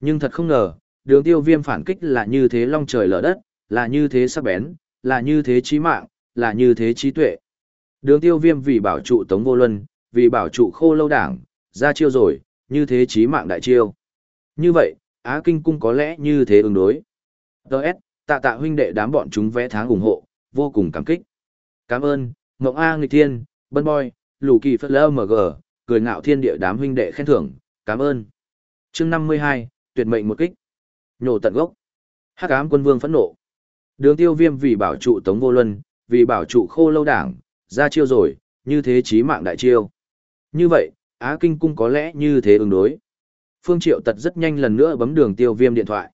Nhưng thật không ngờ, đường tiêu viêm phản kích là như thế long trời lở đất, là như thế sắc bén, là như thế trí mạng, là như thế trí tuệ. Đường tiêu viêm vì bảo trụ Tống Vô Luân, vì bảo trụ khô lâu đảng, ra chiêu rồi, như thế trí mạng đại chiêu. Như vậy, Á Kinh Cung có lẽ như thế ứng đối. Đợt, tạ tạ huynh đệ đám bọn chúng vẽ tháng ủng hộ, vô cùng cảm kích. Cảm ơn, Ngọc A Nghịch Thiên, Bân Boy, Lũ Kỳ Phật Lơ MG, cười ngạo thiên địa đám huynh đệ khen thưởng, cảm ơn. chương 52, tuyệt mệnh một kích. Nhổ tận gốc. Hắc ám quân vương phẫn nộ. Đường tiêu viêm vì bảo trụ Tống Vô Luân, vì bảo trụ khô lâu đảng, ra chiêu rồi, như thế chí mạng đại chiêu. Như vậy, Á Kinh Cung có lẽ như thế ứng đối. Phương Triệu tật rất nhanh lần nữa bấm đường tiêu viêm điện thoại.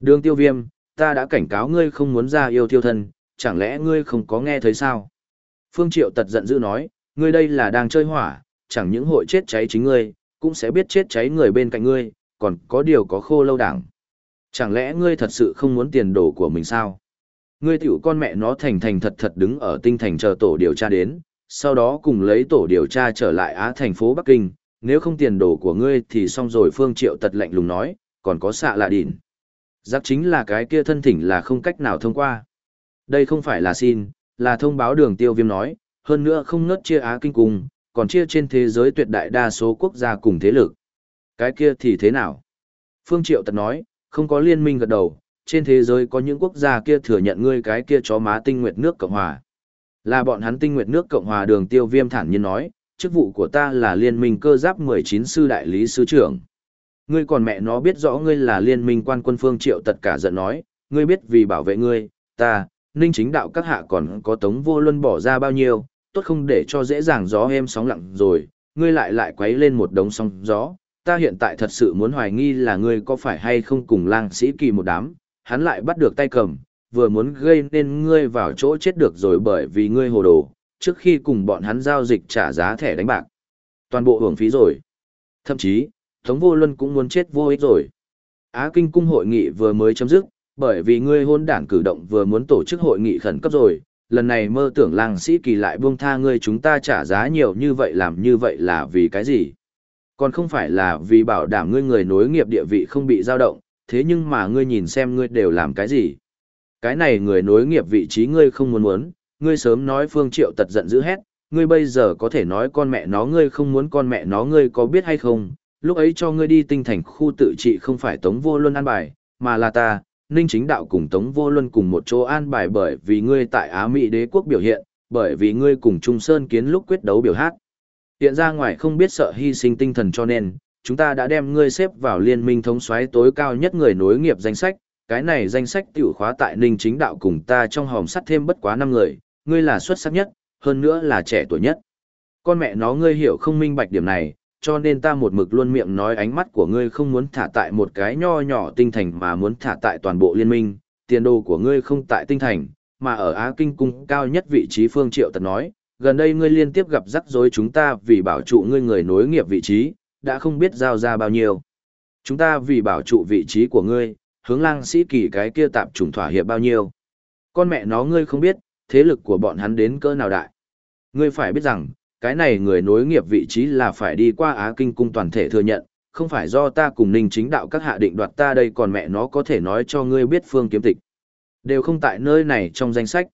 Đường tiêu viêm, ta đã cảnh cáo ngươi không muốn ra yêu tiêu thân, chẳng lẽ ngươi không có nghe thấy sao? Phương Triệu tật giận dữ nói, ngươi đây là đang chơi hỏa, chẳng những hội chết cháy chính ngươi, cũng sẽ biết chết cháy người bên cạnh ngươi, còn có điều có khô lâu đảng. Chẳng lẽ ngươi thật sự không muốn tiền đồ của mình sao? Ngươi tiểu con mẹ nó thành thành thật thật đứng ở tinh thành chờ tổ điều tra đến, sau đó cùng lấy tổ điều tra trở lại Á thành phố Bắc Kinh, nếu không tiền đồ của ngươi thì xong rồi Phương Triệu tật lạnh lùng nói, còn có xạ lạ đỉn. Giác chính là cái kia thân thỉnh là không cách nào thông qua. Đây không phải là xin, là thông báo đường tiêu viêm nói, hơn nữa không ngớt chia Á Kinh cùng, còn chia trên thế giới tuyệt đại đa số quốc gia cùng thế lực. Cái kia thì thế nào? Phương Triệu tật nói, không có liên minh gật đầu, trên thế giới có những quốc gia kia thừa nhận ngươi cái kia chó má tinh nguyệt nước Cộng Hòa. Là bọn hắn tinh nguyệt nước Cộng Hòa đường tiêu viêm thản nhiên nói, chức vụ của ta là liên minh cơ giáp 19 sư đại lý sư trưởng. Ngươi còn mẹ nó biết rõ ngươi là liên minh quan quân phương triệu Tật cả giận nói, ngươi biết vì bảo vệ ngươi, ta, ninh chính đạo các hạ còn có tống vô luân bỏ ra bao nhiêu, tốt không để cho dễ dàng gió êm sóng lặng rồi, ngươi lại lại quấy lên một đống sóng gió. Ta hiện tại thật sự muốn hoài nghi là ngươi có phải hay không cùng lang sĩ kỳ một đám, hắn lại bắt được tay cầm, vừa muốn gây nên ngươi vào chỗ chết được rồi bởi vì ngươi hồ đồ, trước khi cùng bọn hắn giao dịch trả giá thẻ đánh bạc. Toàn bộ hưởng phí rồi. Thậm chí, Tống Vô Luân cũng muốn chết vô ích rồi. Á Kinh Cung hội nghị vừa mới chấm dứt, bởi vì ngươi hôn đảng cử động vừa muốn tổ chức hội nghị khẩn cấp rồi, lần này mơ tưởng Lang sĩ kỳ lại buông tha ngươi chúng ta trả giá nhiều như vậy làm như vậy là vì cái gì? Còn không phải là vì bảo đảm ngươi người nối nghiệp địa vị không bị dao động, thế nhưng mà ngươi nhìn xem ngươi đều làm cái gì? Cái này người nối nghiệp vị trí ngươi không muốn muốn, ngươi sớm nói Phương Triệu tật giận dữ hét, ngươi bây giờ có thể nói con mẹ nó ngươi không muốn con mẹ nó ngươi có biết hay không, lúc ấy cho ngươi đi tinh thành khu tự trị không phải Tống Vô Luân an bài, mà là ta, Ninh Chính Đạo cùng Tống Vô Luân cùng một chỗ an bài bởi vì ngươi tại Á Mỹ đế quốc biểu hiện, bởi vì ngươi cùng Trung Sơn kiến lúc quyết đấu biểu hát. Hiện ra ngoài không biết sợ hy sinh tinh thần cho nên, chúng ta đã đem ngươi xếp vào liên minh thống soái tối cao nhất người nối nghiệp danh sách, cái này danh sách tiểu khóa tại Ninh Chính Đạo cùng ta trong hòm sắt thêm bất quá năm người, ngươi là xuất sắc nhất, hơn nữa là trẻ tuổi nhất. Con mẹ nó ngươi hiểu không minh bạch điểm này, cho nên ta một mực luôn miệng nói ánh mắt của ngươi không muốn thả tại một cái nho nhỏ tinh thành mà muốn thả tại toàn bộ liên minh, tiền đồ của ngươi không tại tinh thành, mà ở Á Kinh Cung cao nhất vị trí phương triệu tật nói, gần đây ngươi liên tiếp gặp rắc rối chúng ta vì bảo trụ ngươi người nối nghiệp vị trí, đã không biết giao ra bao nhiêu. Chúng ta vì bảo trụ vị trí của ngươi, hướng lang sĩ kỳ cái kia tạp trùng thỏa hiệp bao nhiêu. Con mẹ nó ngươi không biết, thế lực của bọn hắn đến cỡ nào đại. Ngươi phải biết rằng, cái này người nối nghiệp vị trí là phải đi qua Á Kinh cung toàn thể thừa nhận, không phải do ta cùng ninh chính đạo các hạ định đoạt ta đây còn mẹ nó có thể nói cho ngươi biết phương kiếm tịch. Đều không tại nơi này trong danh sách.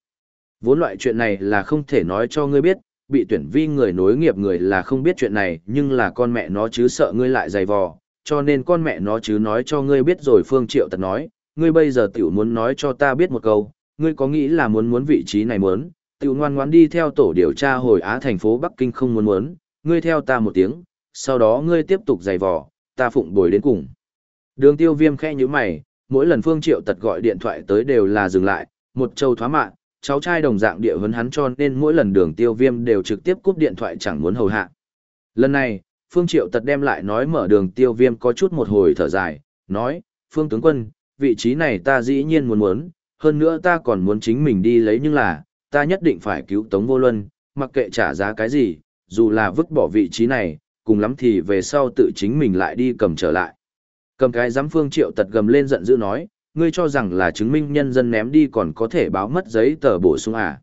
Vốn loại chuyện này là không thể nói cho ngươi biết, bị tuyển vi người nối nghiệp người là không biết chuyện này, nhưng là con mẹ nó chứ sợ ngươi lại dày vò, cho nên con mẹ nó chứ nói cho ngươi biết rồi Phương Triệu Tật nói, ngươi bây giờ tiểu muốn nói cho ta biết một câu, ngươi có nghĩ là muốn muốn vị trí này muốn, tiểu ngoan ngoãn đi theo tổ điều tra hồi Á thành phố Bắc Kinh không muốn muốn, ngươi theo ta một tiếng, sau đó ngươi tiếp tục giày vò, ta phụng bồi đến cùng. Đường tiêu viêm khẽ như mày, mỗi lần Phương Triệu Tật gọi điện thoại tới đều là dừng lại, một châu thoá mạng, cháu trai đồng dạng địa huấn hắn cho nên mỗi lần đường tiêu viêm đều trực tiếp cúp điện thoại chẳng muốn hầu hạ. Lần này, Phương Triệu Tật đem lại nói mở đường tiêu viêm có chút một hồi thở dài, nói, Phương tướng quân, vị trí này ta dĩ nhiên muốn muốn, hơn nữa ta còn muốn chính mình đi lấy nhưng là, ta nhất định phải cứu Tống Vô Luân, mặc kệ trả giá cái gì, dù là vứt bỏ vị trí này, cùng lắm thì về sau tự chính mình lại đi cầm trở lại. Cầm cái giám Phương Triệu Tật gầm lên giận dữ nói, ngươi cho rằng là chứng minh nhân dân ném đi còn có thể báo mất giấy tờ bổ sung à.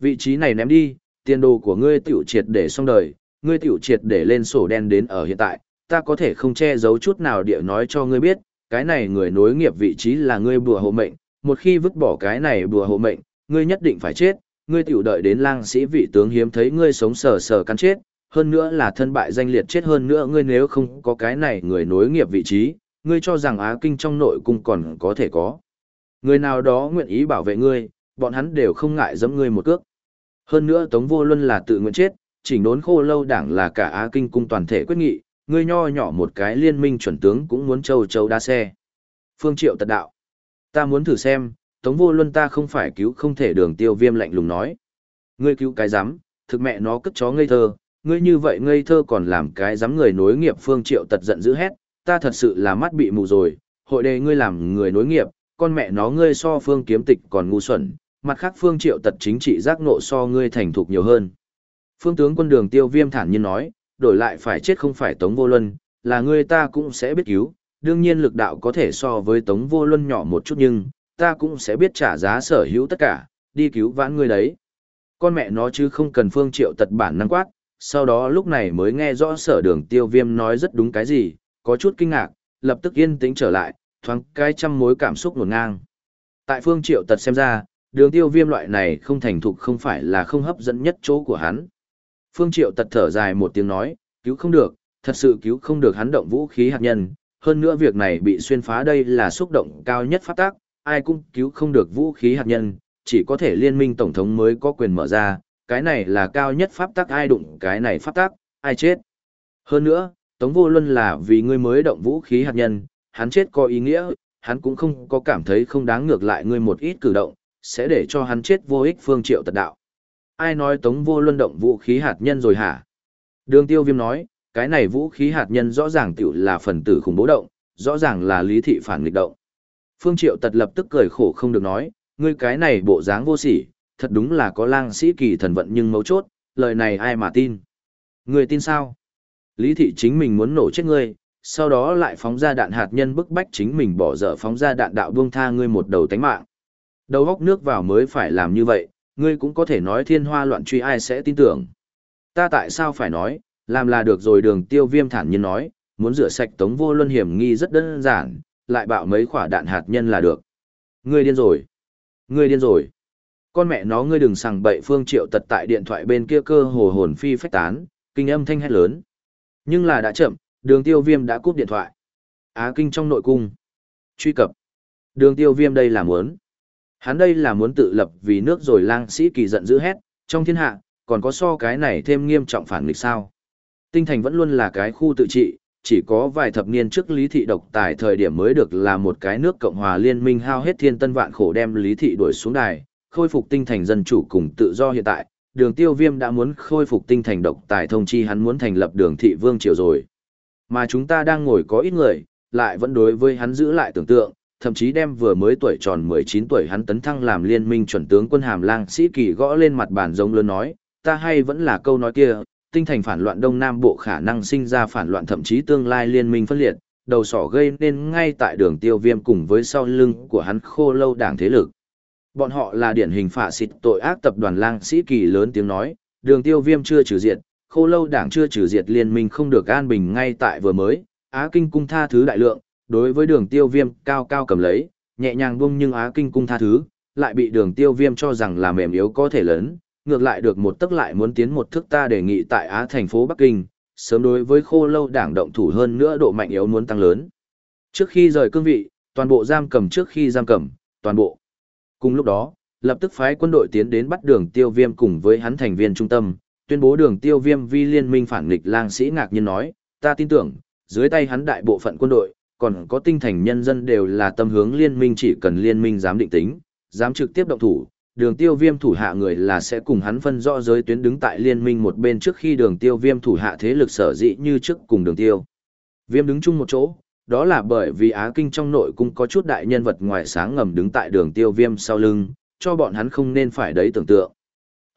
Vị trí này ném đi, tiền đồ của ngươi tiểu triệt để xong đời, ngươi tiểu triệt để lên sổ đen đến ở hiện tại, ta có thể không che giấu chút nào địa nói cho ngươi biết, cái này người nối nghiệp vị trí là ngươi bùa hộ mệnh, một khi vứt bỏ cái này bùa hộ mệnh, ngươi nhất định phải chết, ngươi tiểu đợi đến lang sĩ vị tướng hiếm thấy ngươi sống sờ sờ cắn chết, hơn nữa là thân bại danh liệt chết hơn nữa ngươi nếu không có cái này người nối nghiệp vị trí, ngươi cho rằng Á Kinh trong nội cung còn có thể có. Người nào đó nguyện ý bảo vệ ngươi, bọn hắn đều không ngại giẫm ngươi một cước. Hơn nữa Tống Vô Luân là tự nguyện chết, chỉnh đốn khô lâu đảng là cả Á Kinh cung toàn thể quyết nghị, ngươi nho nhỏ một cái liên minh chuẩn tướng cũng muốn châu châu đa xe. Phương Triệu tật đạo. Ta muốn thử xem, Tống Vô Luân ta không phải cứu không thể đường tiêu viêm lạnh lùng nói. Ngươi cứu cái rắm thực mẹ nó cất chó ngây thơ, ngươi như vậy ngây thơ còn làm cái giám người nối nghiệp Phương Triệu tật giận dữ hét, ta thật sự là mắt bị mù rồi, hội đề ngươi làm người nối nghiệp, con mẹ nó ngươi so Phương kiếm tịch còn ngu xuẩn, mặt khác Phương Triệu tật chính trị giác nộ so ngươi thành thục nhiều hơn. Phương tướng quân đường tiêu viêm thản nhiên nói, đổi lại phải chết không phải Tống Vô Luân, là ngươi ta cũng sẽ biết cứu, đương nhiên lực đạo có thể so với Tống Vô Luân nhỏ một chút nhưng, ta cũng sẽ biết trả giá sở hữu tất cả, đi cứu vãn ngươi đấy. Con mẹ nó chứ không cần Phương Triệu tật bản năng quát, sau đó lúc này mới nghe rõ sở đường tiêu viêm nói rất đúng cái gì, có chút kinh ngạc, lập tức yên tĩnh trở lại, thoáng cái trăm mối cảm xúc nguồn ngang. Tại Phương Triệu tật xem ra, đường tiêu viêm loại này không thành thục không phải là không hấp dẫn nhất chỗ của hắn. Phương Triệu tật thở dài một tiếng nói, cứu không được, thật sự cứu không được hắn động vũ khí hạt nhân, hơn nữa việc này bị xuyên phá đây là xúc động cao nhất phát tác, ai cũng cứu không được vũ khí hạt nhân, chỉ có thể liên minh tổng thống mới có quyền mở ra, cái này là cao nhất pháp tắc ai đụng cái này pháp tắc, ai chết. Hơn nữa, Tống Vô Luân là vì ngươi mới động vũ khí hạt nhân, hắn chết có ý nghĩa, hắn cũng không có cảm thấy không đáng ngược lại ngươi một ít cử động, sẽ để cho hắn chết vô ích phương triệu tật đạo. Ai nói Tống Vô Luân động vũ khí hạt nhân rồi hả? Đường Tiêu Viêm nói, cái này vũ khí hạt nhân rõ ràng tiểu là phần tử khủng bố động, rõ ràng là lý thị phản nghịch động. Phương Triệu tật lập tức cười khổ không được nói, ngươi cái này bộ dáng vô sỉ, thật đúng là có lang sĩ kỳ thần vận nhưng mấu chốt, lời này ai mà tin. Ngươi tin sao? Lý thị chính mình muốn nổ chết ngươi, sau đó lại phóng ra đạn hạt nhân bức bách chính mình bỏ dở phóng ra đạn đạo buông tha ngươi một đầu tánh mạng. Đầu góc nước vào mới phải làm như vậy, ngươi cũng có thể nói thiên hoa loạn truy ai sẽ tin tưởng. Ta tại sao phải nói, làm là được rồi đường tiêu viêm thản nhiên nói, muốn rửa sạch tống vô luân hiểm nghi rất đơn giản, lại bạo mấy quả đạn hạt nhân là được. Ngươi điên rồi. Ngươi điên rồi. Con mẹ nó ngươi đừng sằng bậy phương triệu tật tại điện thoại bên kia cơ hồ hồn phi phách tán, kinh âm thanh hét lớn. Nhưng là đã chậm, đường tiêu viêm đã cúp điện thoại. Á kinh trong nội cung. Truy cập. Đường tiêu viêm đây là muốn. Hắn đây là muốn tự lập vì nước rồi lang sĩ kỳ giận dữ hét, trong thiên hạ, còn có so cái này thêm nghiêm trọng phản nghịch sao. Tinh thành vẫn luôn là cái khu tự trị, chỉ có vài thập niên trước lý thị độc tài thời điểm mới được là một cái nước Cộng hòa liên minh hao hết thiên tân vạn khổ đem lý thị đuổi xuống đài, khôi phục tinh thành dân chủ cùng tự do hiện tại, đường tiêu viêm đã muốn khôi phục tinh thành độc tài thông chi hắn muốn thành lập đường thị vương triều rồi. Mà chúng ta đang ngồi có ít người, lại vẫn đối với hắn giữ lại tưởng tượng, thậm chí đem vừa mới tuổi tròn 19 tuổi hắn tấn thăng làm liên minh chuẩn tướng quân hàm lang sĩ kỳ gõ lên mặt bàn giống lớn nói, ta hay vẫn là câu nói kia, tinh thành phản loạn Đông Nam Bộ khả năng sinh ra phản loạn thậm chí tương lai liên minh phân liệt, đầu sỏ gây nên ngay tại đường tiêu viêm cùng với sau lưng của hắn khô lâu đảng thế lực. Bọn họ là điển hình phả xịt tội ác tập đoàn lang sĩ kỳ lớn tiếng nói, đường tiêu viêm chưa trừ diệt, khô lâu đảng chưa trừ diệt liên minh không được an bình ngay tại vừa mới, Á Kinh cung tha thứ đại lượng, đối với đường tiêu viêm cao cao cầm lấy, nhẹ nhàng buông nhưng Á Kinh cung tha thứ, lại bị đường tiêu viêm cho rằng là mềm yếu có thể lớn, ngược lại được một tức lại muốn tiến một thức ta đề nghị tại Á thành phố Bắc Kinh, sớm đối với khô lâu đảng động thủ hơn nữa độ mạnh yếu muốn tăng lớn. Trước khi rời cương vị, toàn bộ giam cầm trước khi giam cầm, toàn bộ. Cùng lúc đó, lập tức phái quân đội tiến đến bắt đường tiêu viêm cùng với hắn thành viên trung tâm, tuyên bố đường tiêu viêm vi liên minh phản nghịch lang sĩ ngạc nhiên nói, ta tin tưởng, dưới tay hắn đại bộ phận quân đội, còn có tinh thành nhân dân đều là tâm hướng liên minh chỉ cần liên minh dám định tính, dám trực tiếp động thủ, đường tiêu viêm thủ hạ người là sẽ cùng hắn phân rõ giới tuyến đứng tại liên minh một bên trước khi đường tiêu viêm thủ hạ thế lực sở dĩ như trước cùng đường tiêu. Viêm đứng chung một chỗ, đó là bởi vì Á Kinh trong nội cung có chút đại nhân vật ngoài sáng ngầm đứng tại đường tiêu viêm sau lưng, cho bọn hắn không nên phải đấy tưởng tượng.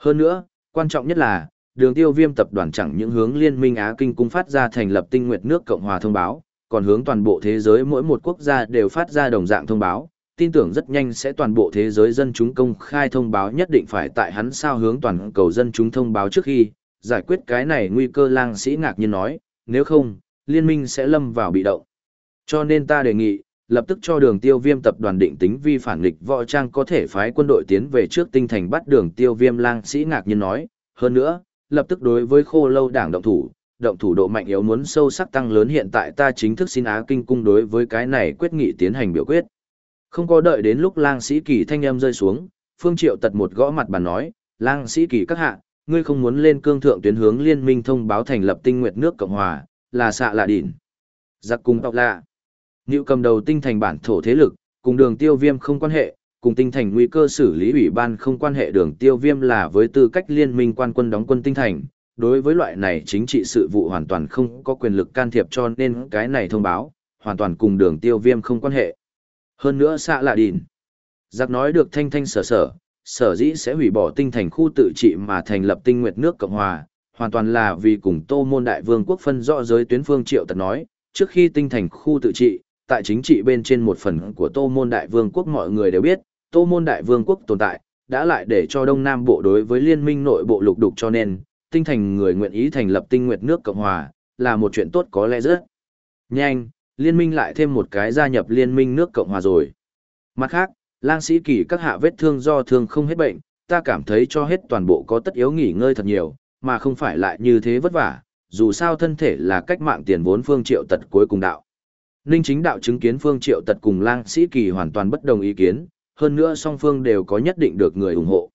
Hơn nữa, quan trọng nhất là, đường tiêu viêm tập đoàn chẳng những hướng liên minh Á Kinh cung phát ra thành lập tinh nguyệt nước Cộng hòa thông báo, còn hướng toàn bộ thế giới mỗi một quốc gia đều phát ra đồng dạng thông báo, tin tưởng rất nhanh sẽ toàn bộ thế giới dân chúng công khai thông báo nhất định phải tại hắn sao hướng toàn cầu dân chúng thông báo trước khi, giải quyết cái này nguy cơ lang sĩ ngạc nhiên nói, nếu không, liên minh sẽ lâm vào bị động. Cho nên ta đề nghị, lập tức cho đường tiêu viêm tập đoàn định tính vi phản nghịch võ trang có thể phái quân đội tiến về trước tinh thành bắt đường tiêu viêm lang sĩ ngạc nhiên nói. Hơn nữa, lập tức đối với khô lâu đảng động thủ, động thủ độ mạnh yếu muốn sâu sắc tăng lớn hiện tại ta chính thức xin Á Kinh cung đối với cái này quyết nghị tiến hành biểu quyết. Không có đợi đến lúc lang sĩ kỳ thanh âm rơi xuống, Phương Triệu tật một gõ mặt bàn nói, lang sĩ kỳ các hạ, ngươi không muốn lên cương thượng tuyến hướng liên minh thông báo thành lập tinh nguyệt nước Cộng Hòa, là xạ lạ đỉn. Giặc cùng tộc lạ. Nịu cầm đầu tinh thành bản thổ thế lực, cùng đường tiêu viêm không quan hệ, cùng tinh thành nguy cơ xử lý ủy ban không quan hệ đường tiêu viêm là với tư cách liên minh quan quân đóng quân tinh thành. Đối với loại này chính trị sự vụ hoàn toàn không có quyền lực can thiệp cho nên cái này thông báo, hoàn toàn cùng đường tiêu viêm không quan hệ. Hơn nữa xạ lạ đìn Giặc nói được thanh thanh sở sở, sở dĩ sẽ hủy bỏ tinh thành khu tự trị mà thành lập tinh nguyệt nước Cộng Hòa, hoàn toàn là vì cùng Tô Môn Đại Vương quốc phân rõ giới tuyến phương triệu tật nói, trước khi tinh thành khu tự trị, tại chính trị bên trên một phần của Tô Môn Đại Vương quốc mọi người đều biết, Tô Môn Đại Vương quốc tồn tại, đã lại để cho Đông Nam Bộ đối với liên minh nội bộ lục đục cho nên, tinh thành người nguyện ý thành lập tinh nguyệt nước Cộng Hòa, là một chuyện tốt có lẽ rất nhanh, liên minh lại thêm một cái gia nhập liên minh nước Cộng Hòa rồi. Mặt khác, lang sĩ kỳ các hạ vết thương do thương không hết bệnh, ta cảm thấy cho hết toàn bộ có tất yếu nghỉ ngơi thật nhiều, mà không phải lại như thế vất vả, dù sao thân thể là cách mạng tiền vốn phương triệu tật cuối cùng đạo. Ninh chính đạo chứng kiến phương triệu tật cùng lang sĩ kỳ hoàn toàn bất đồng ý kiến, hơn nữa song phương đều có nhất định được người ủng hộ.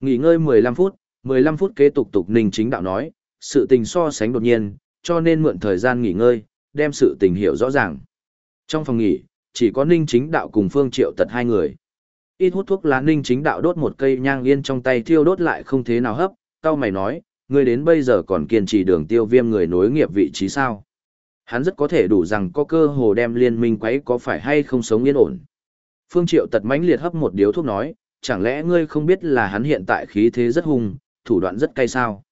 Nghỉ ngơi 15 phút, 15 phút kế tục tục Ninh chính đạo nói, sự tình so sánh đột nhiên, cho nên mượn thời gian nghỉ ngơi, đem sự tình hiểu rõ ràng. Trong phòng nghỉ, chỉ có Ninh chính đạo cùng phương triệu tật hai người. Ít hút thuốc lá Ninh chính đạo đốt một cây nhang yên trong tay thiêu đốt lại không thế nào hấp, tao mày nói, ngươi đến bây giờ còn kiên trì đường tiêu viêm người nối nghiệp vị trí sao. Hắn rất có thể đủ rằng có cơ hồ đem liên minh quấy có phải hay không sống yên ổn. Phương Triệu tật mãnh liệt hấp một điếu thuốc nói, chẳng lẽ ngươi không biết là hắn hiện tại khí thế rất hung, thủ đoạn rất cay sao.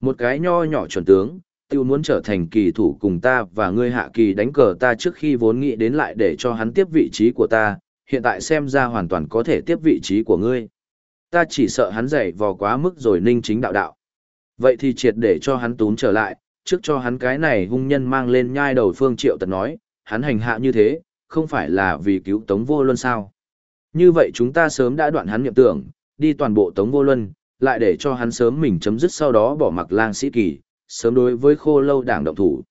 Một cái nho nhỏ chuẩn tướng, tiêu muốn trở thành kỳ thủ cùng ta và ngươi hạ kỳ đánh cờ ta trước khi vốn nghĩ đến lại để cho hắn tiếp vị trí của ta, hiện tại xem ra hoàn toàn có thể tiếp vị trí của ngươi. Ta chỉ sợ hắn dạy vò quá mức rồi ninh chính đạo đạo. Vậy thì triệt để cho hắn tún trở lại, trước cho hắn cái này hung nhân mang lên nhai đầu phương triệu tật nói, hắn hành hạ như thế, không phải là vì cứu tống vô luân sao. Như vậy chúng ta sớm đã đoạn hắn nhậm tưởng, đi toàn bộ tống vô luân, lại để cho hắn sớm mình chấm dứt sau đó bỏ mặc lang sĩ kỳ, sớm đối với khô lâu đảng động thủ.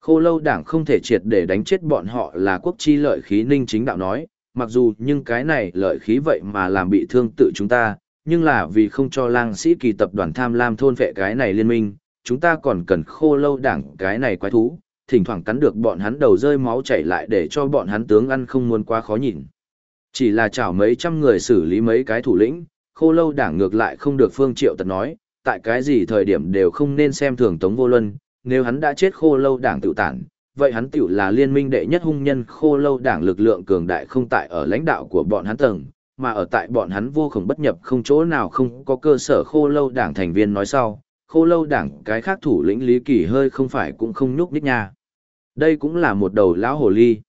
Khô lâu đảng không thể triệt để đánh chết bọn họ là quốc chi lợi khí ninh chính đạo nói, mặc dù nhưng cái này lợi khí vậy mà làm bị thương tự chúng ta, nhưng là vì không cho lang sĩ kỳ tập đoàn tham lam thôn vệ cái này liên minh, chúng ta còn cần khô lâu đảng cái này quái thú, thỉnh thoảng cắn được bọn hắn đầu rơi máu chảy lại để cho bọn hắn tướng ăn không muốn quá khó nhìn. Chỉ là chảo mấy trăm người xử lý mấy cái thủ lĩnh, khô lâu đảng ngược lại không được phương triệu tật nói, tại cái gì thời điểm đều không nên xem thường Tống Vô Luân, nếu hắn đã chết khô lâu đảng tự tản, vậy hắn tiểu là liên minh đệ nhất hung nhân khô lâu đảng lực lượng cường đại không tại ở lãnh đạo của bọn hắn tầng, mà ở tại bọn hắn vô cùng bất nhập không chỗ nào không có cơ sở khô lâu đảng thành viên nói sau, khô lâu đảng cái khác thủ lĩnh Lý Kỳ hơi không phải cũng không nhúc nhích nha. Đây cũng là một đầu lão hồ ly.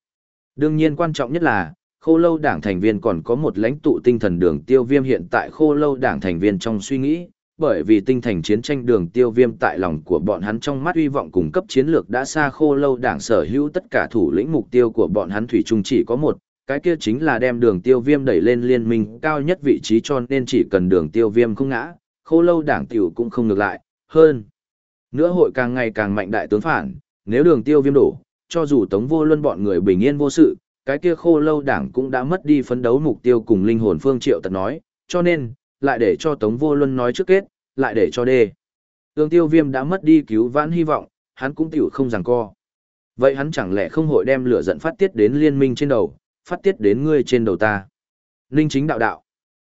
Đương nhiên quan trọng nhất là, khô lâu đảng thành viên còn có một lãnh tụ tinh thần đường tiêu viêm hiện tại khô lâu đảng thành viên trong suy nghĩ, bởi vì tinh thành chiến tranh đường tiêu viêm tại lòng của bọn hắn trong mắt hy vọng cung cấp chiến lược đã xa khô lâu đảng sở hữu tất cả thủ lĩnh mục tiêu của bọn hắn thủy chung chỉ có một, cái kia chính là đem đường tiêu viêm đẩy lên liên minh cao nhất vị trí cho nên chỉ cần đường tiêu viêm không ngã, khô lâu đảng tiểu cũng không ngược lại, hơn. Nữa hội càng ngày càng mạnh đại tướng phản, nếu đường tiêu viêm đổ, cho dù tống vô luân bọn người bình yên vô sự, cái kia khô lâu đảng cũng đã mất đi phấn đấu mục tiêu cùng linh hồn phương triệu tật nói, cho nên, lại để cho tống vô luân nói trước kết, lại để cho đê. Đường tiêu viêm đã mất đi cứu vãn hy vọng, hắn cũng tiểu không rằng co. Vậy hắn chẳng lẽ không hội đem lửa giận phát tiết đến liên minh trên đầu, phát tiết đến ngươi trên đầu ta. Ninh chính đạo đạo.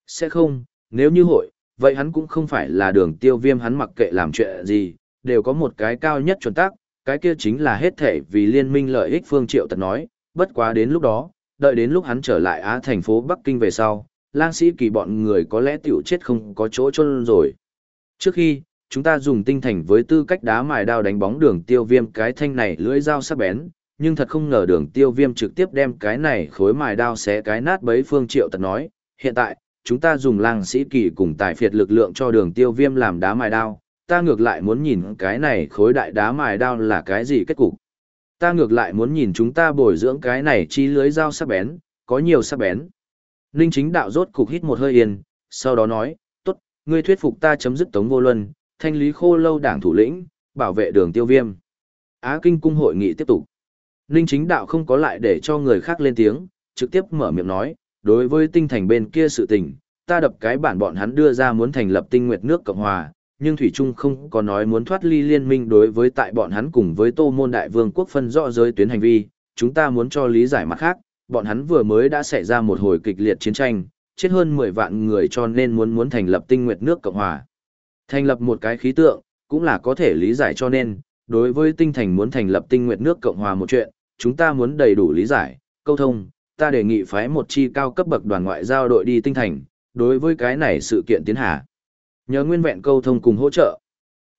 Sẽ không, nếu như hội, vậy hắn cũng không phải là đường tiêu viêm hắn mặc kệ làm chuyện gì, đều có một cái cao nhất chuẩn tắc cái kia chính là hết thể vì liên minh lợi ích phương triệu tật nói, bất quá đến lúc đó, đợi đến lúc hắn trở lại Á thành phố Bắc Kinh về sau, lang sĩ kỳ bọn người có lẽ tiểu chết không có chỗ chôn rồi. Trước khi, chúng ta dùng tinh thành với tư cách đá mài đao đánh bóng đường tiêu viêm cái thanh này lưỡi dao sắc bén, nhưng thật không ngờ đường tiêu viêm trực tiếp đem cái này khối mài đao xé cái nát bấy phương triệu tật nói, hiện tại, chúng ta dùng lang sĩ kỳ cùng tài phiệt lực lượng cho đường tiêu viêm làm đá mài đao, ta ngược lại muốn nhìn cái này khối đại đá mài đao là cái gì kết cục. Ta ngược lại muốn nhìn chúng ta bồi dưỡng cái này chi lưới dao sắc bén, có nhiều sắc bén. Ninh chính đạo rốt cục hít một hơi yên, sau đó nói, tốt, ngươi thuyết phục ta chấm dứt tống vô luân, thanh lý khô lâu đảng thủ lĩnh, bảo vệ đường tiêu viêm. Á Kinh cung hội nghị tiếp tục. Ninh chính đạo không có lại để cho người khác lên tiếng, trực tiếp mở miệng nói, đối với tinh thành bên kia sự tình, ta đập cái bản bọn hắn đưa ra muốn thành lập tinh nguyệt nước Cộng Hòa, nhưng Thủy Trung không có nói muốn thoát ly liên minh đối với tại bọn hắn cùng với Tô Môn Đại Vương quốc phân rõ giới tuyến hành vi, chúng ta muốn cho lý giải mặt khác, bọn hắn vừa mới đã xảy ra một hồi kịch liệt chiến tranh, chết hơn 10 vạn người cho nên muốn muốn thành lập tinh nguyệt nước Cộng Hòa. Thành lập một cái khí tượng, cũng là có thể lý giải cho nên, đối với tinh thành muốn thành lập tinh nguyệt nước Cộng Hòa một chuyện, chúng ta muốn đầy đủ lý giải, câu thông, ta đề nghị phái một chi cao cấp bậc đoàn ngoại giao đội đi tinh thành, đối với cái này sự kiện tiến hạ. Nhờ nguyên vẹn câu thông cùng hỗ trợ.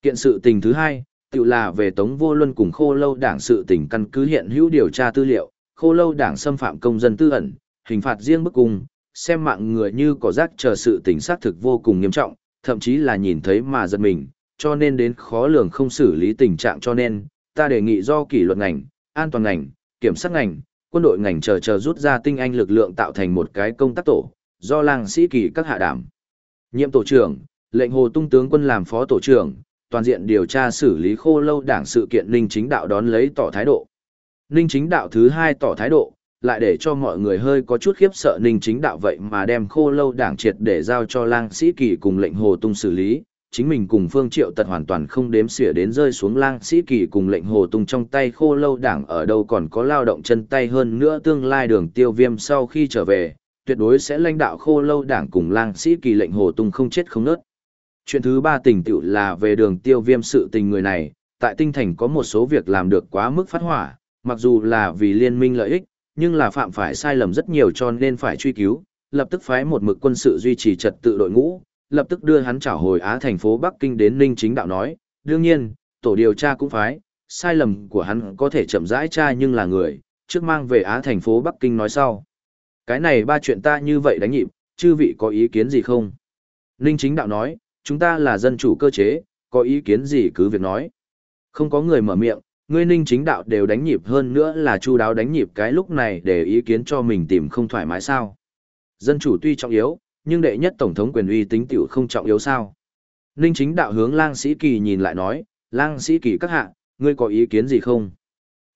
Kiện sự tình thứ hai, tự là về Tống Vô Luân cùng Khô Lâu Đảng sự tình căn cứ hiện hữu điều tra tư liệu, Khô Lâu Đảng xâm phạm công dân tư ẩn, hình phạt riêng bức cung, xem mạng người như có rác chờ sự tình xác thực vô cùng nghiêm trọng, thậm chí là nhìn thấy mà giật mình, cho nên đến khó lường không xử lý tình trạng cho nên, ta đề nghị do kỷ luật ngành, an toàn ngành, kiểm sát ngành, quân đội ngành chờ chờ rút ra tinh anh lực lượng tạo thành một cái công tác tổ, do làng sĩ kỳ các hạ đảm. Nhiệm tổ trưởng, lệnh hồ tung tướng quân làm phó tổ trưởng, toàn diện điều tra xử lý khô lâu đảng sự kiện Ninh Chính Đạo đón lấy tỏ thái độ. Ninh Chính Đạo thứ hai tỏ thái độ, lại để cho mọi người hơi có chút khiếp sợ Ninh Chính Đạo vậy mà đem khô lâu đảng triệt để giao cho lang sĩ kỳ cùng lệnh hồ tung xử lý. Chính mình cùng Phương Triệu tật hoàn toàn không đếm xỉa đến rơi xuống lang sĩ kỳ cùng lệnh hồ tung trong tay khô lâu đảng ở đâu còn có lao động chân tay hơn nữa tương lai đường tiêu viêm sau khi trở về, tuyệt đối sẽ lãnh đạo khô lâu đảng cùng lang sĩ kỳ lệnh hồ tung không chết không nớt. Chuyện thứ ba tình tựu là về đường tiêu viêm sự tình người này, tại tinh thành có một số việc làm được quá mức phát hỏa, mặc dù là vì liên minh lợi ích, nhưng là phạm phải sai lầm rất nhiều cho nên phải truy cứu, lập tức phái một mực quân sự duy trì trật tự đội ngũ, lập tức đưa hắn trả hồi Á thành phố Bắc Kinh đến Ninh Chính Đạo nói, đương nhiên, tổ điều tra cũng phái, sai lầm của hắn có thể chậm rãi tra nhưng là người, trước mang về Á thành phố Bắc Kinh nói sau. Cái này ba chuyện ta như vậy đánh nhịp, chư vị có ý kiến gì không? Ninh Chính Đạo nói, chúng ta là dân chủ cơ chế, có ý kiến gì cứ việc nói. Không có người mở miệng, ngươi ninh chính đạo đều đánh nhịp hơn nữa là chu đáo đánh nhịp cái lúc này để ý kiến cho mình tìm không thoải mái sao. Dân chủ tuy trọng yếu, nhưng đệ nhất tổng thống quyền uy tính tiểu không trọng yếu sao. Ninh chính đạo hướng lang sĩ kỳ nhìn lại nói, lang sĩ kỳ các hạ, ngươi có ý kiến gì không?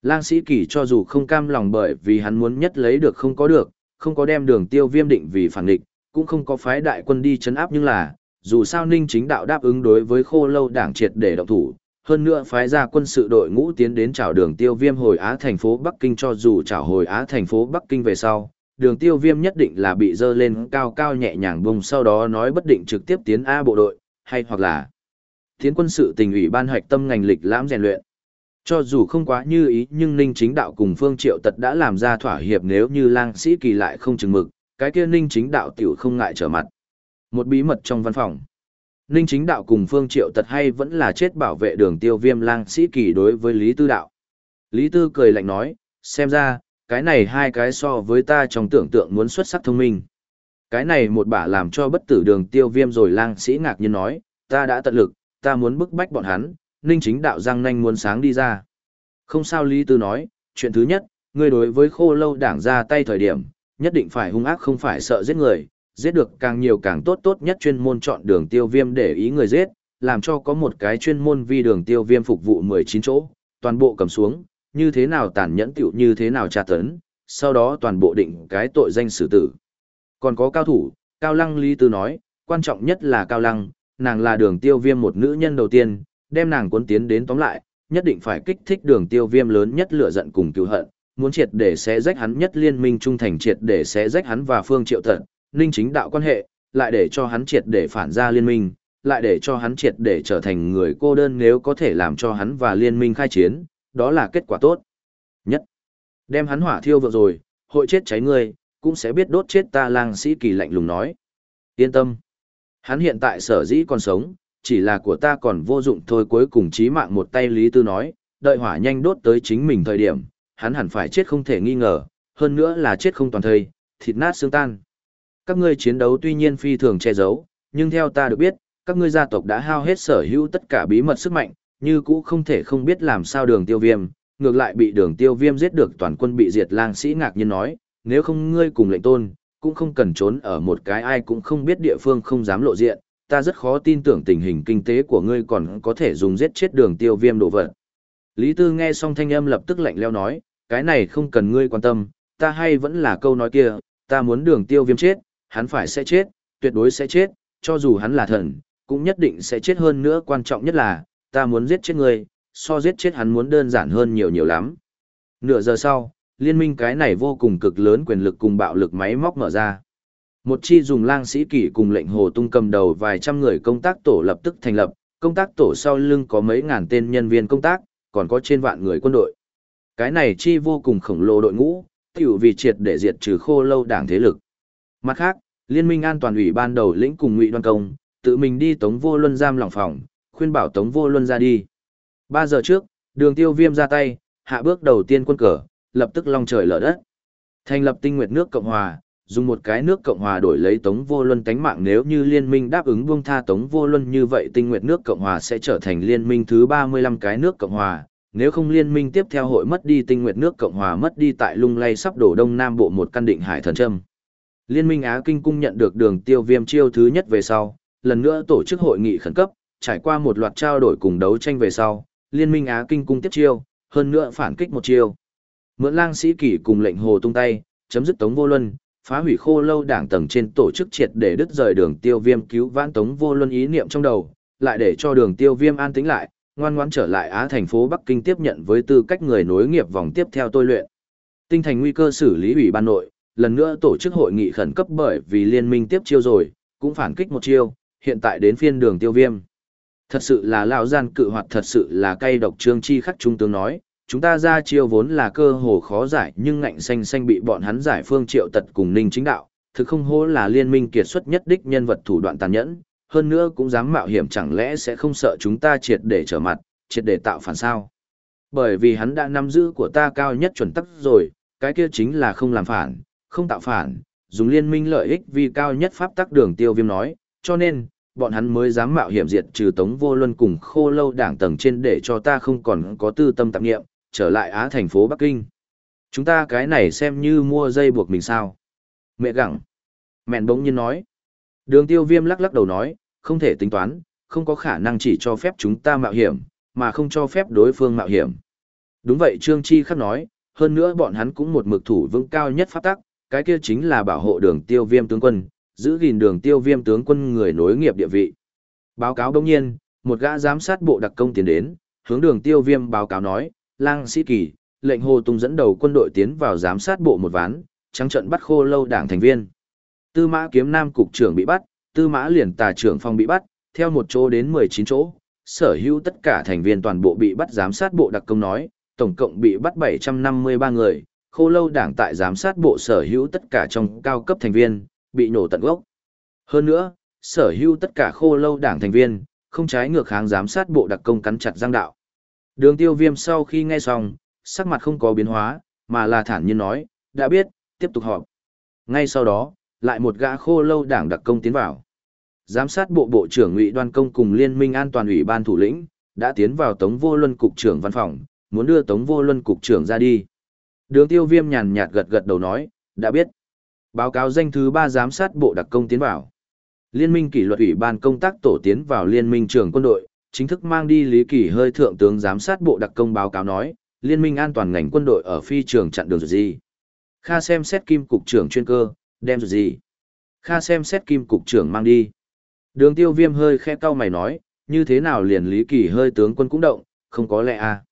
Lang sĩ kỳ cho dù không cam lòng bởi vì hắn muốn nhất lấy được không có được, không có đem đường tiêu viêm định vì phản địch, cũng không có phái đại quân đi chấn áp nhưng là, dù sao ninh chính đạo đáp ứng đối với khô lâu đảng triệt để động thủ, hơn nữa phái ra quân sự đội ngũ tiến đến chào đường tiêu viêm hồi Á thành phố Bắc Kinh cho dù chào hồi Á thành phố Bắc Kinh về sau, đường tiêu viêm nhất định là bị dơ lên cao cao nhẹ nhàng bùng sau đó nói bất định trực tiếp tiến A bộ đội, hay hoặc là tiến quân sự tình ủy ban hoạch tâm ngành lịch lãm rèn luyện. Cho dù không quá như ý nhưng Ninh Chính Đạo cùng Phương Triệu Tật đã làm ra thỏa hiệp nếu như lang sĩ kỳ lại không chừng mực, cái kia Ninh Chính Đạo tiểu không ngại trở mặt. Một bí mật trong văn phòng. Ninh chính đạo cùng Phương Triệu tật hay vẫn là chết bảo vệ đường tiêu viêm lang sĩ kỳ đối với Lý Tư đạo. Lý Tư cười lạnh nói, xem ra, cái này hai cái so với ta trong tưởng tượng muốn xuất sắc thông minh. Cái này một bả làm cho bất tử đường tiêu viêm rồi lang sĩ ngạc nhiên nói, ta đã tận lực, ta muốn bức bách bọn hắn, ninh chính đạo răng nanh muốn sáng đi ra. Không sao Lý Tư nói, chuyện thứ nhất, ngươi đối với khô lâu đảng ra tay thời điểm, nhất định phải hung ác không phải sợ giết người, giết được càng nhiều càng tốt tốt nhất chuyên môn chọn đường tiêu viêm để ý người giết, làm cho có một cái chuyên môn vi đường tiêu viêm phục vụ 19 chỗ, toàn bộ cầm xuống, như thế nào tàn nhẫn tiểu như thế nào tra tấn, sau đó toàn bộ định cái tội danh xử tử. Còn có cao thủ, Cao Lăng Lý Tư nói, quan trọng nhất là Cao Lăng, nàng là đường tiêu viêm một nữ nhân đầu tiên, đem nàng cuốn tiến đến tóm lại, nhất định phải kích thích đường tiêu viêm lớn nhất lửa giận cùng cứu hận, muốn triệt để xé rách hắn nhất liên minh trung thành triệt để xé rách hắn và phương triệu thận ninh chính đạo quan hệ, lại để cho hắn triệt để phản ra liên minh, lại để cho hắn triệt để trở thành người cô đơn nếu có thể làm cho hắn và liên minh khai chiến, đó là kết quả tốt. Nhất, đem hắn hỏa thiêu vừa rồi, hội chết cháy ngươi cũng sẽ biết đốt chết ta lang sĩ kỳ lạnh lùng nói. Yên tâm, hắn hiện tại sở dĩ còn sống, chỉ là của ta còn vô dụng thôi cuối cùng chí mạng một tay Lý Tư nói, đợi hỏa nhanh đốt tới chính mình thời điểm, hắn hẳn phải chết không thể nghi ngờ, hơn nữa là chết không toàn thây, thịt nát xương tan các ngươi chiến đấu tuy nhiên phi thường che giấu, nhưng theo ta được biết, các ngươi gia tộc đã hao hết sở hữu tất cả bí mật sức mạnh, như cũ không thể không biết làm sao đường tiêu viêm, ngược lại bị đường tiêu viêm giết được toàn quân bị diệt lang sĩ ngạc nhiên nói, nếu không ngươi cùng lệnh tôn, cũng không cần trốn ở một cái ai cũng không biết địa phương không dám lộ diện, ta rất khó tin tưởng tình hình kinh tế của ngươi còn có thể dùng giết chết đường tiêu viêm đồ vật. Lý Tư nghe xong thanh âm lập tức lạnh leo nói, cái này không cần ngươi quan tâm, ta hay vẫn là câu nói kia, ta muốn đường tiêu viêm chết, hắn phải sẽ chết, tuyệt đối sẽ chết, cho dù hắn là thần, cũng nhất định sẽ chết hơn nữa quan trọng nhất là, ta muốn giết chết ngươi, so giết chết hắn muốn đơn giản hơn nhiều nhiều lắm. Nửa giờ sau, liên minh cái này vô cùng cực lớn quyền lực cùng bạo lực máy móc mở ra. Một chi dùng lang sĩ kỷ cùng lệnh hồ tung cầm đầu vài trăm người công tác tổ lập tức thành lập, công tác tổ sau lưng có mấy ngàn tên nhân viên công tác, còn có trên vạn người quân đội. Cái này chi vô cùng khổng lồ đội ngũ, tiểu vì triệt để diệt trừ khô lâu đảng thế lực. Mặt khác, Liên minh an toàn ủy ban đầu lĩnh cùng Ngụy Đoan Công, tự mình đi Tống Vô Luân giam lỏng phòng, khuyên bảo Tống Vô Luân ra đi. Ba giờ trước, đường tiêu viêm ra tay, hạ bước đầu tiên quân cờ, lập tức long trời lở đất. Thành lập tinh nguyệt nước Cộng Hòa, dùng một cái nước Cộng Hòa đổi lấy Tống Vô Luân tánh mạng nếu như liên minh đáp ứng buông tha Tống Vô Luân như vậy tinh nguyệt nước Cộng Hòa sẽ trở thành liên minh thứ 35 cái nước Cộng Hòa. Nếu không liên minh tiếp theo hội mất đi tinh nguyệt nước Cộng Hòa mất đi tại lung lay sắp đổ đông nam bộ một căn định hải thần trâm. Liên minh Á Kinh Cung nhận được đường tiêu viêm chiêu thứ nhất về sau, lần nữa tổ chức hội nghị khẩn cấp, trải qua một loạt trao đổi cùng đấu tranh về sau, Liên minh Á Kinh Cung tiếp chiêu, hơn nữa phản kích một chiêu. Mượn lang sĩ kỷ cùng lệnh hồ tung tay, chấm dứt tống vô luân, phá hủy khô lâu đảng tầng trên tổ chức triệt để đứt rời đường tiêu viêm cứu vãn tống vô luân ý niệm trong đầu, lại để cho đường tiêu viêm an tĩnh lại, ngoan ngoãn trở lại Á thành phố Bắc Kinh tiếp nhận với tư cách người nối nghiệp vòng tiếp theo tôi luyện. Tinh thành nguy cơ xử lý ủy ban nội, lần nữa tổ chức hội nghị khẩn cấp bởi vì liên minh tiếp chiêu rồi, cũng phản kích một chiêu, hiện tại đến phiên đường tiêu viêm. Thật sự là lão gian cự hoạt thật sự là cay độc trương chi khắc trung tướng nói, chúng ta ra chiêu vốn là cơ hồ khó giải nhưng ngạnh xanh xanh bị bọn hắn giải phương triệu tật cùng ninh chính đạo, thực không hố là liên minh kiệt xuất nhất đích nhân vật thủ đoạn tàn nhẫn, hơn nữa cũng dám mạo hiểm chẳng lẽ sẽ không sợ chúng ta triệt để trở mặt, triệt để tạo phản sao. Bởi vì hắn đã nắm giữ của ta cao nhất chuẩn tắc rồi, cái kia chính là không làm phản, không tạo phản, dùng liên minh lợi ích vì cao nhất pháp tắc đường tiêu viêm nói, cho nên, bọn hắn mới dám mạo hiểm diệt trừ tống vô luân cùng khô lâu đảng tầng trên để cho ta không còn có tư tâm tạp nghiệm, trở lại Á thành phố Bắc Kinh. Chúng ta cái này xem như mua dây buộc mình sao. Mẹ gặng. Mẹn bỗng nhiên nói. Đường tiêu viêm lắc lắc đầu nói, không thể tính toán, không có khả năng chỉ cho phép chúng ta mạo hiểm, mà không cho phép đối phương mạo hiểm. Đúng vậy Trương Chi khắc nói, hơn nữa bọn hắn cũng một mực thủ vững cao nhất pháp tắc, cái kia chính là bảo hộ đường tiêu viêm tướng quân, giữ gìn đường tiêu viêm tướng quân người nối nghiệp địa vị. Báo cáo đông nhiên, một gã giám sát bộ đặc công tiến đến, hướng đường tiêu viêm báo cáo nói, lang sĩ kỳ, lệnh hồ tung dẫn đầu quân đội tiến vào giám sát bộ một ván, trắng trận bắt khô lâu đảng thành viên. Tư mã kiếm nam cục trưởng bị bắt, tư mã liền tà trưởng phong bị bắt, theo một chỗ đến 19 chỗ, sở hữu tất cả thành viên toàn bộ bị bắt giám sát bộ đặc công nói, tổng cộng bị bắt 753 người, khô lâu đảng tại giám sát bộ sở hữu tất cả trong cao cấp thành viên, bị nổ tận gốc. Hơn nữa, sở hữu tất cả khô lâu đảng thành viên, không trái ngược kháng giám sát bộ đặc công cắn chặt giang đạo. Đường tiêu viêm sau khi nghe xong, sắc mặt không có biến hóa, mà là thản nhiên nói, đã biết, tiếp tục họp. Ngay sau đó, lại một gã khô lâu đảng đặc công tiến vào. Giám sát bộ bộ trưởng Ngụy Đoan Công cùng Liên minh an toàn ủy ban thủ lĩnh, đã tiến vào Tống Vô Luân cục trưởng văn phòng, muốn đưa Tống Vô Luân cục trưởng ra đi. Đường tiêu viêm nhàn nhạt gật gật đầu nói, đã biết. Báo cáo danh thứ ba giám sát bộ đặc công tiến vào. Liên minh kỷ luật ủy ban công tác tổ tiến vào liên minh trưởng quân đội, chính thức mang đi Lý Kỳ hơi thượng tướng giám sát bộ đặc công báo cáo nói, liên minh an toàn ngành quân đội ở phi trường chặn đường gì. Kha xem xét kim cục trưởng chuyên cơ, đem gì. Kha xem xét kim cục trưởng mang đi. Đường tiêu viêm hơi khe cau mày nói, như thế nào liền Lý Kỳ hơi tướng quân cũng động, không có lẽ à.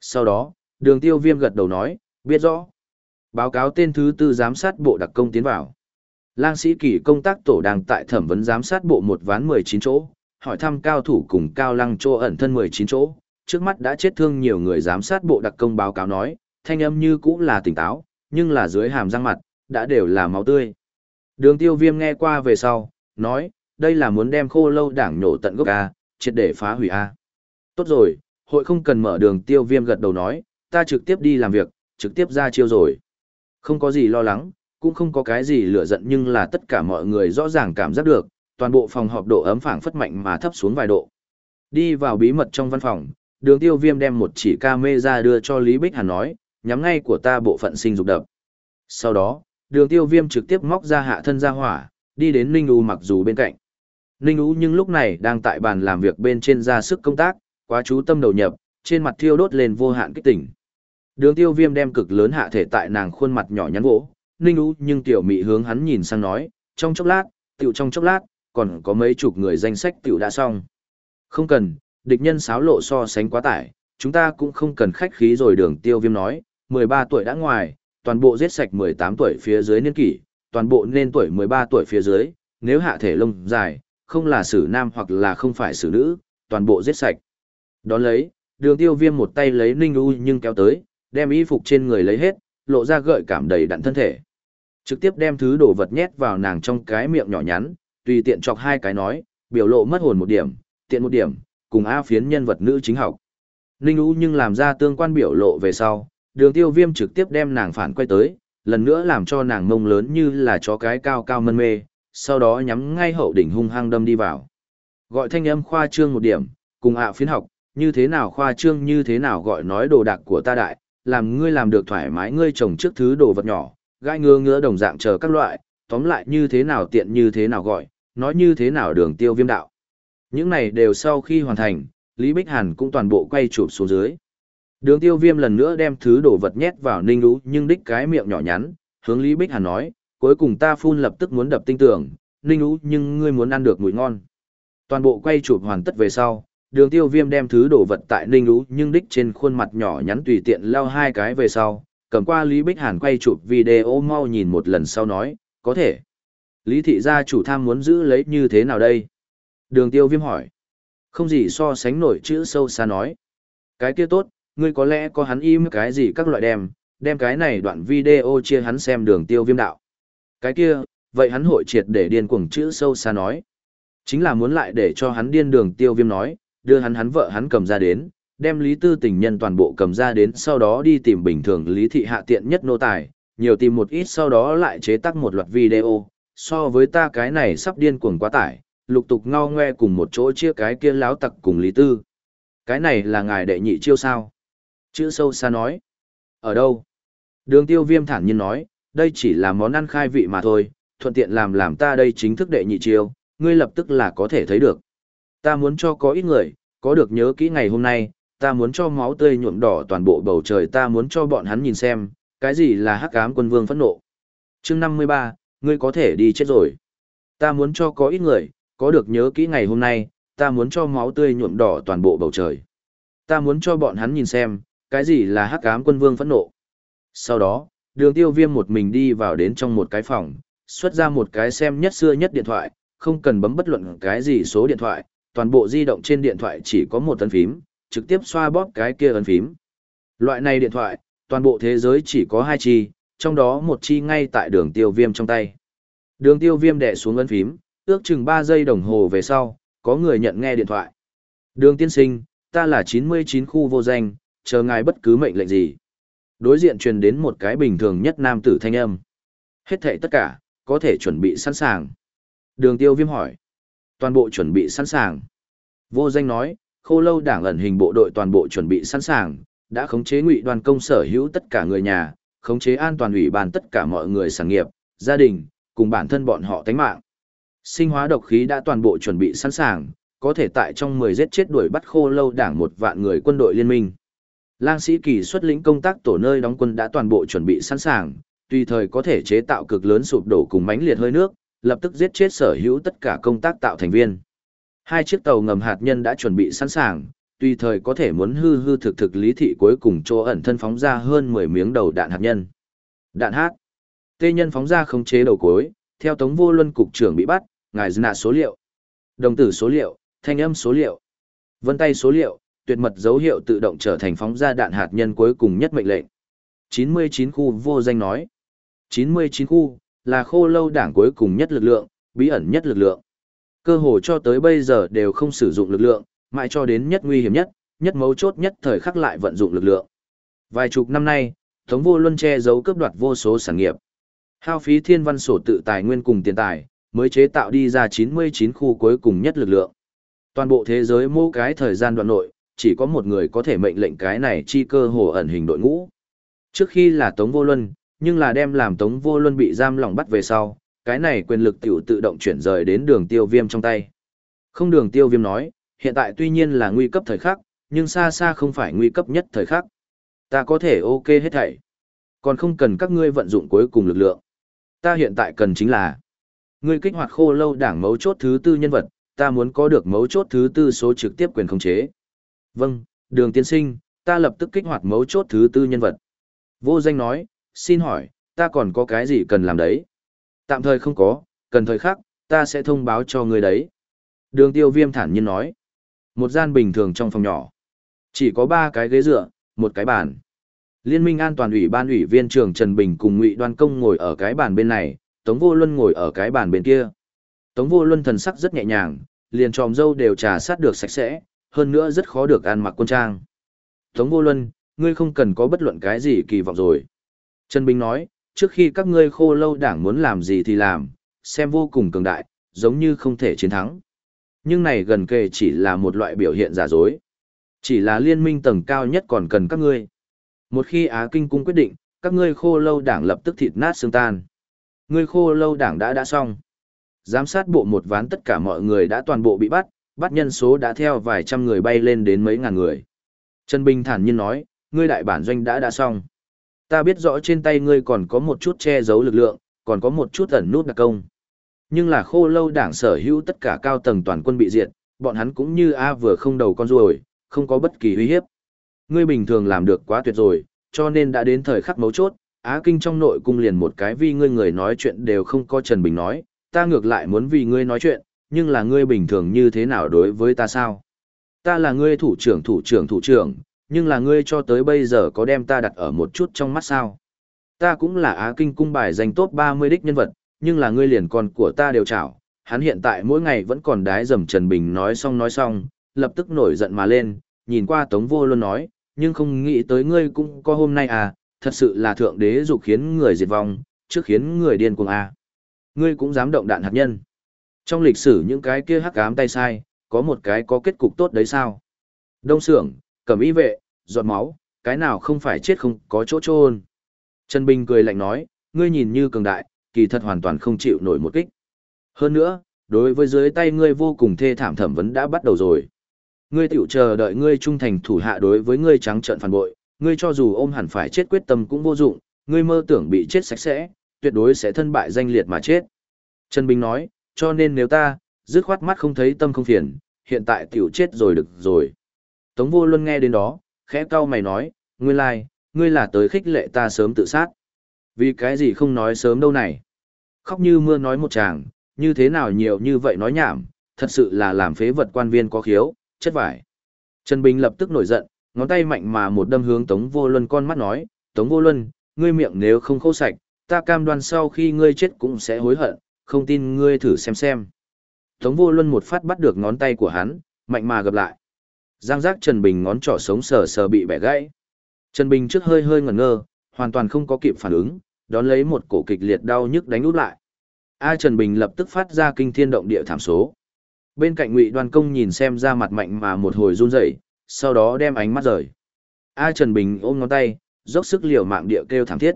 Sau đó, đường tiêu viêm gật đầu nói, biết rõ. Báo cáo tên thứ tư giám sát bộ đặc công tiến vào. Lang sĩ kỳ công tác tổ đang tại thẩm vấn giám sát bộ một ván 19 chỗ, hỏi thăm cao thủ cùng cao lăng chỗ ẩn thân 19 chỗ, trước mắt đã chết thương nhiều người giám sát bộ đặc công báo cáo nói, thanh âm như cũng là tỉnh táo, nhưng là dưới hàm răng mặt, đã đều là máu tươi. Đường tiêu viêm nghe qua về sau, nói, đây là muốn đem khô lâu đảng nhổ tận gốc A, triệt để phá hủy A. Tốt rồi, hội không cần mở đường tiêu viêm gật đầu nói, ta trực tiếp đi làm việc, trực tiếp ra chiêu rồi. Không có gì lo lắng, cũng không có cái gì lửa giận nhưng là tất cả mọi người rõ ràng cảm giác được, toàn bộ phòng họp độ ấm phảng phất mạnh mà thấp xuống vài độ. Đi vào bí mật trong văn phòng, đường tiêu viêm đem một chỉ ca mê ra đưa cho Lý Bích Hàn nói, nhắm ngay của ta bộ phận sinh dục đập. Sau đó, đường tiêu viêm trực tiếp móc ra hạ thân ra hỏa, đi đến Ninh U mặc dù bên cạnh. Ninh U nhưng lúc này đang tại bàn làm việc bên trên ra sức công tác, quá chú tâm đầu nhập, trên mặt thiêu đốt lên vô hạn kích tỉnh. Đường tiêu viêm đem cực lớn hạ thể tại nàng khuôn mặt nhỏ nhắn vỗ, Ninh U nhưng tiểu mị hướng hắn nhìn sang nói, trong chốc lát, tiểu trong chốc lát, còn có mấy chục người danh sách tiểu đã xong. Không cần, địch nhân xáo lộ so sánh quá tải, chúng ta cũng không cần khách khí rồi đường tiêu viêm nói, 13 tuổi đã ngoài, toàn bộ giết sạch 18 tuổi phía dưới niên kỷ, toàn bộ nên tuổi 13 tuổi phía dưới, nếu hạ thể lông dài, không là xử nam hoặc là không phải xử nữ, toàn bộ giết sạch. Đón lấy, đường tiêu viêm một tay lấy ninh u nhưng kéo tới, đem y phục trên người lấy hết, lộ ra gợi cảm đầy đặn thân thể. Trực tiếp đem thứ đồ vật nhét vào nàng trong cái miệng nhỏ nhắn, tùy tiện chọc hai cái nói, biểu lộ mất hồn một điểm, tiện một điểm, cùng A phiến nhân vật nữ chính học. Ninh U nhưng làm ra tương quan biểu lộ về sau, đường tiêu viêm trực tiếp đem nàng phản quay tới, lần nữa làm cho nàng mông lớn như là chó cái cao cao mân mê, sau đó nhắm ngay hậu đỉnh hung hăng đâm đi vào. Gọi thanh âm khoa trương một điểm, cùng ạ phiến học, như thế nào khoa trương như thế nào gọi nói đồ đạc của ta đại, làm ngươi làm được thoải mái ngươi trồng trước thứ đồ vật nhỏ, gai ngứa ngứa đồng dạng chờ các loại, tóm lại như thế nào tiện như thế nào gọi, nói như thế nào đường tiêu viêm đạo. Những này đều sau khi hoàn thành, Lý Bích Hàn cũng toàn bộ quay chụp xuống dưới. Đường tiêu viêm lần nữa đem thứ đồ vật nhét vào ninh lũ nhưng đích cái miệng nhỏ nhắn, hướng Lý Bích Hàn nói, cuối cùng ta phun lập tức muốn đập tinh tưởng, ninh lũ nhưng ngươi muốn ăn được mùi ngon. Toàn bộ quay chụp hoàn tất về sau, đường tiêu viêm đem thứ đồ vật tại ninh lũ nhưng đích trên khuôn mặt nhỏ nhắn tùy tiện lao hai cái về sau, cầm qua Lý Bích Hàn quay chụp video mau nhìn một lần sau nói, có thể. Lý thị gia chủ tham muốn giữ lấy như thế nào đây? Đường tiêu viêm hỏi. Không gì so sánh nổi chữ sâu xa nói. Cái kia tốt, ngươi có lẽ có hắn im cái gì các loại đem, đem cái này đoạn video chia hắn xem đường tiêu viêm đạo. Cái kia, vậy hắn hội triệt để điên cuồng chữ sâu xa nói. Chính là muốn lại để cho hắn điên đường tiêu viêm nói, đưa hắn hắn vợ hắn cầm ra đến, đem lý tư tình nhân toàn bộ cầm ra đến sau đó đi tìm bình thường lý thị hạ tiện nhất nô tài, nhiều tìm một ít sau đó lại chế tác một loạt video, so với ta cái này sắp điên cuồng quá tải, lục tục ngao ngoe cùng một chỗ chia cái kia láo tặc cùng lý tư. Cái này là ngài đệ nhị chiêu sao? Chữ sâu xa nói. Ở đâu? Đường tiêu viêm thản nhiên nói, đây chỉ là món ăn khai vị mà thôi, thuận tiện làm làm ta đây chính thức đệ nhị chiêu, ngươi lập tức là có thể thấy được. Ta muốn cho có ít người, có được nhớ kỹ ngày hôm nay, ta muốn cho máu tươi nhuộm đỏ toàn bộ bầu trời ta muốn cho bọn hắn nhìn xem, cái gì là hắc ám quân vương phẫn nộ. chương 53, ngươi có thể đi chết rồi. Ta muốn cho có ít người, có được nhớ kỹ ngày hôm nay, ta muốn cho máu tươi nhuộm đỏ toàn bộ bầu trời. Ta muốn cho bọn hắn nhìn xem, cái gì là hắc ám quân vương phẫn nộ. Sau đó, đường tiêu viêm một mình đi vào đến trong một cái phòng, xuất ra một cái xem nhất xưa nhất điện thoại, không cần bấm bất luận cái gì số điện thoại, toàn bộ di động trên điện thoại chỉ có một ấn phím, trực tiếp xoa bóp cái kia ấn phím. Loại này điện thoại, toàn bộ thế giới chỉ có hai chi, trong đó một chi ngay tại đường tiêu viêm trong tay. Đường tiêu viêm đẻ xuống ấn phím, ước chừng 3 giây đồng hồ về sau, có người nhận nghe điện thoại. Đường tiên sinh, ta là 99 khu vô danh, chờ ngài bất cứ mệnh lệnh gì. Đối diện truyền đến một cái bình thường nhất nam tử thanh âm. Hết thảy tất cả, có thể chuẩn bị sẵn sàng. Đường tiêu viêm hỏi. Toàn bộ chuẩn bị sẵn sàng. Vô danh nói, khô lâu đảng ẩn hình bộ đội toàn bộ chuẩn bị sẵn sàng, đã khống chế ngụy đoàn công sở hữu tất cả người nhà, khống chế an toàn ủy ban tất cả mọi người sản nghiệp, gia đình, cùng bản thân bọn họ tánh mạng. Sinh hóa độc khí đã toàn bộ chuẩn bị sẵn sàng, có thể tại trong 10 giết chết đuổi bắt khô lâu đảng một vạn người quân đội liên minh. Lang sĩ kỳ xuất lĩnh công tác tổ nơi đóng quân đã toàn bộ chuẩn bị sẵn sàng, tùy thời có thể chế tạo cực lớn sụp đổ cùng mãnh liệt hơi nước, lập tức giết chết sở hữu tất cả công tác tạo thành viên. Hai chiếc tàu ngầm hạt nhân đã chuẩn bị sẵn sàng, tùy thời có thể muốn hư hư thực thực lý thị cuối cùng chỗ ẩn thân phóng ra hơn 10 miếng đầu đạn hạt nhân. Đạn hát. Tê nhân phóng ra khống chế đầu cuối, theo Tống Vô Luân cục trưởng bị bắt, ngài nạ số liệu, đồng tử số liệu, thanh âm số liệu, vân tay số liệu, tuyệt mật dấu hiệu tự động trở thành phóng ra đạn hạt nhân cuối cùng nhất mệnh lệnh. 99 khu vô danh nói. 99 khu, là khô lâu đảng cuối cùng nhất lực lượng, bí ẩn nhất lực lượng. Cơ hồ cho tới bây giờ đều không sử dụng lực lượng, mãi cho đến nhất nguy hiểm nhất, nhất mấu chốt nhất thời khắc lại vận dụng lực lượng. Vài chục năm nay, Tống Vô Luân che giấu cướp đoạt vô số sản nghiệp. Hao phí thiên văn sổ tự tài nguyên cùng tiền tài, mới chế tạo đi ra 99 khu cuối cùng nhất lực lượng. Toàn bộ thế giới mô cái thời gian đoạn nội, chỉ có một người có thể mệnh lệnh cái này chi cơ hồ ẩn hình đội ngũ. Trước khi là Tống Vô Luân, nhưng là đem làm Tống Vô Luân bị giam lỏng bắt về sau, cái này quyền lực tiểu tự động chuyển rời đến đường tiêu viêm trong tay. Không đường tiêu viêm nói, hiện tại tuy nhiên là nguy cấp thời khắc, nhưng xa xa không phải nguy cấp nhất thời khắc. Ta có thể ok hết thảy. Còn không cần các ngươi vận dụng cuối cùng lực lượng. Ta hiện tại cần chính là ngươi kích hoạt khô lâu đảng mấu chốt thứ tư nhân vật, ta muốn có được mấu chốt thứ tư số trực tiếp quyền khống chế. Vâng, đường tiên sinh, ta lập tức kích hoạt mấu chốt thứ tư nhân vật. Vô danh nói, xin hỏi, ta còn có cái gì cần làm đấy? Tạm thời không có, cần thời khắc, ta sẽ thông báo cho người đấy. Đường tiêu viêm thản nhiên nói. Một gian bình thường trong phòng nhỏ. Chỉ có ba cái ghế dựa, một cái bàn. Liên minh an toàn ủy ban ủy viên trưởng Trần Bình cùng Ngụy Đoan Công ngồi ở cái bàn bên này, Tống Vô Luân ngồi ở cái bàn bên kia. Tống Vô Luân thần sắc rất nhẹ nhàng, liền tròm dâu đều trà sát được sạch sẽ, hơn nữa rất khó được ăn mặc quân trang. Tống Vô Luân, ngươi không cần có bất luận cái gì kỳ vọng rồi. Trần Bình nói, trước khi các ngươi khô lâu đảng muốn làm gì thì làm, xem vô cùng cường đại, giống như không thể chiến thắng. Nhưng này gần kề chỉ là một loại biểu hiện giả dối. Chỉ là liên minh tầng cao nhất còn cần các ngươi. Một khi Á Kinh Cung quyết định, các ngươi khô lâu đảng lập tức thịt nát xương tan. Ngươi khô lâu đảng đã đã xong. Giám sát bộ một ván tất cả mọi người đã toàn bộ bị bắt, bắt nhân số đã theo vài trăm người bay lên đến mấy ngàn người. Trần Bình thản nhiên nói, ngươi đại bản doanh đã đã xong. Ta biết rõ trên tay ngươi còn có một chút che giấu lực lượng, còn có một chút ẩn nút đặc công. Nhưng là khô lâu đảng sở hữu tất cả cao tầng toàn quân bị diệt, bọn hắn cũng như A vừa không đầu con ruồi, không có bất kỳ uy hiếp. Ngươi bình thường làm được quá tuyệt rồi, cho nên đã đến thời khắc mấu chốt, Á Kinh trong nội cung liền một cái vì ngươi người nói chuyện đều không có Trần Bình nói, ta ngược lại muốn vì ngươi nói chuyện, nhưng là ngươi bình thường như thế nào đối với ta sao? Ta là ngươi thủ trưởng thủ trưởng thủ trưởng, nhưng là ngươi cho tới bây giờ có đem ta đặt ở một chút trong mắt sao? Ta cũng là Á Kinh cung bài danh top 30 đích nhân vật, nhưng là ngươi liền con của ta đều chảo. Hắn hiện tại mỗi ngày vẫn còn đái dầm Trần Bình nói xong nói xong, lập tức nổi giận mà lên, nhìn qua Tống Vô luôn nói, nhưng không nghĩ tới ngươi cũng có hôm nay à, thật sự là thượng đế dục khiến người diệt vong, trước khiến người điên cuồng à. Ngươi cũng dám động đạn hạt nhân. Trong lịch sử những cái kia hắc ám tay sai, có một cái có kết cục tốt đấy sao? Đông sưởng, cầm y vệ, giọt máu, cái nào không phải chết không có chỗ trôn. Trần Bình cười lạnh nói, ngươi nhìn như cường đại, kỳ thật hoàn toàn không chịu nổi một kích. Hơn nữa, đối với dưới tay ngươi vô cùng thê thảm thẩm vấn đã bắt đầu rồi. Ngươi tiểu chờ đợi ngươi trung thành thủ hạ đối với ngươi trắng trợn phản bội, ngươi cho dù ôm hẳn phải chết quyết tâm cũng vô dụng, ngươi mơ tưởng bị chết sạch sẽ, tuyệt đối sẽ thân bại danh liệt mà chết. Trần Bình nói, cho nên nếu ta, dứt khoát mắt không thấy tâm không phiền, hiện tại tiểu chết rồi được rồi. Tống vô luân nghe đến đó, khẽ cau mày nói, ngươi lai, ngươi là tới khích lệ ta sớm tự sát. Vì cái gì không nói sớm đâu này? Khóc như mưa nói một chàng, như thế nào nhiều như vậy nói nhảm, thật sự là làm phế vật quan viên có khiếu, chất vải. Trần Bình lập tức nổi giận, ngón tay mạnh mà một đâm hướng Tống Vô Luân con mắt nói, Tống Vô Luân, ngươi miệng nếu không khô sạch, ta cam đoan sau khi ngươi chết cũng sẽ hối hận, không tin ngươi thử xem xem. Tống Vô Luân một phát bắt được ngón tay của hắn, mạnh mà gặp lại. Giang giác Trần Bình ngón trỏ sống sờ sờ bị bẻ gãy. Trần Bình trước hơi hơi ngẩn ngơ, hoàn toàn không có kịp phản ứng, đón lấy một cổ kịch liệt đau nhức đánh út lại. A Trần Bình lập tức phát ra kinh thiên động địa thảm số. Bên cạnh Ngụy Đoan Công nhìn xem ra mặt mạnh mà một hồi run rẩy, sau đó đem ánh mắt rời. A Trần Bình ôm ngón tay, dốc sức liều mạng địa kêu thảm thiết.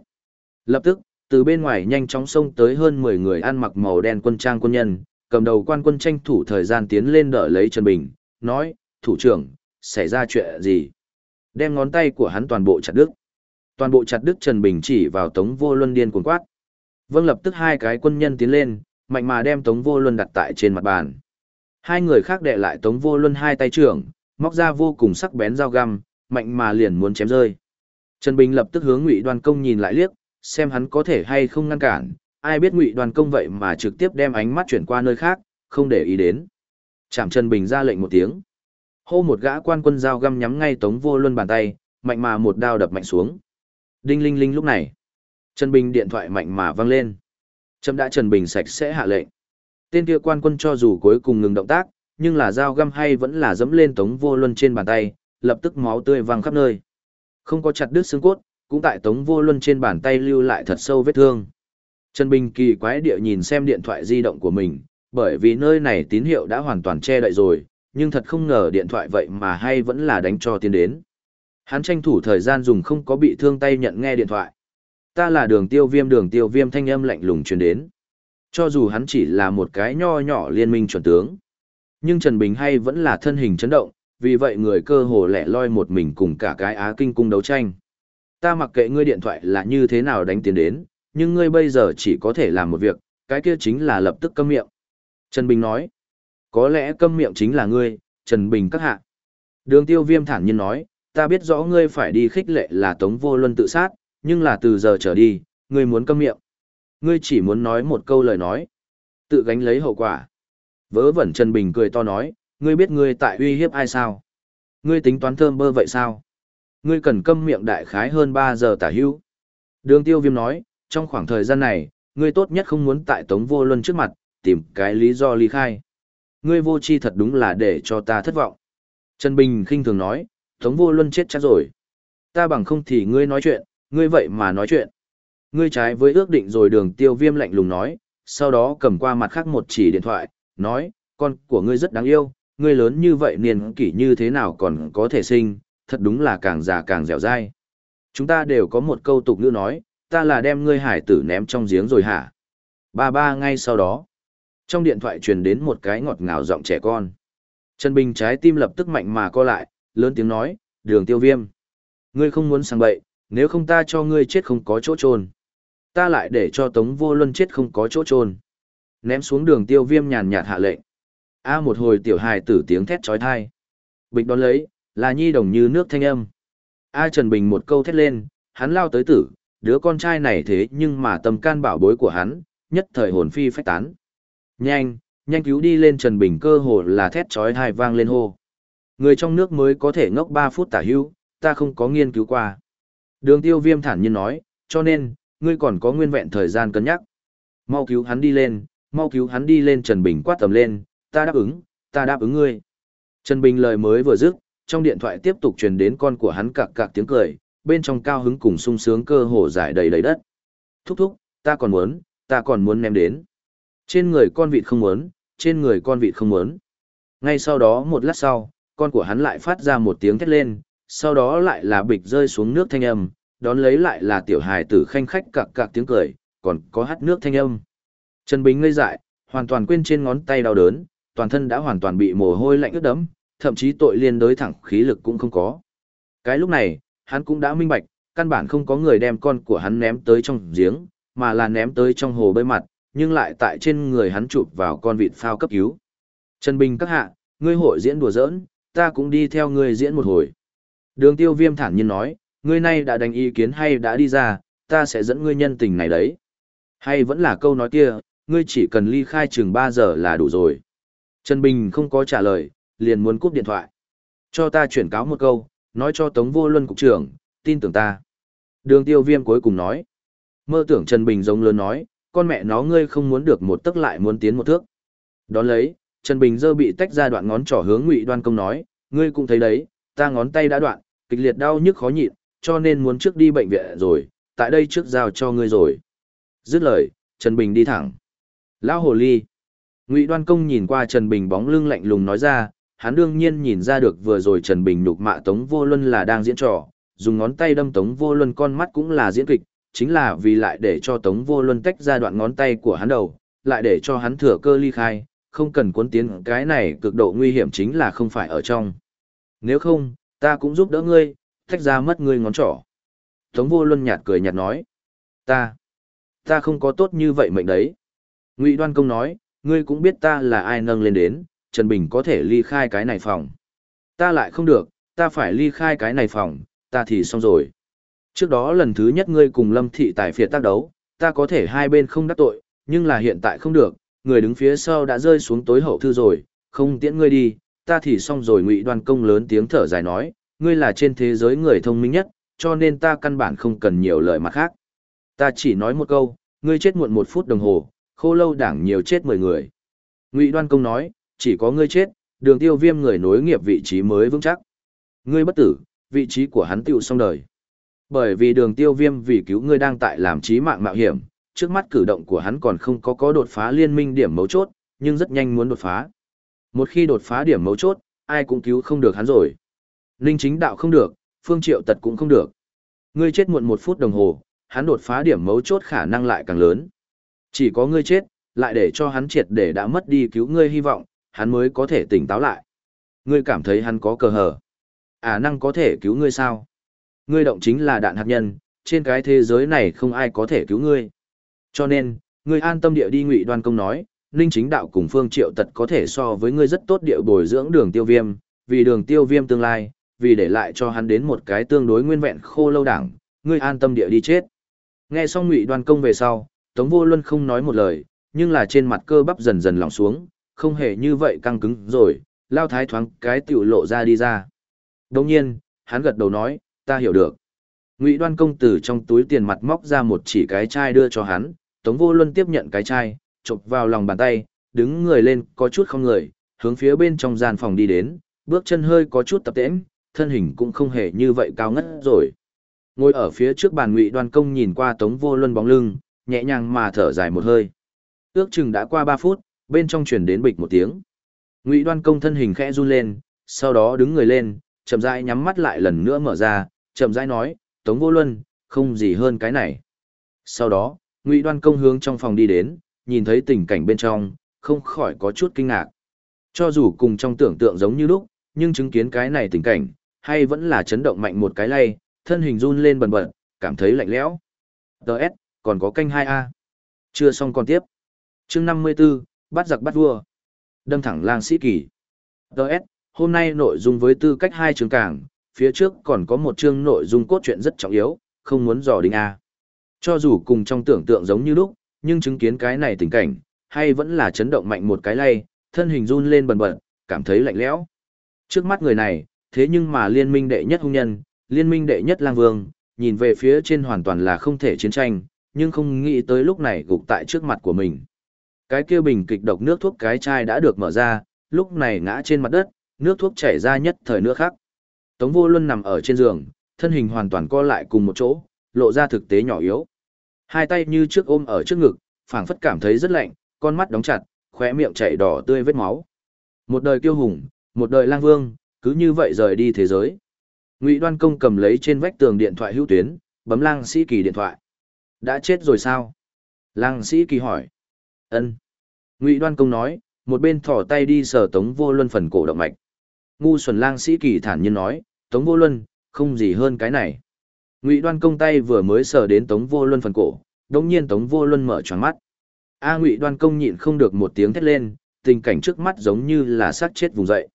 Lập tức, từ bên ngoài nhanh chóng xông tới hơn 10 người ăn mặc màu đen quân trang quân nhân, cầm đầu quan quân tranh thủ thời gian tiến lên đỡ lấy Trần Bình, nói, thủ trưởng, xảy ra chuyện gì? Đem ngón tay của hắn toàn bộ chặt đứt. Toàn bộ chặt đứt Trần Bình chỉ vào Tống Vô Luân điên cuồng quát. Vâng lập tức hai cái quân nhân tiến lên, mạnh mà đem Tống Vô Luân đặt tại trên mặt bàn. Hai người khác đệ lại Tống Vô Luân hai tay trưởng, móc ra vô cùng sắc bén dao găm, mạnh mà liền muốn chém rơi. Trần Bình lập tức hướng Ngụy Đoan Công nhìn lại liếc, xem hắn có thể hay không ngăn cản, ai biết Ngụy Đoan Công vậy mà trực tiếp đem ánh mắt chuyển qua nơi khác, không để ý đến. Trảm Trần Bình ra lệnh một tiếng. Hô một gã quan quân dao găm nhắm ngay Tống Vô Luân bàn tay, mạnh mà một đao đập mạnh xuống. Đinh linh linh lúc này, Trần Bình điện thoại mạnh mà vang lên. Trâm đã Trần Bình sạch sẽ hạ lệnh. Tên kia quan quân cho dù cuối cùng ngừng động tác, nhưng là dao găm hay vẫn là dẫm lên Tống Vô Luân trên bàn tay, lập tức máu tươi văng khắp nơi. Không có chặt đứt xương cốt, cũng tại Tống Vô Luân trên bàn tay lưu lại thật sâu vết thương. Trần Bình kỳ quái địa nhìn xem điện thoại di động của mình, bởi vì nơi này tín hiệu đã hoàn toàn che đậy rồi, nhưng thật không ngờ điện thoại vậy mà hay vẫn là đánh cho tiến đến. Hắn tranh thủ thời gian dùng không có bị thương tay nhận nghe điện thoại. Ta là đường tiêu viêm đường tiêu viêm thanh âm lạnh lùng truyền đến. Cho dù hắn chỉ là một cái nho nhỏ liên minh chuẩn tướng. Nhưng Trần Bình hay vẫn là thân hình chấn động, vì vậy người cơ hồ lẻ loi một mình cùng cả cái Á Kinh cung đấu tranh. Ta mặc kệ ngươi điện thoại là như thế nào đánh tiền đến, nhưng ngươi bây giờ chỉ có thể làm một việc, cái kia chính là lập tức câm miệng. Trần Bình nói, có lẽ câm miệng chính là ngươi, Trần Bình các hạ. Đường tiêu viêm thản nhiên nói, ta biết rõ ngươi phải đi khích lệ là Tống Vô Luân tự sát, nhưng là từ giờ trở đi, ngươi muốn câm miệng. Ngươi chỉ muốn nói một câu lời nói, tự gánh lấy hậu quả. Vớ vẩn Trần Bình cười to nói, ngươi biết ngươi tại uy hiếp ai sao? Ngươi tính toán thơm bơ vậy sao? Ngươi cần câm miệng đại khái hơn 3 giờ tả hữu. Đường tiêu viêm nói, trong khoảng thời gian này, ngươi tốt nhất không muốn tại Tống Vô Luân trước mặt, tìm cái lý do ly khai. Ngươi vô chi thật đúng là để cho ta thất vọng. Trần Bình khinh thường nói, Tống Vô Luân chết chắc rồi. Ta bằng không thì ngươi nói chuyện, ngươi vậy mà nói chuyện. Ngươi trái với ước định rồi đường tiêu viêm lạnh lùng nói, sau đó cầm qua mặt khác một chỉ điện thoại, nói, con của ngươi rất đáng yêu, ngươi lớn như vậy niên kỷ như thế nào còn có thể sinh, thật đúng là càng già càng dẻo dai. Chúng ta đều có một câu tục ngữ nói, ta là đem ngươi hải tử ném trong giếng rồi hả? Ba ba ngay sau đó, trong điện thoại truyền đến một cái ngọt ngào giọng trẻ con. Trần Bình trái tim lập tức mạnh mà co lại, lớn tiếng nói, đường tiêu viêm. Ngươi không muốn sang bậy, nếu không ta cho ngươi chết không có chỗ trôn. Ta lại để cho Tống Vô Luân chết không có chỗ trôn. Ném xuống đường tiêu viêm nhàn nhạt hạ lệnh. A một hồi tiểu hài tử tiếng thét trói thai. Bịch đón lấy, là nhi đồng như nước thanh âm. A Trần Bình một câu thét lên, hắn lao tới tử, đứa con trai này thế nhưng mà tâm can bảo bối của hắn, nhất thời hồn phi phách tán. Nhanh, nhanh cứu đi lên Trần Bình cơ hồ là thét chói hai vang lên hô. Người trong nước mới có thể ngốc 3 phút tả hưu, ta không có nghiên cứu qua. Đường tiêu viêm thản nhiên nói, cho nên, ngươi còn có nguyên vẹn thời gian cân nhắc. Mau cứu hắn đi lên, mau cứu hắn đi lên Trần Bình quát tầm lên, ta đáp ứng, ta đáp ứng ngươi. Trần Bình lời mới vừa dứt, trong điện thoại tiếp tục truyền đến con của hắn cạc cạc tiếng cười, bên trong cao hứng cùng sung sướng cơ hồ giải đầy đầy đất. Thúc thúc, ta còn muốn, ta còn muốn ném đến. Trên người con vịt không muốn, trên người con vịt không muốn. Ngay sau đó một lát sau, con của hắn lại phát ra một tiếng thét lên, sau đó lại là bịch rơi xuống nước thanh âm, đón lấy lại là tiểu hài tử khanh khách cạc cạc tiếng cười, còn có hát nước thanh âm. Trần bính ngây dại, hoàn toàn quên trên ngón tay đau đớn, toàn thân đã hoàn toàn bị mồ hôi lạnh ướt đẫm, thậm chí tội liên đối thẳng khí lực cũng không có. Cái lúc này, hắn cũng đã minh bạch, căn bản không có người đem con của hắn ném tới trong giếng, mà là ném tới trong hồ bơi mặt, nhưng lại tại trên người hắn chụp vào con vịt phao cấp cứu. Trần Bình các hạ, ngươi hội diễn đùa giỡn, ta cũng đi theo ngươi diễn một hồi. Đường tiêu viêm thản nhiên nói, ngươi nay đã đánh ý kiến hay đã đi ra, ta sẽ dẫn ngươi nhân tình này đấy. Hay vẫn là câu nói kia, ngươi chỉ cần ly khai chừng 3 giờ là đủ rồi. Trần Bình không có trả lời, liền muốn cúp điện thoại. Cho ta chuyển cáo một câu, nói cho Tống Vô Luân cục trưởng, tin tưởng ta. Đường tiêu viêm cuối cùng nói. Mơ tưởng Trần Bình giống lớn nói, con mẹ nó ngươi không muốn được một tức lại muốn tiến một thước. Đón lấy, Trần Bình dơ bị tách ra đoạn ngón trỏ hướng Ngụy Đoan Công nói, ngươi cũng thấy đấy, ta ngón tay đã đoạn, kịch liệt đau nhức khó nhịn, cho nên muốn trước đi bệnh viện rồi, tại đây trước giao cho ngươi rồi. Dứt lời, Trần Bình đi thẳng. Lão hồ ly. Ngụy Đoan Công nhìn qua Trần Bình bóng lưng lạnh lùng nói ra, hắn đương nhiên nhìn ra được vừa rồi Trần Bình nhục mạ Tống Vô Luân là đang diễn trò, dùng ngón tay đâm Tống Vô Luân con mắt cũng là diễn kịch, chính là vì lại để cho Tống Vô Luân tách ra đoạn ngón tay của hắn đầu, lại để cho hắn thừa cơ ly khai, không cần cuốn tiến cái này cực độ nguy hiểm chính là không phải ở trong. Nếu không, ta cũng giúp đỡ ngươi, tách ra mất ngươi ngón trỏ. Tống Vô Luân nhạt cười nhạt nói, ta, ta không có tốt như vậy mệnh đấy. Ngụy Đoan Công nói, ngươi cũng biết ta là ai nâng lên đến, Trần Bình có thể ly khai cái này phòng. Ta lại không được, ta phải ly khai cái này phòng, ta thì xong rồi. Trước đó lần thứ nhất ngươi cùng Lâm Thị Tài phiệt tác đấu, ta có thể hai bên không đắc tội, nhưng là hiện tại không được, người đứng phía sau đã rơi xuống tối hậu thư rồi, không tiễn ngươi đi, ta thì xong rồi ngụy đoan công lớn tiếng thở dài nói, ngươi là trên thế giới người thông minh nhất, cho nên ta căn bản không cần nhiều lời mặt khác. Ta chỉ nói một câu, ngươi chết muộn một phút đồng hồ, khô lâu đảng nhiều chết mười người. Ngụy đoan công nói, chỉ có ngươi chết, đường tiêu viêm người nối nghiệp vị trí mới vững chắc. Ngươi bất tử, vị trí của hắn tiêu xong đời. Bởi vì đường tiêu viêm vì cứu ngươi đang tại làm trí mạng mạo hiểm, trước mắt cử động của hắn còn không có có đột phá liên minh điểm mấu chốt, nhưng rất nhanh muốn đột phá. Một khi đột phá điểm mấu chốt, ai cũng cứu không được hắn rồi. Ninh chính đạo không được, phương triệu tật cũng không được. Ngươi chết muộn một phút đồng hồ, hắn đột phá điểm mấu chốt khả năng lại càng lớn. Chỉ có ngươi chết, lại để cho hắn triệt để đã mất đi cứu ngươi hy vọng, hắn mới có thể tỉnh táo lại. Ngươi cảm thấy hắn có cờ hở. À năng có thể cứu ngươi sao? Ngươi động chính là đạn hạt nhân, trên cái thế giới này không ai có thể cứu ngươi. Cho nên, ngươi an tâm địa đi ngụy đoan công nói, Ninh chính đạo cùng phương triệu tật có thể so với ngươi rất tốt địa bồi dưỡng đường tiêu viêm, vì đường tiêu viêm tương lai, vì để lại cho hắn đến một cái tương đối nguyên vẹn khô lâu đẳng, ngươi an tâm địa đi chết. Nghe xong ngụy đoan công về sau, Tống Vô Luân không nói một lời, nhưng là trên mặt cơ bắp dần dần lỏng xuống, không hề như vậy căng cứng rồi, lao thái thoáng cái tiểu lộ ra đi ra. Đồng nhiên, hắn gật đầu nói, ta hiểu được. Ngụy đoan công tử trong túi tiền mặt móc ra một chỉ cái chai đưa cho hắn, Tống Vô Luân tiếp nhận cái chai, chụp vào lòng bàn tay, đứng người lên có chút không người, hướng phía bên trong gian phòng đi đến, bước chân hơi có chút tập tễnh, thân hình cũng không hề như vậy cao ngất rồi. Ngồi ở phía trước bàn ngụy đoan công nhìn qua Tống Vô Luân bóng lưng, nhẹ nhàng mà thở dài một hơi. Ước chừng đã qua 3 phút, bên trong truyền đến bịch một tiếng. Ngụy Đoan Công thân hình khẽ run lên, sau đó đứng người lên, chậm rãi nhắm mắt lại lần nữa mở ra, chậm rãi nói, "Tống Vô Luân, không gì hơn cái này." Sau đó, Ngụy Đoan Công hướng trong phòng đi đến, nhìn thấy tình cảnh bên trong, không khỏi có chút kinh ngạc. Cho dù cùng trong tưởng tượng giống như lúc, nhưng chứng kiến cái này tình cảnh, hay vẫn là chấn động mạnh một cái lay, thân hình run lên bần bật, cảm thấy lạnh lẽo. Đợt, còn có canh 2A. Chưa xong còn tiếp. chương 54, bắt giặc bắt vua. Đâm thẳng lang sĩ kỳ. Đợt, hôm nay nội dung với tư cách hai chương cảng, phía trước còn có một chương nội dung cốt truyện rất trọng yếu, không muốn dò đinh A. Cho dù cùng trong tưởng tượng giống như lúc, nhưng chứng kiến cái này tình cảnh, hay vẫn là chấn động mạnh một cái lay, thân hình run lên bần bật, cảm thấy lạnh lẽo. Trước mắt người này, thế nhưng mà liên minh đệ nhất hung nhân, liên minh đệ nhất lang vương, nhìn về phía trên hoàn toàn là không thể chiến tranh, nhưng không nghĩ tới lúc này gục tại trước mặt của mình. Cái kia bình kịch độc nước thuốc cái chai đã được mở ra, lúc này ngã trên mặt đất, nước thuốc chảy ra nhất thời nữa khác. Tống vô luân nằm ở trên giường, thân hình hoàn toàn co lại cùng một chỗ, lộ ra thực tế nhỏ yếu. Hai tay như trước ôm ở trước ngực, phảng phất cảm thấy rất lạnh, con mắt đóng chặt, khóe miệng chảy đỏ tươi vết máu. Một đời kiêu hùng, một đời lang vương, cứ như vậy rời đi thế giới. Ngụy Đoan Công cầm lấy trên vách tường điện thoại hữu tuyến, bấm Lang Sĩ Kỳ điện thoại. Đã chết rồi sao? Lang Sĩ Kỳ hỏi. Ân. Ngụy Đoan Công nói, một bên thỏ tay đi sờ Tống Vô Luân phần cổ động mạch. Ngu xuẩn Lang Sĩ Kỳ thản nhiên nói, Tống Vô Luân, không gì hơn cái này. Ngụy Đoan Công tay vừa mới sờ đến Tống Vô Luân phần cổ, đống nhiên Tống Vô Luân mở tròn mắt. A Ngụy Đoan Công nhịn không được một tiếng thét lên, tình cảnh trước mắt giống như là xác chết vùng dậy.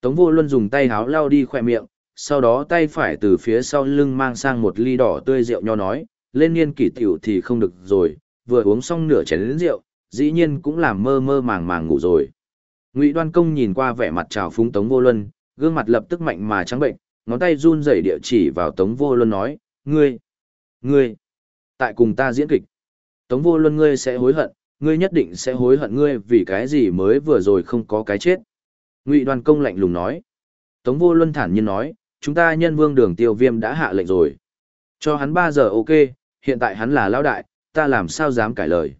Tống Vô Luân dùng tay háo lau đi khoe miệng, sau đó tay phải từ phía sau lưng mang sang một ly đỏ tươi rượu nho nói, lên niên kỷ tiểu thì không được rồi, vừa uống xong nửa chén lớn rượu, dĩ nhiên cũng làm mơ mơ màng màng ngủ rồi. Ngụy Đoan Công nhìn qua vẻ mặt trào phúng Tống Vô Luân, gương mặt lập tức mạnh mà trắng bệnh, ngón tay run rẩy địa chỉ vào Tống Vô Luân nói, "Ngươi, ngươi, tại cùng ta diễn kịch. Tống Vô Luân ngươi sẽ hối hận, ngươi nhất định sẽ hối hận ngươi vì cái gì mới vừa rồi không có cái chết." Ngụy Đoan Công lạnh lùng nói. Tống Vô Luân thản nhiên nói, chúng ta nhân vương đường tiêu viêm đã hạ lệnh rồi. Cho hắn ba giờ ok, hiện tại hắn là lão đại, ta làm sao dám cải lời.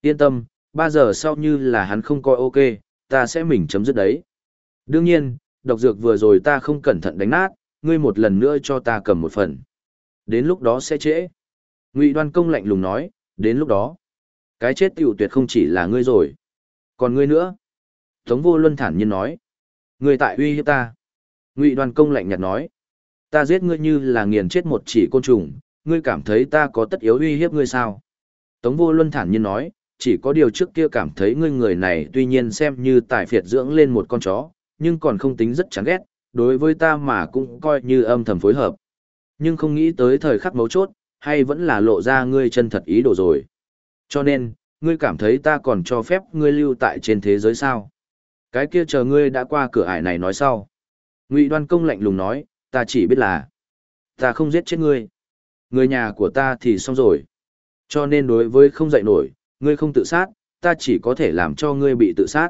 Yên tâm, ba giờ sau như là hắn không coi ok, ta sẽ mình chấm dứt đấy. Đương nhiên, độc dược vừa rồi ta không cẩn thận đánh nát, ngươi một lần nữa cho ta cầm một phần. Đến lúc đó sẽ trễ. Ngụy đoan công lạnh lùng nói, đến lúc đó. Cái chết tiểu tuyệt không chỉ là ngươi rồi. Còn ngươi nữa. Tống vô luân thản nhiên nói. Ngươi tại uy hiếp ta. Ngụy Đoan Công lạnh nhạt nói, ta giết ngươi như là nghiền chết một chỉ côn trùng, ngươi cảm thấy ta có tất yếu uy hiếp ngươi sao? Tống Vô Luân thản nhiên nói, chỉ có điều trước kia cảm thấy ngươi người này tuy nhiên xem như tài phiệt dưỡng lên một con chó, nhưng còn không tính rất chán ghét, đối với ta mà cũng coi như âm thầm phối hợp. Nhưng không nghĩ tới thời khắc mấu chốt, hay vẫn là lộ ra ngươi chân thật ý đồ rồi. Cho nên, ngươi cảm thấy ta còn cho phép ngươi lưu tại trên thế giới sao? Cái kia chờ ngươi đã qua cửa ải này nói sau. Ngụy Đoan Công lạnh lùng nói, ta chỉ biết là, ta không giết chết ngươi. Người nhà của ta thì xong rồi. Cho nên đối với không dạy nổi, ngươi không tự sát, ta chỉ có thể làm cho ngươi bị tự sát.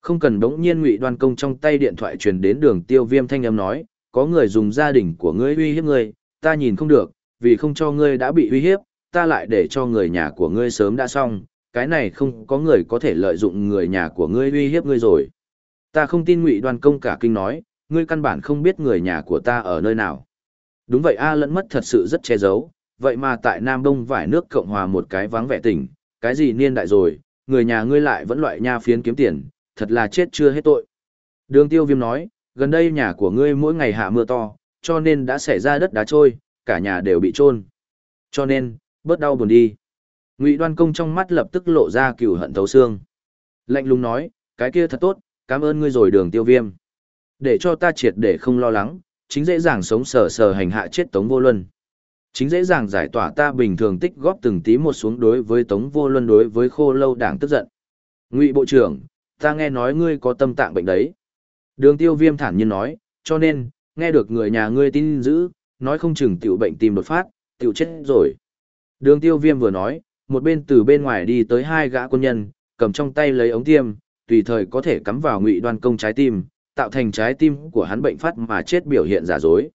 Không cần đống nhiên Ngụy Đoan Công trong tay điện thoại truyền đến đường tiêu viêm thanh âm nói, có người dùng gia đình của ngươi uy hiếp ngươi, ta nhìn không được, vì không cho ngươi đã bị uy hiếp, ta lại để cho người nhà của ngươi sớm đã xong, cái này không có người có thể lợi dụng người nhà của ngươi uy hiếp ngươi rồi. Ta không tin ngụy đoan công cả kinh nói, ngươi căn bản không biết người nhà của ta ở nơi nào. Đúng vậy A lẫn mất thật sự rất che giấu, vậy mà tại Nam Đông vải nước Cộng Hòa một cái vắng vẻ tỉnh, cái gì niên đại rồi, người nhà ngươi lại vẫn loại nha phiến kiếm tiền, thật là chết chưa hết tội. Đường tiêu viêm nói, gần đây nhà của ngươi mỗi ngày hạ mưa to, cho nên đã xảy ra đất đá trôi, cả nhà đều bị trôn. Cho nên, bớt đau buồn đi. Ngụy Đoan Công trong mắt lập tức lộ ra cừu hận thấu xương. Lạnh lùng nói, cái kia thật tốt, cảm ơn ngươi rồi đường tiêu viêm. Để cho ta triệt để không lo lắng, chính dễ dàng sống sờ sờ hành hạ chết Tống Vô Luân. Chính dễ dàng giải tỏa ta bình thường tích góp từng tí một xuống đối với Tống Vô Luân đối với khô lâu đảng tức giận. Ngụy Bộ trưởng, ta nghe nói ngươi có tâm tạng bệnh đấy. Đường tiêu viêm thản nhiên nói, cho nên, nghe được người nhà ngươi tin giữ, nói không chừng tiểu bệnh tìm đột phát, tiểu chết rồi. Đường tiêu viêm vừa nói, một bên từ bên ngoài đi tới hai gã quân nhân, cầm trong tay lấy ống tiêm, tùy thời có thể cắm vào ngụy đoan công trái tim, tạo thành trái tim của hắn bệnh phát mà chết biểu hiện giả dối.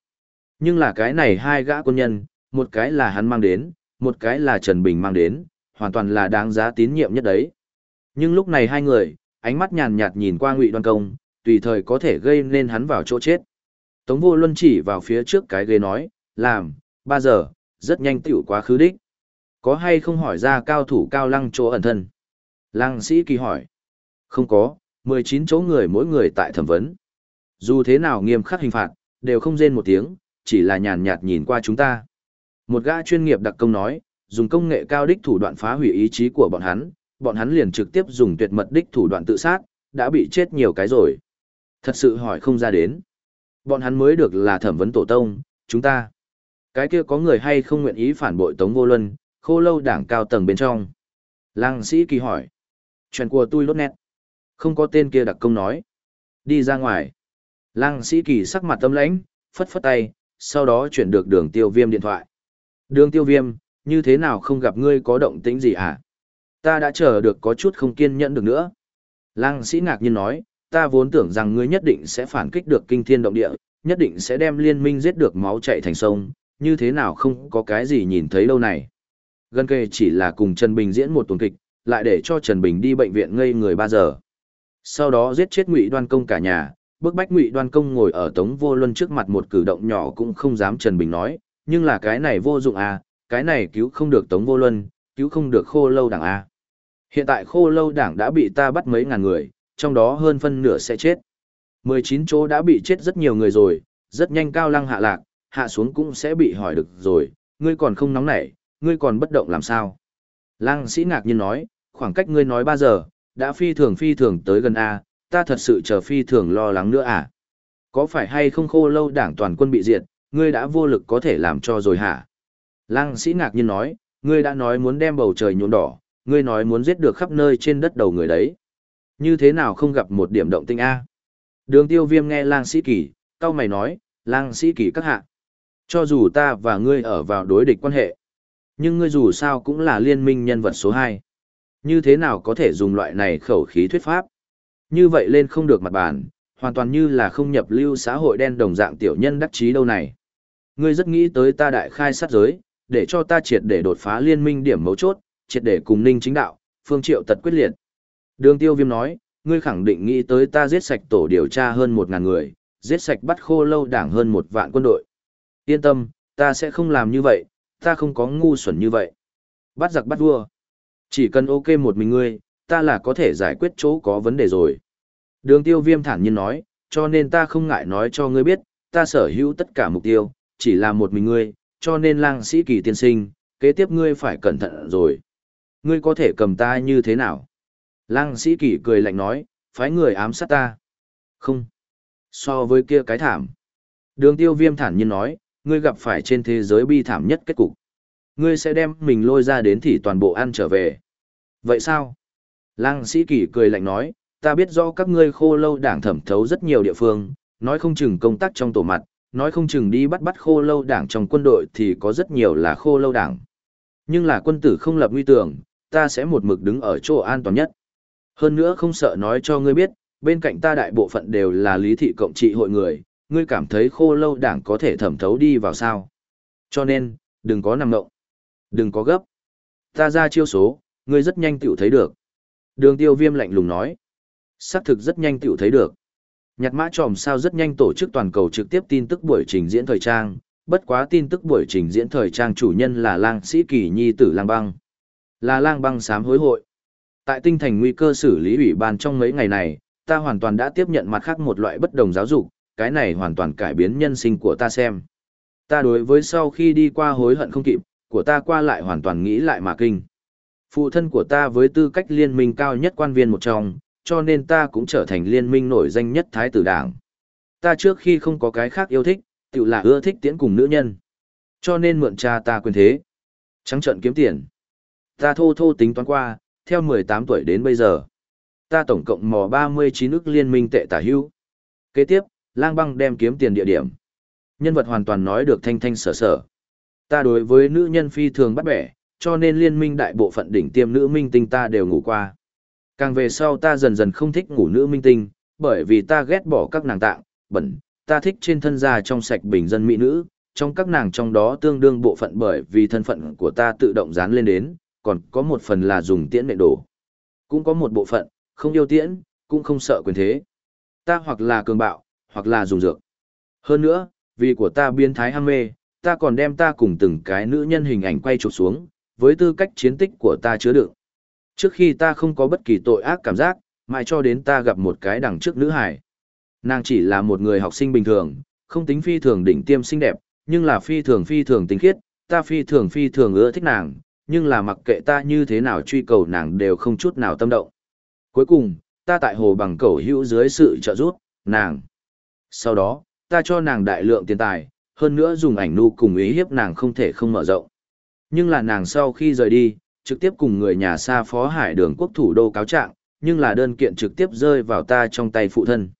Nhưng là cái này hai gã quân nhân, một cái là hắn mang đến, một cái là Trần Bình mang đến, hoàn toàn là đáng giá tín nhiệm nhất đấy. Nhưng lúc này hai người, ánh mắt nhàn nhạt nhìn qua ngụy đoan công, tùy thời có thể gây nên hắn vào chỗ chết. Tống vô luân chỉ vào phía trước cái ghế nói, làm, ba giờ, rất nhanh tiểu quá khứ đích. Có hay không hỏi ra cao thủ cao lăng chỗ ẩn thân? Lăng sĩ kỳ hỏi. Không có, 19 chỗ người mỗi người tại thẩm vấn. Dù thế nào nghiêm khắc hình phạt, đều không rên một tiếng, chỉ là nhàn nhạt nhìn qua chúng ta. Một gã chuyên nghiệp đặc công nói, dùng công nghệ cao đích thủ đoạn phá hủy ý chí của bọn hắn, bọn hắn liền trực tiếp dùng tuyệt mật đích thủ đoạn tự sát, đã bị chết nhiều cái rồi. Thật sự hỏi không ra đến. Bọn hắn mới được là thẩm vấn tổ tông, chúng ta. Cái kia có người hay không nguyện ý phản bội Tống Vô Luân, khô lâu đảng cao tầng bên trong. Lăng sĩ kỳ hỏi. Chuyện của tôi lốt nét. Không có tên kia đặc công nói. Đi ra ngoài. Lăng sĩ kỳ sắc mặt tâm lãnh, phất phất tay, sau đó chuyển được đường tiêu viêm điện thoại. Đường tiêu viêm, như thế nào không gặp ngươi có động tĩnh gì hả? Ta đã chờ được có chút không kiên nhẫn được nữa. Lăng sĩ ngạc nhiên nói, ta vốn tưởng rằng ngươi nhất định sẽ phản kích được kinh thiên động địa, nhất định sẽ đem liên minh giết được máu chạy thành sông, như thế nào không có cái gì nhìn thấy đâu này. Gần kề chỉ là cùng Trần Bình diễn một tuần kịch, lại để cho Trần Bình đi bệnh viện ngây người 3 giờ. Sau đó giết chết Ngụy Đoan Công cả nhà, bức bách Ngụy Đoan Công ngồi ở Tống Vô Luân trước mặt một cử động nhỏ cũng không dám Trần Bình nói, nhưng là cái này vô dụng à, cái này cứu không được Tống Vô Luân, cứu không được Khô Lâu Đảng à. Hiện tại Khô Lâu Đảng đã bị ta bắt mấy ngàn người, trong đó hơn phân nửa sẽ chết. 19 chỗ đã bị chết rất nhiều người rồi, rất nhanh cao lăng hạ lạc, hạ xuống cũng sẽ bị hỏi được rồi, ngươi còn không nóng nảy, ngươi còn bất động làm sao? Lăng sĩ ngạc nhiên nói, khoảng cách ngươi nói 3 giờ, đã phi thường phi thường tới gần A, ta thật sự chờ phi thường lo lắng nữa à? Có phải hay không khô lâu đảng toàn quân bị diệt, ngươi đã vô lực có thể làm cho rồi hả? Lăng sĩ ngạc nhiên nói, ngươi đã nói muốn đem bầu trời nhuộm đỏ, ngươi nói muốn giết được khắp nơi trên đất đầu người đấy. Như thế nào không gặp một điểm động tinh A? Đường tiêu viêm nghe lang sĩ kỳ, cao mày nói, lang sĩ kỳ các hạ. Cho dù ta và ngươi ở vào đối địch quan hệ, nhưng ngươi dù sao cũng là liên minh nhân vật số 2. Như thế nào có thể dùng loại này khẩu khí thuyết pháp? Như vậy lên không được mặt bàn, hoàn toàn như là không nhập lưu xã hội đen đồng dạng tiểu nhân đắc chí đâu này. Ngươi rất nghĩ tới ta đại khai sát giới, để cho ta triệt để đột phá liên minh điểm mấu chốt, triệt để cùng ninh chính đạo, phương triệu tật quyết liệt. Đường tiêu viêm nói, ngươi khẳng định nghĩ tới ta giết sạch tổ điều tra hơn một ngàn người, giết sạch bắt khô lâu đảng hơn một vạn quân đội. Yên tâm, ta sẽ không làm như vậy, ta không có ngu xuẩn như vậy. Bắt giặc bắt vua. Chỉ cần ok một mình ngươi, ta là có thể giải quyết chỗ có vấn đề rồi. Đường tiêu viêm thản nhiên nói, cho nên ta không ngại nói cho ngươi biết, ta sở hữu tất cả mục tiêu, chỉ là một mình ngươi, cho nên lang sĩ kỳ tiên sinh, kế tiếp ngươi phải cẩn thận rồi. Ngươi có thể cầm ta như thế nào? Lang sĩ kỳ cười lạnh nói, phái người ám sát ta. Không. So với kia cái thảm. Đường tiêu viêm thản nhiên nói, ngươi gặp phải trên thế giới bi thảm nhất kết cục. Ngươi sẽ đem mình lôi ra đến thì toàn bộ ăn trở về. Vậy sao? Lang sĩ kỳ cười lạnh nói, ta biết rõ các ngươi khô lâu đảng thẩm thấu rất nhiều địa phương, nói không chừng công tác trong tổ mặt, nói không chừng đi bắt bắt khô lâu đảng trong quân đội thì có rất nhiều là khô lâu đảng. Nhưng là quân tử không lập nguy tưởng, ta sẽ một mực đứng ở chỗ an toàn nhất. Hơn nữa không sợ nói cho ngươi biết, bên cạnh ta đại bộ phận đều là lý thị cộng trị hội người, ngươi cảm thấy khô lâu đảng có thể thẩm thấu đi vào sao. Cho nên, đừng có nằm ngộng, đừng có gấp. Ta ra chiêu số, ngươi rất nhanh tiểu thấy được. Đường tiêu viêm lạnh lùng nói. Xác thực rất nhanh tiểu thấy được. Nhặt mã tròm sao rất nhanh tổ chức toàn cầu trực tiếp tin tức buổi trình diễn thời trang, bất quá tin tức buổi trình diễn thời trang chủ nhân là lang sĩ kỳ nhi tử lang băng. Là lang băng sám hối hội. Tại tinh thành nguy cơ xử lý ủy ban trong mấy ngày này, ta hoàn toàn đã tiếp nhận mặt khác một loại bất đồng giáo dục, cái này hoàn toàn cải biến nhân sinh của ta xem. Ta đối với sau khi đi qua hối hận không kịp, của ta qua lại hoàn toàn nghĩ lại mà kinh. Phụ thân của ta với tư cách liên minh cao nhất quan viên một trong, cho nên ta cũng trở thành liên minh nổi danh nhất thái tử đảng. Ta trước khi không có cái khác yêu thích, tự là ưa thích tiễn cùng nữ nhân. Cho nên mượn cha ta quyền thế. Trắng trận kiếm tiền. Ta thô thô tính toán qua, theo 18 tuổi đến bây giờ. Ta tổng cộng mò 39 ức liên minh tệ tả hưu. Kế tiếp, lang băng đem kiếm tiền địa điểm. Nhân vật hoàn toàn nói được thanh thanh sở sở. Ta đối với nữ nhân phi thường bắt bẻ, cho nên liên minh đại bộ phận đỉnh tiêm nữ minh tinh ta đều ngủ qua. Càng về sau ta dần dần không thích ngủ nữ minh tinh, bởi vì ta ghét bỏ các nàng tạng, bẩn, ta thích trên thân da trong sạch bình dân mỹ nữ, trong các nàng trong đó tương đương bộ phận bởi vì thân phận của ta tự động dán lên đến, còn có một phần là dùng tiễn nệ đổ. Cũng có một bộ phận, không yêu tiễn, cũng không sợ quyền thế. Ta hoặc là cường bạo, hoặc là dùng dược. Hơn nữa, vì của ta biến thái ham mê, ta còn đem ta cùng từng cái nữ nhân hình ảnh quay chụp xuống, với tư cách chiến tích của ta chứa đựng. Trước khi ta không có bất kỳ tội ác cảm giác, mãi cho đến ta gặp một cái đằng trước nữ hải. Nàng chỉ là một người học sinh bình thường, không tính phi thường đỉnh tiêm xinh đẹp, nhưng là phi thường phi thường tính khiết, ta phi thường phi thường ưa thích nàng, nhưng là mặc kệ ta như thế nào truy cầu nàng đều không chút nào tâm động. Cuối cùng, ta tại hồ bằng cầu hữu dưới sự trợ giúp, nàng. Sau đó, ta cho nàng đại lượng tiền tài, hơn nữa dùng ảnh nu cùng ý hiếp nàng không thể không mở rộng. Nhưng là nàng sau khi rời đi, trực tiếp cùng người nhà xa phó hải đường quốc thủ đô cáo trạng, nhưng là đơn kiện trực tiếp rơi vào ta trong tay phụ thân.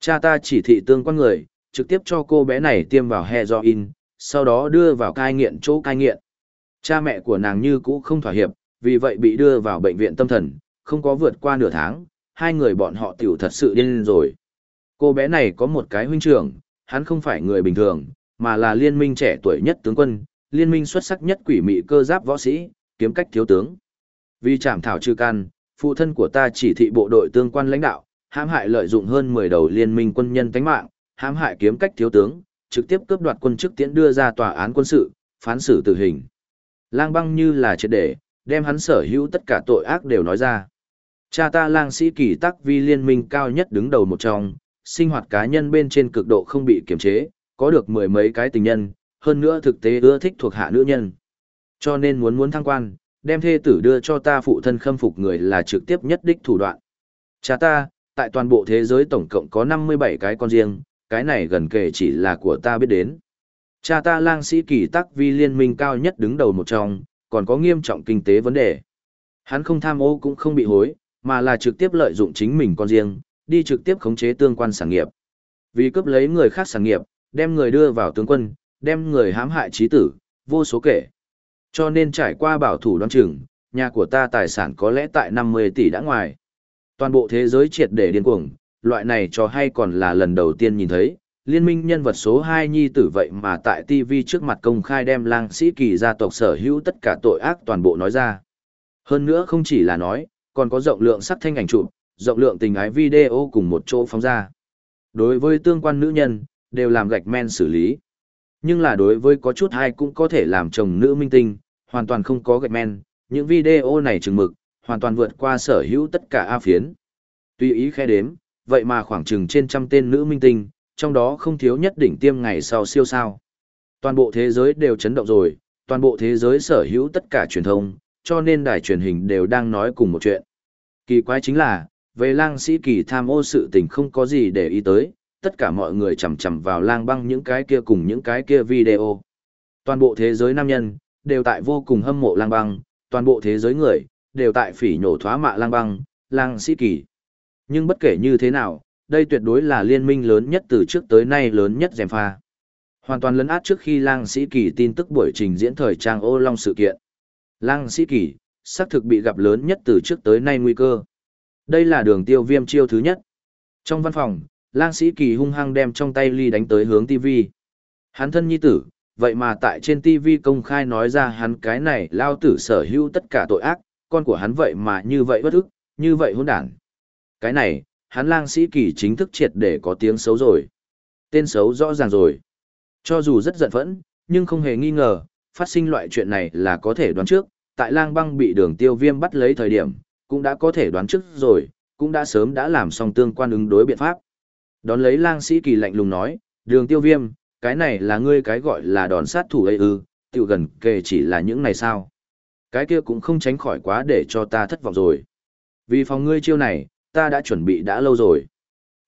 Cha ta chỉ thị tương quan người, trực tiếp cho cô bé này tiêm vào heroin, sau đó đưa vào cai nghiện chỗ cai nghiện. Cha mẹ của nàng như cũ không thỏa hiệp, vì vậy bị đưa vào bệnh viện tâm thần, không có vượt qua nửa tháng, hai người bọn họ tiểu thật sự điên rồi. Cô bé này có một cái huynh trưởng, hắn không phải người bình thường, mà là liên minh trẻ tuổi nhất tướng quân, liên minh xuất sắc nhất quỷ mị cơ giáp võ sĩ, kiếm cách thiếu tướng. Vì trảm thảo trừ căn, phụ thân của ta chỉ thị bộ đội tương quan lãnh đạo, hãm hại lợi dụng hơn 10 đầu liên minh quân nhân tánh mạng, hãm hại kiếm cách thiếu tướng, trực tiếp cướp đoạt quân chức tiễn đưa ra tòa án quân sự, phán xử tử hình. Lang băng như là triệt để, đem hắn sở hữu tất cả tội ác đều nói ra. Cha ta lang sĩ kỳ tắc vi liên minh cao nhất đứng đầu một trong, sinh hoạt cá nhân bên trên cực độ không bị kiềm chế, có được mười mấy cái tình nhân, hơn nữa thực tế ưa thích thuộc hạ nữ nhân. Cho nên muốn muốn thăng quan, đem thê tử đưa cho ta phụ thân khâm phục người là trực tiếp nhất đích thủ đoạn. Cha ta, tại toàn bộ thế giới tổng cộng có 57 cái con riêng, cái này gần kể chỉ là của ta biết đến. Cha ta lang sĩ kỳ tắc vi liên minh cao nhất đứng đầu một trong, còn có nghiêm trọng kinh tế vấn đề. Hắn không tham ô cũng không bị hối, mà là trực tiếp lợi dụng chính mình con riêng, đi trực tiếp khống chế tương quan sản nghiệp. Vì cướp lấy người khác sản nghiệp, đem người đưa vào tướng quân, đem người hãm hại trí tử, vô số kể. Cho nên trải qua bảo thủ đoán chừng, nhà của ta tài sản có lẽ tại 50 tỷ đã ngoài. Toàn bộ thế giới triệt để điên cuồng, loại này cho hay còn là lần đầu tiên nhìn thấy, liên minh nhân vật số 2 nhi tử vậy mà tại TV trước mặt công khai đem lang sĩ kỳ gia tộc sở hữu tất cả tội ác toàn bộ nói ra. Hơn nữa không chỉ là nói, còn có rộng lượng sắc thanh ảnh chụp, rộng lượng tình ái video cùng một chỗ phóng ra. Đối với tương quan nữ nhân, đều làm gạch men xử lý. Nhưng là đối với có chút hay cũng có thể làm chồng nữ minh tinh, hoàn toàn không có gạch men, những video này chừng mực, hoàn toàn vượt qua sở hữu tất cả A phiến. Tuy ý khe đếm, vậy mà khoảng chừng trên trăm tên nữ minh tinh, trong đó không thiếu nhất đỉnh tiêm ngày sau siêu sao. Toàn bộ thế giới đều chấn động rồi, toàn bộ thế giới sở hữu tất cả truyền thông, cho nên đài truyền hình đều đang nói cùng một chuyện. Kỳ quái chính là, về lang sĩ kỳ tham ô sự tình không có gì để ý tới, tất cả mọi người chằm chằm vào lang băng những cái kia cùng những cái kia video. Toàn bộ thế giới nam nhân, đều tại vô cùng hâm mộ lang băng, toàn bộ thế giới người, đều tại phỉ nhổ thoá mạ lang băng, lang sĩ kỳ. Nhưng bất kể như thế nào, đây tuyệt đối là liên minh lớn nhất từ trước tới nay lớn nhất dèm pha. Hoàn toàn lấn át trước khi lang sĩ kỳ tin tức buổi trình diễn thời trang ô long sự kiện. Lang sĩ kỳ, xác thực bị gặp lớn nhất từ trước tới nay nguy cơ. Đây là đường tiêu viêm chiêu thứ nhất. Trong văn phòng, lang sĩ kỳ hung hăng đem trong tay ly đánh tới hướng TV. Hắn thân nhi tử, vậy mà tại trên TV công khai nói ra hắn cái này lao tử sở hữu tất cả tội ác, con của hắn vậy mà như vậy bất ức, như vậy hỗn đản. Cái này, hắn lang sĩ kỳ chính thức triệt để có tiếng xấu rồi. Tên xấu rõ ràng rồi. Cho dù rất giận phẫn, nhưng không hề nghi ngờ, phát sinh loại chuyện này là có thể đoán trước, tại lang băng bị đường tiêu viêm bắt lấy thời điểm, cũng đã có thể đoán trước rồi, cũng đã sớm đã làm xong tương quan ứng đối biện pháp. Đón lấy lang sĩ kỳ lạnh lùng nói, đường tiêu viêm, cái này là ngươi cái gọi là đòn sát thủ ấy ư, tiểu gần kề chỉ là những này sao. Cái kia cũng không tránh khỏi quá để cho ta thất vọng rồi. Vì phòng ngươi chiêu này, ta đã chuẩn bị đã lâu rồi.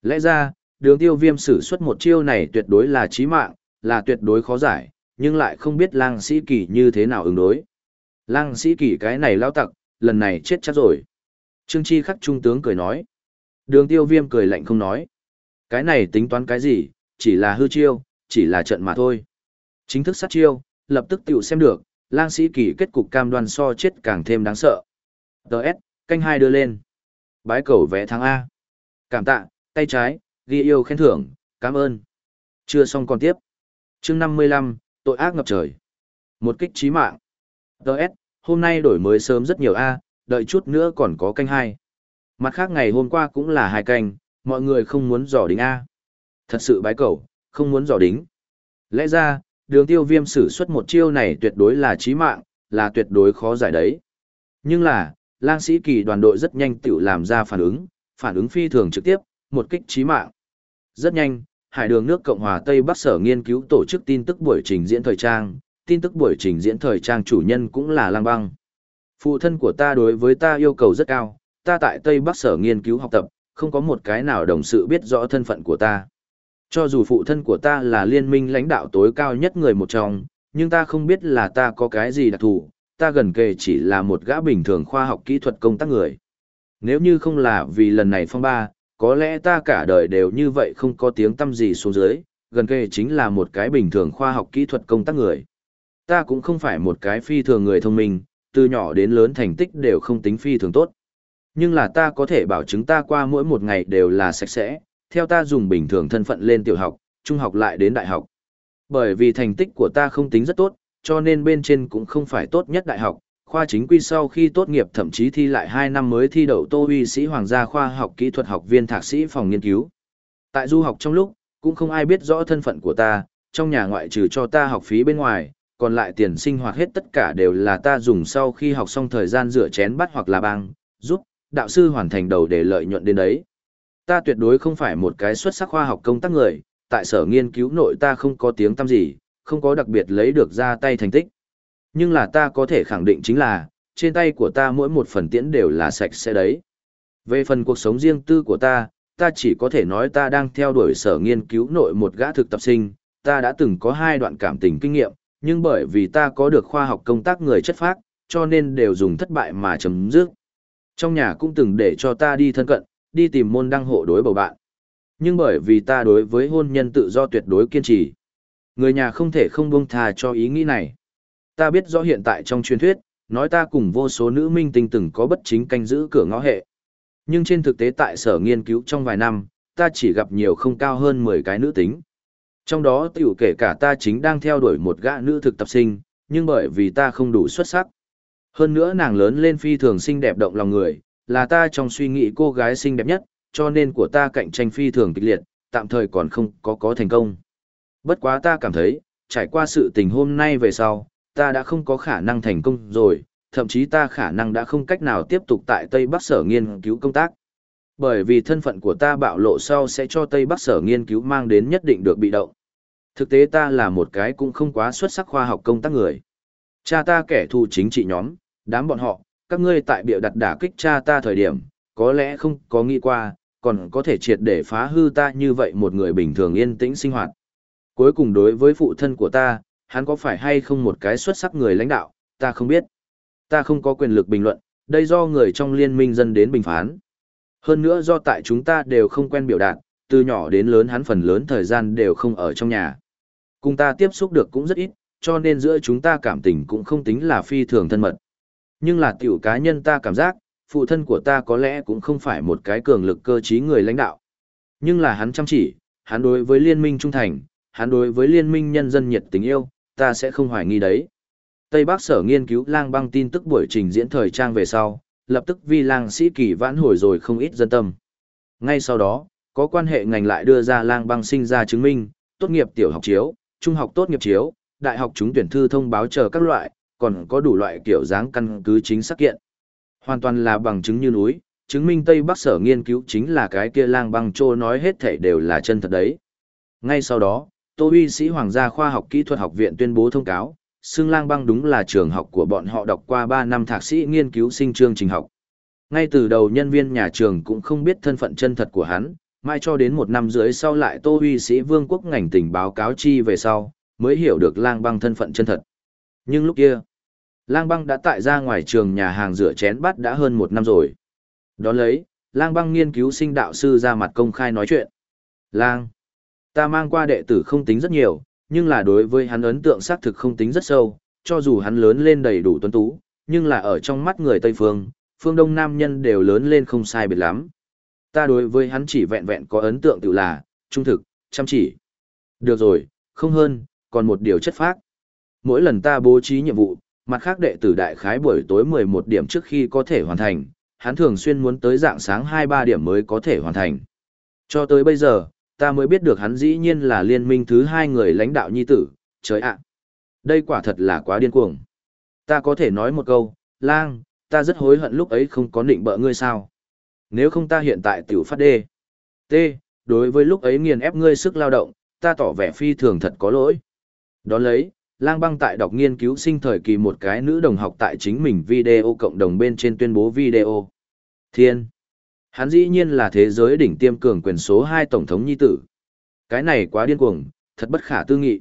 Lẽ ra, đường tiêu viêm sử xuất một chiêu này tuyệt đối là chí mạng, là tuyệt đối khó giải, nhưng lại không biết lang sĩ kỳ như thế nào ứng đối. Lang sĩ kỳ cái này lao tặc, lần này chết chắc rồi. Trương Chi khắc trung tướng cười nói. Đường tiêu viêm cười lạnh không nói. Cái này tính toán cái gì, chỉ là hư chiêu, chỉ là trận mà thôi. Chính thức sát chiêu, lập tức tiểu xem được, lang sĩ kỳ kết cục cam đoan so chết càng thêm đáng sợ. Đợt, canh hai đưa lên. Bái cầu vẽ thắng A. Cảm tạ, tay trái, ghi yêu khen thưởng, cảm ơn. Chưa xong còn tiếp. chương 55, tội ác ngập trời. Một kích trí mạng. Đợt, hôm nay đổi mới sớm rất nhiều A, đợi chút nữa còn có canh hai. Mặt khác ngày hôm qua cũng là hai canh, mọi người không muốn dò đính A. Thật sự bái cầu, không muốn dò đính. Lẽ ra, đường tiêu viêm sử xuất một chiêu này tuyệt đối là chí mạng, là tuyệt đối khó giải đấy. Nhưng là, lang sĩ kỳ đoàn đội rất nhanh tự làm ra phản ứng, phản ứng phi thường trực tiếp, một kích chí mạng. Rất nhanh, Hải đường nước Cộng hòa Tây Bắc Sở nghiên cứu tổ chức tin tức buổi trình diễn thời trang, tin tức buổi trình diễn thời trang chủ nhân cũng là lang băng. Phụ thân của ta đối với ta yêu cầu rất cao, ta tại Tây Bắc Sở nghiên cứu học tập, không có một cái nào đồng sự biết rõ thân phận của ta. Cho dù phụ thân của ta là liên minh lãnh đạo tối cao nhất người một trong, nhưng ta không biết là ta có cái gì đặc thù, ta gần kề chỉ là một gã bình thường khoa học kỹ thuật công tác người. Nếu như không là vì lần này phong ba, có lẽ ta cả đời đều như vậy không có tiếng tâm gì xuống dưới, gần kề chính là một cái bình thường khoa học kỹ thuật công tác người. Ta cũng không phải một cái phi thường người thông minh, từ nhỏ đến lớn thành tích đều không tính phi thường tốt. Nhưng là ta có thể bảo chứng ta qua mỗi một ngày đều là sạch sẽ, theo ta dùng bình thường thân phận lên tiểu học, trung học lại đến đại học. Bởi vì thành tích của ta không tính rất tốt, cho nên bên trên cũng không phải tốt nhất đại học. Khoa chính quy sau khi tốt nghiệp thậm chí thi lại 2 năm mới thi đậu Tô uy sĩ Hoàng gia khoa học kỹ thuật học viên thạc sĩ phòng nghiên cứu. Tại du học trong lúc, cũng không ai biết rõ thân phận của ta, trong nhà ngoại trừ cho ta học phí bên ngoài, còn lại tiền sinh hoạt hết tất cả đều là ta dùng sau khi học xong thời gian rửa chén bắt hoặc là băng, giúp đạo sư hoàn thành đầu để lợi nhuận đến đấy. Ta tuyệt đối không phải một cái xuất sắc khoa học công tác người, tại sở nghiên cứu nội ta không có tiếng tăm gì, không có đặc biệt lấy được ra tay thành tích. Nhưng là ta có thể khẳng định chính là, trên tay của ta mỗi một phần tiễn đều là sạch sẽ đấy. Về phần cuộc sống riêng tư của ta, ta chỉ có thể nói ta đang theo đuổi sở nghiên cứu nội một gã thực tập sinh, ta đã từng có hai đoạn cảm tình kinh nghiệm, nhưng bởi vì ta có được khoa học công tác người chất phác, cho nên đều dùng thất bại mà chấm dứt. Trong nhà cũng từng để cho ta đi thân cận, đi tìm môn đăng hộ đối bầu bạn. Nhưng bởi vì ta đối với hôn nhân tự do tuyệt đối kiên trì, người nhà không thể không buông tha cho ý nghĩ này. Ta biết rõ hiện tại trong truyền thuyết, nói ta cùng vô số nữ minh tinh từng có bất chính canh giữ cửa ngõ hệ. Nhưng trên thực tế tại sở nghiên cứu trong vài năm, ta chỉ gặp nhiều không cao hơn 10 cái nữ tính. Trong đó tiểu kể cả ta chính đang theo đuổi một gã nữ thực tập sinh, nhưng bởi vì ta không đủ xuất sắc. Hơn nữa nàng lớn lên phi thường xinh đẹp động lòng người, là ta trong suy nghĩ cô gái xinh đẹp nhất, cho nên của ta cạnh tranh phi thường kịch liệt, tạm thời còn không có có thành công. Bất quá ta cảm thấy, trải qua sự tình hôm nay về sau, ta đã không có khả năng thành công rồi, thậm chí ta khả năng đã không cách nào tiếp tục tại Tây Bắc Sở nghiên cứu công tác. Bởi vì thân phận của ta bạo lộ sau sẽ cho Tây Bắc Sở nghiên cứu mang đến nhất định được bị động. Thực tế ta là một cái cũng không quá xuất sắc khoa học công tác người. Cha ta kẻ thù chính trị nhóm, đám bọn họ, các ngươi tại biểu đặt đả kích cha ta thời điểm, có lẽ không có nghĩ qua, còn có thể triệt để phá hư ta như vậy một người bình thường yên tĩnh sinh hoạt. Cuối cùng đối với phụ thân của ta, hắn có phải hay không một cái xuất sắc người lãnh đạo, ta không biết. Ta không có quyền lực bình luận, đây do người trong liên minh dân đến bình phán. Hơn nữa do tại chúng ta đều không quen biểu đạt, từ nhỏ đến lớn hắn phần lớn thời gian đều không ở trong nhà. Cùng ta tiếp xúc được cũng rất ít, cho nên giữa chúng ta cảm tình cũng không tính là phi thường thân mật. Nhưng là tiểu cá nhân ta cảm giác, phụ thân của ta có lẽ cũng không phải một cái cường lực cơ trí người lãnh đạo. Nhưng là hắn chăm chỉ, hắn đối với liên minh trung thành, hắn đối với liên minh nhân dân nhiệt tình yêu, ta sẽ không hoài nghi đấy. Tây Bắc sở nghiên cứu lang băng tin tức buổi trình diễn thời trang về sau, lập tức vi lang sĩ kỳ vãn hồi rồi không ít dân tâm. Ngay sau đó, có quan hệ ngành lại đưa ra lang băng sinh ra chứng minh, tốt nghiệp tiểu học chiếu, trung học tốt nghiệp chiếu, đại học trúng tuyển thư thông báo chờ các loại, còn có đủ loại kiểu dáng căn cứ chính xác kiện. Hoàn toàn là bằng chứng như núi, chứng minh Tây Bắc sở nghiên cứu chính là cái kia lang băng trô nói hết thảy đều là chân thật đấy. Ngay sau đó, Tô Huy sĩ Hoàng gia khoa học kỹ thuật học viện tuyên bố thông cáo, xương lang băng đúng là trường học của bọn họ đọc qua 3 năm thạc sĩ nghiên cứu sinh chương trình học. Ngay từ đầu nhân viên nhà trường cũng không biết thân phận chân thật của hắn, mai cho đến một năm rưỡi sau lại Tô Huy sĩ Vương quốc ngành tình báo cáo chi về sau, mới hiểu được lang băng thân phận chân thật. Nhưng lúc kia, lang băng đã tại ra ngoài trường nhà hàng rửa chén bát đã hơn một năm rồi. Đón lấy, lang băng nghiên cứu sinh đạo sư ra mặt công khai nói chuyện. Lang, ta mang qua đệ tử không tính rất nhiều, nhưng là đối với hắn ấn tượng xác thực không tính rất sâu, cho dù hắn lớn lên đầy đủ tuấn tú, nhưng là ở trong mắt người Tây Phương, phương Đông Nam nhân đều lớn lên không sai biệt lắm. Ta đối với hắn chỉ vẹn vẹn có ấn tượng tự là, trung thực, chăm chỉ. Được rồi, không hơn, còn một điều chất phác. Mỗi lần ta bố trí nhiệm vụ, mặt khác đệ tử đại khái buổi tối 11 điểm trước khi có thể hoàn thành, hắn thường xuyên muốn tới dạng sáng 2-3 điểm mới có thể hoàn thành. Cho tới bây giờ, ta mới biết được hắn dĩ nhiên là liên minh thứ hai người lãnh đạo nhi tử, trời ạ. Đây quả thật là quá điên cuồng. Ta có thể nói một câu, lang, ta rất hối hận lúc ấy không có định bợ ngươi sao. Nếu không ta hiện tại tiểu phát đê. T, đối với lúc ấy nghiền ép ngươi sức lao động, ta tỏ vẻ phi thường thật có lỗi. Đón lấy, lang băng tại đọc nghiên cứu sinh thời kỳ một cái nữ đồng học tại chính mình video cộng đồng bên trên tuyên bố video. Thiên. Hắn dĩ nhiên là thế giới đỉnh tiêm cường quyền số 2 tổng thống nhi tử. Cái này quá điên cuồng, thật bất khả tư nghị.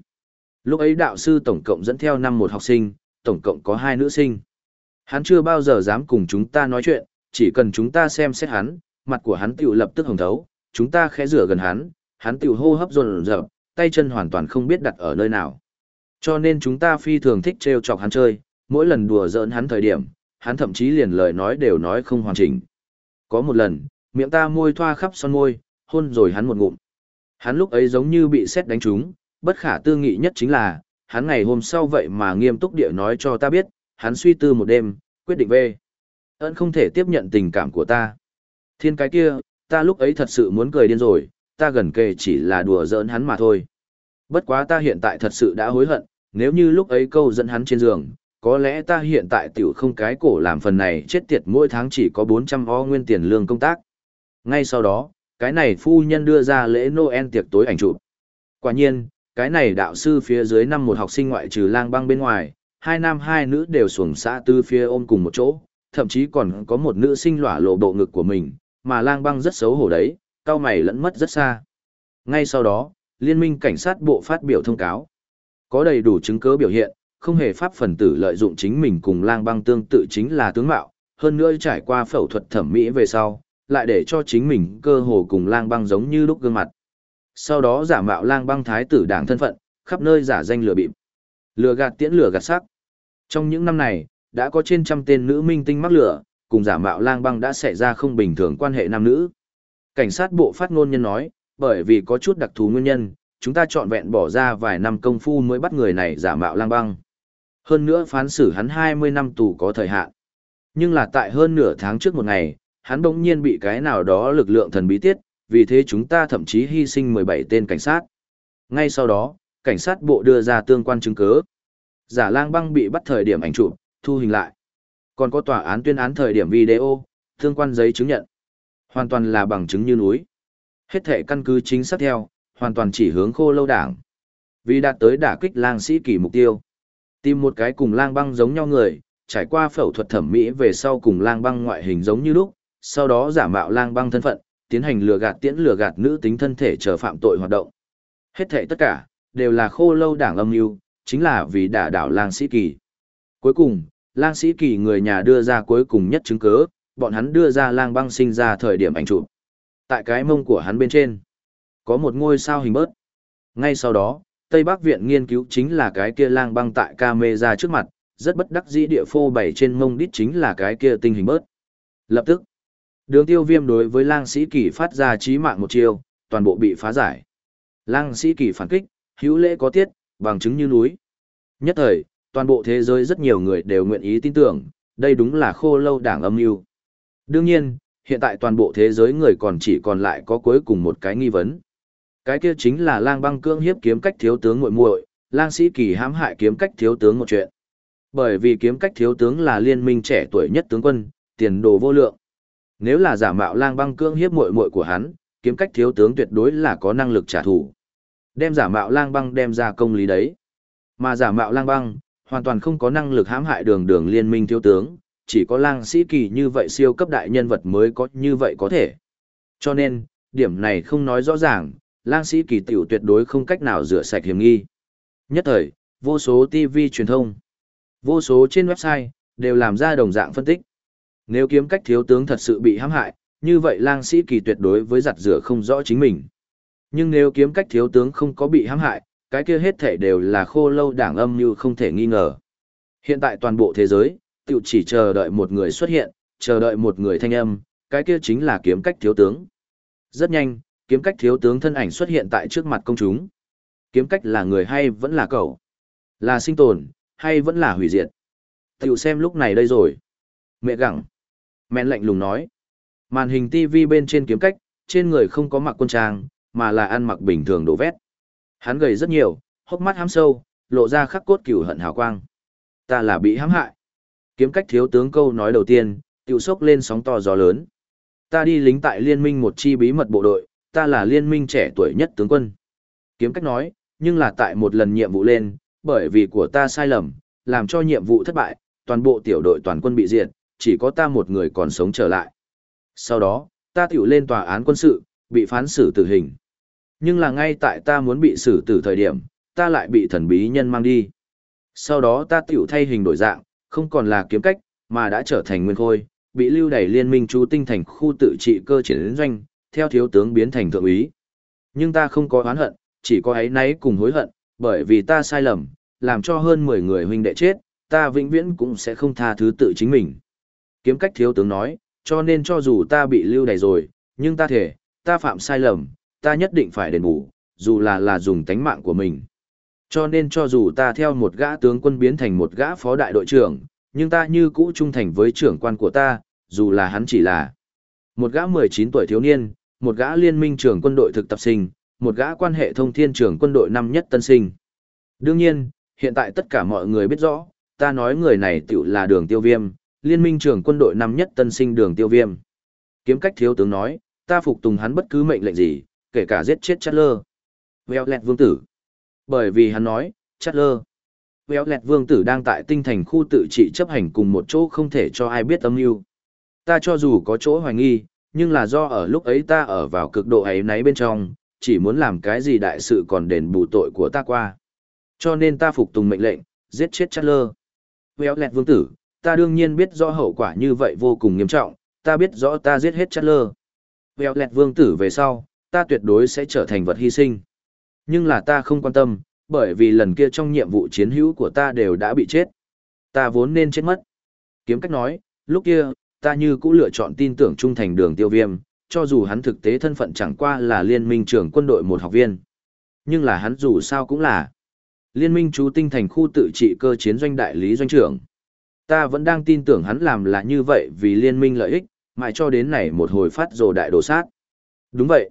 Lúc ấy đạo sư tổng cộng dẫn theo năm một học sinh, tổng cộng có hai nữ sinh. Hắn chưa bao giờ dám cùng chúng ta nói chuyện, chỉ cần chúng ta xem xét hắn, mặt của hắn tiểu lập tức hồng thấu, chúng ta khẽ rửa gần hắn, hắn tiểu hô hấp rồn rập, tay chân hoàn toàn không biết đặt ở nơi nào. Cho nên chúng ta phi thường thích trêu chọc hắn chơi, mỗi lần đùa giỡn hắn thời điểm, hắn thậm chí liền lời nói đều nói không hoàn chỉnh. Có một lần, miệng ta môi thoa khắp son môi, hôn rồi hắn một ngụm. Hắn lúc ấy giống như bị sét đánh trúng, bất khả tư nghị nhất chính là, hắn ngày hôm sau vậy mà nghiêm túc địa nói cho ta biết, hắn suy tư một đêm, quyết định về. Ơn không thể tiếp nhận tình cảm của ta. Thiên cái kia, ta lúc ấy thật sự muốn cười điên rồi, ta gần kề chỉ là đùa giỡn hắn mà thôi. Bất quá ta hiện tại thật sự đã hối hận, nếu như lúc ấy câu dẫn hắn trên giường, có lẽ ta hiện tại tiểu không cái cổ làm phần này chết tiệt mỗi tháng chỉ có 400 o nguyên tiền lương công tác. Ngay sau đó, cái này phu nhân đưa ra lễ Noel tiệc tối ảnh chụp. Quả nhiên, cái này đạo sư phía dưới năm một học sinh ngoại trừ lang băng bên ngoài, hai nam hai nữ đều xuồng xã tư phía ôm cùng một chỗ, thậm chí còn có một nữ sinh lỏa lộ bộ ngực của mình, mà lang băng rất xấu hổ đấy, cao mày lẫn mất rất xa. Ngay sau đó, Liên minh Cảnh sát bộ phát biểu thông cáo. Có đầy đủ chứng cứ biểu hiện, không hề pháp phần tử lợi dụng chính mình cùng lang băng tương tự chính là tướng mạo, hơn nữa trải qua phẫu thuật thẩm mỹ về sau, lại để cho chính mình cơ hồ cùng lang băng giống như lúc gương mặt. Sau đó giả mạo lang băng thái tử đảng thân phận, khắp nơi giả danh lừa bịp. Lừa gạt tiễn lừa gạt sắc. Trong những năm này, đã có trên trăm tên nữ minh tinh mắc lửa, cùng giả mạo lang băng đã xảy ra không bình thường quan hệ nam nữ. Cảnh sát bộ phát ngôn nhân nói, bởi vì có chút đặc thù nguyên nhân, chúng ta chọn vẹn bỏ ra vài năm công phu mới bắt người này giả mạo lang băng. Hơn nữa phán xử hắn 20 năm tù có thời hạn. Nhưng là tại hơn nửa tháng trước một ngày, hắn bỗng nhiên bị cái nào đó lực lượng thần bí tiết, vì thế chúng ta thậm chí hy sinh 17 tên cảnh sát. Ngay sau đó, cảnh sát bộ đưa ra tương quan chứng cứ. Giả lang băng bị bắt thời điểm ảnh chụp, thu hình lại. Còn có tòa án tuyên án thời điểm video, tương quan giấy chứng nhận. Hoàn toàn là bằng chứng như núi. Hết thể căn cứ chính xác theo, hoàn toàn chỉ hướng khô lâu đảng. Vì đạt tới đả kích lang sĩ kỳ mục tiêu. Tìm một cái cùng lang băng giống nhau người, trải qua phẫu thuật thẩm mỹ về sau cùng lang băng ngoại hình giống như lúc, sau đó giả mạo lang băng thân phận, tiến hành lừa gạt tiễn lừa gạt nữ tính thân thể chờ phạm tội hoạt động. Hết thể tất cả, đều là khô lâu đảng âm mưu chính là vì đả đảo lang sĩ kỳ. Cuối cùng, lang sĩ kỳ người nhà đưa ra cuối cùng nhất chứng cứ, bọn hắn đưa ra lang băng sinh ra thời điểm ảnh chụp. Tại cái mông của hắn bên trên, có một ngôi sao hình bớt. Ngay sau đó, Tây Bắc Viện nghiên cứu chính là cái kia lang băng tại camera trước mặt, rất bất đắc dĩ địa phô bày trên mông đít chính là cái kia tinh hình bớt. Lập tức, đường tiêu viêm đối với lang sĩ kỳ phát ra trí mạng một chiêu, toàn bộ bị phá giải. Lang sĩ kỳ phản kích, hữu lễ có tiết, bằng chứng như núi. Nhất thời, toàn bộ thế giới rất nhiều người đều nguyện ý tin tưởng, đây đúng là khô lâu đảng âm mưu. Đương nhiên, Hiện tại toàn bộ thế giới người còn chỉ còn lại có cuối cùng một cái nghi vấn. Cái kia chính là lang băng cưỡng hiếp kiếm cách thiếu tướng muội muội, lang sĩ kỳ hãm hại kiếm cách thiếu tướng một chuyện. Bởi vì kiếm cách thiếu tướng là liên minh trẻ tuổi nhất tướng quân, tiền đồ vô lượng. Nếu là giả mạo lang băng cưỡng hiếp muội muội của hắn, kiếm cách thiếu tướng tuyệt đối là có năng lực trả thù. Đem giả mạo lang băng đem ra công lý đấy. Mà giả mạo lang băng, hoàn toàn không có năng lực hãm hại đường đường liên minh thiếu tướng, chỉ có lang sĩ kỳ như vậy siêu cấp đại nhân vật mới có như vậy có thể. Cho nên, điểm này không nói rõ ràng, lang sĩ kỳ tiểu tuyệt đối không cách nào rửa sạch hiểm nghi. Nhất thời, vô số TV truyền thông, vô số trên website, đều làm ra đồng dạng phân tích. Nếu kiếm cách thiếu tướng thật sự bị hãm hại, như vậy lang sĩ kỳ tuyệt đối với giặt rửa không rõ chính mình. Nhưng nếu kiếm cách thiếu tướng không có bị hãm hại, cái kia hết thể đều là khô lâu đảng âm như không thể nghi ngờ. Hiện tại toàn bộ thế giới, tiểu chỉ chờ đợi một người xuất hiện, chờ đợi một người thanh âm, cái kia chính là kiếm cách thiếu tướng. Rất nhanh, kiếm cách thiếu tướng thân ảnh xuất hiện tại trước mặt công chúng. Kiếm cách là người hay vẫn là cậu? Là sinh tồn, hay vẫn là hủy diệt? Tiểu xem lúc này đây rồi. Mẹ gặng. Mẹn lạnh lùng nói. Màn hình TV bên trên kiếm cách, trên người không có mặc quân trang, mà là ăn mặc bình thường đồ vét. Hắn gầy rất nhiều, hốc mắt hám sâu, lộ ra khắc cốt cửu hận hào quang. Ta là bị hãm hại. Kiếm cách thiếu tướng câu nói đầu tiên, tiểu sốc lên sóng to gió lớn. Ta đi lính tại liên minh một chi bí mật bộ đội, ta là liên minh trẻ tuổi nhất tướng quân. Kiếm cách nói, nhưng là tại một lần nhiệm vụ lên, bởi vì của ta sai lầm, làm cho nhiệm vụ thất bại, toàn bộ tiểu đội toàn quân bị diệt, chỉ có ta một người còn sống trở lại. Sau đó, ta tiểu lên tòa án quân sự, bị phán xử tử hình. Nhưng là ngay tại ta muốn bị xử tử thời điểm, ta lại bị thần bí nhân mang đi. Sau đó ta tiểu thay hình đổi dạng, không còn là kiếm cách, mà đã trở thành nguyên khôi, bị lưu đẩy liên minh chú tinh thành khu tự trị cơ chiến doanh, theo thiếu tướng biến thành thượng úy. Nhưng ta không có oán hận, chỉ có ấy náy cùng hối hận, bởi vì ta sai lầm, làm cho hơn 10 người huynh đệ chết, ta vĩnh viễn cũng sẽ không tha thứ tự chính mình. Kiếm cách thiếu tướng nói, cho nên cho dù ta bị lưu đày rồi, nhưng ta thể, ta phạm sai lầm, ta nhất định phải đền bù, dù là là dùng tánh mạng của mình. Cho nên cho dù ta theo một gã tướng quân biến thành một gã phó đại đội trưởng, nhưng ta như cũ trung thành với trưởng quan của ta, dù là hắn chỉ là một gã 19 tuổi thiếu niên, một gã liên minh trưởng quân đội thực tập sinh, một gã quan hệ thông thiên trưởng quân đội năm nhất tân sinh. Đương nhiên, hiện tại tất cả mọi người biết rõ, ta nói người này tiểu là đường tiêu viêm, liên minh trưởng quân đội năm nhất tân sinh đường tiêu viêm. Kiếm cách thiếu tướng nói, ta phục tùng hắn bất cứ mệnh lệnh gì, kể cả giết chết Chatler. lẹt vương tử. Bởi vì hắn nói, Chater, Béo lẹt vương tử đang tại tinh thành khu tự trị chấp hành cùng một chỗ không thể cho ai biết âm mưu. Ta cho dù có chỗ hoài nghi, nhưng là do ở lúc ấy ta ở vào cực độ ấy náy bên trong, chỉ muốn làm cái gì đại sự còn đền bù tội của ta qua. Cho nên ta phục tùng mệnh lệnh, giết chết Chater, Béo lẹt vương tử, ta đương nhiên biết rõ hậu quả như vậy vô cùng nghiêm trọng, ta biết rõ ta giết hết Chater, Béo lẹt vương tử về sau, ta tuyệt đối sẽ trở thành vật hy sinh. Nhưng là ta không quan tâm, bởi vì lần kia trong nhiệm vụ chiến hữu của ta đều đã bị chết. Ta vốn nên chết mất. Kiếm cách nói, lúc kia, ta như cũ lựa chọn tin tưởng trung thành đường tiêu viêm, cho dù hắn thực tế thân phận chẳng qua là liên minh trưởng quân đội một học viên. Nhưng là hắn dù sao cũng là liên minh chú tinh thành khu tự trị cơ chiến doanh đại lý doanh trưởng. Ta vẫn đang tin tưởng hắn làm là như vậy vì liên minh lợi ích, mãi cho đến này một hồi phát rồ đại đồ sát. Đúng vậy,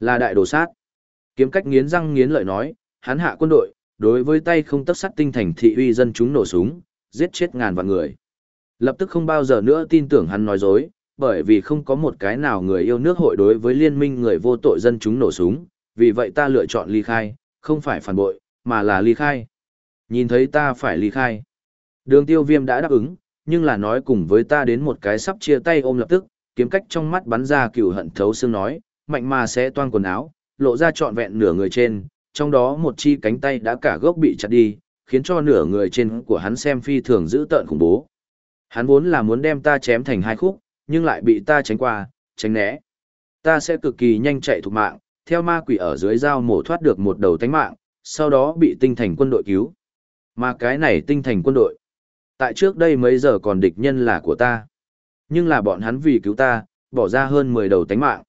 là đại đồ sát. Kiếm cách nghiến răng nghiến lợi nói, hắn hạ quân đội, đối với tay không tất sắt tinh thành thị uy dân chúng nổ súng, giết chết ngàn vạn người. Lập tức không bao giờ nữa tin tưởng hắn nói dối, bởi vì không có một cái nào người yêu nước hội đối với liên minh người vô tội dân chúng nổ súng, vì vậy ta lựa chọn ly khai, không phải phản bội, mà là ly khai. Nhìn thấy ta phải ly khai. Đường tiêu viêm đã đáp ứng, nhưng là nói cùng với ta đến một cái sắp chia tay ôm lập tức, kiếm cách trong mắt bắn ra cựu hận thấu xương nói, mạnh mà sẽ toan quần áo, lộ ra trọn vẹn nửa người trên, trong đó một chi cánh tay đã cả gốc bị chặt đi, khiến cho nửa người trên của hắn xem phi thường dữ tợn khủng bố. Hắn vốn là muốn đem ta chém thành hai khúc, nhưng lại bị ta tránh qua, tránh né. Ta sẽ cực kỳ nhanh chạy thục mạng, theo ma quỷ ở dưới dao mổ thoát được một đầu tánh mạng, sau đó bị tinh thành quân đội cứu. Mà cái này tinh thành quân đội. Tại trước đây mấy giờ còn địch nhân là của ta. Nhưng là bọn hắn vì cứu ta, bỏ ra hơn 10 đầu tánh mạng.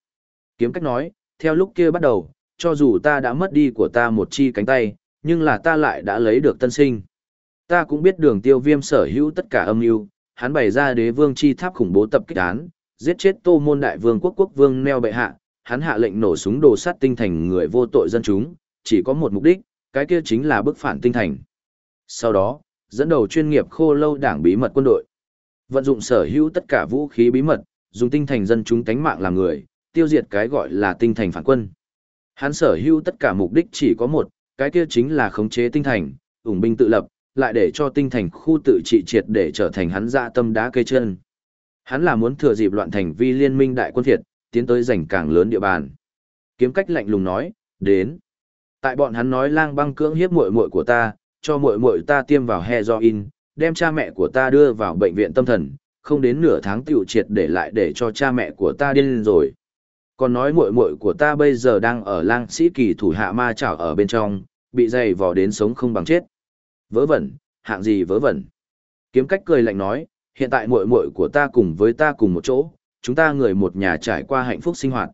Kiếm cách nói, theo lúc kia bắt đầu, cho dù ta đã mất đi của ta một chi cánh tay, nhưng là ta lại đã lấy được tân sinh. Ta cũng biết đường tiêu viêm sở hữu tất cả âm mưu hắn bày ra đế vương chi tháp khủng bố tập kích án, giết chết tô môn đại vương quốc quốc vương neo bệ hạ, hắn hạ lệnh nổ súng đồ sát tinh thành người vô tội dân chúng, chỉ có một mục đích, cái kia chính là bức phản tinh thành. Sau đó, dẫn đầu chuyên nghiệp khô lâu đảng bí mật quân đội. Vận dụng sở hữu tất cả vũ khí bí mật, dùng tinh thành dân chúng tánh mạng làm người, tiêu diệt cái gọi là tinh thành phản quân. Hắn sở hữu tất cả mục đích chỉ có một, cái kia chính là khống chế tinh thành, ủng binh tự lập, lại để cho tinh thành khu tự trị triệt để trở thành hắn dạ tâm đá cây chân. Hắn là muốn thừa dịp loạn thành vi liên minh đại quân thiệt, tiến tới giành càng lớn địa bàn. Kiếm cách lạnh lùng nói, đến. Tại bọn hắn nói lang băng cưỡng hiếp muội muội của ta, cho muội muội ta tiêm vào heroin, đem cha mẹ của ta đưa vào bệnh viện tâm thần, không đến nửa tháng tiểu triệt để lại để cho cha mẹ của ta điên rồi. Còn nói muội muội của ta bây giờ đang ở lang sĩ kỳ thủ hạ ma chảo ở bên trong, bị dày vò đến sống không bằng chết. Vớ vẩn, hạng gì vớ vẩn. Kiếm cách cười lạnh nói, hiện tại muội muội của ta cùng với ta cùng một chỗ, chúng ta người một nhà trải qua hạnh phúc sinh hoạt.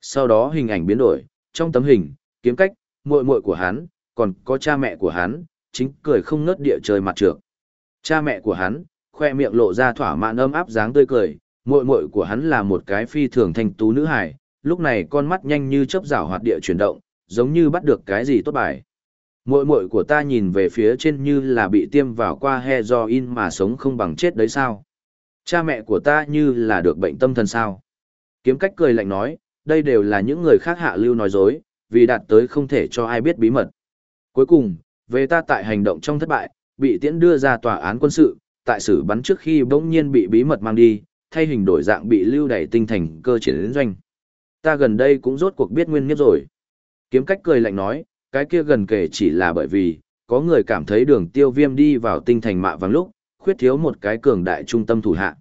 Sau đó hình ảnh biến đổi, trong tấm hình, kiếm cách, muội muội của hắn, còn có cha mẹ của hắn, chính cười không ngớt địa trời mặt trược. Cha mẹ của hắn, khoe miệng lộ ra thỏa mãn ấm áp dáng tươi cười, muội muội của hắn là một cái phi thường thanh tú nữ hài, lúc này con mắt nhanh như chớp rảo hoạt địa chuyển động, giống như bắt được cái gì tốt bài. Muội muội của ta nhìn về phía trên như là bị tiêm vào qua heroin mà sống không bằng chết đấy sao? Cha mẹ của ta như là được bệnh tâm thần sao? Kiếm cách cười lạnh nói, đây đều là những người khác hạ lưu nói dối, vì đạt tới không thể cho ai biết bí mật. Cuối cùng, về ta tại hành động trong thất bại, bị tiễn đưa ra tòa án quân sự, tại xử bắn trước khi bỗng nhiên bị bí mật mang đi, thay hình đổi dạng bị lưu đẩy tinh thành cơ triển đến doanh. Ta gần đây cũng rốt cuộc biết nguyên nhất rồi. Kiếm cách cười lạnh nói, cái kia gần kể chỉ là bởi vì, có người cảm thấy đường tiêu viêm đi vào tinh thành mạ vàng lúc, khuyết thiếu một cái cường đại trung tâm thủ hạ.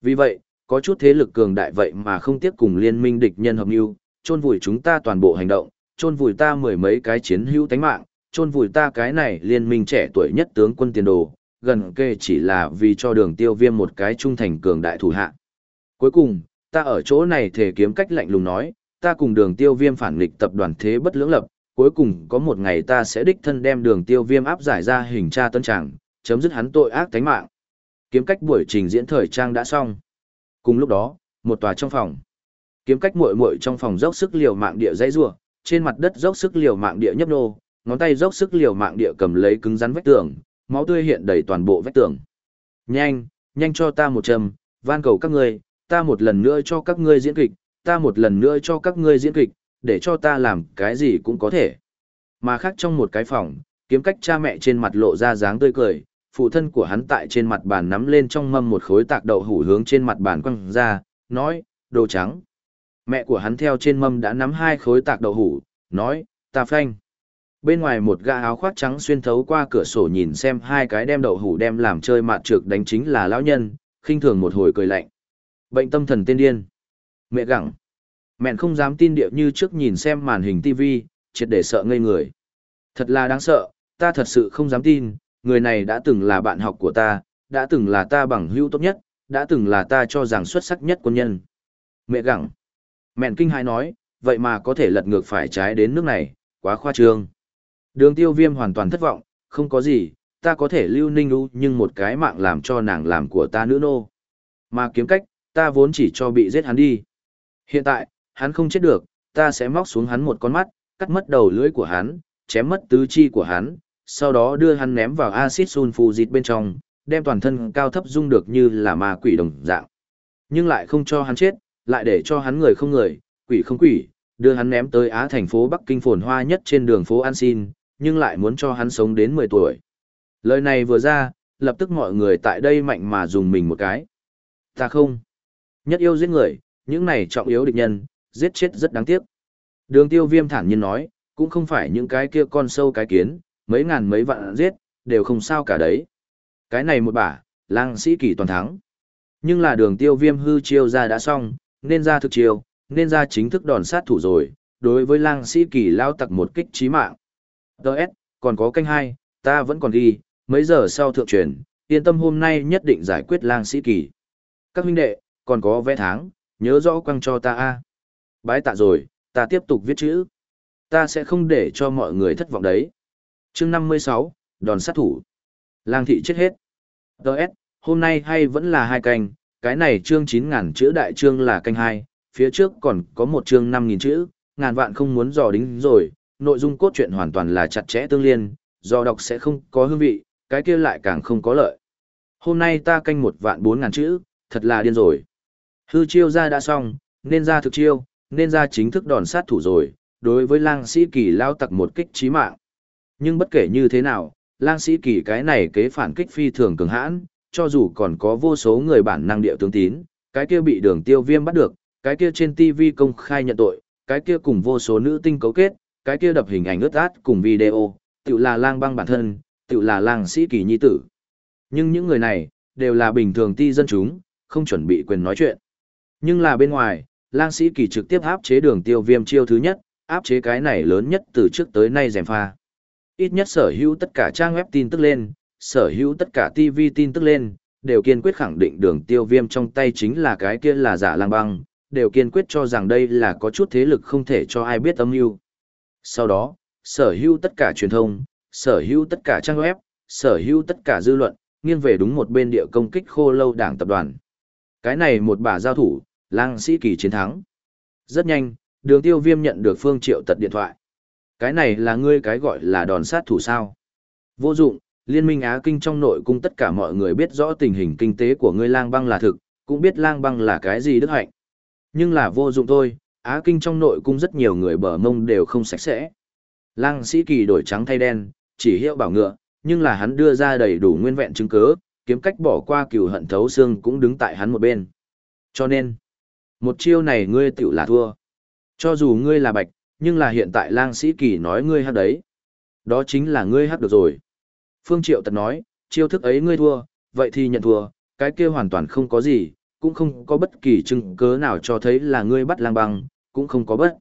Vì vậy, có chút thế lực cường đại vậy mà không tiếp cùng liên minh địch nhân hợp mưu, chôn vùi chúng ta toàn bộ hành động, chôn vùi ta mười mấy cái chiến hữu tánh mạng, chôn vùi ta cái này liên minh trẻ tuổi nhất tướng quân tiền đồ, gần kề chỉ là vì cho đường tiêu viêm một cái trung thành cường đại thủ hạ. Cuối cùng, ta ở chỗ này thể kiếm cách lạnh lùng nói, ta cùng đường tiêu viêm phản nghịch tập đoàn thế bất lưỡng lập, cuối cùng có một ngày ta sẽ đích thân đem đường tiêu viêm áp giải ra hình tra tân tràng, chấm dứt hắn tội ác tánh mạng. Kiếm cách buổi trình diễn thời trang đã xong. Cùng lúc đó, một tòa trong phòng. Kiếm cách muội muội trong phòng dốc sức liều mạng địa dãy rủa, trên mặt đất dốc sức liều mạng địa nhấp nô, ngón tay dốc sức liều mạng địa cầm lấy cứng rắn vách tường, máu tươi hiện đầy toàn bộ vách tường. Nhanh, nhanh cho ta một châm, van cầu các ngươi, ta một lần nữa cho các ngươi diễn kịch, ta một lần nữa cho các ngươi diễn kịch, để cho ta làm cái gì cũng có thể. Mà khác trong một cái phòng, kiếm cách cha mẹ trên mặt lộ ra dáng tươi cười, phụ thân của hắn tại trên mặt bàn nắm lên trong mâm một khối tạc đậu hủ hướng trên mặt bàn quăng ra, nói, đồ trắng. Mẹ của hắn theo trên mâm đã nắm hai khối tạc đậu hủ, nói, ta phanh. Bên ngoài một gã áo khoác trắng xuyên thấu qua cửa sổ nhìn xem hai cái đem đậu hủ đem làm chơi mạt trược đánh chính là lão nhân, khinh thường một hồi cười lạnh. Bệnh tâm thần tiên điên. Mẹ gặng. Mẹn không dám tin điệu như trước nhìn xem màn hình TV, triệt để sợ ngây người. Thật là đáng sợ, ta thật sự không dám tin, người này đã từng là bạn học của ta, đã từng là ta bằng hữu tốt nhất, đã từng là ta cho rằng xuất sắc nhất quân nhân. Mẹ gặng. Mẹn kinh hãi nói, vậy mà có thể lật ngược phải trái đến nước này, quá khoa trương. Đường tiêu viêm hoàn toàn thất vọng, không có gì, ta có thể lưu ninh u nhưng một cái mạng làm cho nàng làm của ta nữ nô. Mà kiếm cách, ta vốn chỉ cho bị giết hắn đi. Hiện tại, hắn không chết được, ta sẽ móc xuống hắn một con mắt, cắt mất đầu lưỡi của hắn, chém mất tứ chi của hắn, sau đó đưa hắn ném vào axit sulfuric bên trong, đem toàn thân cao thấp dung được như là ma quỷ đồng dạng. Nhưng lại không cho hắn chết, lại để cho hắn người không người, quỷ không quỷ, đưa hắn ném tới Á thành phố Bắc Kinh phồn hoa nhất trên đường phố An Xin, nhưng lại muốn cho hắn sống đến 10 tuổi. Lời này vừa ra, lập tức mọi người tại đây mạnh mà dùng mình một cái. Ta không. Nhất yêu giết người, những này trọng yếu địch nhân, giết chết rất đáng tiếc. Đường tiêu viêm thản nhiên nói, cũng không phải những cái kia con sâu cái kiến, mấy ngàn mấy vạn giết, đều không sao cả đấy. Cái này một bả, lang sĩ kỳ toàn thắng. Nhưng là đường tiêu viêm hư chiêu ra đã xong, nên ra thực chiêu, nên ra chính thức đòn sát thủ rồi, đối với lang sĩ kỳ lao tặc một kích trí mạng. Đợt, còn có canh hai, ta vẫn còn ghi, mấy giờ sau thượng truyền, yên tâm hôm nay nhất định giải quyết lang sĩ kỳ. Các huynh đệ, còn có vẽ tháng, nhớ rõ quăng cho ta a Bái tạ rồi, ta tiếp tục viết chữ. Ta sẽ không để cho mọi người thất vọng đấy. chương 56, đòn sát thủ. Lang thị chết hết. Đợt, hôm nay hay vẫn là hai canh, cái này chương 9.000 chữ đại chương là canh hai, phía trước còn có một chương 5.000 chữ, ngàn vạn không muốn dò đính rồi, nội dung cốt truyện hoàn toàn là chặt chẽ tương liên, do đọc sẽ không có hương vị, cái kia lại càng không có lợi. Hôm nay ta canh một vạn bốn ngàn chữ, thật là điên rồi. Hư chiêu ra đã xong, nên ra thực chiêu, nên ra chính thức đòn sát thủ rồi, đối với lang sĩ kỳ lao tặc một kích trí mạng. Nhưng bất kể như thế nào, lang sĩ kỳ cái này kế phản kích phi thường cường hãn, cho dù còn có vô số người bản năng địa tướng tín, cái kia bị đường tiêu viêm bắt được, cái kia trên TV công khai nhận tội, cái kia cùng vô số nữ tinh cấu kết, cái kia đập hình ảnh ướt át cùng video, tự là lang băng bản thân, tự là lang sĩ kỳ nhi tử. Nhưng những người này, đều là bình thường ti dân chúng, không chuẩn bị quyền nói chuyện. Nhưng là bên ngoài, lang sĩ kỳ trực tiếp áp chế đường tiêu viêm chiêu thứ nhất, áp chế cái này lớn nhất từ trước tới nay dèm pha. Ít nhất sở hữu tất cả trang web tin tức lên, sở hữu tất cả TV tin tức lên, đều kiên quyết khẳng định đường tiêu viêm trong tay chính là cái kia là giả lang băng, đều kiên quyết cho rằng đây là có chút thế lực không thể cho ai biết âm mưu. Sau đó, sở hữu tất cả truyền thông, sở hữu tất cả trang web, sở hữu tất cả dư luận, nghiêng về đúng một bên địa công kích khô lâu đảng tập đoàn. Cái này một bà giao thủ, lang sĩ kỳ chiến thắng. Rất nhanh, đường tiêu viêm nhận được phương triệu tật điện thoại. Cái này là ngươi cái gọi là đòn sát thủ sao. Vô dụng, Liên minh Á Kinh trong nội cung tất cả mọi người biết rõ tình hình kinh tế của ngươi lang băng là thực, cũng biết lang băng là cái gì đức hạnh. Nhưng là vô dụng thôi, Á Kinh trong nội cung rất nhiều người bờ mông đều không sạch sẽ. Lang sĩ kỳ đổi trắng thay đen, chỉ hiệu bảo ngựa, nhưng là hắn đưa ra đầy đủ nguyên vẹn chứng cứ, kiếm cách bỏ qua cừu hận thấu xương cũng đứng tại hắn một bên. Cho nên, một chiêu này ngươi tiểu là thua. Cho dù ngươi là bạch, nhưng là hiện tại lang sĩ kỳ nói ngươi hát đấy. Đó chính là ngươi hát được rồi. Phương Triệu Tật nói, chiêu thức ấy ngươi thua, vậy thì nhận thua, cái kia hoàn toàn không có gì, cũng không có bất kỳ chứng cớ nào cho thấy là ngươi bắt lang băng, cũng không có bất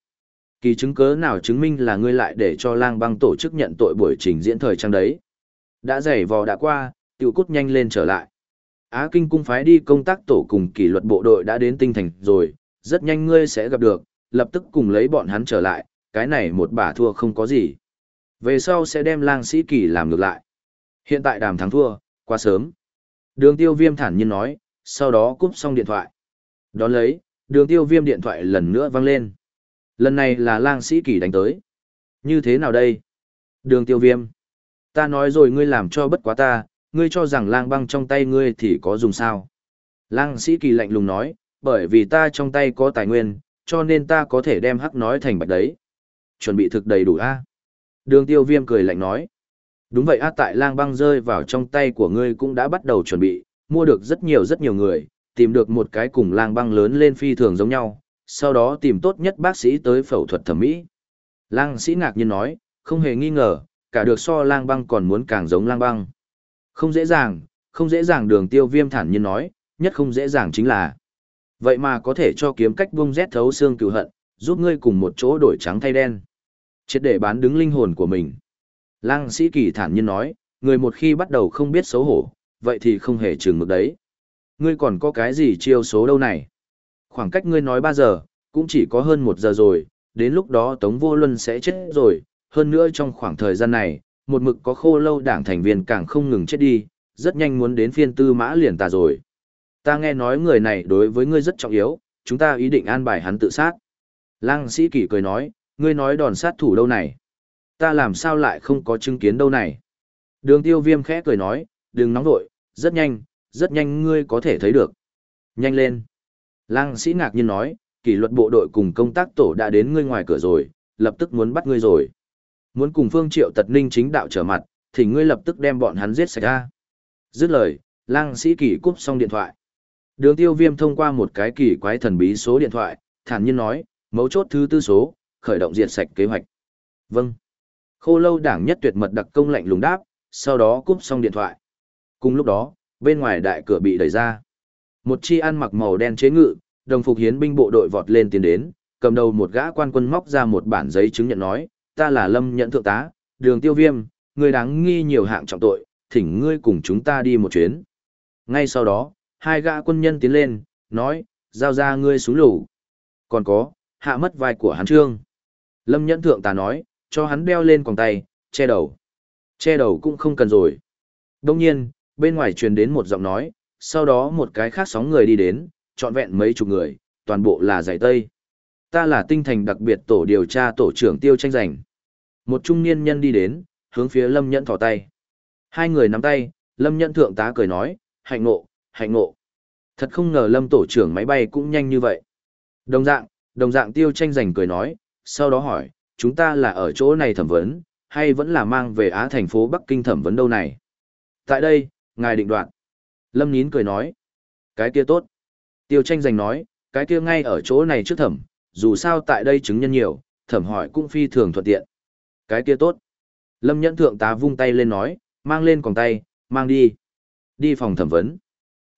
kỳ chứng cớ nào chứng minh là ngươi lại để cho lang băng tổ chức nhận tội buổi trình diễn thời trang đấy. Đã giày vò đã qua, tiểu cút nhanh lên trở lại. Á Kinh cung phái đi công tác tổ cùng kỷ luật bộ đội đã đến tinh thành rồi, rất nhanh ngươi sẽ gặp được, lập tức cùng lấy bọn hắn trở lại, cái này một bà thua không có gì. Về sau sẽ đem lang sĩ kỳ làm ngược lại. Hiện tại đàm thắng thua, quá sớm. Đường tiêu viêm thản nhiên nói, sau đó cúp xong điện thoại. Đón lấy, đường tiêu viêm điện thoại lần nữa vang lên. Lần này là lang sĩ kỳ đánh tới. Như thế nào đây? Đường tiêu viêm. Ta nói rồi ngươi làm cho bất quá ta, ngươi cho rằng lang băng trong tay ngươi thì có dùng sao. Lang sĩ kỳ lạnh lùng nói, bởi vì ta trong tay có tài nguyên, cho nên ta có thể đem hắc nói thành bạch đấy. Chuẩn bị thực đầy đủ a Đường tiêu viêm cười lạnh nói. Đúng vậy a tại lang băng rơi vào trong tay của ngươi cũng đã bắt đầu chuẩn bị, mua được rất nhiều rất nhiều người, tìm được một cái cùng lang băng lớn lên phi thường giống nhau, sau đó tìm tốt nhất bác sĩ tới phẫu thuật thẩm mỹ. Lang sĩ ngạc nhiên nói, không hề nghi ngờ, cả được so lang băng còn muốn càng giống lang băng. Không dễ dàng, không dễ dàng đường tiêu viêm thản nhiên nói, nhất không dễ dàng chính là. Vậy mà có thể cho kiếm cách bung rét thấu xương cựu hận, giúp ngươi cùng một chỗ đổi trắng thay đen. Chết để bán đứng linh hồn của mình. Lang sĩ kỳ thản nhiên nói, người một khi bắt đầu không biết xấu hổ, vậy thì không hề chừng mực đấy. Ngươi còn có cái gì chiêu số đâu này? Khoảng cách ngươi nói 3 giờ, cũng chỉ có hơn 1 giờ rồi, đến lúc đó Tống Vô Luân sẽ chết rồi, hơn nữa trong khoảng thời gian này, một mực có khô lâu đảng thành viên càng không ngừng chết đi, rất nhanh muốn đến phiên tư mã liền tà rồi. Ta nghe nói người này đối với ngươi rất trọng yếu, chúng ta ý định an bài hắn tự sát. Lăng sĩ kỷ cười nói, ngươi nói đòn sát thủ đâu này? Ta làm sao lại không có chứng kiến đâu này? Đường tiêu viêm khẽ cười nói, đừng nóng vội, rất nhanh, rất nhanh ngươi có thể thấy được. Nhanh lên. Lăng sĩ ngạc nhiên nói, kỷ luật bộ đội cùng công tác tổ đã đến ngươi ngoài cửa rồi, lập tức muốn bắt ngươi rồi. Muốn cùng phương triệu tật ninh chính đạo trở mặt, thì ngươi lập tức đem bọn hắn giết sạch ra. Dứt lời, lăng sĩ kỷ cúp xong điện thoại. Đường tiêu viêm thông qua một cái kỳ quái thần bí số điện thoại, thản nhiên nói, mấu chốt thứ tư số, khởi động diệt sạch kế hoạch. Vâng. Khô lâu đảng nhất tuyệt mật đặc công lạnh lùng đáp, sau đó cúp xong điện thoại. Cùng lúc đó, bên ngoài đại cửa bị đẩy ra. Một chi ăn mặc màu đen chế ngự, đồng phục hiến binh bộ đội vọt lên tiến đến, cầm đầu một gã quan quân móc ra một bản giấy chứng nhận nói, ta là lâm nhận thượng tá, đường tiêu viêm, người đáng nghi nhiều hạng trọng tội, thỉnh ngươi cùng chúng ta đi một chuyến. Ngay sau đó, hai gã quân nhân tiến lên, nói, giao ra ngươi xuống lũ. Còn có, hạ mất vai của hắn trương. Lâm nhẫn thượng tá nói, cho hắn đeo lên quòng tay, che đầu. Che đầu cũng không cần rồi. Đông nhiên, bên ngoài truyền đến một giọng nói, sau đó một cái khác sóng người đi đến, trọn vẹn mấy chục người, toàn bộ là giải tây. Ta là tinh thành đặc biệt tổ điều tra tổ trưởng tiêu tranh giành. Một trung niên nhân đi đến, hướng phía Lâm Nhẫn thỏ tay. Hai người nắm tay, Lâm Nhẫn thượng tá cười nói, hạnh ngộ, hạnh ngộ. Thật không ngờ Lâm tổ trưởng máy bay cũng nhanh như vậy. Đồng dạng, đồng dạng tiêu tranh giành cười nói, sau đó hỏi, chúng ta là ở chỗ này thẩm vấn, hay vẫn là mang về Á thành phố Bắc Kinh thẩm vấn đâu này? Tại đây, ngài định đoạt. Lâm nín cười nói, cái kia tốt. Tiêu tranh giành nói, cái kia ngay ở chỗ này trước thẩm, dù sao tại đây chứng nhân nhiều, thẩm hỏi cũng phi thường thuận tiện. Cái kia tốt. Lâm nhẫn thượng tá vung tay lên nói, mang lên còng tay, mang đi. Đi phòng thẩm vấn.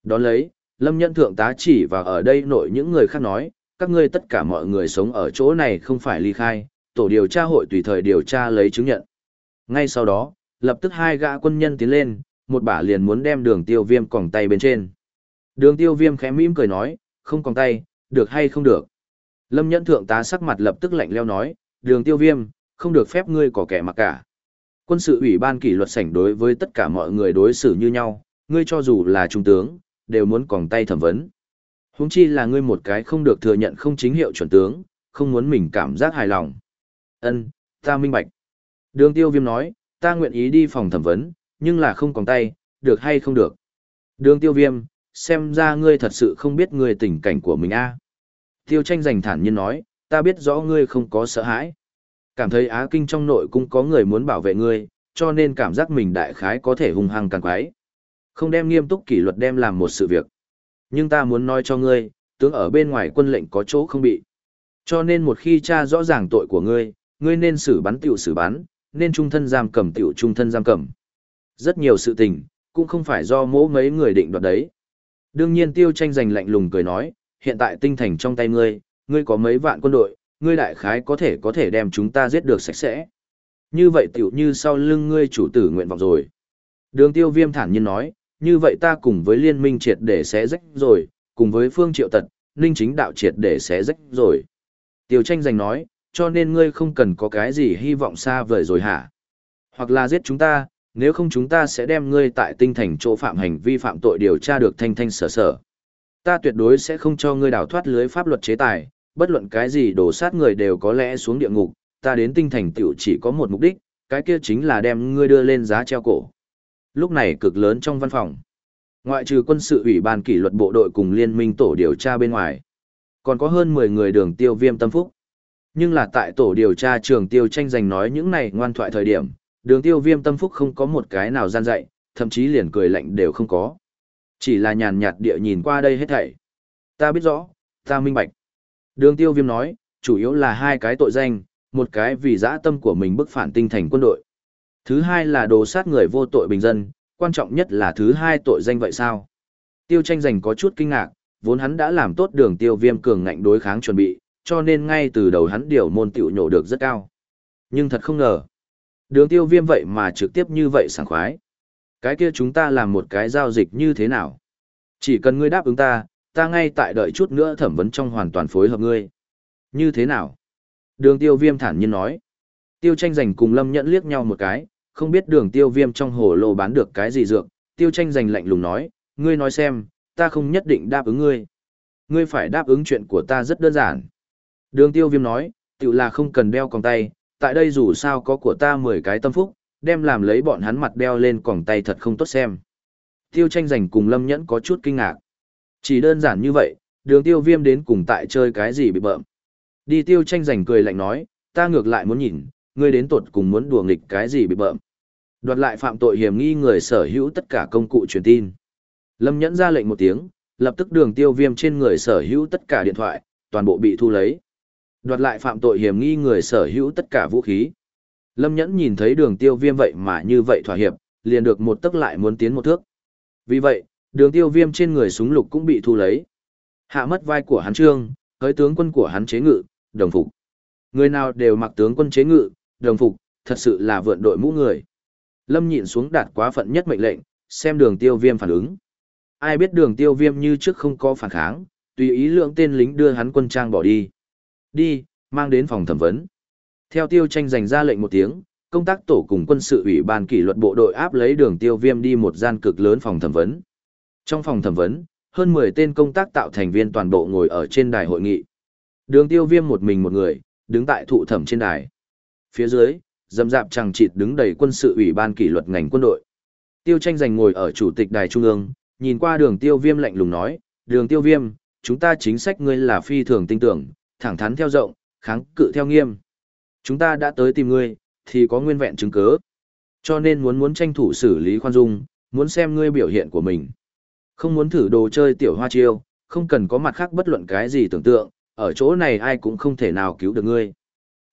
Đón lấy, Lâm nhẫn thượng tá chỉ và ở đây nội những người khác nói, các ngươi tất cả mọi người sống ở chỗ này không phải ly khai, tổ điều tra hội tùy thời điều tra lấy chứng nhận. Ngay sau đó, lập tức hai gã quân nhân tiến lên, một bả liền muốn đem đường tiêu viêm còng tay bên trên. Đường tiêu viêm khẽ mỉm cười nói, không còng tay, được hay không được. Lâm nhẫn thượng tá sắc mặt lập tức lạnh leo nói, đường tiêu viêm, không được phép ngươi có kẻ mặc cả. Quân sự ủy ban kỷ luật sảnh đối với tất cả mọi người đối xử như nhau, ngươi cho dù là trung tướng, đều muốn còng tay thẩm vấn. Huống chi là ngươi một cái không được thừa nhận không chính hiệu chuẩn tướng, không muốn mình cảm giác hài lòng. Ân, ta minh bạch. Đường tiêu viêm nói, ta nguyện ý đi phòng thẩm vấn, nhưng là không còn tay, được hay không được. Đường tiêu viêm, xem ra ngươi thật sự không biết ngươi tình cảnh của mình a à. Tiêu tranh giành thản nhiên nói, ta biết rõ ngươi không có sợ hãi. Cảm thấy Á Kinh trong nội cũng có người muốn bảo vệ ngươi, cho nên cảm giác mình đại khái có thể hung hăng càng quái. Không đem nghiêm túc kỷ luật đem làm một sự việc. Nhưng ta muốn nói cho ngươi, tướng ở bên ngoài quân lệnh có chỗ không bị. Cho nên một khi tra rõ ràng tội của ngươi, ngươi nên xử bắn tiểu xử bắn, nên trung thân giam cầm tiểu trung thân giam cầm. Rất nhiều sự tình, cũng không phải do mỗ mấy người định đoạt đấy. Đương nhiên tiêu tranh giành lạnh lùng cười nói, hiện tại tinh thành trong tay ngươi, ngươi có mấy vạn quân đội, ngươi đại khái có thể có thể đem chúng ta giết được sạch sẽ. Như vậy tiểu như sau lưng ngươi chủ tử nguyện vọng rồi. Đường tiêu viêm thản nhiên nói, như vậy ta cùng với liên minh triệt để xé rách rồi, cùng với phương triệu tật, ninh chính đạo triệt để xé rách rồi. Tiêu tranh giành nói, cho nên ngươi không cần có cái gì hy vọng xa vời rồi hả? Hoặc là giết chúng ta, nếu không chúng ta sẽ đem ngươi tại tinh thành chỗ phạm hành vi phạm tội điều tra được thanh thanh sở sở. Ta tuyệt đối sẽ không cho ngươi đào thoát lưới pháp luật chế tài, bất luận cái gì đổ sát người đều có lẽ xuống địa ngục, ta đến tinh thành tiểu chỉ có một mục đích, cái kia chính là đem ngươi đưa lên giá treo cổ. Lúc này cực lớn trong văn phòng. Ngoại trừ quân sự ủy ban kỷ luật bộ đội cùng liên minh tổ điều tra bên ngoài. Còn có hơn 10 người đường tiêu viêm tâm phúc. Nhưng là tại tổ điều tra trường tiêu tranh giành nói những này ngoan thoại thời điểm, đường tiêu viêm tâm phúc không có một cái nào gian dạy, thậm chí liền cười lạnh đều không có. Chỉ là nhàn nhạt địa nhìn qua đây hết thảy. Ta biết rõ, ta minh bạch. Đường tiêu viêm nói, chủ yếu là hai cái tội danh, một cái vì dã tâm của mình bức phản tinh thành quân đội. Thứ hai là đồ sát người vô tội bình dân, quan trọng nhất là thứ hai tội danh vậy sao? Tiêu tranh giành có chút kinh ngạc, vốn hắn đã làm tốt đường tiêu viêm cường ngạnh đối kháng chuẩn bị, cho nên ngay từ đầu hắn điều môn tiểu nhổ được rất cao. Nhưng thật không ngờ, đường tiêu viêm vậy mà trực tiếp như vậy sảng khoái. Cái kia chúng ta làm một cái giao dịch như thế nào? Chỉ cần ngươi đáp ứng ta, ta ngay tại đợi chút nữa thẩm vấn trong hoàn toàn phối hợp ngươi. Như thế nào? Đường tiêu viêm thản nhiên nói. Tiêu tranh giành cùng lâm nhẫn liếc nhau một cái, không biết đường tiêu viêm trong hồ lô bán được cái gì dược. Tiêu tranh giành lạnh lùng nói, ngươi nói xem, ta không nhất định đáp ứng ngươi. Ngươi phải đáp ứng chuyện của ta rất đơn giản. Đường tiêu viêm nói, tự là không cần đeo còng tay, tại đây dù sao có của ta 10 cái tâm phúc, đem làm lấy bọn hắn mặt đeo lên còng tay thật không tốt xem. Tiêu tranh giành cùng lâm nhẫn có chút kinh ngạc. Chỉ đơn giản như vậy, đường tiêu viêm đến cùng tại chơi cái gì bị bợm. Đi tiêu tranh giành cười lạnh nói, ta ngược lại muốn nhìn, ngươi đến tột cùng muốn đùa nghịch cái gì bị bợm. Đoạt lại phạm tội hiểm nghi người sở hữu tất cả công cụ truyền tin. Lâm nhẫn ra lệnh một tiếng, lập tức đường tiêu viêm trên người sở hữu tất cả điện thoại, toàn bộ bị thu lấy. Đoạt lại phạm tội hiểm nghi người sở hữu tất cả vũ khí. Lâm nhẫn nhìn thấy đường tiêu viêm vậy mà như vậy thỏa hiệp, liền được một tức lại muốn tiến một thước. Vì vậy, đường tiêu viêm trên người súng lục cũng bị thu lấy. Hạ mất vai của hắn trương, hới tướng quân của hắn chế ngự, đồng phục. Người nào đều mặc tướng quân chế ngự, đồng phục, thật sự là vượn đội mũ người. Lâm nhịn xuống đạt quá phận nhất mệnh lệnh, xem đường tiêu viêm phản ứng. Ai biết đường tiêu viêm như trước không có phản kháng, tùy ý lượng tên lính đưa hắn quân trang bỏ đi. Đi, mang đến phòng thẩm vấn. Theo tiêu tranh giành ra lệnh một tiếng, công tác tổ cùng quân sự ủy ban kỷ luật bộ đội áp lấy đường tiêu viêm đi một gian cực lớn phòng thẩm vấn. Trong phòng thẩm vấn, hơn 10 tên công tác tạo thành viên toàn bộ ngồi ở trên đài hội nghị. Đường tiêu viêm một mình một người, đứng tại thụ thẩm trên đài. Phía dưới, dầm dạp chẳng chịt đứng đầy quân sự ủy ban kỷ luật ngành quân đội. Tiêu tranh giành ngồi ở chủ tịch đài trung ương, nhìn qua đường tiêu viêm lạnh lùng nói, đường tiêu viêm, chúng ta chính sách ngươi là phi thường tin tưởng, thẳng thắn theo rộng, kháng cự theo nghiêm. Chúng ta đã tới tìm ngươi, thì có nguyên vẹn chứng cứ. Cho nên muốn muốn tranh thủ xử lý khoan dung, muốn xem ngươi biểu hiện của mình. Không muốn thử đồ chơi tiểu hoa chiêu, không cần có mặt khác bất luận cái gì tưởng tượng, ở chỗ này ai cũng không thể nào cứu được ngươi.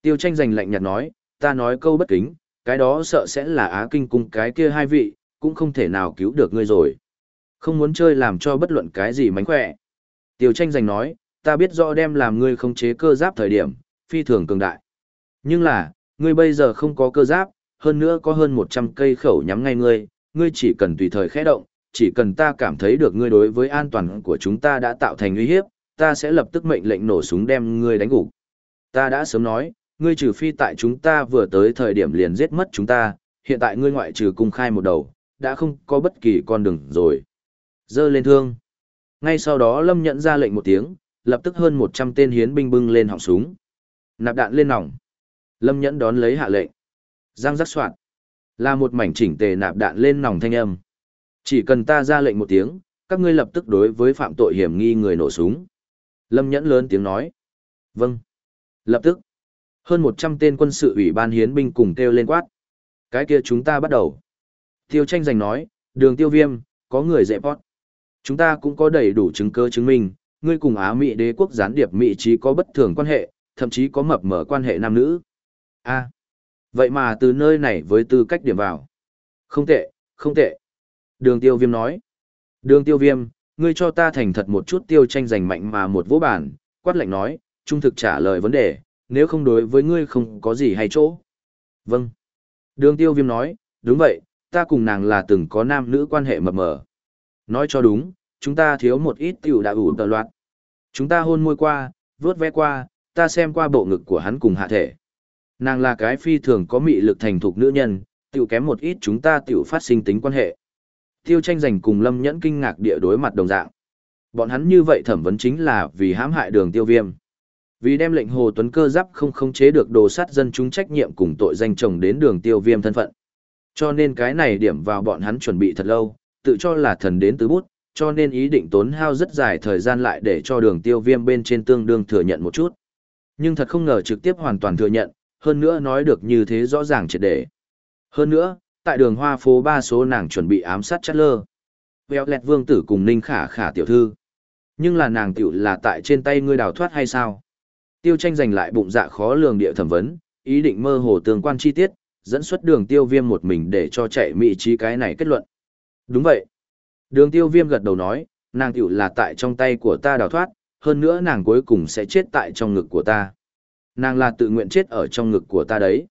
Tiêu tranh giành lạnh nhạt nói, ta nói câu bất kính, cái đó sợ sẽ là á kinh cùng cái kia hai vị, cũng không thể nào cứu được ngươi rồi. Không muốn chơi làm cho bất luận cái gì mánh khỏe. Tiêu tranh giành nói, ta biết rõ đem làm ngươi không chế cơ giáp thời điểm, phi thường cường đại. Nhưng là, ngươi bây giờ không có cơ giáp, hơn nữa có hơn 100 cây khẩu nhắm ngay ngươi, ngươi chỉ cần tùy thời khẽ động, chỉ cần ta cảm thấy được ngươi đối với an toàn của chúng ta đã tạo thành uy hiếp, ta sẽ lập tức mệnh lệnh nổ súng đem ngươi đánh gục. Ta đã sớm nói, ngươi trừ phi tại chúng ta vừa tới thời điểm liền giết mất chúng ta, hiện tại ngươi ngoại trừ cung khai một đầu, đã không có bất kỳ con đường rồi. Dơ lên thương. Ngay sau đó Lâm nhận ra lệnh một tiếng, lập tức hơn 100 tên hiến binh bưng lên họng súng. Nạp đạn lên nòng. Lâm nhẫn đón lấy hạ lệnh. Giang rắc soạn. Là một mảnh chỉnh tề nạp đạn lên nòng thanh âm. Chỉ cần ta ra lệnh một tiếng, các ngươi lập tức đối với phạm tội hiểm nghi người nổ súng. Lâm nhẫn lớn tiếng nói. Vâng. Lập tức. Hơn 100 tên quân sự ủy ban hiến binh cùng kêu lên quát. Cái kia chúng ta bắt đầu. Tiêu tranh giành nói, đường tiêu viêm, có người dẹp bót. Chúng ta cũng có đầy đủ chứng cơ chứng minh, ngươi cùng Á Mỹ đế quốc gián điệp Mỹ trí có bất thường quan hệ, thậm chí có mập mở quan hệ nam nữ. a vậy mà từ nơi này với tư cách điểm vào. Không tệ, không tệ. Đường tiêu viêm nói. Đường tiêu viêm, ngươi cho ta thành thật một chút tiêu tranh giành mạnh mà một vô bản, quát lệnh nói, trung thực trả lời vấn đề, nếu không đối với ngươi không có gì hay chỗ. Vâng. Đường tiêu viêm nói, đúng vậy, ta cùng nàng là từng có nam nữ quan hệ mập mờ. Nói cho đúng, chúng ta thiếu một ít tiểu đã ủ tờ loạt. Chúng ta hôn môi qua, vướt ve qua, ta xem qua bộ ngực của hắn cùng hạ thể. Nàng là cái phi thường có mị lực thành thục nữ nhân, tiểu kém một ít chúng ta tiểu phát sinh tính quan hệ. Tiêu tranh giành cùng lâm nhẫn kinh ngạc địa đối mặt đồng dạng. Bọn hắn như vậy thẩm vấn chính là vì hãm hại đường tiêu viêm. Vì đem lệnh Hồ Tuấn cơ giáp không khống chế được đồ sát dân chúng trách nhiệm cùng tội danh chồng đến đường tiêu viêm thân phận. Cho nên cái này điểm vào bọn hắn chuẩn bị thật lâu, tự cho là thần đến tứ bút, cho nên ý định tốn hao rất dài thời gian lại để cho đường tiêu viêm bên trên tương đương thừa nhận một chút. Nhưng thật không ngờ trực tiếp hoàn toàn thừa nhận, hơn nữa nói được như thế rõ ràng triệt để. Hơn nữa, tại đường hoa phố ba số nàng chuẩn bị ám sát chát lơ. Vèo lẹt vương tử cùng ninh khả khả tiểu thư. Nhưng là nàng tiểu là tại trên tay ngươi đào thoát hay sao? Tiêu tranh giành lại bụng dạ khó lường địa thẩm vấn, ý định mơ hồ tương quan chi tiết, dẫn xuất đường tiêu viêm một mình để cho chạy mị trí cái này kết luận. Đúng vậy. Đường tiêu viêm gật đầu nói, nàng tiểu là tại trong tay của ta đào thoát, hơn nữa nàng cuối cùng sẽ chết tại trong ngực của ta. Nàng là tự nguyện chết ở trong ngực của ta đấy.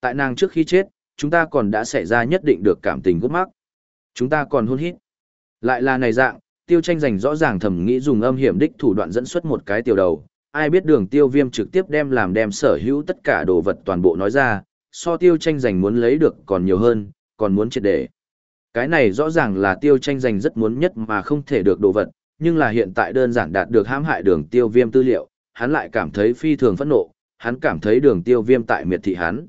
Tại nàng trước khi chết, chúng ta còn đã xảy ra nhất định được cảm tình gút mắc. Chúng ta còn hôn hít. Lại là này dạng, tiêu tranh giành rõ ràng thầm nghĩ dùng âm hiểm đích thủ đoạn dẫn xuất một cái tiểu đầu. Ai biết đường tiêu viêm trực tiếp đem làm đem sở hữu tất cả đồ vật toàn bộ nói ra, so tiêu tranh giành muốn lấy được còn nhiều hơn, còn muốn triệt để. Cái này rõ ràng là tiêu tranh giành rất muốn nhất mà không thể được đồ vật, nhưng là hiện tại đơn giản đạt được hãm hại đường tiêu viêm tư liệu, hắn lại cảm thấy phi thường phẫn nộ, hắn cảm thấy đường tiêu viêm tại miệt thị hắn.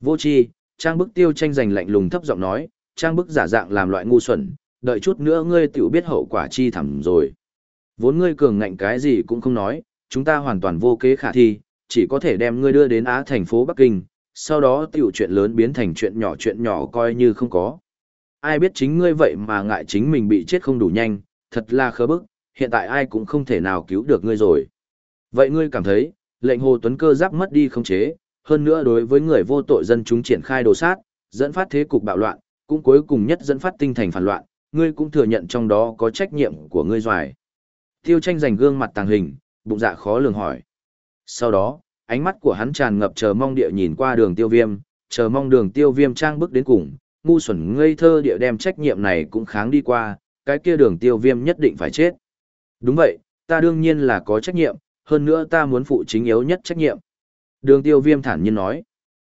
Vô chi, trang bức tiêu tranh giành lạnh lùng thấp giọng nói, trang bức giả dạng làm loại ngu xuẩn, đợi chút nữa ngươi tiểu biết hậu quả chi thẳm rồi. Vốn ngươi cường ngạnh cái gì cũng không nói, chúng ta hoàn toàn vô kế khả thi, chỉ có thể đem ngươi đưa đến Á thành phố Bắc Kinh, sau đó tiểu chuyện lớn biến thành chuyện nhỏ chuyện nhỏ coi như không có. Ai biết chính ngươi vậy mà ngại chính mình bị chết không đủ nhanh, thật là khớ bức, hiện tại ai cũng không thể nào cứu được ngươi rồi. Vậy ngươi cảm thấy, lệnh Hồ Tuấn cơ giáp mất đi không chế, hơn nữa đối với người vô tội dân chúng triển khai đồ sát, dẫn phát thế cục bạo loạn, cũng cuối cùng nhất dẫn phát tinh thành phản loạn, ngươi cũng thừa nhận trong đó có trách nhiệm của ngươi doài. Tiêu tranh giành gương mặt tàng hình, bụng dạ khó lường hỏi. Sau đó, ánh mắt của hắn tràn ngập chờ mong địa nhìn qua đường tiêu viêm, chờ mong đường tiêu viêm trang bước đến cùng, ngu xuẩn ngây thơ địa đem trách nhiệm này cũng kháng đi qua, cái kia đường tiêu viêm nhất định phải chết. Đúng vậy, ta đương nhiên là có trách nhiệm, hơn nữa ta muốn phụ chính yếu nhất trách nhiệm. Đường tiêu viêm thản nhiên nói.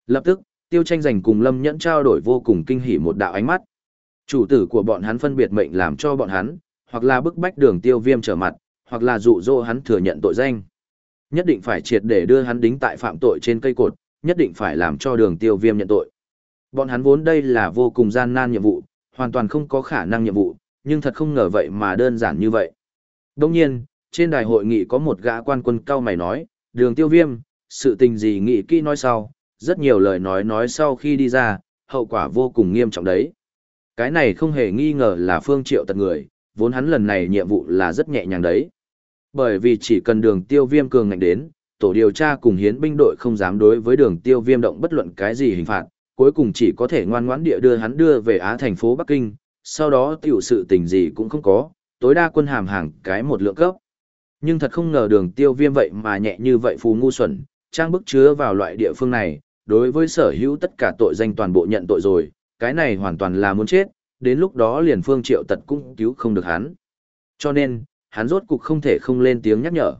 Lập tức, tiêu tranh giành cùng lâm nhẫn trao đổi vô cùng kinh hỉ một đạo ánh mắt. Chủ tử của bọn hắn phân biệt mệnh làm cho bọn hắn, hoặc là bức bách đường tiêu viêm trở mặt, hoặc là dụ dỗ hắn thừa nhận tội danh. Nhất định phải triệt để đưa hắn đính tại phạm tội trên cây cột, nhất định phải làm cho đường tiêu viêm nhận tội. Bọn hắn vốn đây là vô cùng gian nan nhiệm vụ, hoàn toàn không có khả năng nhiệm vụ, nhưng thật không ngờ vậy mà đơn giản như vậy. Đồng nhiên, trên đài hội nghị có một gã quan quân cao mày nói, đường tiêu viêm, sự tình gì nghị kỹ nói sau, rất nhiều lời nói nói sau khi đi ra, hậu quả vô cùng nghiêm trọng đấy. Cái này không hề nghi ngờ là phương triệu tật người, vốn hắn lần này nhiệm vụ là rất nhẹ nhàng đấy. Bởi vì chỉ cần đường tiêu viêm cường ngạnh đến, tổ điều tra cùng hiến binh đội không dám đối với đường tiêu viêm động bất luận cái gì hình phạt, cuối cùng chỉ có thể ngoan ngoãn địa đưa hắn đưa về Á thành phố Bắc Kinh, sau đó tiểu sự tình gì cũng không có, tối đa quân hàm hàng cái một lượng cấp. Nhưng thật không ngờ đường tiêu viêm vậy mà nhẹ như vậy phù ngu xuẩn, trang bức chứa vào loại địa phương này, đối với sở hữu tất cả tội danh toàn bộ nhận tội rồi, cái này hoàn toàn là muốn chết, đến lúc đó liền phương triệu tật cũng cứu không được hắn. Cho nên, hắn rốt cục không thể không lên tiếng nhắc nhở.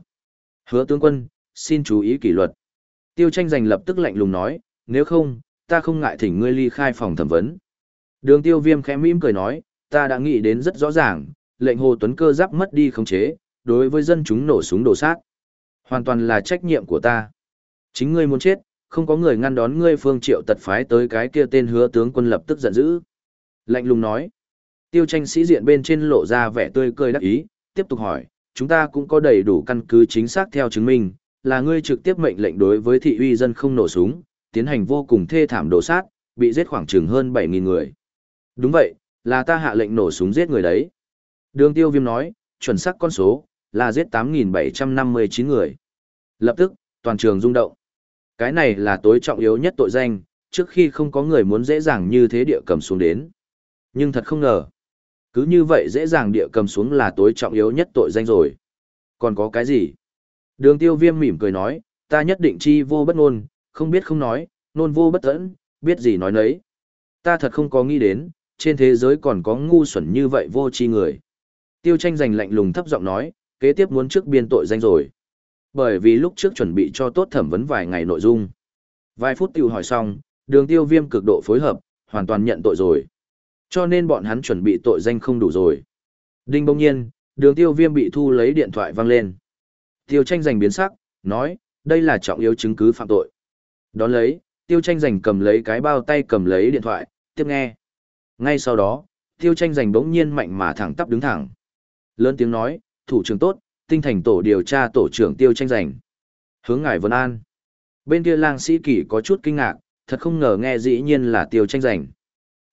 Hứa tướng quân, xin chú ý kỷ luật. Tiêu tranh giành lập tức lạnh lùng nói, nếu không, ta không ngại thỉnh ngươi ly khai phòng thẩm vấn. Đường tiêu viêm khẽ mỉm cười nói, ta đã nghĩ đến rất rõ ràng, lệnh Hồ Tuấn cơ giáp mất đi khống chế, đối với dân chúng nổ súng đổ sát. Hoàn toàn là trách nhiệm của ta. Chính ngươi muốn chết, không có người ngăn đón ngươi phương triệu tật phái tới cái kia tên hứa tướng quân lập tức giận dữ. Lạnh lùng nói. Tiêu tranh sĩ diện bên trên lộ ra vẻ tươi cười đắc ý, tiếp tục hỏi, chúng ta cũng có đầy đủ căn cứ chính xác theo chứng minh, là ngươi trực tiếp mệnh lệnh đối với thị uy dân không nổ súng, tiến hành vô cùng thê thảm đổ sát, bị giết khoảng chừng hơn 7.000 người. Đúng vậy, là ta hạ lệnh nổ súng giết người đấy. Đường tiêu viêm nói, chuẩn xác con số, là giết 8.759 người. Lập tức, toàn trường rung động. Cái này là tối trọng yếu nhất tội danh, trước khi không có người muốn dễ dàng như thế địa cầm xuống đến. Nhưng thật không ngờ. Cứ như vậy dễ dàng địa cầm xuống là tối trọng yếu nhất tội danh rồi. Còn có cái gì? Đường tiêu viêm mỉm cười nói, ta nhất định chi vô bất ngôn, không biết không nói, nôn vô bất tẫn, biết gì nói nấy. Ta thật không có nghĩ đến, trên thế giới còn có ngu xuẩn như vậy vô tri người. Tiêu tranh giành lạnh lùng thấp giọng nói, kế tiếp muốn trước biên tội danh rồi. Bởi vì lúc trước chuẩn bị cho tốt thẩm vấn vài ngày nội dung. Vài phút tiêu hỏi xong, đường tiêu viêm cực độ phối hợp, hoàn toàn nhận tội rồi. Cho nên bọn hắn chuẩn bị tội danh không đủ rồi. Đinh bỗng nhiên, đường tiêu viêm bị thu lấy điện thoại văng lên. Tiêu tranh giành biến sắc, nói, đây là trọng yếu chứng cứ phạm tội. Đón lấy, tiêu tranh giành cầm lấy cái bao tay cầm lấy điện thoại, tiếp nghe. Ngay sau đó, tiêu tranh giành bỗng nhiên mạnh mà thẳng tắp đứng thẳng. Lớn tiếng nói, thủ trưởng tốt, tinh thành tổ điều tra tổ trưởng tiêu tranh giành. Hướng ngài Vân An. Bên kia lang sĩ kỷ có chút kinh ngạc, thật không ngờ nghe dĩ nhiên là tiêu tranh giành.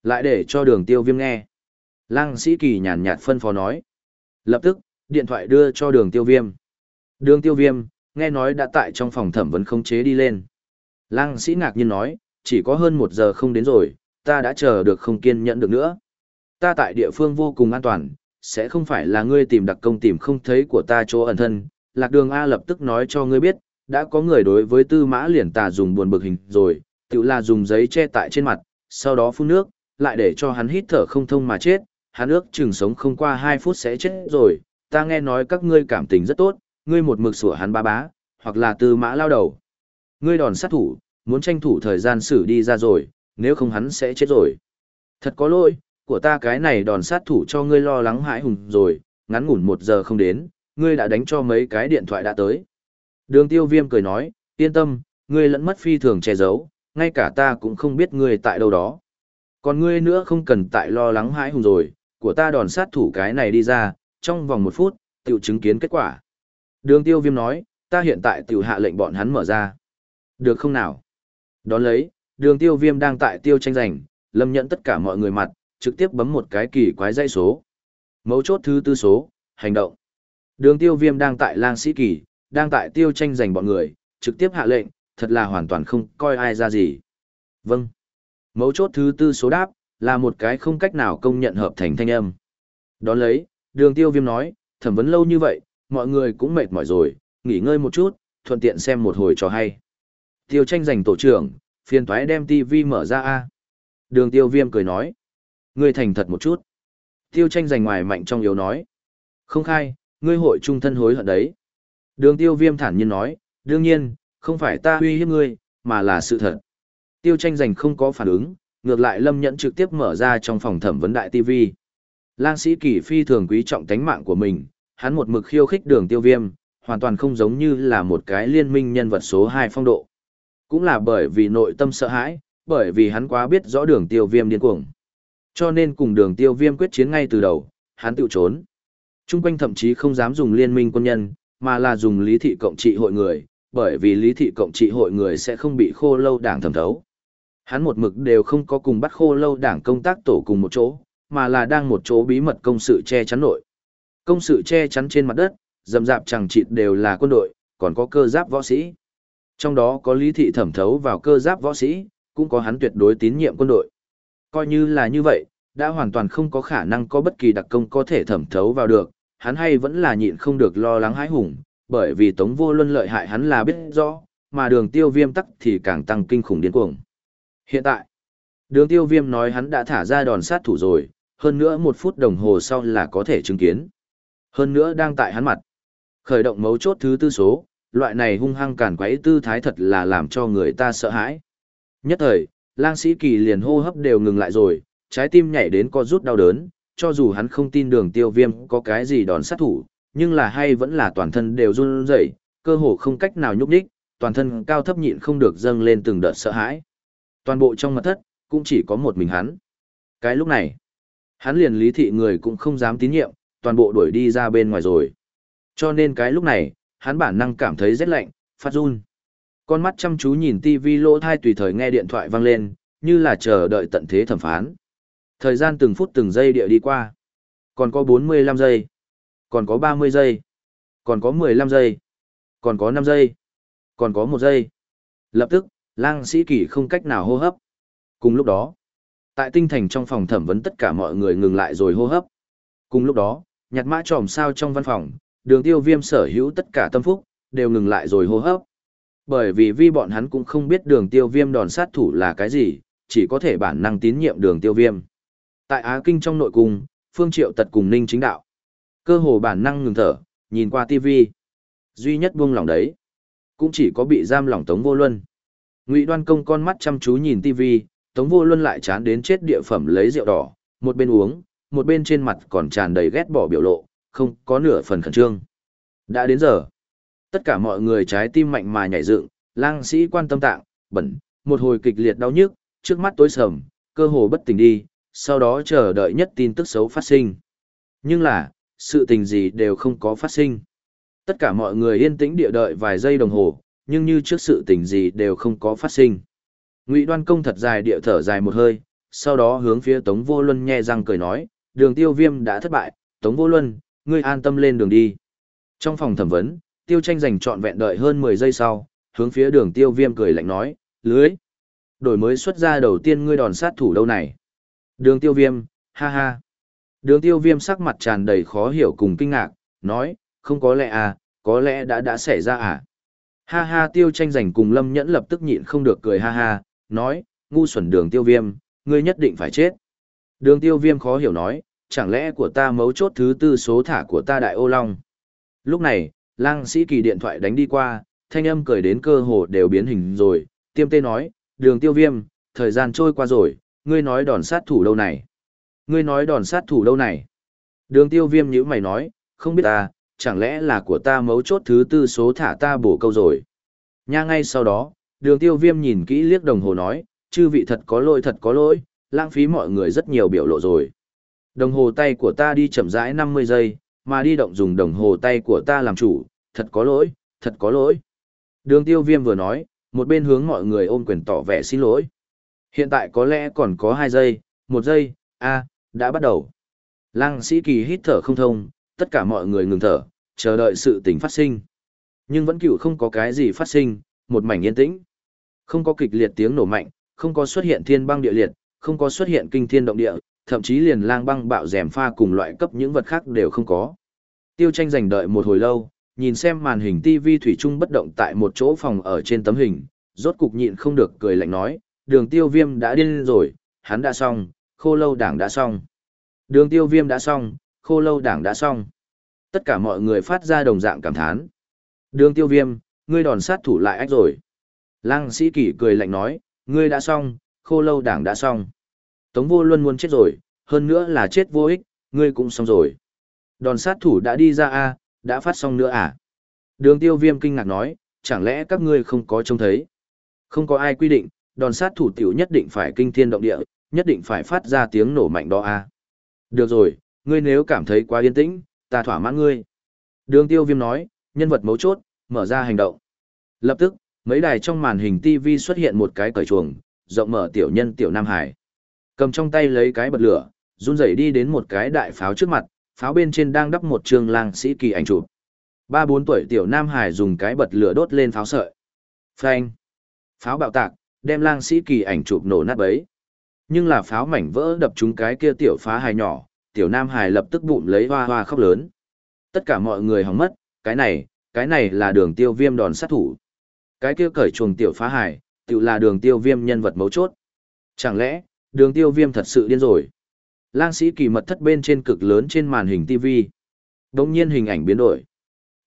Lại để cho đường tiêu viêm nghe. Lang sĩ kỳ nhàn nhạt phân phó nói. Lập tức, điện thoại đưa cho đường tiêu viêm. Đường tiêu viêm, nghe nói đã tại trong phòng thẩm vấn không chế đi lên. Lang sĩ ngạc nhiên nói, chỉ có hơn một giờ không đến rồi, ta đã chờ được không kiên nhẫn được nữa. Ta tại địa phương vô cùng an toàn, sẽ không phải là ngươi tìm đặc công tìm không thấy của ta chỗ ẩn thân. Lạc đường A lập tức nói cho ngươi biết, đã có người đối với tư mã liền tà dùng buồn bực hình rồi, tự là dùng giấy che tại trên mặt, sau đó phun nước, lại để cho hắn hít thở không thông mà chết, hắn ước chừng sống không qua 2 phút sẽ chết rồi, ta nghe nói các ngươi cảm tình rất tốt, ngươi một mực sủa hắn ba bá, hoặc là tư mã lao đầu. Ngươi đòn sát thủ, muốn tranh thủ thời gian xử đi ra rồi, nếu không hắn sẽ chết rồi. Thật có lỗi, của ta cái này đòn sát thủ cho ngươi lo lắng hãi hùng rồi, ngắn ngủn một giờ không đến, ngươi đã đánh cho mấy cái điện thoại đã tới. Đường tiêu viêm cười nói, yên tâm, ngươi lẫn mất phi thường che giấu, ngay cả ta cũng không biết ngươi tại đâu đó. Còn ngươi nữa không cần tại lo lắng hãi hùng rồi, của ta đòn sát thủ cái này đi ra, trong vòng một phút, tiểu chứng kiến kết quả. Đường tiêu viêm nói, ta hiện tại tiểu hạ lệnh bọn hắn mở ra. Được không nào? Đón lấy, đường tiêu viêm đang tại tiêu tranh giành, lâm nhận tất cả mọi người mặt, trực tiếp bấm một cái kỳ quái dây số. Mấu chốt thứ tư số, hành động. Đường tiêu viêm đang tại lang sĩ kỳ, đang tại tiêu tranh giành bọn người, trực tiếp hạ lệnh, thật là hoàn toàn không coi ai ra gì. Vâng. Mấu chốt thứ tư số đáp, là một cái không cách nào công nhận hợp thành thanh âm. Đón lấy, đường tiêu viêm nói, thẩm vấn lâu như vậy, mọi người cũng mệt mỏi rồi, nghỉ ngơi một chút, thuận tiện xem một hồi cho hay. Tiêu tranh giành tổ trưởng, phiền thoái đem TV mở ra a Đường tiêu viêm cười nói. Ngươi thành thật một chút. Tiêu tranh giành ngoài mạnh trong yếu nói. Không khai, ngươi hội trung thân hối hận đấy. Đường tiêu viêm thản nhiên nói, đương nhiên, không phải ta uy hiếp ngươi, mà là sự thật. Tiêu tranh giành không có phản ứng, ngược lại Lâm Nhẫn trực tiếp mở ra trong phòng thẩm vấn đại TV. Lang sĩ kỳ phi thường quý trọng tánh mạng của mình, hắn một mực khiêu khích đường tiêu viêm, hoàn toàn không giống như là một cái liên minh nhân vật số 2 phong độ. Cũng là bởi vì nội tâm sợ hãi, bởi vì hắn quá biết rõ đường tiêu viêm điên cuồng. Cho nên cùng đường tiêu viêm quyết chiến ngay từ đầu, hắn tự trốn. Trung quanh thậm chí không dám dùng liên minh quân nhân, mà là dùng lý thị cộng trị hội người, bởi vì lý thị cộng trị hội người sẽ không bị khô lâu đảng thẩm thấu. Hắn một mực đều không có cùng bắt khô lâu đảng công tác tổ cùng một chỗ, mà là đang một chỗ bí mật công sự che chắn nội. Công sự che chắn trên mặt đất, dầm dạp chẳng chịt đều là quân đội, còn có cơ giáp võ sĩ. Trong đó có lý thị thẩm thấu vào cơ giáp võ sĩ, cũng có hắn tuyệt đối tín nhiệm quân đội. Coi như là như vậy, đã hoàn toàn không có khả năng có bất kỳ đặc công có thể thẩm thấu vào được, hắn hay vẫn là nhịn không được lo lắng hãi hùng, bởi vì Tống Vô Luân lợi hại hắn là biết rõ, mà đường tiêu viêm tắc thì càng tăng kinh khủng điên cuồng. Hiện tại, đường tiêu viêm nói hắn đã thả ra đòn sát thủ rồi, hơn nữa một phút đồng hồ sau là có thể chứng kiến. Hơn nữa đang tại hắn mặt. Khởi động mấu chốt thứ tư số, loại này hung hăng cản quấy tư thái thật là làm cho người ta sợ hãi. Nhất thời, lang sĩ kỳ liền hô hấp đều ngừng lại rồi, trái tim nhảy đến co rút đau đớn, cho dù hắn không tin đường tiêu viêm có cái gì đòn sát thủ, nhưng là hay vẫn là toàn thân đều run rẩy, cơ hồ không cách nào nhúc nhích, toàn thân cao thấp nhịn không được dâng lên từng đợt sợ hãi. Toàn bộ trong mặt thất, cũng chỉ có một mình hắn. Cái lúc này, hắn liền lý thị người cũng không dám tín nhiệm, toàn bộ đuổi đi ra bên ngoài rồi. Cho nên cái lúc này, hắn bản năng cảm thấy rét lạnh, phát run. Con mắt chăm chú nhìn tivi lỗ thai tùy thời nghe điện thoại vang lên, như là chờ đợi tận thế thẩm phán. Thời gian từng phút từng giây địa đi qua. Còn có 45 giây. Còn có 30 giây. Còn có 15 giây. Còn có 5 giây. Còn có 1 giây. Lập tức, lang sĩ kỳ không cách nào hô hấp. Cùng lúc đó, tại tinh thành trong phòng thẩm vấn tất cả mọi người ngừng lại rồi hô hấp. Cùng lúc đó, nhặt mã tròm sao trong văn phòng, đường tiêu viêm sở hữu tất cả tâm phúc, đều ngừng lại rồi hô hấp. Bởi vì vi bọn hắn cũng không biết đường tiêu viêm đòn sát thủ là cái gì, chỉ có thể bản năng tín nhiệm đường tiêu viêm. Tại Á Kinh trong nội cung, Phương Triệu tật cùng Ninh chính đạo. Cơ hồ bản năng ngừng thở, nhìn qua TV. Duy nhất buông lòng đấy. Cũng chỉ có bị giam lỏng Tống Vô Luân. Ngụy Đoan Công con mắt chăm chú nhìn TV, Tống Vô Luân lại chán đến chết địa phẩm lấy rượu đỏ, một bên uống, một bên trên mặt còn tràn đầy ghét bỏ biểu lộ, không có nửa phần khẩn trương. Đã đến giờ. Tất cả mọi người trái tim mạnh mà nhảy dựng, lang sĩ quan tâm tạng, bẩn, một hồi kịch liệt đau nhức, trước mắt tối sầm, cơ hồ bất tỉnh đi, sau đó chờ đợi nhất tin tức xấu phát sinh. Nhưng là, sự tình gì đều không có phát sinh. Tất cả mọi người yên tĩnh địa đợi vài giây đồng hồ, nhưng như trước sự tình gì đều không có phát sinh. Ngụy Đoan Công thật dài địa thở dài một hơi, sau đó hướng phía Tống Vô Luân nhẹ răng cười nói, đường tiêu viêm đã thất bại, Tống Vô Luân, ngươi an tâm lên đường đi. Trong phòng thẩm vấn, tiêu tranh dành trọn vẹn đợi hơn 10 giây sau, hướng phía đường tiêu viêm cười lạnh nói, lưới. Đổi mới xuất ra đầu tiên ngươi đòn sát thủ đâu này. Đường tiêu viêm, ha ha. Đường tiêu viêm sắc mặt tràn đầy khó hiểu cùng kinh ngạc, nói, không có lẽ à, có lẽ đã đã xảy ra à. Ha ha tiêu tranh giành cùng lâm nhẫn lập tức nhịn không được cười ha ha, nói, ngu xuẩn đường tiêu viêm, ngươi nhất định phải chết. Đường tiêu viêm khó hiểu nói, chẳng lẽ của ta mấu chốt thứ tư số thả của ta đại ô long. Lúc này, lang sĩ kỳ điện thoại đánh đi qua, thanh âm cười đến cơ hồ đều biến hình rồi, tiêm tê nói, đường tiêu viêm, thời gian trôi qua rồi, ngươi nói đòn sát thủ đâu này? Ngươi nói đòn sát thủ đâu này? Đường tiêu viêm nhữ mày nói, không biết ta, chẳng lẽ là của ta mấu chốt thứ tư số thả ta bổ câu rồi. Nha ngay sau đó, đường tiêu viêm nhìn kỹ liếc đồng hồ nói, chư vị thật có lỗi thật có lỗi, lãng phí mọi người rất nhiều biểu lộ rồi. Đồng hồ tay của ta đi chậm rãi 50 giây, mà đi động dùng đồng hồ tay của ta làm chủ, thật có lỗi, thật có lỗi. Đường tiêu viêm vừa nói, một bên hướng mọi người ôm quyền tỏ vẻ xin lỗi. Hiện tại có lẽ còn có 2 giây, 1 giây, a đã bắt đầu. Lăng sĩ kỳ hít thở không thông, tất cả mọi người ngừng thở, chờ đợi sự tình phát sinh. Nhưng vẫn cựu không có cái gì phát sinh, một mảnh yên tĩnh. Không có kịch liệt tiếng nổ mạnh, không có xuất hiện thiên băng địa liệt, không có xuất hiện kinh thiên động địa, thậm chí liền lang băng bạo rèm pha cùng loại cấp những vật khác đều không có. Tiêu tranh giành đợi một hồi lâu, nhìn xem màn hình TV thủy chung bất động tại một chỗ phòng ở trên tấm hình, rốt cục nhịn không được cười lạnh nói, đường tiêu viêm đã điên rồi, hắn đã xong, khô lâu đảng đã xong. Đường tiêu viêm đã xong, khô lâu đảng đã xong. Tất cả mọi người phát ra đồng dạng cảm thán. Đường tiêu viêm, ngươi đòn sát thủ lại ách rồi. Lăng sĩ kỷ cười lạnh nói, ngươi đã xong, khô lâu đảng đã xong. Tống vô luân muốn chết rồi, hơn nữa là chết vô ích, ngươi cũng xong rồi. Đòn sát thủ đã đi ra a đã phát xong nữa à? Đường tiêu viêm kinh ngạc nói, chẳng lẽ các ngươi không có trông thấy? Không có ai quy định, đòn sát thủ tiểu nhất định phải kinh thiên động địa, nhất định phải phát ra tiếng nổ mạnh đó a Được rồi, ngươi nếu cảm thấy quá yên tĩnh, ta thỏa mãn ngươi. Đường tiêu viêm nói, nhân vật mấu chốt, mở ra hành động. Lập tức, mấy đài trong màn hình TV xuất hiện một cái cởi chuồng, rộng mở tiểu nhân tiểu Nam Hải. Cầm trong tay lấy cái bật lửa, run rẩy đi đến một cái đại pháo trước mặt, pháo bên trên đang đắp một trường lang sĩ kỳ ảnh chụp. Ba bốn tuổi tiểu Nam Hải dùng cái bật lửa đốt lên pháo sợi. Phanh. Pháo bạo tạc, đem lang sĩ kỳ ảnh chụp nổ nát bấy. Nhưng là pháo mảnh vỡ đập trúng cái kia tiểu phá hài nhỏ, tiểu Nam Hải lập tức bụng lấy hoa hoa khóc lớn. Tất cả mọi người hóng mất, cái này, cái này là đường tiêu viêm đòn sát thủ. Cái kia cởi chuồng tiểu phá hải, tự là đường tiêu viêm nhân vật mấu chốt. Chẳng lẽ, đường tiêu viêm thật sự điên rồi? Lang sĩ kỳ mật thất bên trên cực lớn trên màn hình TV. Đồng nhiên hình ảnh biến đổi.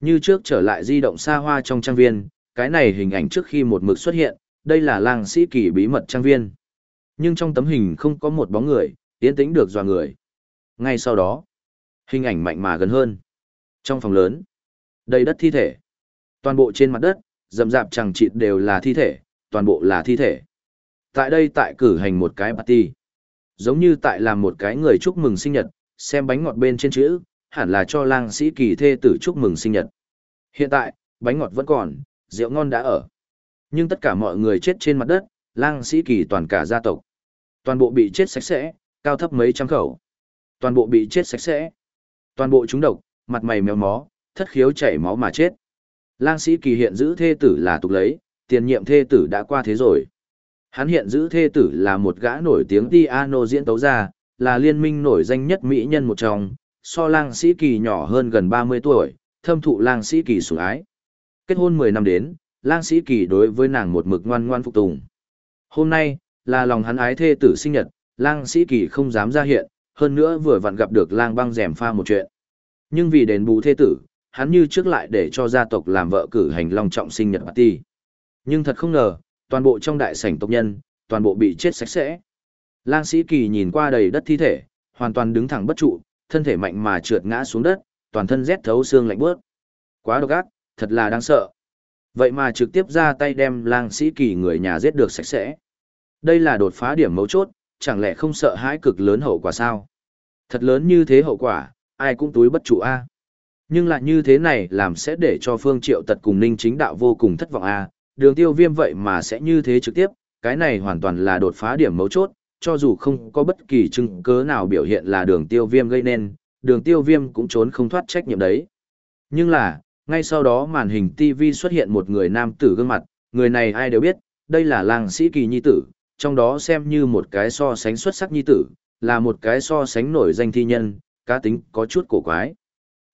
Như trước trở lại di động xa hoa trong trang viên, cái này hình ảnh trước khi một mực xuất hiện, đây là lang sĩ kỳ bí mật trang viên. Nhưng trong tấm hình không có một bóng người, tiến tĩnh được dò người. Ngay sau đó, hình ảnh mạnh mà gần hơn. Trong phòng lớn, đầy đất thi thể. Toàn bộ trên mặt đất, rậm rạp chẳng chịt đều là thi thể, toàn bộ là thi thể. Tại đây tại cử hành một cái party. Giống như tại làm một cái người chúc mừng sinh nhật, xem bánh ngọt bên trên chữ, hẳn là cho lang sĩ kỳ thê tử chúc mừng sinh nhật. Hiện tại, bánh ngọt vẫn còn, rượu ngon đã ở. Nhưng tất cả mọi người chết trên mặt đất, lang sĩ kỳ toàn cả gia tộc. Toàn bộ bị chết sạch sẽ, cao thấp mấy trăm khẩu. Toàn bộ bị chết sạch sẽ. Toàn bộ chúng độc, mặt mày méo mó, thất khiếu chảy máu mà chết. Lang sĩ kỳ hiện giữ thê tử là tục lấy, tiền nhiệm thê tử đã qua thế rồi. Hắn hiện giữ thê tử là một gã nổi tiếng piano diễn tấu gia, là liên minh nổi danh nhất mỹ nhân một trong, so lang sĩ kỳ nhỏ hơn gần 30 tuổi, thâm thụ lang sĩ kỳ sủng ái. Kết hôn 10 năm đến, lang sĩ kỳ đối với nàng một mực ngoan ngoan phục tùng. Hôm nay, là lòng hắn ái thê tử sinh nhật, lang sĩ kỳ không dám ra hiện, hơn nữa vừa vặn gặp được lang băng rèm pha một chuyện. Nhưng vì đền bù thê tử, hắn như trước lại để cho gia tộc làm vợ cử hành long trọng sinh nhật party. Nhưng thật không ngờ, toàn bộ trong đại sảnh tộc nhân, toàn bộ bị chết sạch sẽ. Lang sĩ kỳ nhìn qua đầy đất thi thể, hoàn toàn đứng thẳng bất trụ, thân thể mạnh mà trượt ngã xuống đất, toàn thân rét thấu xương lạnh bước. Quá độc ác, thật là đáng sợ. Vậy mà trực tiếp ra tay đem lang sĩ kỳ người nhà giết được sạch sẽ. Đây là đột phá điểm mấu chốt, chẳng lẽ không sợ hãi cực lớn hậu quả sao? Thật lớn như thế hậu quả, ai cũng túi bất trụ a. Nhưng lại như thế này làm sẽ để cho Phương Triệu tật cùng Ninh chính đạo vô cùng thất vọng a. Đường tiêu viêm vậy mà sẽ như thế trực tiếp, cái này hoàn toàn là đột phá điểm mấu chốt, cho dù không có bất kỳ chứng cớ nào biểu hiện là đường tiêu viêm gây nên, đường tiêu viêm cũng trốn không thoát trách nhiệm đấy. Nhưng là, ngay sau đó màn hình TV xuất hiện một người nam tử gương mặt, người này ai đều biết, đây là lang sĩ kỳ nhi tử, trong đó xem như một cái so sánh xuất sắc nhi tử, là một cái so sánh nổi danh thi nhân, cá tính có chút cổ quái.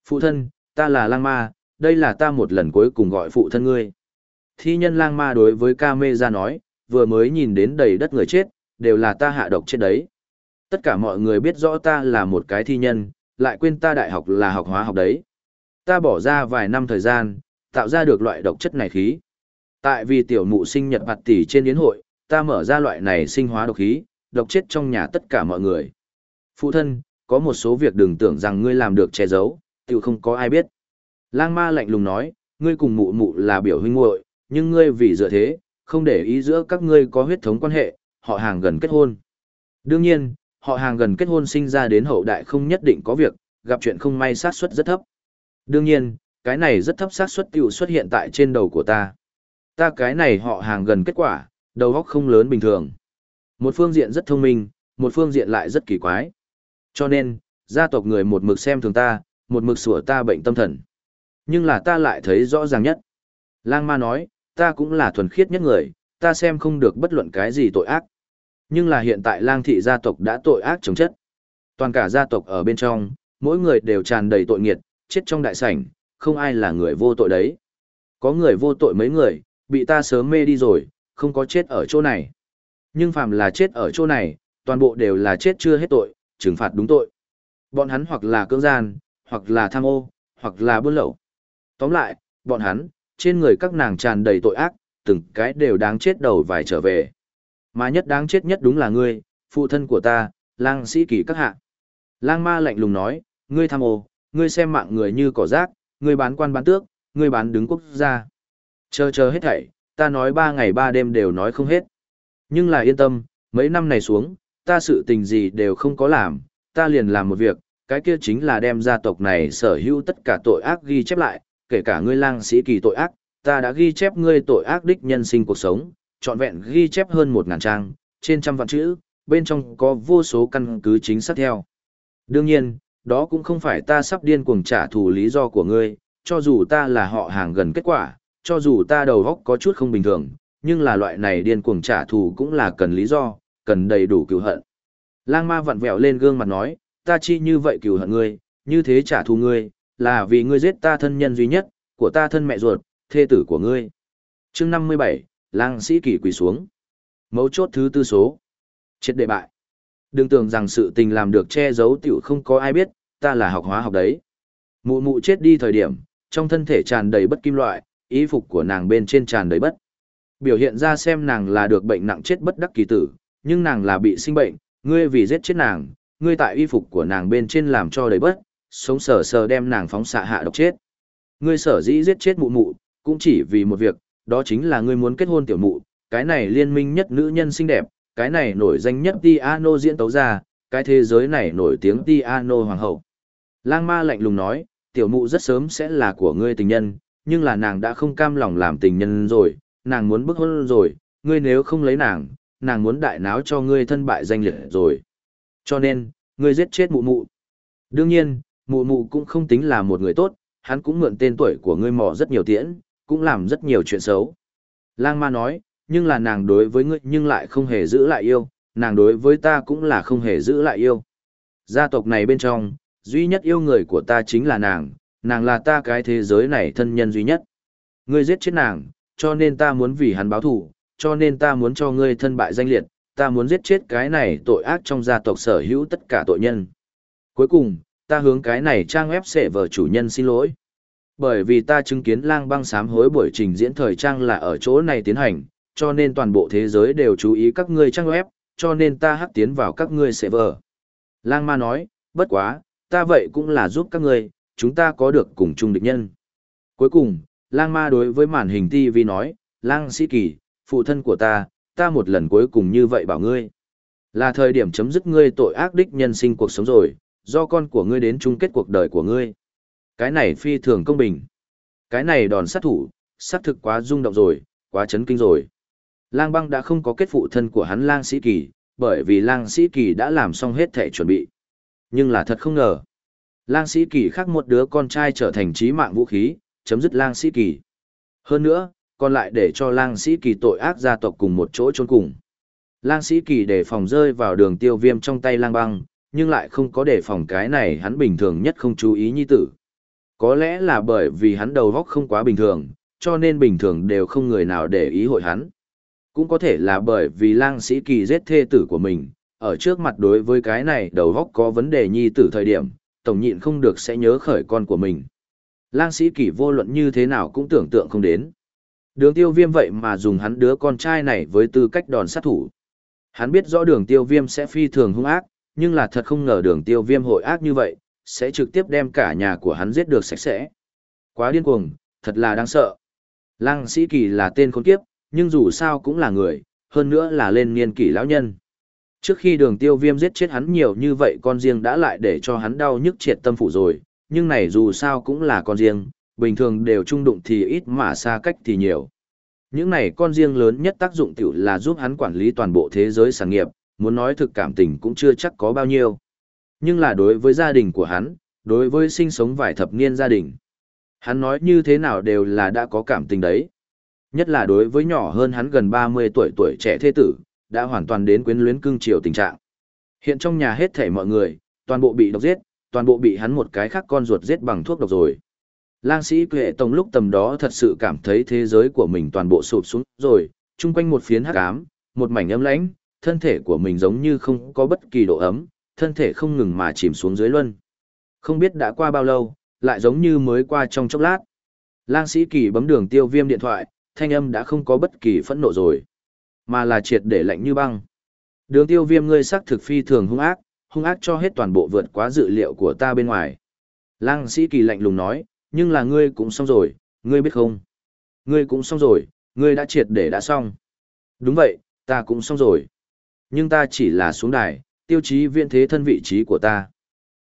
Phụ thân, ta là lang ma, đây là ta một lần cuối cùng gọi phụ thân ngươi. Thi nhân lang ma đối với ca mê ra nói, vừa mới nhìn đến đầy đất người chết, đều là ta hạ độc chết đấy. Tất cả mọi người biết rõ ta là một cái thi nhân, lại quên ta đại học là học hóa học đấy. Ta bỏ ra vài năm thời gian, tạo ra được loại độc chất này khí. Tại vì tiểu mụ sinh nhật mặt tỷ trên yến hội, ta mở ra loại này sinh hóa độc khí, độc chết trong nhà tất cả mọi người. Phụ thân, có một số việc đừng tưởng rằng ngươi làm được che giấu, tiểu không có ai biết. Lang ma lạnh lùng nói, ngươi cùng mụ mụ là biểu huynh muội, nhưng ngươi vì dựa thế, không để ý giữa các ngươi có huyết thống quan hệ, họ hàng gần kết hôn. Đương nhiên, họ hàng gần kết hôn sinh ra đến hậu đại không nhất định có việc, gặp chuyện không may sát suất rất thấp. Đương nhiên, cái này rất thấp sát suất tiểu xuất hiện tại trên đầu của ta. Ta cái này họ hàng gần kết quả, đầu óc không lớn bình thường. Một phương diện rất thông minh, một phương diện lại rất kỳ quái. Cho nên, gia tộc người một mực xem thường ta, một mực sủa ta bệnh tâm thần. Nhưng là ta lại thấy rõ ràng nhất. Lang ma nói, ta cũng là thuần khiết nhất người, ta xem không được bất luận cái gì tội ác. Nhưng là hiện tại lang thị gia tộc đã tội ác chống chất. Toàn cả gia tộc ở bên trong, mỗi người đều tràn đầy tội nghiệt, chết trong đại sảnh, không ai là người vô tội đấy. Có người vô tội mấy người, bị ta sớm mê đi rồi, không có chết ở chỗ này. Nhưng phàm là chết ở chỗ này, toàn bộ đều là chết chưa hết tội, trừng phạt đúng tội. Bọn hắn hoặc là cưỡng gian, hoặc là tham ô, hoặc là buôn lậu. Tóm lại, bọn hắn, trên người các nàng tràn đầy tội ác, từng cái đều đáng chết đầu vài trở về. Mà nhất đáng chết nhất đúng là ngươi, phụ thân của ta, lang sĩ kỳ các hạ. Lang ma lạnh lùng nói, ngươi tham ô, ngươi xem mạng người như cỏ rác, ngươi bán quan bán tước, ngươi bán đứng quốc gia. Chờ chờ hết thảy, ta nói ba ngày ba đêm đều nói không hết. Nhưng là yên tâm, mấy năm này xuống, ta sự tình gì đều không có làm, ta liền làm một việc, cái kia chính là đem gia tộc này sở hữu tất cả tội ác ghi chép lại, kể cả ngươi lang sĩ kỳ tội ác, ta đã ghi chép ngươi tội ác đích nhân sinh cuộc sống, trọn vẹn ghi chép hơn một ngàn trang, trên trăm vạn chữ, bên trong có vô số căn cứ chính xác theo. Đương nhiên, đó cũng không phải ta sắp điên cuồng trả thù lý do của ngươi, cho dù ta là họ hàng gần kết quả, cho dù ta đầu óc có chút không bình thường, nhưng là loại này điên cuồng trả thù cũng là cần lý do, cần đầy đủ cứu hận. Lang ma vặn vẹo lên gương mặt nói, ta chi như vậy cứu hận ngươi, như thế trả thù ngươi, là vì ngươi giết ta thân nhân duy nhất, của ta thân mẹ ruột, thê tử của ngươi. chương 57, lang sĩ kỳ quỳ xuống. Mấu chốt thứ tư số. Chết đệ bại. Đừng tưởng rằng sự tình làm được che giấu tiểu không có ai biết, ta là học hóa học đấy. Mụ mụ chết đi thời điểm, trong thân thể tràn đầy bất kim loại, ý phục của nàng bên trên tràn đầy bất. Biểu hiện ra xem nàng là được bệnh nặng chết bất đắc kỳ tử, nhưng nàng là bị sinh bệnh, ngươi vì giết chết nàng, ngươi tại y phục của nàng bên trên làm cho đầy bất, sống sờ sờ đem nàng phóng xạ hạ độc chết. Ngươi sở dĩ giết chết mụ mụ, cũng chỉ vì một việc, đó chính là ngươi muốn kết hôn tiểu mụ, cái này liên minh nhất nữ nhân xinh đẹp, cái này nổi danh nhất Tiano diễn tấu ra, cái thế giới này nổi tiếng Tiano hoàng hậu. Lang ma lạnh lùng nói, tiểu mụ rất sớm sẽ là của ngươi tình nhân, nhưng là nàng đã không cam lòng làm tình nhân rồi, nàng muốn bức hôn rồi, ngươi nếu không lấy nàng, nàng muốn đại náo cho ngươi thân bại danh liệt rồi. Cho nên, ngươi giết chết mụ mụ. Đương nhiên, mụ mụ cũng không tính là một người tốt, hắn cũng mượn tên tuổi của ngươi mò rất nhiều tiễn, cũng làm rất nhiều chuyện xấu. Lang ma nói, nhưng là nàng đối với ngươi nhưng lại không hề giữ lại yêu, nàng đối với ta cũng là không hề giữ lại yêu. Gia tộc này bên trong, duy nhất yêu người của ta chính là nàng, nàng là ta cái thế giới này thân nhân duy nhất. Ngươi giết chết nàng, cho nên ta muốn vì hắn báo thù, cho nên ta muốn cho ngươi thân bại danh liệt, ta muốn giết chết cái này tội ác trong gia tộc sở hữu tất cả tội nhân. Cuối cùng, ta hướng cái này trang web sẽ vở chủ nhân xin lỗi. Bởi vì ta chứng kiến lang băng sám hối buổi trình diễn thời trang là ở chỗ này tiến hành, cho nên toàn bộ thế giới đều chú ý các ngươi trang web, cho nên ta hắc tiến vào các ngươi server. Lang ma nói, bất quá, ta vậy cũng là giúp các ngươi, chúng ta có được cùng chung địch nhân. Cuối cùng, lang ma đối với màn hình TV nói, lang sĩ kỳ, phụ thân của ta, ta một lần cuối cùng như vậy bảo ngươi. Là thời điểm chấm dứt ngươi tội ác đích nhân sinh cuộc sống rồi, do con của ngươi đến chung kết cuộc đời của ngươi. Cái này phi thường công bình. Cái này đòn sát thủ, sát thực quá rung động rồi, quá chấn kinh rồi. Lang băng đã không có kết phụ thân của hắn lang sĩ kỳ, bởi vì lang sĩ kỳ đã làm xong hết thể chuẩn bị. Nhưng là thật không ngờ. Lang sĩ kỳ khác một đứa con trai trở thành trí mạng vũ khí, chấm dứt lang sĩ kỳ. Hơn nữa, còn lại để cho lang sĩ kỳ tội ác gia tộc cùng một chỗ trốn cùng. Lang sĩ kỳ để phòng rơi vào đường tiêu viêm trong tay lang băng, nhưng lại không có đề phòng cái này hắn bình thường nhất không chú ý nhi tử. Có lẽ là bởi vì hắn đầu góc không quá bình thường, cho nên bình thường đều không người nào để ý hội hắn. Cũng có thể là bởi vì lang sĩ kỳ giết thê tử của mình, ở trước mặt đối với cái này đầu góc có vấn đề nhi tử thời điểm, tổng nhịn không được sẽ nhớ khởi con của mình. Lang sĩ kỳ vô luận như thế nào cũng tưởng tượng không đến. Đường tiêu viêm vậy mà dùng hắn đứa con trai này với tư cách đòn sát thủ. Hắn biết rõ đường tiêu viêm sẽ phi thường hung ác, nhưng là thật không ngờ đường tiêu viêm hội ác như vậy, sẽ trực tiếp đem cả nhà của hắn giết được sạch sẽ. Quá điên cuồng, thật là đáng sợ. Lăng sĩ kỳ là tên khốn kiếp, nhưng dù sao cũng là người, hơn nữa là lên niên kỷ lão nhân. Trước khi đường tiêu viêm giết chết hắn nhiều như vậy con riêng đã lại để cho hắn đau nhức triệt tâm phủ rồi, nhưng này dù sao cũng là con riêng, bình thường đều trung đụng thì ít mà xa cách thì nhiều. Những này con riêng lớn nhất tác dụng tiểu là giúp hắn quản lý toàn bộ thế giới sản nghiệp, muốn nói thực cảm tình cũng chưa chắc có bao nhiêu. Nhưng là đối với gia đình của hắn, đối với sinh sống vài thập niên gia đình, hắn nói như thế nào đều là đã có cảm tình đấy. Nhất là đối với nhỏ hơn hắn gần 30 tuổi tuổi trẻ thế tử, đã hoàn toàn đến quyến luyến cưng chiều tình trạng. Hiện trong nhà hết thảy mọi người, toàn bộ bị độc giết, toàn bộ bị hắn một cái khác con ruột giết bằng thuốc độc rồi. Lang sĩ Quệ Tông lúc tầm đó thật sự cảm thấy thế giới của mình toàn bộ sụp xuống rồi, chung quanh một phiến hắc ám, một mảnh ấm lãnh, thân thể của mình giống như không có bất kỳ độ ấm, thân thể không ngừng mà chìm xuống dưới luân. Không biết đã qua bao lâu, lại giống như mới qua trong chốc lát. Lang sĩ kỳ bấm đường tiêu viêm điện thoại, thanh âm đã không có bất kỳ phẫn nộ rồi. mà là triệt để lạnh như băng. Đường tiêu viêm ngươi sắc thực phi thường hung ác, hung ác cho hết toàn bộ vượt quá dự liệu của ta bên ngoài. Lăng sĩ kỳ lạnh lùng nói, nhưng là ngươi cũng xong rồi, ngươi biết không? Ngươi cũng xong rồi, ngươi đã triệt để đã xong. Đúng vậy, ta cũng xong rồi. Nhưng ta chỉ là xuống đài, tiêu chí viên thế thân vị trí của ta.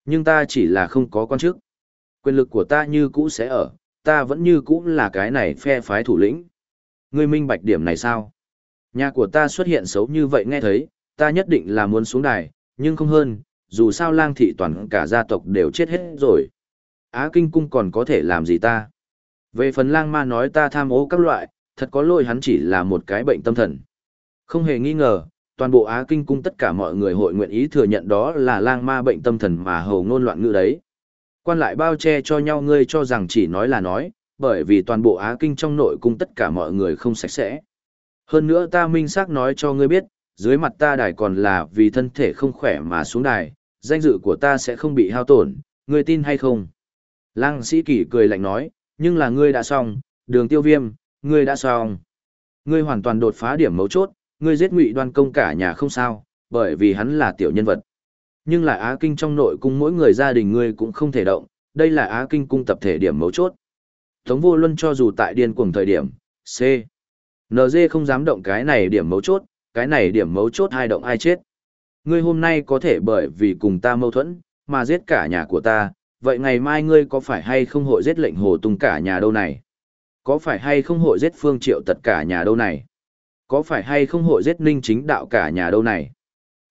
Nhưng ta chỉ là không có quan chức. Quyền lực của ta như cũ sẽ ở, ta vẫn như cũ là cái này phe phái thủ lĩnh. Ngươi minh bạch điểm này sao? Nhà của ta xuất hiện xấu như vậy nghe thấy, ta nhất định là muốn xuống đài, nhưng không hơn, dù sao lang thị toàn cả gia tộc đều chết hết rồi. Á Kinh Cung còn có thể làm gì ta? Về phần lang ma nói ta tham ô các loại, thật có lỗi hắn chỉ là một cái bệnh tâm thần. Không hề nghi ngờ, toàn bộ Á Kinh Cung tất cả mọi người hội nguyện ý thừa nhận đó là lang ma bệnh tâm thần mà hầu ngôn loạn ngữ đấy. Quan lại bao che cho nhau ngươi cho rằng chỉ nói là nói, bởi vì toàn bộ Á Kinh trong nội cung tất cả mọi người không sạch sẽ. Hơn nữa ta minh xác nói cho ngươi biết, dưới mặt ta đài còn là vì thân thể không khỏe mà xuống đài, danh dự của ta sẽ không bị hao tổn, ngươi tin hay không? Lăng sĩ kỷ cười lạnh nói, nhưng là ngươi đã xong, đường tiêu viêm, ngươi đã xong. Ngươi hoàn toàn đột phá điểm mấu chốt, ngươi giết ngụy đoan công cả nhà không sao, bởi vì hắn là tiểu nhân vật. Nhưng là Á Kinh trong nội cung mỗi người gia đình ngươi cũng không thể động, đây là Á Kinh cung tập thể điểm mấu chốt. Tống vô luân cho dù tại điên cuồng thời điểm, C. NG không dám động cái này điểm mấu chốt, cái này điểm mấu chốt hai động ai chết. Ngươi hôm nay có thể bởi vì cùng ta mâu thuẫn, mà giết cả nhà của ta, vậy ngày mai ngươi có phải hay không hội giết lệnh hồ tung cả nhà đâu này? Có phải hay không hội giết phương triệu tất cả nhà đâu này? Có phải hay không hội giết ninh chính đạo cả nhà đâu này?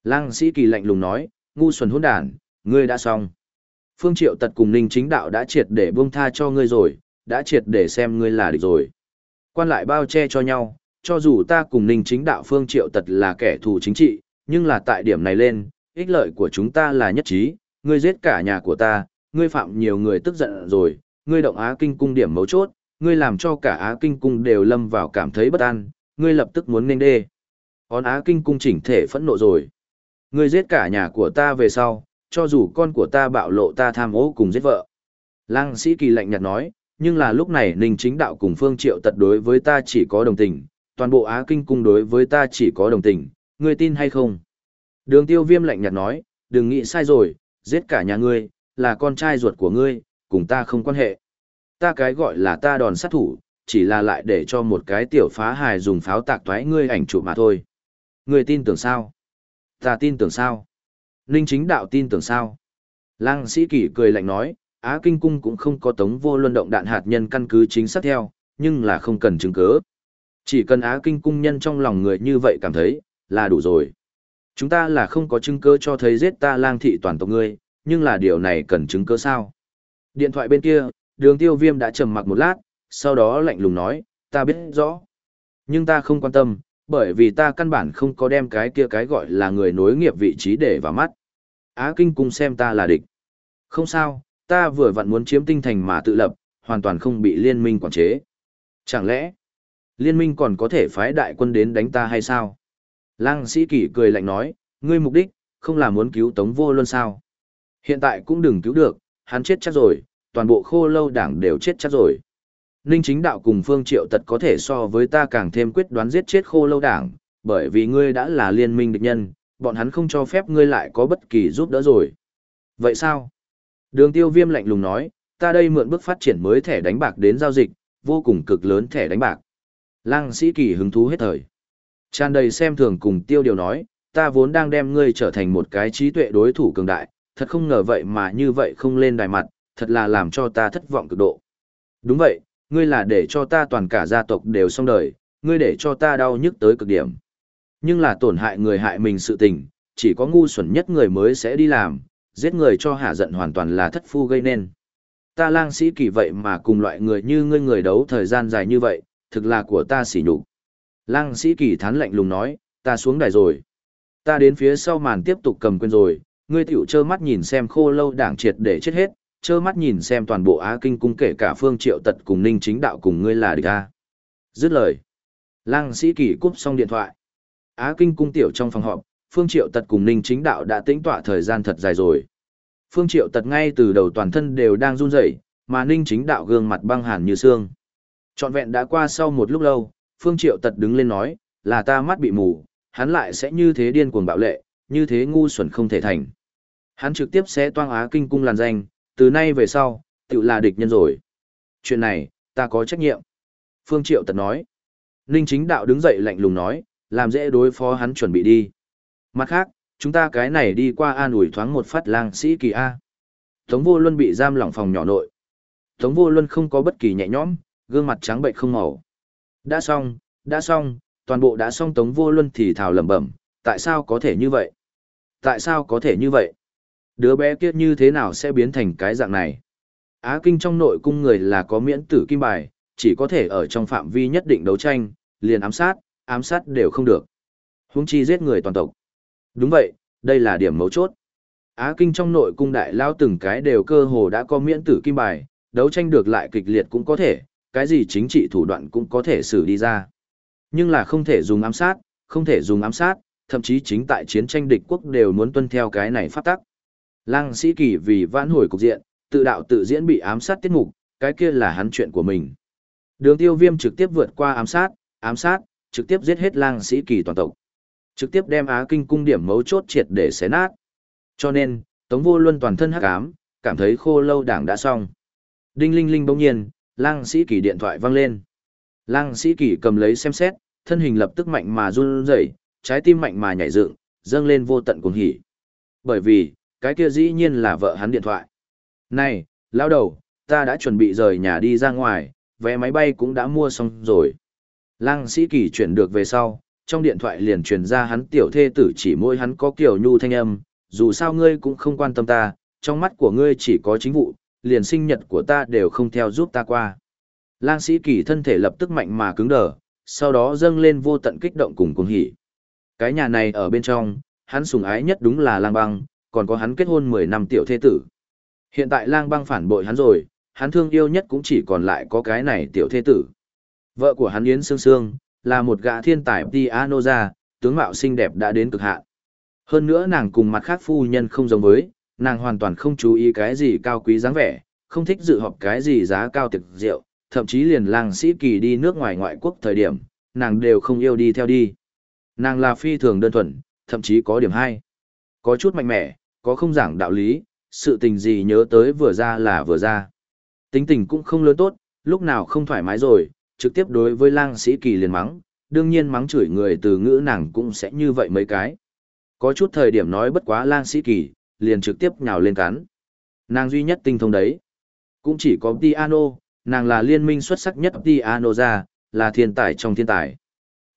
Lăng sĩ kỳ lạnh lùng nói, ngu xuẩn hỗn đản, ngươi đã xong. Phương triệu tật cùng ninh chính đạo đã triệt để buông tha cho ngươi rồi, đã triệt để xem ngươi là địch rồi. Quan lại bao che cho nhau, cho dù ta cùng ninh chính đạo phương triệu tật là kẻ thù chính trị, nhưng là tại điểm này lên, ích lợi của chúng ta là nhất trí, ngươi giết cả nhà của ta, ngươi phạm nhiều người tức giận rồi, ngươi động Á Kinh cung điểm mấu chốt, ngươi làm cho cả Á Kinh cung đều lâm vào cảm thấy bất an, ngươi lập tức muốn nên đê. Hón Á Kinh cung chỉnh thể phẫn nộ rồi. Ngươi giết cả nhà của ta về sau, cho dù con của ta bạo lộ ta tham ô cùng giết vợ. Lăng sĩ kỳ lạnh nhạt nói, nhưng là lúc này Ninh chính đạo cùng Phương Triệu tật đối với ta chỉ có đồng tình, toàn bộ Á Kinh cung đối với ta chỉ có đồng tình, ngươi tin hay không? Đường tiêu viêm lạnh nhạt nói, đừng nghĩ sai rồi, giết cả nhà ngươi, là con trai ruột của ngươi, cùng ta không quan hệ. Ta cái gọi là ta đòn sát thủ, chỉ là lại để cho một cái tiểu phá hài dùng pháo tạc toái ngươi ảnh chụp mà thôi. Ngươi tin tưởng sao? Ta tin tưởng sao? Ninh chính đạo tin tưởng sao? Lăng sĩ kỷ cười lạnh nói, Á Kinh Cung cũng không có tống vô luân động đạn hạt nhân căn cứ chính xác theo, nhưng là không cần chứng cứ. Chỉ cần Á Kinh Cung nhân trong lòng người như vậy cảm thấy, là đủ rồi. Chúng ta là không có chứng cứ cho thấy giết ta lang thị toàn tộc ngươi, nhưng là điều này cần chứng cứ sao? Điện thoại bên kia, đường tiêu viêm đã trầm mặc một lát, sau đó lạnh lùng nói, ta biết rõ. Nhưng ta không quan tâm, bởi vì ta căn bản không có đem cái kia cái gọi là người nối nghiệp vị trí để vào mắt. Á Kinh Cung xem ta là địch. Không sao, ta vừa vặn muốn chiếm tinh thành mà tự lập, hoàn toàn không bị liên minh quản chế. Chẳng lẽ, liên minh còn có thể phái đại quân đến đánh ta hay sao? Lăng sĩ kỷ cười lạnh nói, ngươi mục đích, không là muốn cứu tống vô luân sao? Hiện tại cũng đừng cứu được, hắn chết chắc rồi, toàn bộ khô lâu đảng đều chết chắc rồi. Ninh chính đạo cùng Phương Triệu tật có thể so với ta càng thêm quyết đoán giết chết khô lâu đảng, bởi vì ngươi đã là liên minh địch nhân, bọn hắn không cho phép ngươi lại có bất kỳ giúp đỡ rồi. Vậy sao? Đường tiêu viêm lạnh lùng nói, ta đây mượn bước phát triển mới thẻ đánh bạc đến giao dịch, vô cùng cực lớn thẻ đánh bạc. Lăng sĩ kỳ hứng thú hết thời. Tràn đầy xem thường cùng tiêu điều nói, ta vốn đang đem ngươi trở thành một cái trí tuệ đối thủ cường đại, thật không ngờ vậy mà như vậy không lên đài mặt, thật là làm cho ta thất vọng cực độ. Đúng vậy, ngươi là để cho ta toàn cả gia tộc đều xong đời, ngươi để cho ta đau nhức tới cực điểm. Nhưng là tổn hại người hại mình sự tình, chỉ có ngu xuẩn nhất người mới sẽ đi làm, giết người cho hạ giận hoàn toàn là thất phu gây nên. Ta lang sĩ kỳ vậy mà cùng loại người như ngươi người đấu thời gian dài như vậy, thực là của ta xỉ nhục. Lang sĩ kỳ thán lạnh lùng nói, ta xuống đài rồi. Ta đến phía sau màn tiếp tục cầm quyền rồi, ngươi tiểu trơ mắt nhìn xem khô lâu đảng triệt để chết hết, trơ mắt nhìn xem toàn bộ Á Kinh cung kể cả phương triệu tật cùng ninh chính đạo cùng ngươi là địch a. Dứt lời. Lăng sĩ kỳ cúp xong điện thoại. Á Kinh cung tiểu trong phòng họp, phương triệu tật cùng ninh chính đạo đã tĩnh tọa thời gian thật dài rồi. Phương triệu tật ngay từ đầu toàn thân đều đang run rẩy, mà ninh chính đạo gương mặt băng hàn như xương. Trọn vẹn đã qua sau một lúc lâu, phương triệu tật đứng lên nói, là ta mắt bị mù, hắn lại sẽ như thế điên cuồng bạo lệ, như thế ngu xuẩn không thể thành. Hắn trực tiếp sẽ toang á kinh cung làn danh, từ nay về sau, tự là địch nhân rồi. Chuyện này, ta có trách nhiệm. Phương Triệu tật nói. Ninh chính đạo đứng dậy lạnh lùng nói, làm dễ đối phó hắn chuẩn bị đi. Mặt khác, chúng ta cái này đi qua an ủi thoáng một phát lang sĩ kỳ A. Tống vô luân bị giam lỏng phòng nhỏ nội. Tống vô luân không có bất kỳ nhẹ nhõm, gương mặt trắng bệnh không màu. Đã xong, đã xong, toàn bộ đã xong tống vô luân thì thào lẩm bẩm, tại sao có thể như vậy? Tại sao có thể như vậy? Đứa bé kia như thế nào sẽ biến thành cái dạng này? Á kinh trong nội cung người là có miễn tử kim bài, chỉ có thể ở trong phạm vi nhất định đấu tranh, liền ám sát, ám sát đều không được. Huống chi giết người toàn tộc. Đúng vậy, đây là điểm mấu chốt. Á kinh trong nội cung đại lao từng cái đều cơ hồ đã có miễn tử kim bài, đấu tranh được lại kịch liệt cũng có thể, cái gì chính trị thủ đoạn cũng có thể xử đi ra. Nhưng là không thể dùng ám sát, không thể dùng ám sát, thậm chí chính tại chiến tranh địch quốc đều muốn tuân theo cái này pháp tắc. Lăng sĩ kỳ vì vãn hồi cục diện, tự đạo tự diễn bị ám sát tiết mục, cái kia là hắn chuyện của mình. Đường tiêu viêm trực tiếp vượt qua ám sát, ám sát, trực tiếp giết hết lang sĩ kỳ toàn tộc. Trực tiếp đem Á Kinh cung điểm mấu chốt triệt để xé nát. Cho nên, Tống Vô Luân toàn thân hắc ám, cảm thấy khô lâu đảng đã xong. Đinh linh linh bỗng nhiên, lang sĩ kỳ điện thoại vang lên. Lang sĩ kỳ cầm lấy xem xét, thân hình lập tức mạnh mà run rẩy, trái tim mạnh mà nhảy dựng, dâng lên vô tận cuồng hỉ. Bởi vì, cái kia dĩ nhiên là vợ hắn điện thoại. Này, lão đầu, ta đã chuẩn bị rời nhà đi ra ngoài, vé máy bay cũng đã mua xong rồi. Lăng sĩ kỳ chuyển được về sau, trong điện thoại liền truyền ra hắn tiểu thê tử chỉ môi hắn có kiểu nhu thanh âm, dù sao ngươi cũng không quan tâm ta, trong mắt của ngươi chỉ có chính vụ, liền sinh nhật của ta đều không theo giúp ta qua. Lang sĩ kỳ thân thể lập tức mạnh mà cứng đờ, sau đó dâng lên vô tận kích động cùng cuồng hỉ. Cái nhà này ở bên trong, hắn sùng ái nhất đúng là lang băng, còn có hắn kết hôn 10 năm tiểu thế tử. Hiện tại lang băng phản bội hắn rồi, hắn thương yêu nhất cũng chỉ còn lại có cái này tiểu thế tử. Vợ của hắn Yến Sương Sương, là một gã thiên tài piano ra, tướng mạo xinh đẹp đã đến cực hạn. Hơn nữa nàng cùng mặt khác phu nhân không giống với, nàng hoàn toàn không chú ý cái gì cao quý dáng vẻ, không thích dự họp cái gì giá cao tiệc rượu, thậm chí liền lang sĩ kỳ đi nước ngoài ngoại quốc thời điểm, nàng đều không yêu đi theo đi. Nàng là phi thường đơn thuần, thậm chí có điểm hay. Có chút mạnh mẽ, có không giảng đạo lý, sự tình gì nhớ tới vừa ra là vừa ra. Tính tình cũng không lớn tốt, lúc nào không thoải mái rồi, trực tiếp đối với lang sĩ kỳ liền mắng, đương nhiên mắng chửi người từ ngữ nàng cũng sẽ như vậy mấy cái. Có chút thời điểm nói bất quá lang sĩ kỳ, liền trực tiếp nhào lên cắn. Nàng duy nhất tinh thông đấy. Cũng chỉ có piano, nàng là liên minh xuất sắc nhất piano ra, là thiên tài trong thiên tài.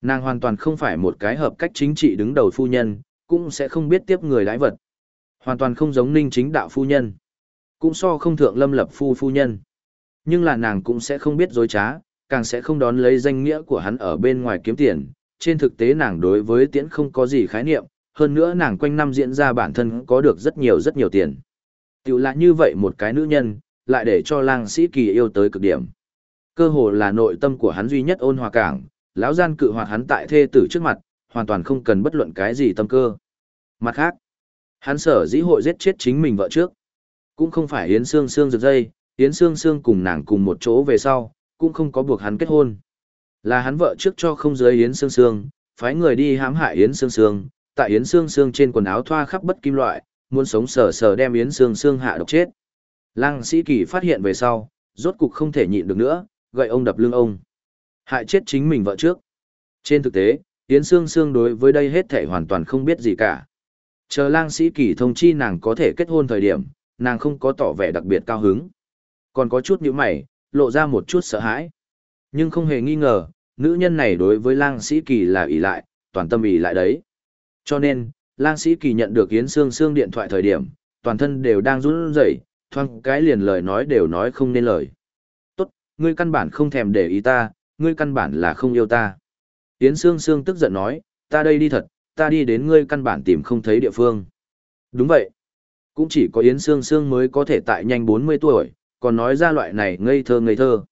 Nàng hoàn toàn không phải một cái hợp cách chính trị đứng đầu phu nhân, cũng sẽ không biết tiếp người đãi vật. Hoàn toàn không giống ninh chính đạo phu nhân. Cũng so không thượng lâm lập phu phu nhân. Nhưng là nàng cũng sẽ không biết dối trá, càng sẽ không đón lấy danh nghĩa của hắn ở bên ngoài kiếm tiền. Trên thực tế nàng đối với tiễn không có gì khái niệm, hơn nữa nàng quanh năm diễn ra bản thân có được rất nhiều rất nhiều tiền. Tiểu là như vậy một cái nữ nhân, lại để cho lang sĩ kỳ yêu tới cực điểm. Cơ hồ là nội tâm của hắn duy nhất ôn hòa cảng, lão gian cự hoạt hắn tại thê tử trước mặt, hoàn toàn không cần bất luận cái gì tâm cơ. Mặt khác, hắn sở dĩ hội giết chết chính mình vợ trước. Cũng không phải Yến Sương Sương giật dây, Yến Sương Sương cùng nàng cùng một chỗ về sau, cũng không có buộc hắn kết hôn. Là hắn vợ trước cho không giới Yến Sương Sương, phái người đi hãm hại Yến Sương Sương, tại Yến Sương Sương trên quần áo thoa khắp bất kim loại, muốn sống sờ sờ đem Yến Sương Sương hạ độc chết. Lăng Sĩ Kỳ phát hiện về sau, rốt cục không thể nhịn được nữa, gậy ông đập lưng ông. Hại chết chính mình vợ trước. Trên thực tế, Yến Sương Sương đối với đây hết thể hoàn toàn không biết gì cả. Chờ lang sĩ kỳ thông chi nàng có thể kết hôn thời điểm, nàng không có tỏ vẻ đặc biệt cao hứng. Còn có chút nhíu mày, lộ ra một chút sợ hãi. Nhưng không hề nghi ngờ, nữ nhân này đối với lang sĩ kỳ là ỷ lại, toàn tâm ỷ lại đấy. Cho nên, lang sĩ kỳ nhận được Yến Sương Sương điện thoại thời điểm, toàn thân đều đang run rẩy, thoang cái liền lời nói đều nói không nên lời. Tốt, ngươi căn bản không thèm để ý ta, ngươi căn bản là không yêu ta. Yến Sương Sương tức giận nói, ta đây đi thật, ta đi đến ngươi căn bản tìm không thấy địa phương. Đúng vậy. Cũng chỉ có Yến Sương Sương mới có thể tại nhanh 40 tuổi, còn nói ra loại này ngây thơ ngây thơ.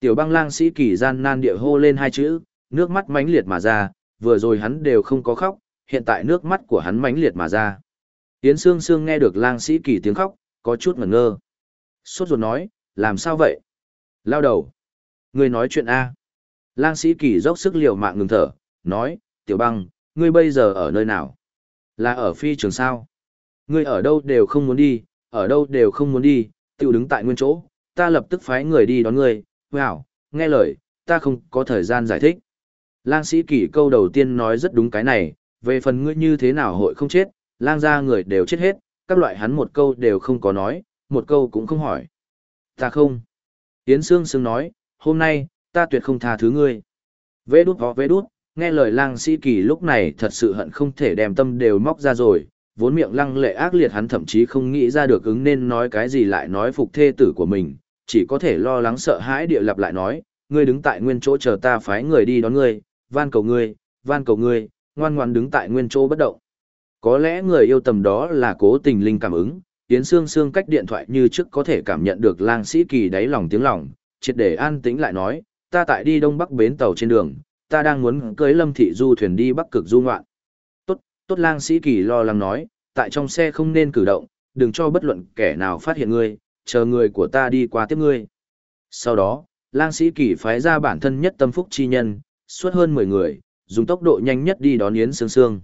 Tiểu băng lang sĩ kỳ gian nan địa hô lên hai chữ, nước mắt mãnh liệt mà ra, vừa rồi hắn đều không có khóc, hiện tại nước mắt của hắn mãnh liệt mà ra. Yến Sương Sương nghe được lang sĩ kỳ tiếng khóc, có chút ngẩn ngơ. Sốt ruột nói, làm sao vậy? Lao đầu. Người nói chuyện A. Lang sĩ kỳ dốc sức liều mạng ngừng thở, nói, tiểu băng, ngươi bây giờ ở nơi nào? Là ở phi trường sao? Ngươi ở đâu đều không muốn đi, ở đâu đều không muốn đi, tự đứng tại nguyên chỗ, ta lập tức phái người đi đón ngươi, wow, nghe lời, ta không có thời gian giải thích. Lang sĩ kỷ câu đầu tiên nói rất đúng cái này, về phần ngươi như thế nào hội không chết, lang gia người đều chết hết, các loại hắn một câu đều không có nói, một câu cũng không hỏi. Ta không. Yến Sương Sương nói, hôm nay, ta tuyệt không tha thứ ngươi. Vê đút ho vê đút, nghe lời lang sĩ kỳ lúc này thật sự hận không thể đem tâm đều móc ra rồi, vốn miệng lăng lệ ác liệt hắn thậm chí không nghĩ ra được ứng nên nói cái gì lại nói phục thê tử của mình, chỉ có thể lo lắng sợ hãi địa lặp lại nói, ngươi đứng tại nguyên chỗ chờ ta phái người đi đón ngươi, van cầu ngươi, van cầu ngươi, ngoan ngoan đứng tại nguyên chỗ bất động. Có lẽ người yêu tầm đó là cố tình linh cảm ứng, tiến xương xương cách điện thoại như trước có thể cảm nhận được lang sĩ kỳ đáy lòng tiếng lòng, triệt để an tĩnh lại nói, ta tại đi đông bắc bến tàu trên đường, ta đang muốn cưới lâm thị du thuyền đi bắc cực du ngoạn. Tốt, tốt lang sĩ kỳ lo lắng nói, tại trong xe không nên cử động, đừng cho bất luận kẻ nào phát hiện ngươi, chờ người của ta đi qua tiếp ngươi. Sau đó, lang sĩ kỳ phái ra bản thân nhất tâm phúc chi nhân, suốt hơn 10 người, dùng tốc độ nhanh nhất đi đón Yến Sương Sương.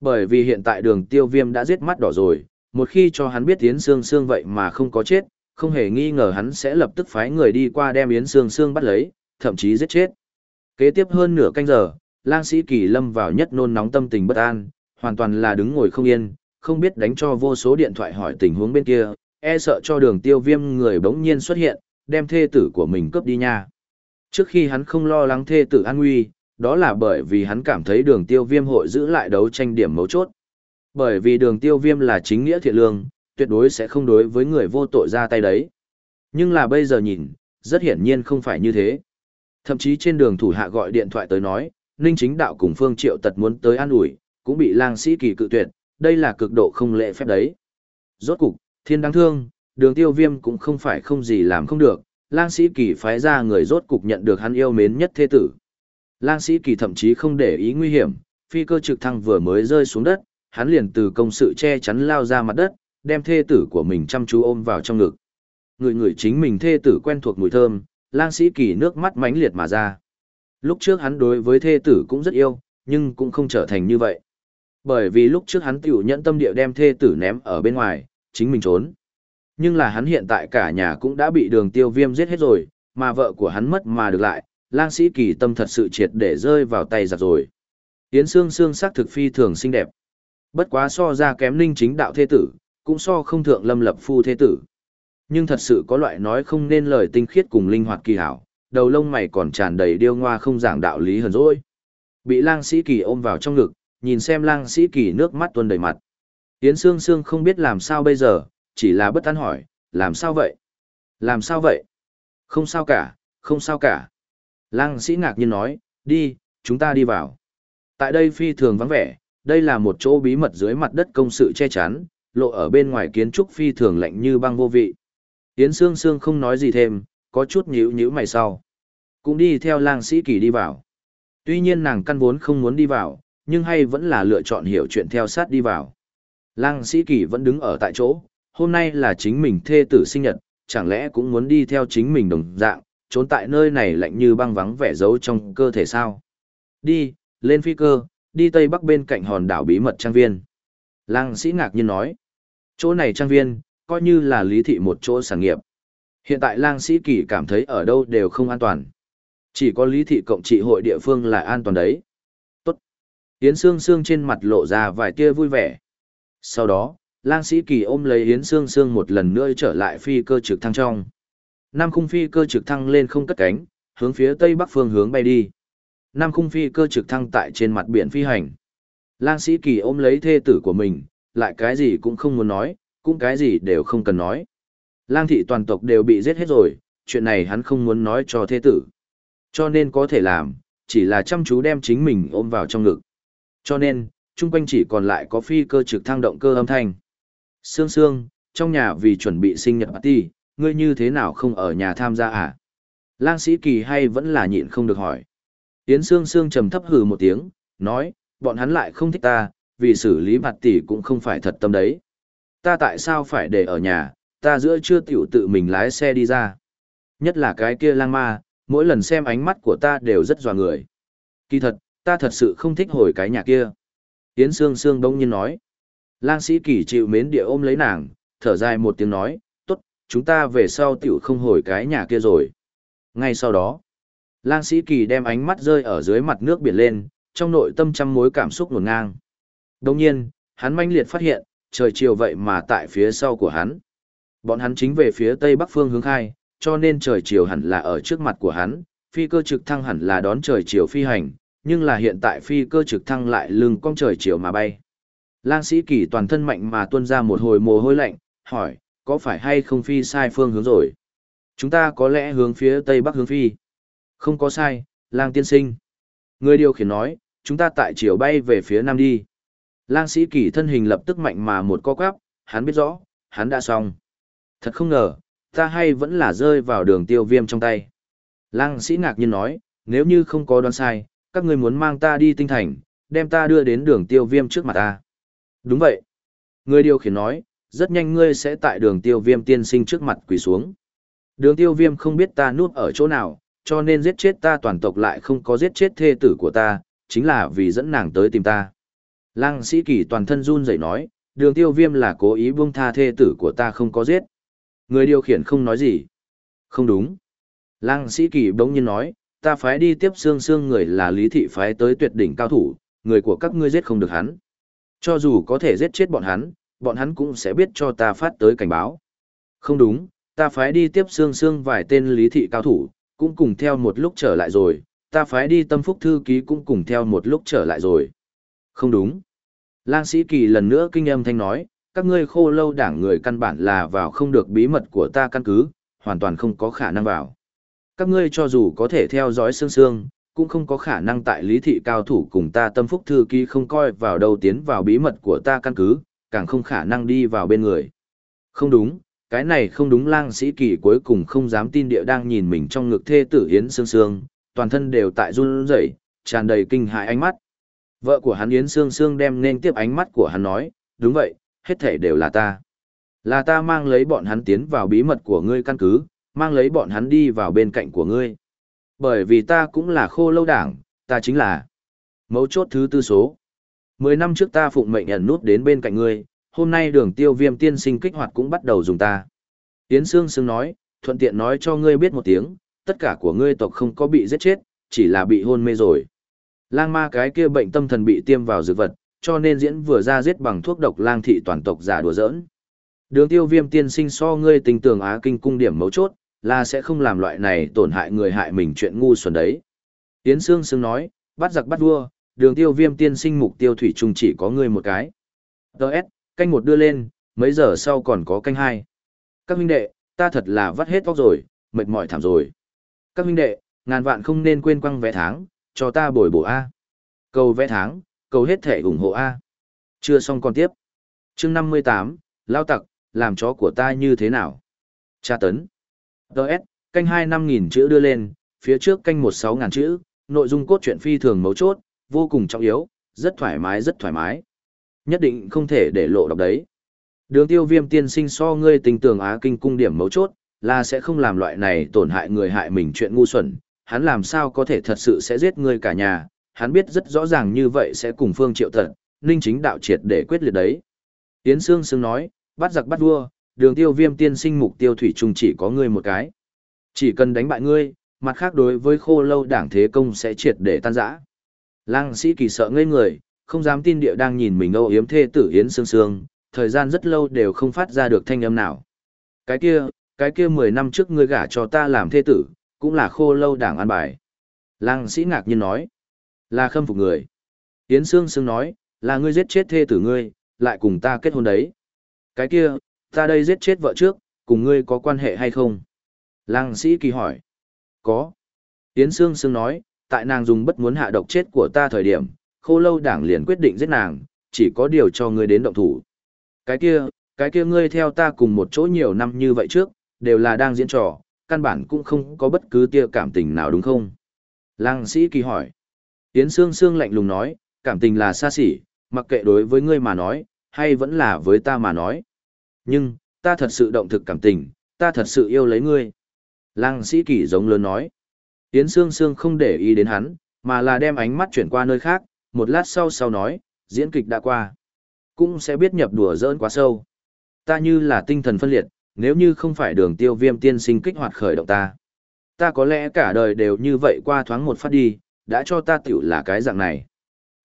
Bởi vì hiện tại đường tiêu viêm đã giết mắt đỏ rồi, một khi cho hắn biết Yến Sương Sương vậy mà không có chết, không hề nghi ngờ hắn sẽ lập tức phái người đi qua đem Yến Sương Sương bắt lấy, thậm chí giết chết. Kế tiếp hơn nửa canh giờ, lang sĩ kỳ lâm vào nhất nôn nóng tâm tình bất an, hoàn toàn là đứng ngồi không yên, không biết đánh cho vô số điện thoại hỏi tình huống bên kia, e sợ cho đường tiêu viêm người bỗng nhiên xuất hiện, đem thê tử của mình cướp đi nha. Trước khi hắn không lo lắng thê tử an nguy, đó là bởi vì hắn cảm thấy đường tiêu viêm hội giữ lại đấu tranh điểm mấu chốt. Bởi vì đường tiêu viêm là chính nghĩa thiện lương, tuyệt đối sẽ không đối với người vô tội ra tay đấy. Nhưng là bây giờ nhìn, rất hiển nhiên không phải như thế. Thậm chí trên đường thủ hạ gọi điện thoại tới nói, Ninh Chính Đạo cùng Phương Triệu Tật muốn tới an ủi, cũng bị lang sĩ kỳ cự tuyệt, đây là cực độ không lễ phép đấy. Rốt cục, thiên đáng thương, đường tiêu viêm cũng không phải không gì làm không được, lang sĩ kỳ phái ra người rốt cục nhận được hắn yêu mến nhất thế tử. Lang sĩ kỳ thậm chí không để ý nguy hiểm, phi cơ trực thăng vừa mới rơi xuống đất, hắn liền từ công sự che chắn lao ra mặt đất, đem thê tử của mình chăm chú ôm vào trong ngực. Người người chính mình thê tử quen thuộc mùi thơm, lang sĩ kỳ nước mắt mãnh liệt mà ra. Lúc trước hắn đối với thê tử cũng rất yêu, nhưng cũng không trở thành như vậy. Bởi vì lúc trước hắn tiểu nhẫn tâm địa đem thê tử ném ở bên ngoài, chính mình trốn. Nhưng là hắn hiện tại cả nhà cũng đã bị đường tiêu viêm giết hết rồi, mà vợ của hắn mất mà được lại, lang sĩ kỳ tâm thật sự triệt để rơi vào tay giặc rồi. Yến Sương Sương sắc thực phi thường xinh đẹp. Bất quá so ra kém ninh chính đạo thế tử, cũng so không thượng lâm lập phu thế tử. Nhưng thật sự có loại nói không nên lời tinh khiết cùng linh hoạt kỳ hảo, đầu lông mày còn tràn đầy điêu ngoa không giảng đạo lý hờn dỗi. Bị lang sĩ kỳ ôm vào trong ngực, nhìn xem lang sĩ kỳ nước mắt tuôn đầy mặt. Yến Sương Sương không biết làm sao bây giờ, chỉ là bất an hỏi, làm sao vậy? Làm sao vậy? Không sao cả, không sao cả. Lang sĩ ngạc nhiên nói, đi, chúng ta đi vào. Tại đây phi thường vắng vẻ, đây là một chỗ bí mật dưới mặt đất công sự che chắn, lộ ở bên ngoài kiến trúc phi thường lạnh như băng vô vị. Yến Sương Sương không nói gì thêm, có chút nhíu nhíu mày sau. Cũng đi theo lang sĩ kỳ đi vào. Tuy nhiên nàng căn vốn không muốn đi vào, nhưng hay vẫn là lựa chọn hiểu chuyện theo sát đi vào. Lang sĩ kỳ vẫn đứng ở tại chỗ, hôm nay là chính mình thê tử sinh nhật, chẳng lẽ cũng muốn đi theo chính mình đồng dạng, trốn tại nơi này lạnh như băng vắng vẻ giấu trong cơ thể sao. Đi, lên phi cơ, đi tây bắc bên cạnh hòn đảo bí mật trang viên. Lang sĩ ngạc nhiên nói, chỗ này trang viên, coi như là lý thị một chỗ sản nghiệp. Hiện tại lang sĩ kỳ cảm thấy ở đâu đều không an toàn. Chỉ có lý thị cộng trị hội địa phương là an toàn đấy. Tốt. Yến Sương Sương trên mặt lộ ra vài tia vui vẻ. Sau đó, lang sĩ kỳ ôm lấy Yến Sương Sương một lần nữa trở lại phi cơ trực thăng trong. Nam khung phi cơ trực thăng lên không cất cánh, hướng phía tây bắc phương hướng bay đi. Nam khung phi cơ trực thăng tại trên mặt biển phi hành. Lang sĩ kỳ ôm lấy thê tử của mình, lại cái gì cũng không muốn nói, cũng cái gì đều không cần nói. Lang thị toàn tộc đều bị giết hết rồi, chuyện này hắn không muốn nói cho thế tử. Cho nên có thể làm, chỉ là chăm chú đem chính mình ôm vào trong ngực. Cho nên, chung quanh chỉ còn lại có phi cơ trực thăng động cơ âm thanh. Sương sương, trong nhà vì chuẩn bị sinh nhật party, ngươi như thế nào không ở nhà tham gia à? Lang sĩ kỳ hay vẫn là nhịn không được hỏi. Yến Sương Sương trầm thấp hừ một tiếng, nói, bọn hắn lại không thích ta, vì xử lý mặt tỷ cũng không phải thật tâm đấy. Ta tại sao phải để ở nhà, ta giữa chưa tiểu tự mình lái xe đi ra. Nhất là cái kia lang ma, mỗi lần xem ánh mắt của ta đều rất dò người. Kỳ thật, ta thật sự không thích hồi cái nhà kia. Yến Sương Sương đông nhiên nói. Lang sĩ kỳ chịu mến địa ôm lấy nàng, thở dài một tiếng nói, tốt, chúng ta về sau tiểu không hồi cái nhà kia rồi. Ngay sau đó, lang sĩ kỳ đem ánh mắt rơi ở dưới mặt nước biển lên, trong nội tâm trăm mối cảm xúc nguồn ngang. Đồng nhiên, hắn manh liệt phát hiện, trời chiều vậy mà tại phía sau của hắn. Bọn hắn chính về phía tây bắc phương hướng khai, cho nên trời chiều hẳn là ở trước mặt của hắn, phi cơ trực thăng hẳn là đón trời chiều phi hành, nhưng là hiện tại phi cơ trực thăng lại lưng cong trời chiều mà bay. Lang sĩ kỳ toàn thân mạnh mà tuôn ra một hồi mồ hôi lạnh, hỏi, có phải hay không phi sai phương hướng rồi? Chúng ta có lẽ hướng phía tây bắc hướng phi. Không có sai, lang tiên sinh. Người điều khiển nói, chúng ta tại chiều bay về phía nam đi. Lang sĩ kỳ thân hình lập tức mạnh mà một co quắp, hắn biết rõ, hắn đã xong. Thật không ngờ, ta hay vẫn là rơi vào đường tiêu viêm trong tay. Lang sĩ ngạc nhiên nói, nếu như không có đoán sai, các ngươi muốn mang ta đi tinh thành, đem ta đưa đến đường tiêu viêm trước mặt ta. Đúng vậy. Người điều khiển nói, rất nhanh ngươi sẽ tại đường tiêu viêm tiên sinh trước mặt quỳ xuống. Đường tiêu viêm không biết ta nuốt ở chỗ nào, cho nên giết chết ta toàn tộc lại không có giết chết thê tử của ta, chính là vì dẫn nàng tới tìm ta. Lăng sĩ kỳ toàn thân run rẩy nói, đường tiêu viêm là cố ý buông tha thê tử của ta không có giết. Người điều khiển không nói gì. Không đúng. Lăng sĩ kỳ bỗng nhiên nói, ta phái đi tiếp xương xương người là lý thị phái tới tuyệt đỉnh cao thủ, người của các ngươi giết không được hắn. Cho dù có thể giết chết bọn hắn, bọn hắn cũng sẽ biết cho ta phát tới cảnh báo. Không đúng, ta phái đi tiếp xương xương vài tên lý thị cao thủ, cũng cùng theo một lúc trở lại rồi, ta phái đi tâm phúc thư ký cũng cùng theo một lúc trở lại rồi. Không đúng. Lang sĩ kỳ lần nữa kinh âm thanh nói, các ngươi khô lâu đảng người căn bản là vào không được bí mật của ta căn cứ, hoàn toàn không có khả năng vào. Các ngươi cho dù có thể theo dõi xương xương, cũng không có khả năng tại lý thị cao thủ cùng ta tâm phúc thư ký không coi vào đâu tiến vào bí mật của ta căn cứ, càng không khả năng đi vào bên người. Không đúng, cái này không đúng lang sĩ kỳ cuối cùng không dám tin địa đang nhìn mình trong ngực thê tử Yến Sương Sương, toàn thân đều tại run rẩy, tràn đầy kinh hại ánh mắt. Vợ của hắn Yến Sương Sương đem nên tiếp ánh mắt của hắn nói, đúng vậy, hết thể đều là ta. Là ta mang lấy bọn hắn tiến vào bí mật của ngươi căn cứ, mang lấy bọn hắn đi vào bên cạnh của ngươi. Bởi vì ta cũng là khô lâu đảng, ta chính là mấu chốt thứ tư số. Mười năm trước ta phụng mệnh ẩn nút đến bên cạnh ngươi, hôm nay đường tiêu viêm tiên sinh kích hoạt cũng bắt đầu dùng ta. Yến Sương Sương nói, thuận tiện nói cho ngươi biết một tiếng, tất cả của ngươi tộc không có bị giết chết, chỉ là bị hôn mê rồi. Lang ma cái kia bệnh tâm thần bị tiêm vào dược vật, cho nên diễn vừa ra giết bằng thuốc độc lang thị toàn tộc giả đùa giỡn. Đường tiêu viêm tiên sinh so ngươi tình tường á kinh cung điểm mấu chốt, là sẽ không làm loại này tổn hại người hại mình chuyện ngu xuẩn đấy. Yến Sương Sương nói, bắt giặc bắt vua, đường tiêu viêm tiên sinh mục tiêu thủy chung chỉ có ngươi một cái. Đợt, canh một đưa lên, mấy giờ sau còn có canh hai. Các huynh đệ, ta thật là vắt hết tóc rồi, mệt mỏi thảm rồi. Các huynh đệ, ngàn vạn không nên quên quăng vé tháng, cho ta bồi bổ A. Cầu vẽ tháng, cầu hết thể ủng hộ A. Chưa xong còn tiếp. chương 58, lao tặc, làm chó của ta như thế nào? Tra tấn. Đợt, canh hai năm nghìn chữ đưa lên, phía trước canh một sáu ngàn chữ, nội dung cốt truyện phi thường mấu chốt, vô cùng trọng yếu, rất thoải mái rất thoải mái. Nhất định không thể để lộ đọc đấy. Đường tiêu viêm tiên sinh so ngươi tình tường á kinh cung điểm mấu chốt, là sẽ không làm loại này tổn hại người hại mình chuyện ngu xuẩn, hắn làm sao có thể thật sự sẽ giết ngươi cả nhà, hắn biết rất rõ ràng như vậy sẽ cùng phương triệu tận, ninh chính đạo triệt để quyết liệt đấy. Yến Sương Sương nói, bắt giặc bắt vua, đường tiêu viêm tiên sinh mục tiêu thủy chung chỉ có ngươi một cái. Chỉ cần đánh bại ngươi, mặt khác đối với khô lâu đảng thế công sẽ triệt để tan rã. Lang sĩ kỳ sợ ngây người, không dám tin địa đang nhìn mình âu yếm thê tử Yến Sương Sương, thời gian rất lâu đều không phát ra được thanh âm nào. Cái kia, cái kia 10 năm trước ngươi gả cho ta làm thê tử, cũng là khô lâu đảng an bài. Lang sĩ ngạc nhiên nói, là khâm phục người. Yến Sương Sương nói, là ngươi giết chết thê tử ngươi, lại cùng ta kết hôn đấy. Cái kia, ta đây giết chết vợ trước, cùng ngươi có quan hệ hay không? Lang sĩ kỳ hỏi. Có. Yến Sương Sương nói, tại nàng dùng bất muốn hạ độc chết của ta thời điểm, khô lâu đảng liền quyết định giết nàng, chỉ có điều cho ngươi đến động thủ. Cái kia, cái kia ngươi theo ta cùng một chỗ nhiều năm như vậy trước, đều là đang diễn trò, căn bản cũng không có bất cứ tia cảm tình nào đúng không? Lăng sĩ kỳ hỏi. Yến Sương Sương lạnh lùng nói, cảm tình là xa xỉ, mặc kệ đối với ngươi mà nói, hay vẫn là với ta mà nói. Nhưng, ta thật sự động thực cảm tình, ta thật sự yêu lấy ngươi. Lăng sĩ kỳ giống lớn nói. Yến Sương Sương không để ý đến hắn, mà là đem ánh mắt chuyển qua nơi khác, một lát sau sau nói, diễn kịch đã qua. Cũng sẽ biết nhập đùa dỡn quá sâu. Ta như là tinh thần phân liệt, nếu như không phải đường tiêu viêm tiên sinh kích hoạt khởi động ta. Ta có lẽ cả đời đều như vậy qua thoáng một phát đi, đã cho ta tiểu là cái dạng này.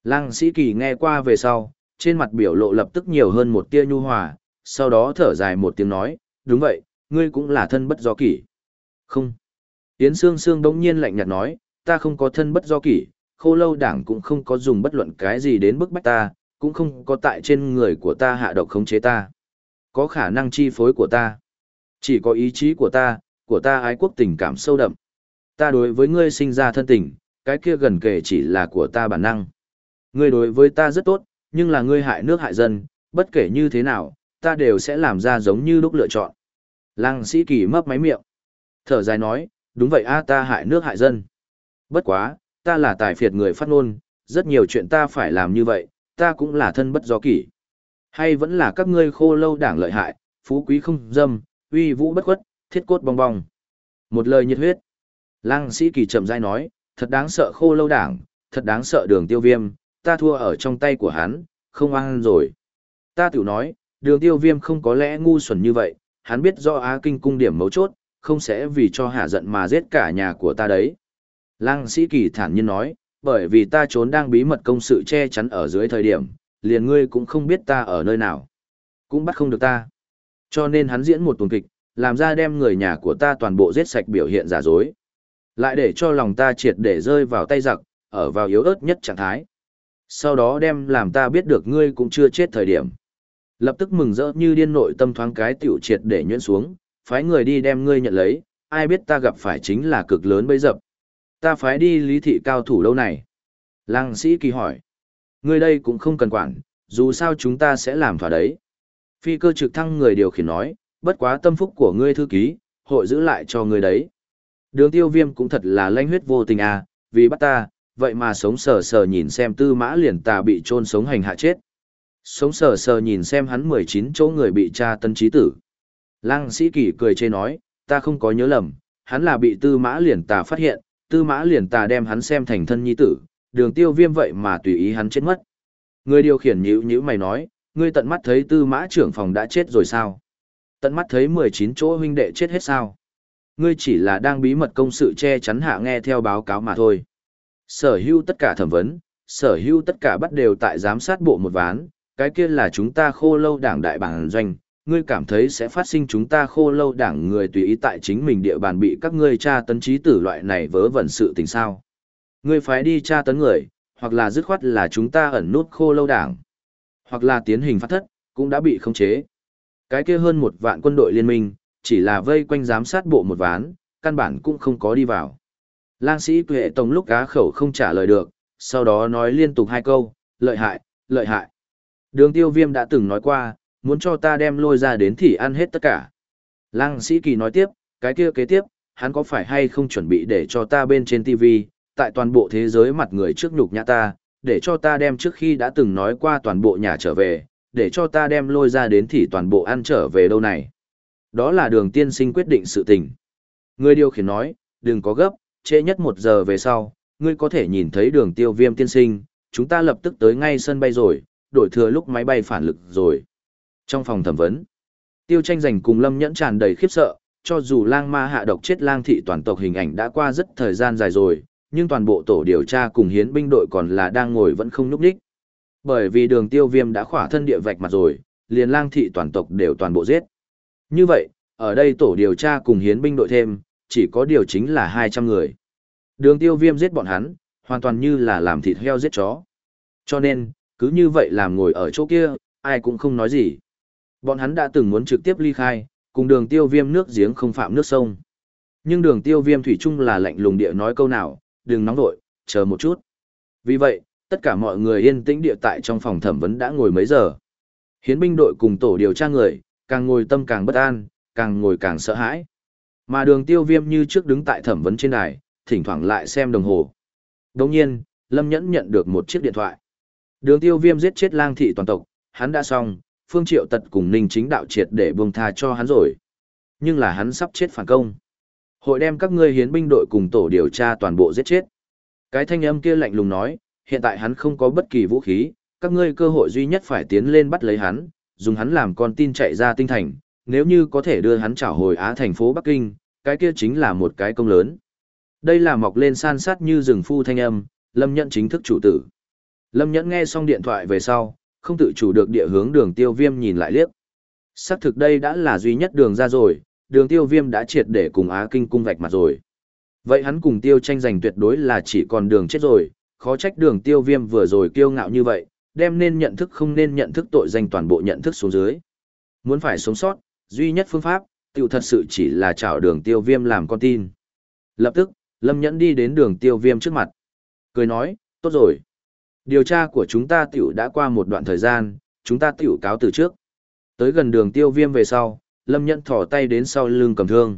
Lăng sĩ kỳ nghe qua về sau, trên mặt biểu lộ lập tức nhiều hơn một tia nhu hòa, sau đó thở dài một tiếng nói, đúng vậy, ngươi cũng là thân bất do kỷ. Không. Yến Sương Sương đống nhiên lạnh nhạt nói, ta không có thân bất do kỷ, khô lâu đảng cũng không có dùng bất luận cái gì đến bức bách ta, cũng không có tại trên người của ta hạ độc khống chế ta. Có khả năng chi phối của ta. Chỉ có ý chí của ta, của ta ái quốc tình cảm sâu đậm. Ta đối với ngươi sinh ra thân tình, cái kia gần kể chỉ là của ta bản năng. Ngươi đối với ta rất tốt, nhưng là ngươi hại nước hại dân, bất kể như thế nào, ta đều sẽ làm ra giống như lúc lựa chọn. Lăng sĩ kỳ mấp máy miệng. Thở dài nói, đúng vậy a ta hại nước hại dân. Bất quá, ta là tài phiệt người phát ngôn, rất nhiều chuyện ta phải làm như vậy, ta cũng là thân bất do kỷ. Hay vẫn là các ngươi khô lâu đảng lợi hại, phú quý không dâm, uy vũ bất khuất, thiết cốt bong bong. Một lời nhiệt huyết. Lăng sĩ kỳ chậm rãi nói, thật đáng sợ khô lâu đảng, thật đáng sợ đường tiêu viêm, ta thua ở trong tay của hắn, không ăn rồi. Ta tiểu nói, đường tiêu viêm không có lẽ ngu xuẩn như vậy, hắn biết do Á Kinh cung điểm mấu chốt, không sẽ vì cho hạ giận mà giết cả nhà của ta đấy. Lăng sĩ kỳ thản nhiên nói, bởi vì ta trốn đang bí mật công sự che chắn ở dưới thời điểm, liền ngươi cũng không biết ta ở nơi nào. Cũng bắt không được ta. Cho nên hắn diễn một tuần kịch, làm ra đem người nhà của ta toàn bộ giết sạch biểu hiện giả dối. Lại để cho lòng ta triệt để rơi vào tay giặc, ở vào yếu ớt nhất trạng thái. Sau đó đem làm ta biết được ngươi cũng chưa chết thời điểm. Lập tức mừng rỡ như điên nội tâm thoáng cái tiểu triệt để nhuyễn xuống, phái người đi đem ngươi nhận lấy, ai biết ta gặp phải chính là cực lớn bấy dập. Ta phái đi lý thị cao thủ đâu này? Lăng sĩ kỳ hỏi. Ngươi đây cũng không cần quản, dù sao chúng ta sẽ làm thỏa đấy. Phi cơ trực thăng người điều khiển nói, bất quá tâm phúc của ngươi thư ký, hội giữ lại cho ngươi đấy. Đường tiêu viêm cũng thật là lanh huyết vô tình à, vì bắt ta, vậy mà sống sờ sờ nhìn xem tư mã liền tà bị trôn sống hành hạ chết. Sống sờ sờ nhìn xem hắn 19 chỗ người bị tra tân trí tử. Lăng sĩ kỳ cười chê nói, ta không có nhớ lầm, hắn là bị tư mã liền tà phát hiện, tư mã liền tà đem hắn xem thành thân nhi tử, đường tiêu viêm vậy mà tùy ý hắn chết mất. Người điều khiển nhữ nhữ mày nói, ngươi tận mắt thấy tư mã trưởng phòng đã chết rồi sao? Tận mắt thấy 19 chỗ huynh đệ chết hết sao? Ngươi chỉ là đang bí mật công sự che chắn hạ nghe theo báo cáo mà thôi. Sở hữu tất cả thẩm vấn, sở hữu tất cả bắt đều tại giám sát bộ một ván, cái kia là chúng ta khô lâu đảng đại bản doanh, ngươi cảm thấy sẽ phát sinh chúng ta khô lâu đảng người tùy ý tại chính mình địa bàn bị các ngươi tra tấn trí tử loại này vớ vẩn sự tình sao. Ngươi phải đi tra tấn người, hoặc là dứt khoát là chúng ta ẩn nút khô lâu đảng, hoặc là tiến hình phát thất, cũng đã bị khống chế. Cái kia hơn một vạn quân đội liên minh, chỉ là vây quanh giám sát bộ một ván, căn bản cũng không có đi vào. Lang sĩ tuệ tổng lúc cá khẩu không trả lời được, sau đó nói liên tục hai câu, lợi hại, lợi hại. Đường tiêu viêm đã từng nói qua, muốn cho ta đem lôi ra đến thì ăn hết tất cả. Lăng sĩ kỳ nói tiếp, cái kia kế tiếp, hắn có phải hay không chuẩn bị để cho ta bên trên TV, tại toàn bộ thế giới mặt người trước nhục nhã ta, để cho ta đem trước khi đã từng nói qua toàn bộ nhà trở về, để cho ta đem lôi ra đến thì toàn bộ ăn trở về đâu này. Đó là đường tiên sinh quyết định sự tình. Người điều khiển nói, đừng có gấp, trễ nhất một giờ về sau, ngươi có thể nhìn thấy đường tiêu viêm tiên sinh, chúng ta lập tức tới ngay sân bay rồi, đổi thừa lúc máy bay phản lực rồi. Trong phòng thẩm vấn, tiêu tranh giành cùng lâm nhẫn tràn đầy khiếp sợ, cho dù lang ma hạ độc chết lang thị toàn tộc hình ảnh đã qua rất thời gian dài rồi, nhưng toàn bộ tổ điều tra cùng hiến binh đội còn là đang ngồi vẫn không núp đích. Bởi vì đường tiêu viêm đã khỏa thân địa vạch mặt rồi, liền lang thị toàn tộc đều toàn bộ giết. Như vậy, ở đây tổ điều tra cùng hiến binh đội thêm, chỉ có điều chính là 200 người. Đường tiêu viêm giết bọn hắn, hoàn toàn như là làm thịt heo giết chó. Cho nên, cứ như vậy làm ngồi ở chỗ kia, ai cũng không nói gì. Bọn hắn đã từng muốn trực tiếp ly khai, cùng đường tiêu viêm nước giếng không phạm nước sông. Nhưng đường tiêu viêm thủy chung là lạnh lùng địa nói câu nào, đừng nóng vội, chờ một chút. Vì vậy, tất cả mọi người yên tĩnh địa tại trong phòng thẩm vấn đã ngồi mấy giờ. Hiến binh đội cùng tổ điều tra người, càng ngồi tâm càng bất an, càng ngồi càng sợ hãi. Mà đường tiêu viêm như trước đứng tại thẩm vấn trên đài, thỉnh thoảng lại xem đồng hồ. Đồng nhiên, Lâm Nhẫn nhận được một chiếc điện thoại. Đường tiêu viêm giết chết lang thị toàn tộc, hắn đã xong, Phương Triệu tật cùng Ninh chính đạo triệt để buông tha cho hắn rồi. Nhưng là hắn sắp chết phản công. Hội đem các ngươi hiến binh đội cùng tổ điều tra toàn bộ giết chết. Cái thanh âm kia lạnh lùng nói, hiện tại hắn không có bất kỳ vũ khí, các ngươi cơ hội duy nhất phải tiến lên bắt lấy hắn, dùng hắn làm con tin chạy ra tinh thành, nếu như có thể đưa hắn trả hồi Á thành phố Bắc Kinh, cái kia chính là một cái công lớn. Đây là mọc lên san sát như rừng phu thanh âm, Lâm Nhẫn chính thức chủ tử. Lâm Nhẫn nghe xong điện thoại về sau, không tự chủ được địa hướng đường tiêu viêm nhìn lại liếc. Xác thực đây đã là duy nhất đường ra rồi, đường tiêu viêm đã triệt để cùng Á Kinh cung vạch mặt rồi. Vậy hắn cùng tiêu tranh giành tuyệt đối là chỉ còn đường chết rồi, khó trách đường tiêu viêm vừa rồi kiêu ngạo như vậy, đem nên nhận thức không nên nhận thức tội danh toàn bộ nhận thức xuống dưới. Muốn phải sống sót, duy nhất phương pháp, tiểu thật sự chỉ là chào đường tiêu viêm làm con tin. Lập tức, Lâm Nhẫn đi đến đường tiêu viêm trước mặt. Cười nói, tốt rồi. Điều tra của chúng ta tiểu đã qua một đoạn thời gian, chúng ta tiểu cáo từ trước. Tới gần đường tiêu viêm về sau, Lâm Nhẫn thỏ tay đến sau lưng cầm thương.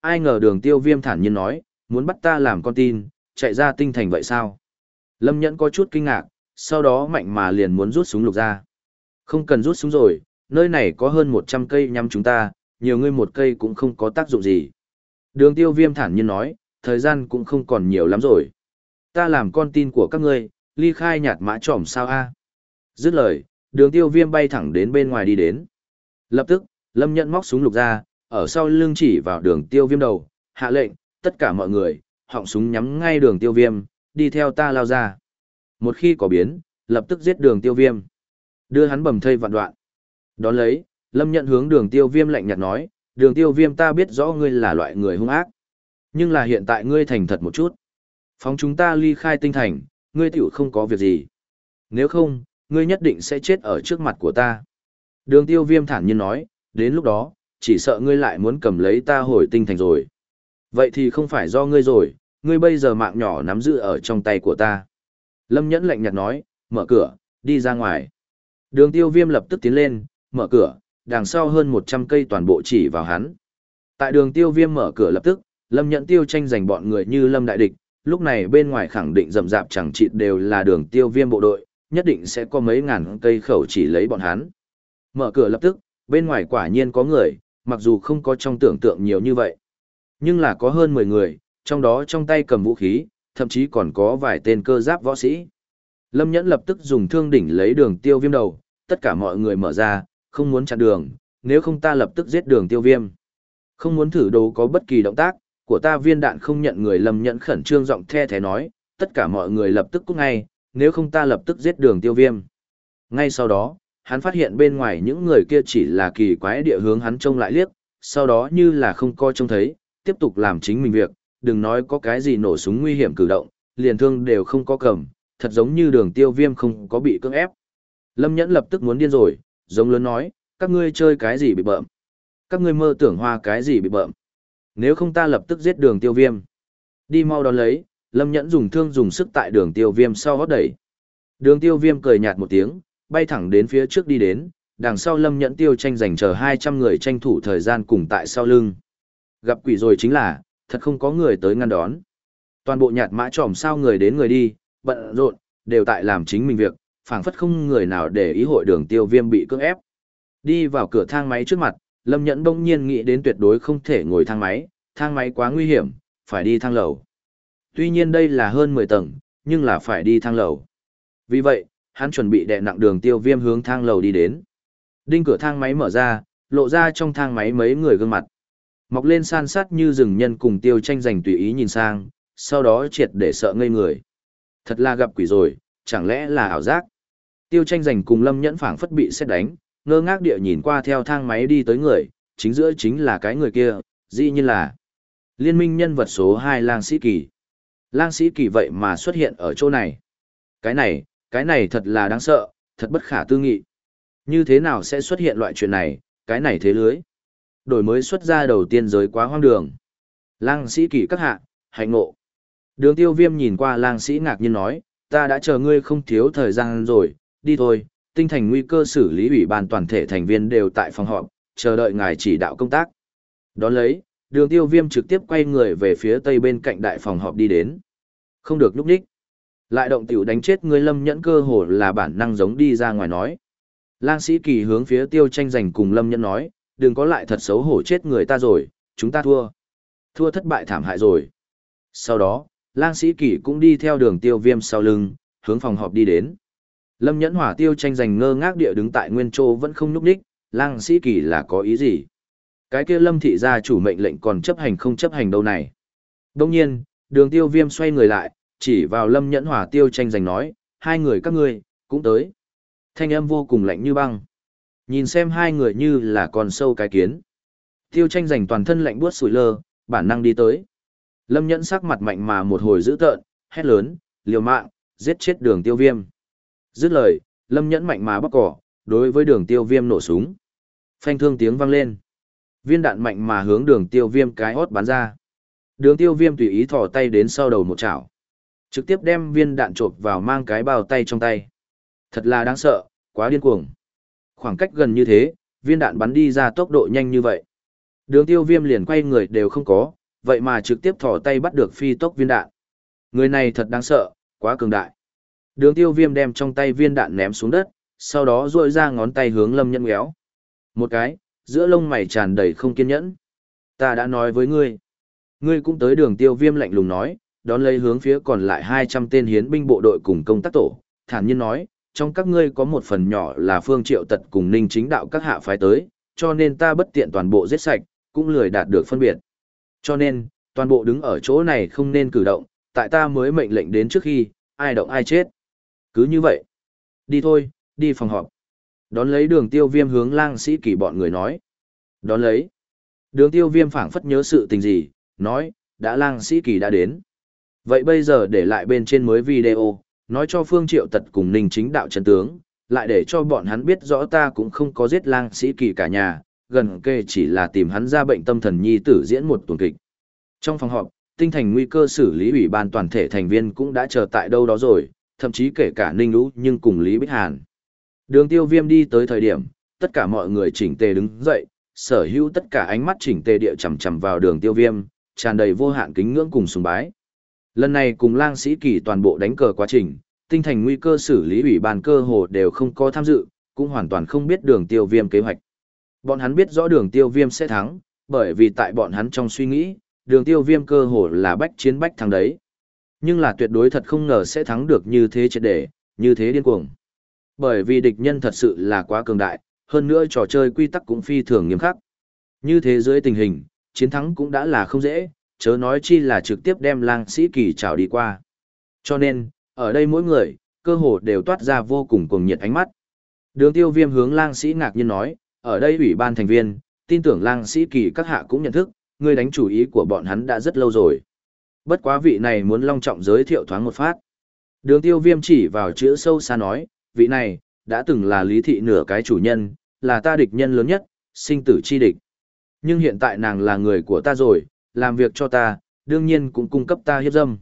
Ai ngờ đường tiêu viêm thản nhiên nói, muốn bắt ta làm con tin, chạy ra tinh thành vậy sao? Lâm Nhẫn có chút kinh ngạc, sau đó mạnh mà liền muốn rút súng lục ra. Không cần rút súng rồi, nơi này có hơn 100 cây nhắm chúng ta, nhiều người một cây cũng không có tác dụng gì. Đường tiêu viêm thản nhiên nói, thời gian cũng không còn nhiều lắm rồi. Ta làm con tin của các ngươi, ly khai nhạt mã trỏm sao a Dứt lời, đường tiêu viêm bay thẳng đến bên ngoài đi đến. Lập tức, Lâm Nhẫn móc súng lục ra, ở sau lưng chỉ vào đường tiêu viêm đầu, hạ lệnh, tất cả mọi người, họng súng nhắm ngay đường tiêu viêm, đi theo ta lao ra. Một khi có biến, lập tức giết đường tiêu viêm. Đưa hắn bầm thây vạn đoạn. Đón lấy, Lâm Nhẫn hướng đường tiêu viêm lạnh nhạt nói, đường tiêu viêm ta biết rõ ngươi là loại người hung ác. Nhưng là hiện tại ngươi thành thật một chút. Phóng chúng ta ly khai tinh thành, ngươi tiểu không có việc gì. Nếu không, ngươi nhất định sẽ chết ở trước mặt của ta. Đường tiêu viêm thản nhiên nói, đến lúc đó, chỉ sợ ngươi lại muốn cầm lấy ta hồi tinh thành rồi. Vậy thì không phải do ngươi rồi, ngươi bây giờ mạng nhỏ nắm giữ ở trong tay của ta. Lâm Nhẫn lạnh nhạt nói, mở cửa, đi ra ngoài. Đường tiêu viêm lập tức tiến lên, mở cửa, đằng sau hơn 100 cây toàn bộ chỉ vào hắn. Tại đường tiêu viêm mở cửa lập tức, Lâm Nhẫn tiêu tranh giành bọn người như Lâm Đại Địch, lúc này bên ngoài khẳng định rầm rạp chẳng chịt đều là đường tiêu viêm bộ đội, nhất định sẽ có mấy ngàn cây khẩu chỉ lấy bọn hắn. Mở cửa lập tức, bên ngoài quả nhiên có người, mặc dù không có trong tưởng tượng nhiều như vậy. Nhưng là có hơn 10 người, trong đó trong tay cầm vũ khí, thậm chí còn có vài tên cơ giáp võ sĩ. Lâm Nhẫn lập tức dùng thương đỉnh lấy đường tiêu viêm đầu, tất cả mọi người mở ra, không muốn chặn đường, nếu không ta lập tức giết đường tiêu viêm. Không muốn thử đồ có bất kỳ động tác, của ta viên đạn không nhận người Lâm Nhẫn khẩn trương giọng the thế nói, tất cả mọi người lập tức cút ngay, nếu không ta lập tức giết đường tiêu viêm. Ngay sau đó, hắn phát hiện bên ngoài những người kia chỉ là kỳ quái địa hướng hắn trông lại liếc, sau đó như là không coi trông thấy, tiếp tục làm chính mình việc, đừng nói có cái gì nổ súng nguy hiểm cử động, liền thương đều không có cầm, thật giống như đường tiêu viêm không có bị cưỡng ép. Lâm Nhẫn lập tức muốn điên rồi, giống lớn nói, các ngươi chơi cái gì bị bợm? Các ngươi mơ tưởng hoa cái gì bị bợm? Nếu không ta lập tức giết đường tiêu viêm. Đi mau đón lấy, Lâm Nhẫn dùng thương dùng sức tại đường tiêu viêm sau hót đẩy. Đường tiêu viêm cười nhạt một tiếng, bay thẳng đến phía trước đi đến, đằng sau Lâm Nhẫn tiêu tranh giành chờ 200 người tranh thủ thời gian cùng tại sau lưng. Gặp quỷ rồi chính là, thật không có người tới ngăn đón. Toàn bộ nhạt mã tròm sao người đến người đi, bận rộn, đều tại làm chính mình việc, phảng phất không người nào để ý hội đường tiêu viêm bị cưỡng ép. Đi vào cửa thang máy trước mặt, Lâm Nhẫn đông nhiên nghĩ đến tuyệt đối không thể ngồi thang máy, thang máy quá nguy hiểm, phải đi thang lầu. Tuy nhiên đây là hơn 10 tầng, nhưng là phải đi thang lầu. Vì vậy, hắn chuẩn bị đè nặng đường tiêu viêm hướng thang lầu đi đến. Đinh cửa thang máy mở ra, lộ ra trong thang máy mấy người gương mặt. Mọc lên san sát như rừng nhân cùng tiêu tranh giành tùy ý nhìn sang, sau đó triệt để sợ ngây người. Thật là gặp quỷ rồi, chẳng lẽ là ảo giác? Tiêu tranh giành cùng lâm nhẫn phảng phất bị xét đánh, ngơ ngác địa nhìn qua theo thang máy đi tới người, chính giữa chính là cái người kia, dĩ nhiên là liên minh nhân vật số 2 lang sĩ kỳ. Lang sĩ kỳ vậy mà xuất hiện ở chỗ này. Cái này, cái này thật là đáng sợ, thật bất khả tư nghị. Như thế nào sẽ xuất hiện loại chuyện này, cái này thế lưới đổi mới xuất ra đầu tiên giới quá hoang đường. Lang sĩ kỷ các hạ, hạnh ngộ. Đường tiêu viêm nhìn qua lang sĩ ngạc nhiên nói, ta đã chờ ngươi không thiếu thời gian rồi, đi thôi, tinh thành nguy cơ xử lý ủy ban toàn thể thành viên đều tại phòng họp, chờ đợi ngài chỉ đạo công tác. Đón lấy, đường tiêu viêm trực tiếp quay người về phía tây bên cạnh đại phòng họp đi đến. Không được núp đích. Lại động tiểu đánh chết ngươi lâm nhẫn cơ hồ là bản năng giống đi ra ngoài nói. Lang sĩ kỳ hướng phía tiêu tranh giành cùng lâm nhẫn nói, đừng có lại thật xấu hổ chết người ta rồi, chúng ta thua. Thua thất bại thảm hại rồi. Sau đó, lang sĩ kỳ cũng đi theo đường tiêu viêm sau lưng, hướng phòng họp đi đến. Lâm nhẫn hỏa tiêu tranh giành ngơ ngác địa đứng tại nguyên châu vẫn không núp đích, lang sĩ kỳ là có ý gì? Cái kia lâm thị gia chủ mệnh lệnh còn chấp hành không chấp hành đâu này. Đông nhiên, đường tiêu viêm xoay người lại, chỉ vào lâm nhẫn hỏa tiêu tranh giành nói, hai người các ngươi, cũng tới. Thanh âm vô cùng lạnh như băng. Nhìn xem hai người như là con sâu cái kiến. Tiêu tranh giành toàn thân lạnh buốt sủi lơ, bản năng đi tới. Lâm nhẫn sắc mặt mạnh mà một hồi dữ tợn, hét lớn, liều mạng, giết chết đường tiêu viêm. Dứt lời, lâm nhẫn mạnh mà bóc cỏ, đối với đường tiêu viêm nổ súng. Phanh thương tiếng vang lên. Viên đạn mạnh mà hướng đường tiêu viêm cái hót bắn ra. Đường tiêu viêm tùy ý thò tay đến sau đầu một chảo. Trực tiếp đem viên đạn chộp vào mang cái bao tay trong tay. Thật là đáng sợ, quá điên cuồng. Khoảng cách gần như thế, viên đạn bắn đi ra tốc độ nhanh như vậy. Đường tiêu viêm liền quay người đều không có, vậy mà trực tiếp thỏ tay bắt được phi tốc viên đạn. Người này thật đáng sợ, quá cường đại. Đường tiêu viêm đem trong tay viên đạn ném xuống đất, sau đó duỗi ra ngón tay hướng lâm nhẫn nghéo. Một cái, giữa lông mày tràn đầy không kiên nhẫn. Ta đã nói với ngươi. Ngươi cũng tới đường tiêu viêm lạnh lùng nói, đón lấy hướng phía còn lại 200 tên hiến binh bộ đội cùng công tác tổ, thản nhiên nói, trong các ngươi có một phần nhỏ là phương triệu tật cùng ninh chính đạo các hạ phái tới, cho nên ta bất tiện toàn bộ giết sạch, cũng lười đạt được phân biệt. Cho nên, toàn bộ đứng ở chỗ này không nên cử động, tại ta mới mệnh lệnh đến trước khi, ai động ai chết. Cứ như vậy. Đi thôi, đi phòng họp. Đón lấy đường tiêu viêm hướng lang sĩ kỳ bọn người nói. Đón lấy. Đường tiêu viêm phảng phất nhớ sự tình gì, nói, đã lang sĩ kỳ đã đến. Vậy bây giờ để lại bên trên mới video, nói cho Phương Triệu Tật cùng Ninh chính đạo Trần tướng, lại để cho bọn hắn biết rõ ta cũng không có giết lang sĩ kỳ cả nhà, gần kề chỉ là tìm hắn ra bệnh tâm thần nhi tử diễn một tuần kịch. Trong phòng họp, tinh thành nguy cơ xử lý ủy ban toàn thể thành viên cũng đã chờ tại đâu đó rồi, thậm chí kể cả Ninh Lũ nhưng cùng Lý Bích Hàn. Đường tiêu viêm đi tới thời điểm, tất cả mọi người chỉnh tề đứng dậy, sở hữu tất cả ánh mắt chỉnh tề địa chầm chầm vào đường tiêu viêm, tràn đầy vô hạn kính ngưỡng cùng sùng bái. Lần này cùng lang sĩ kỳ toàn bộ đánh cờ quá trình, tinh thành nguy cơ xử lý ủy ban cơ hồ đều không có tham dự, cũng hoàn toàn không biết đường tiêu viêm kế hoạch. Bọn hắn biết rõ đường tiêu viêm sẽ thắng, bởi vì tại bọn hắn trong suy nghĩ, đường tiêu viêm cơ hồ là bách chiến bách thắng đấy. Nhưng là tuyệt đối thật không ngờ sẽ thắng được như thế triệt để, như thế điên cuồng. Bởi vì địch nhân thật sự là quá cường đại, hơn nữa trò chơi quy tắc cũng phi thường nghiêm khắc. Như thế dưới tình hình, chiến thắng cũng đã là không dễ, chớ nói chi là trực tiếp đem lang sĩ kỳ trào đi qua. Cho nên, ở đây mỗi người, cơ hồ đều toát ra vô cùng cuồng nhiệt ánh mắt. Đường tiêu viêm hướng lang sĩ ngạc nhiên nói, ở đây ủy ban thành viên, tin tưởng lang sĩ kỳ các hạ cũng nhận thức, người đánh chủ ý của bọn hắn đã rất lâu rồi. Bất quá vị này muốn long trọng giới thiệu thoáng một phát. Đường tiêu viêm chỉ vào chữ sâu xa nói, vị này, đã từng là lý thị nửa cái chủ nhân, là ta địch nhân lớn nhất, sinh tử chi địch. Nhưng hiện tại nàng là người của ta rồi, làm việc cho ta, đương nhiên cũng cung cấp ta hiếp dâm.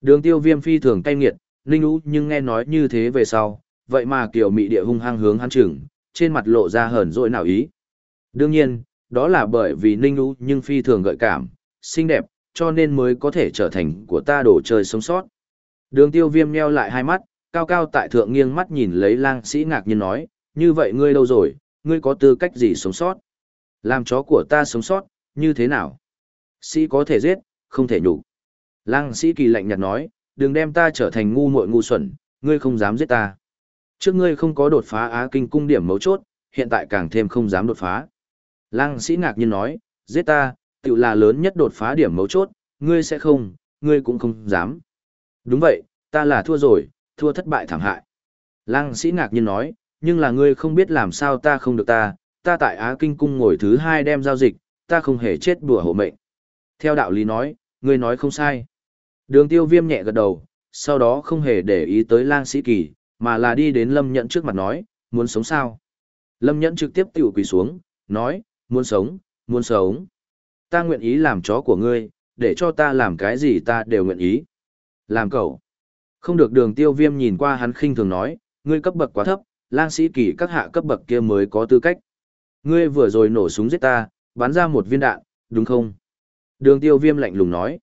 Đường tiêu viêm phi thường cay nghiệt, ninh ú nhưng nghe nói như thế về sau, vậy mà kiểu mị địa hung hăng hướng hắn chừng, trên mặt lộ ra hờn dỗi nào ý. Đương nhiên, đó là bởi vì ninh ú nhưng phi thường gợi cảm, xinh đẹp, cho nên mới có thể trở thành của ta đồ chơi sống sót. Đường tiêu viêm nheo lại hai mắt, cao cao tại thượng nghiêng mắt nhìn lấy lang sĩ ngạc nhiên nói, như vậy ngươi đâu rồi, ngươi có tư cách gì sống sót? Làm chó của ta sống sót, như thế nào? Sĩ có thể giết, không thể nhục. Lang sĩ kỳ lạnh nhạt nói, đừng đem ta trở thành ngu muội ngu xuẩn, ngươi không dám giết ta. Trước ngươi không có đột phá á kinh cung điểm mấu chốt, hiện tại càng thêm không dám đột phá. Lang sĩ ngạc nhiên nói, giết ta, tự là lớn nhất đột phá điểm mấu chốt, ngươi sẽ không, ngươi cũng không dám. Đúng vậy, ta là thua rồi, thua thất bại thảm hại. Lang sĩ ngạc nhiên nói, nhưng là ngươi không biết làm sao ta không được ta, ta tại Á Kinh Cung ngồi thứ hai đem giao dịch, ta không hề chết bùa hộ mệnh. Theo đạo lý nói, ngươi nói không sai. Đường tiêu viêm nhẹ gật đầu, sau đó không hề để ý tới lang sĩ kỳ, mà là đi đến lâm nhẫn trước mặt nói, muốn sống sao? Lâm nhẫn trực tiếp tiểu quỳ xuống, nói, muốn sống, muốn sống. Ta nguyện ý làm chó của ngươi, để cho ta làm cái gì ta đều nguyện ý. Làm cậu. Không được đường tiêu viêm nhìn qua hắn khinh thường nói, ngươi cấp bậc quá thấp, lang sĩ kỳ các hạ cấp bậc kia mới có tư cách. Ngươi vừa rồi nổ súng giết ta, bắn ra một viên đạn, đúng không? Đường tiêu viêm lạnh lùng nói.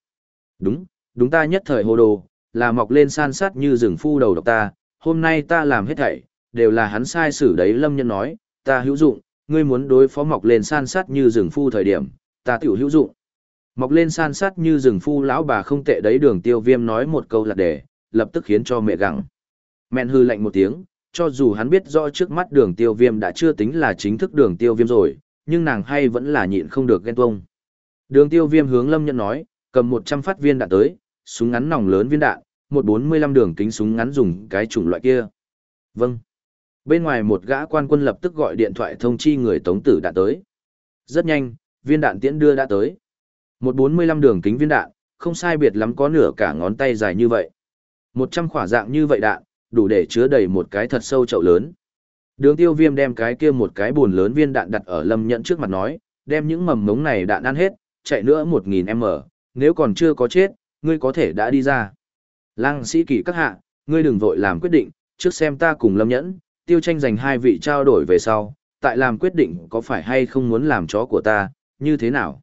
Đúng, đúng ta nhất thời hồ đồ, là mọc lên san sát như rừng phu đầu độc ta, hôm nay ta làm hết thảy, đều là hắn sai xử đấy lâm nhân nói, ta hữu dụng, ngươi muốn đối phó mọc lên san sát như rừng phu thời điểm, ta tiểu hữu dụng. Mọc lên san sát như rừng phu lão bà không tệ đấy đường tiêu viêm nói một câu là để, lập tức khiến cho mẹ gặng. Mẹn hư lạnh một tiếng, cho dù hắn biết rõ trước mắt đường tiêu viêm đã chưa tính là chính thức đường tiêu viêm rồi, nhưng nàng hay vẫn là nhịn không được ghen tuông. Đường tiêu viêm hướng lâm nhận nói, cầm 100 phát viên đạn tới, súng ngắn nòng lớn viên đạn, một 45 đường kính súng ngắn dùng cái chủng loại kia. Vâng. Bên ngoài một gã quan quân lập tức gọi điện thoại thông chi người tống tử đã tới. Rất nhanh, viên đạn tiễn đưa đã tới. Một 45 đường kính viên đạn, không sai biệt lắm có nửa cả ngón tay dài như vậy. 100 khỏa dạng như vậy đạn, đủ để chứa đầy một cái thật sâu chậu lớn. Đường tiêu viêm đem cái kia một cái buồn lớn viên đạn đặt ở lâm nhận trước mặt nói, đem những mầm ngống này đạn ăn hết, chạy nữa 1000m, nếu còn chưa có chết, ngươi có thể đã đi ra. Lăng sĩ kỳ các hạ, ngươi đừng vội làm quyết định, trước xem ta cùng lâm nhẫn, tiêu tranh giành hai vị trao đổi về sau, tại làm quyết định có phải hay không muốn làm chó của ta, như thế nào.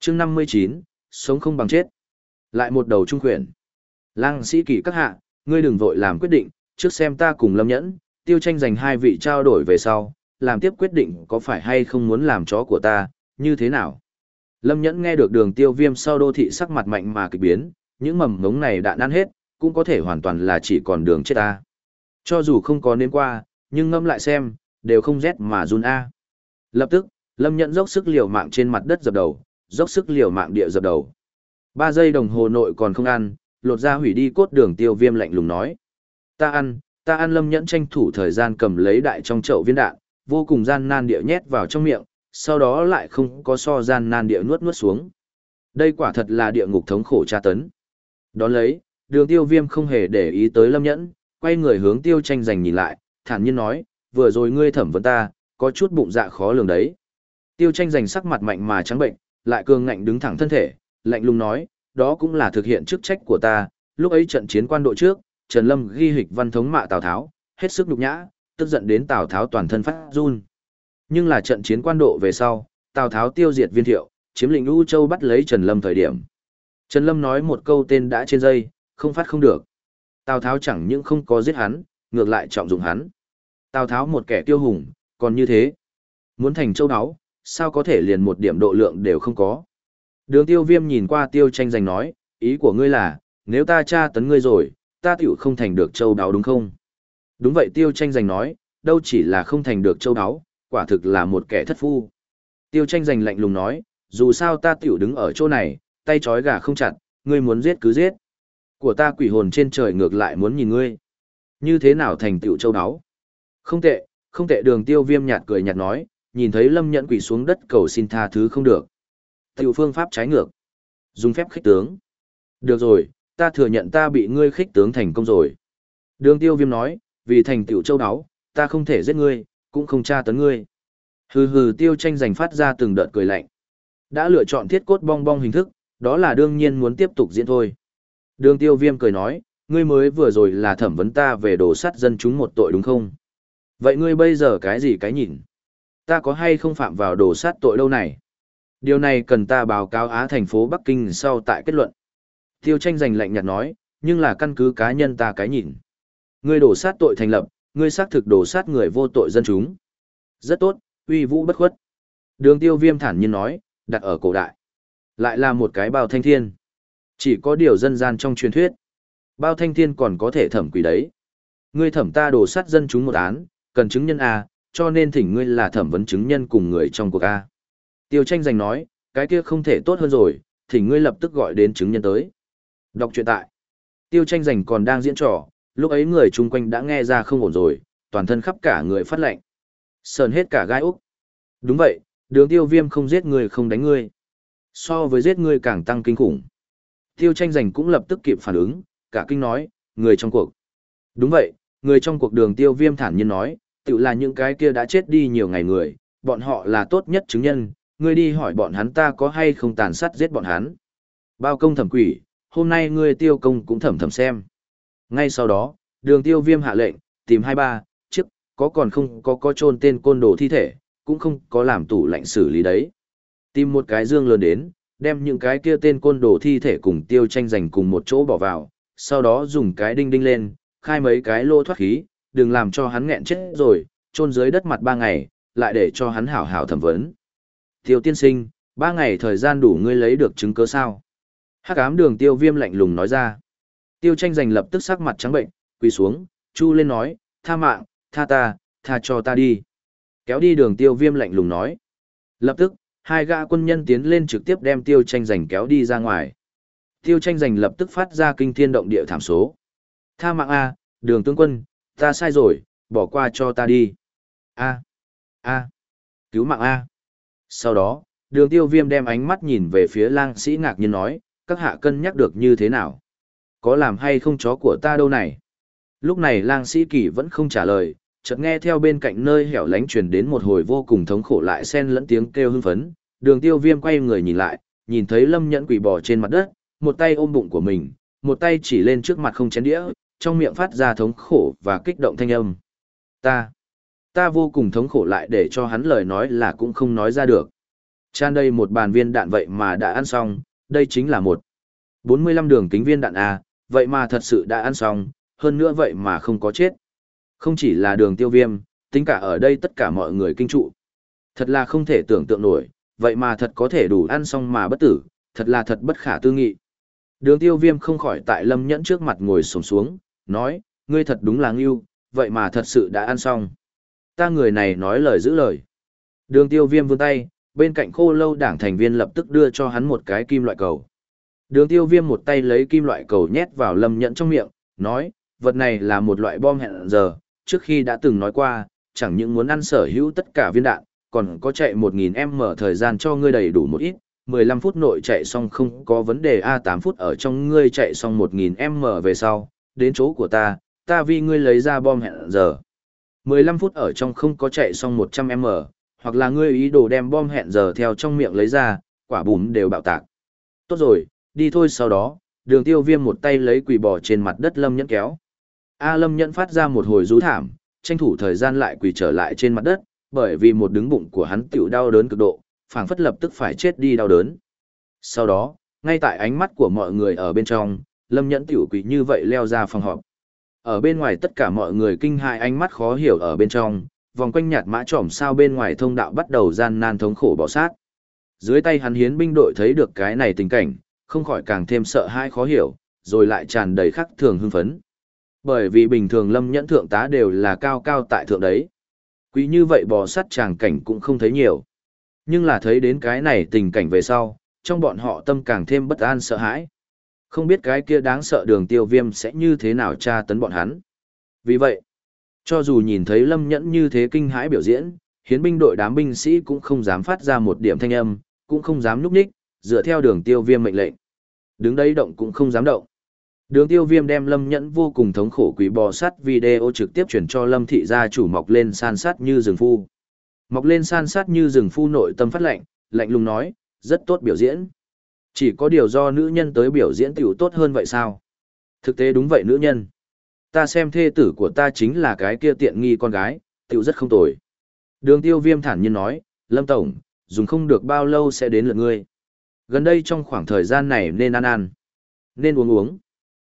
chương 59, sống không bằng chết. Lại một đầu trung quyển. Lăng sĩ kỳ các hạ, ngươi đừng vội làm quyết định, trước xem ta cùng lâm nhẫn, tiêu tranh giành hai vị trao đổi về sau, làm tiếp quyết định có phải hay không muốn làm chó của ta, như thế nào. Lâm nhẫn nghe được đường tiêu viêm sau đô thị sắc mặt mạnh mà kịch biến, những mầm ngống này đã năn hết, cũng có thể hoàn toàn là chỉ còn đường chết ta. Cho dù không có nên qua, nhưng ngâm lại xem, đều không rét mà run a. Lập tức, Lâm Nhẫn dốc sức liều mạng trên mặt đất dập đầu, dốc sức liều mạng địa dập đầu. Ba giây đồng hồ nội còn không ăn, lột ra hủy đi cốt đường tiêu viêm lạnh lùng nói. Ta ăn, ta ăn Lâm Nhẫn tranh thủ thời gian cầm lấy đại trong chậu viên đạn, vô cùng gian nan địa nhét vào trong miệng, sau đó lại không có so gian nan địa nuốt nuốt xuống. Đây quả thật là địa ngục thống khổ tra tấn. Đón lấy, đường tiêu viêm không hề để ý tới Lâm Nhẫn, quay người hướng tiêu tranh giành nhìn lại, thản nhiên nói, vừa rồi ngươi thẩm vấn ta, có chút bụng dạ khó lường đấy. Tiêu tranh giành sắc mặt mạnh mà trắng bệnh, lại cường ngạnh đứng thẳng thân thể, lạnh lùng nói, đó cũng là thực hiện chức trách của ta, lúc ấy trận chiến quan độ trước, Trần Lâm ghi hịch văn thống mạ Tào Tháo, hết sức nhục nhã, tức giận đến Tào Tháo toàn thân phát run. Nhưng là trận chiến quan độ về sau, Tào Tháo tiêu diệt viên thiệu, chiếm lĩnh U Châu bắt lấy Trần Lâm thời điểm. Trần Lâm nói một câu tên đã trên dây, không phát không được. Tào Tháo chẳng những không có giết hắn, ngược lại trọng dụng hắn. Tào Tháo một kẻ tiêu hùng, còn như thế. Muốn thành châu đáo, sao có thể liền một điểm độ lượng đều không có. Đường tiêu viêm nhìn qua tiêu tranh giành nói, ý của ngươi là, nếu ta tra tấn ngươi rồi, ta tiểu không thành được châu đáo đúng không? Đúng vậy tiêu tranh giành nói, đâu chỉ là không thành được châu đáo, quả thực là một kẻ thất phu. Tiêu tranh giành lạnh lùng nói, dù sao ta tiểu đứng ở chỗ này, tay trói gà không chặt, ngươi muốn giết cứ giết. Của ta quỷ hồn trên trời ngược lại muốn nhìn ngươi. Như thế nào thành tiểu châu đáo? Không tệ, không tệ đường tiêu viêm nhạt cười nhạt nói, nhìn thấy lâm nhẫn quỷ xuống đất cầu xin tha thứ không được. Tiểu phương pháp trái ngược. Dùng phép khích tướng. Được rồi, ta thừa nhận ta bị ngươi khích tướng thành công rồi. Đường tiêu viêm nói, vì thành tiểu châu đáo, ta không thể giết ngươi, cũng không tra tấn ngươi. Hừ hừ tiêu tranh giành phát ra từng đợt cười lạnh. Đã lựa chọn thiết cốt bong bong hình thức, đó là đương nhiên muốn tiếp tục diễn thôi. Đường tiêu viêm cười nói, ngươi mới vừa rồi là thẩm vấn ta về đồ sát dân chúng một tội đúng không? Vậy ngươi bây giờ cái gì cái nhìn? Ta có hay không phạm vào đồ sát tội đâu này? Điều này cần ta báo cáo Á thành phố Bắc Kinh sau tại kết luận. Tiêu tranh giành lạnh nhạt nói, nhưng là căn cứ cá nhân ta cái nhìn. Ngươi đổ sát tội thành lập, ngươi xác thực đổ sát người vô tội dân chúng. Rất tốt, uy vũ bất khuất. Đường tiêu viêm thản nhiên nói, đặt ở cổ đại. Lại là một cái bao thanh thiên. Chỉ có điều dân gian trong truyền thuyết. Bao thanh thiên còn có thể thẩm quỷ đấy. Ngươi thẩm ta đổ sát dân chúng một án, cần chứng nhân A, cho nên thỉnh ngươi là thẩm vấn chứng nhân cùng người trong cuộc A. Tiêu tranh giành nói, cái kia không thể tốt hơn rồi, thỉnh ngươi lập tức gọi đến chứng nhân tới. Đọc truyện tại. Tiêu tranh giành còn đang diễn trò, lúc ấy người chung quanh đã nghe ra không ổn rồi, toàn thân khắp cả người phát lệnh. Sờn hết cả gai úc. Đúng vậy, đường tiêu viêm không giết người không đánh ngươi. So với giết ngươi càng tăng kinh khủng. Tiêu tranh giành cũng lập tức kịp phản ứng, cả kinh nói, người trong cuộc. Đúng vậy, người trong cuộc đường tiêu viêm thản nhiên nói, tự là những cái kia đã chết đi nhiều ngày người, bọn họ là tốt nhất chứng nhân, ngươi đi hỏi bọn hắn ta có hay không tàn sát giết bọn hắn. Bao công thẩm quỷ, hôm nay ngươi tiêu công cũng thẩm thẩm xem. Ngay sau đó, đường tiêu viêm hạ lệnh, tìm hai ba, chiếc, có còn không có có trôn tên côn đồ thi thể, cũng không có làm tủ lạnh xử lý đấy. Tìm một cái dương lớn đến, đem những cái kia tên côn đồ thi thể cùng tiêu tranh giành cùng một chỗ bỏ vào, sau đó dùng cái đinh đinh lên, khai mấy cái lô thoát khí, đừng làm cho hắn nghẹn chết rồi, chôn dưới đất mặt ba ngày, lại để cho hắn hảo hảo thẩm vấn. Tiêu tiên sinh, Ba ngày thời gian đủ ngươi lấy được chứng cứ sao? Hắc ám đường tiêu viêm lạnh lùng nói ra. Tiêu tranh giành lập tức sắc mặt trắng bệnh, quỳ xuống, chu lên nói, tha mạng, tha ta, tha cho ta đi. Kéo đi đường tiêu viêm lạnh lùng nói. Lập tức, hai gã quân nhân tiến lên trực tiếp đem tiêu tranh giành kéo đi ra ngoài. Tiêu tranh giành lập tức phát ra kinh thiên động địa thảm số. Tha mạng A, đường tướng quân, ta sai rồi, bỏ qua cho ta đi. A, A, cứu mạng A. Sau đó, đường tiêu viêm đem ánh mắt nhìn về phía lang sĩ ngạc nhiên nói, các hạ cân nhắc được như thế nào? Có làm hay không chó của ta đâu này? Lúc này lang sĩ kỳ vẫn không trả lời, chợt nghe theo bên cạnh nơi hẻo lánh truyền đến một hồi vô cùng thống khổ lại xen lẫn tiếng kêu hưng phấn. Đường tiêu viêm quay người nhìn lại, nhìn thấy lâm nhẫn quỷ bò trên mặt đất, một tay ôm bụng của mình, một tay chỉ lên trước mặt không chén đĩa, trong miệng phát ra thống khổ và kích động thanh âm. Ta, ta vô cùng thống khổ lại để cho hắn lời nói là cũng không nói ra được. Chan đây một bàn viên đạn vậy mà đã ăn xong, đây chính là một 45 đường kính viên đạn A, vậy mà thật sự đã ăn xong, hơn nữa vậy mà không có chết. Không chỉ là đường tiêu viêm, tính cả ở đây tất cả mọi người kinh trụ. Thật là không thể tưởng tượng nổi, vậy mà thật có thể đủ ăn xong mà bất tử, thật là thật bất khả tư nghị. Đường tiêu viêm không khỏi tại lâm nhẫn trước mặt ngồi sổng xuống, nói, ngươi thật đúng là ngưu, vậy mà thật sự đã ăn xong. Ta người này nói lời giữ lời. Đường tiêu viêm vươn tay, bên cạnh khô lâu đảng thành viên lập tức đưa cho hắn một cái kim loại cầu. Đường tiêu viêm một tay lấy kim loại cầu nhét vào lâm nhẫn trong miệng, nói, vật này là một loại bom hẹn giờ, trước khi đã từng nói qua, chẳng những muốn ăn sở hữu tất cả viên đạn, còn có chạy 1.000m thời gian cho ngươi đầy đủ một ít, 15 phút nội chạy xong không có vấn đề A 8 phút ở trong ngươi chạy xong 1.000m về sau, đến chỗ của ta, ta vì ngươi lấy ra bom hẹn giờ. 15 phút ở trong không có chạy xong 100m, hoặc là ngươi ý đồ đem bom hẹn giờ theo trong miệng lấy ra, quả bùm đều bạo tạc. Tốt rồi, đi thôi sau đó, đường tiêu viêm một tay lấy quỷ bò trên mặt đất lâm nhẫn kéo. A lâm nhẫn phát ra một hồi rú thảm, tranh thủ thời gian lại quỳ trở lại trên mặt đất, bởi vì một đứng bụng của hắn tiểu đau đớn cực độ, phảng phất lập tức phải chết đi đau đớn. Sau đó, ngay tại ánh mắt của mọi người ở bên trong, lâm nhẫn tiểu quỳ như vậy leo ra phòng họp. Ở bên ngoài tất cả mọi người kinh hại ánh mắt khó hiểu ở bên trong, vòng quanh nhạt mã trỏm sao bên ngoài thông đạo bắt đầu gian nan thống khổ bỏ sát. Dưới tay hắn hiến binh đội thấy được cái này tình cảnh, không khỏi càng thêm sợ hãi khó hiểu, rồi lại tràn đầy khắc thường hưng phấn. Bởi vì bình thường lâm nhẫn thượng tá đều là cao cao tại thượng đấy. Quý như vậy bò sát tràng cảnh cũng không thấy nhiều. Nhưng là thấy đến cái này tình cảnh về sau, trong bọn họ tâm càng thêm bất an sợ hãi. Không biết cái kia đáng sợ đường tiêu viêm sẽ như thế nào tra tấn bọn hắn. Vì vậy, cho dù nhìn thấy lâm nhẫn như thế kinh hãi biểu diễn, hiến binh đội đám binh sĩ cũng không dám phát ra một điểm thanh âm, cũng không dám núp ních, dựa theo đường tiêu viêm mệnh lệnh. Đứng đấy động cũng không dám động. Đường tiêu viêm đem lâm nhẫn vô cùng thống khổ quý bò sắt video trực tiếp chuyển cho lâm thị gia chủ mọc lên san sát như rừng phu. Mọc lên san sát như rừng phu nội tâm phát lệnh, lạnh lùng nói, rất tốt biểu diễn. Chỉ có điều do nữ nhân tới biểu diễn tiểu tốt hơn vậy sao? Thực tế đúng vậy nữ nhân. Ta xem thê tử của ta chính là cái kia tiện nghi con gái, tiểu rất không tồi. Đường tiêu viêm thản nhiên nói, Lâm Tổng, dùng không được bao lâu sẽ đến lượt ngươi. Gần đây trong khoảng thời gian này nên ăn ăn, nên uống uống.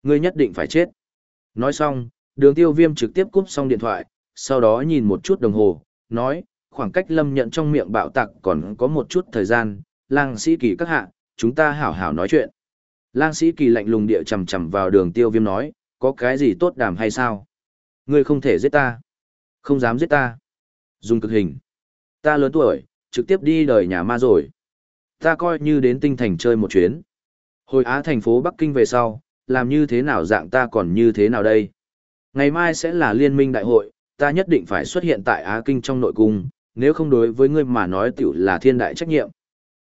Ngươi nhất định phải chết. Nói xong, đường tiêu viêm trực tiếp cúp xong điện thoại, sau đó nhìn một chút đồng hồ, nói, khoảng cách lâm nhận trong miệng bạo tặc còn có một chút thời gian, lang sĩ kỳ các hạ, chúng ta hảo hảo nói chuyện. Lang sĩ kỳ lạnh lùng địa chầm chầm vào đường tiêu viêm nói, có cái gì tốt đàm hay sao? Ngươi không thể giết ta. Không dám giết ta. Dùng cực hình. Ta lớn tuổi, trực tiếp đi đời nhà ma rồi. Ta coi như đến tinh thành chơi một chuyến. Hồi Á thành phố Bắc Kinh về sau, làm như thế nào dạng ta còn như thế nào đây? Ngày mai sẽ là liên minh đại hội, ta nhất định phải xuất hiện tại Á Kinh trong nội cung, nếu không đối với ngươi mà nói tiểu là thiên đại trách nhiệm.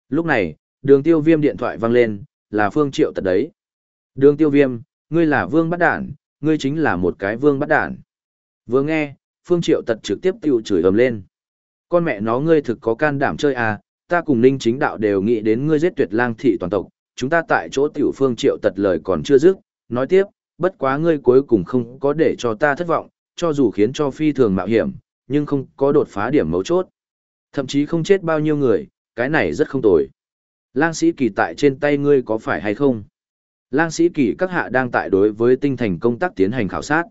Lúc này, đường tiêu viêm điện thoại vang lên, là Phương Triệu tật đấy. Đường tiêu viêm, ngươi là vương bắt đản, ngươi chính là một cái vương bắt đản. Vừa nghe, Phương Triệu tật trực tiếp tiểu chửi ầm lên. Con mẹ nó ngươi thực có can đảm chơi à, ta cùng ninh chính đạo đều nghĩ đến ngươi giết tuyệt lang thị toàn tộc, chúng ta tại chỗ tiểu phương triệu tật lời còn chưa dứt, nói tiếp, bất quá ngươi cuối cùng không có để cho ta thất vọng, cho dù khiến cho phi thường mạo hiểm, nhưng không có đột phá điểm mấu chốt. Thậm chí không chết bao nhiêu người, cái này rất không tồi. Lang sĩ kỳ tại trên tay ngươi có phải hay không? Lang sĩ kỳ các hạ đang tại đối với tinh thành công tác tiến hành khảo sát.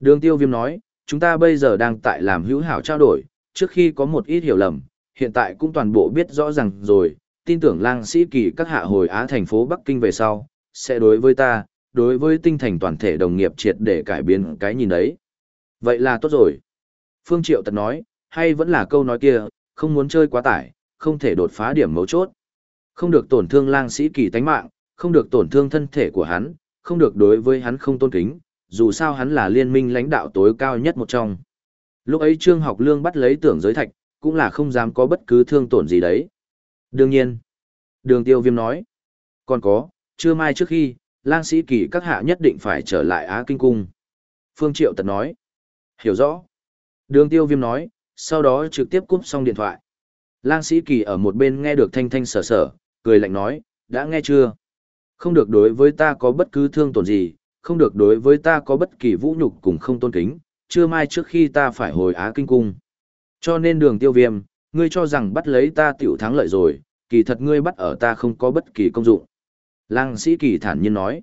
Đường tiêu viêm nói, chúng ta bây giờ đang tại làm hữu hảo trao đổi, trước khi có một ít hiểu lầm, hiện tại cũng toàn bộ biết rõ ràng rồi, tin tưởng lang sĩ kỳ các hạ hồi Á thành phố Bắc Kinh về sau, sẽ đối với ta, đối với tinh thành toàn thể đồng nghiệp triệt để cải biến cái nhìn đấy. Vậy là tốt rồi. Phương Triệu tật nói, hay vẫn là câu nói kia, không muốn chơi quá tải, không thể đột phá điểm mấu chốt. Không được tổn thương lang sĩ kỳ tánh mạng, không được tổn thương thân thể của hắn, không được đối với hắn không tôn kính, dù sao hắn là liên minh lãnh đạo tối cao nhất một trong. Lúc ấy Trương Học Lương bắt lấy tưởng giới thạch, cũng là không dám có bất cứ thương tổn gì đấy. Đương nhiên, đường tiêu viêm nói, còn có, chưa mai trước khi, lang sĩ kỳ các hạ nhất định phải trở lại Á Kinh Cung. Phương Triệu tật nói, hiểu rõ. Đường tiêu viêm nói, sau đó trực tiếp cúp xong điện thoại. Lang sĩ kỳ ở một bên nghe được thanh thanh sở sở, cười lạnh nói, đã nghe chưa? Không được đối với ta có bất cứ thương tổn gì, không được đối với ta có bất kỳ vũ nhục cùng không tôn kính, chưa mai trước khi ta phải hồi Á Kinh Cung. Cho nên đường tiêu viêm, ngươi cho rằng bắt lấy ta tiểu thắng lợi rồi, kỳ thật ngươi bắt ở ta không có bất kỳ công dụng. Lang sĩ kỳ thản nhiên nói.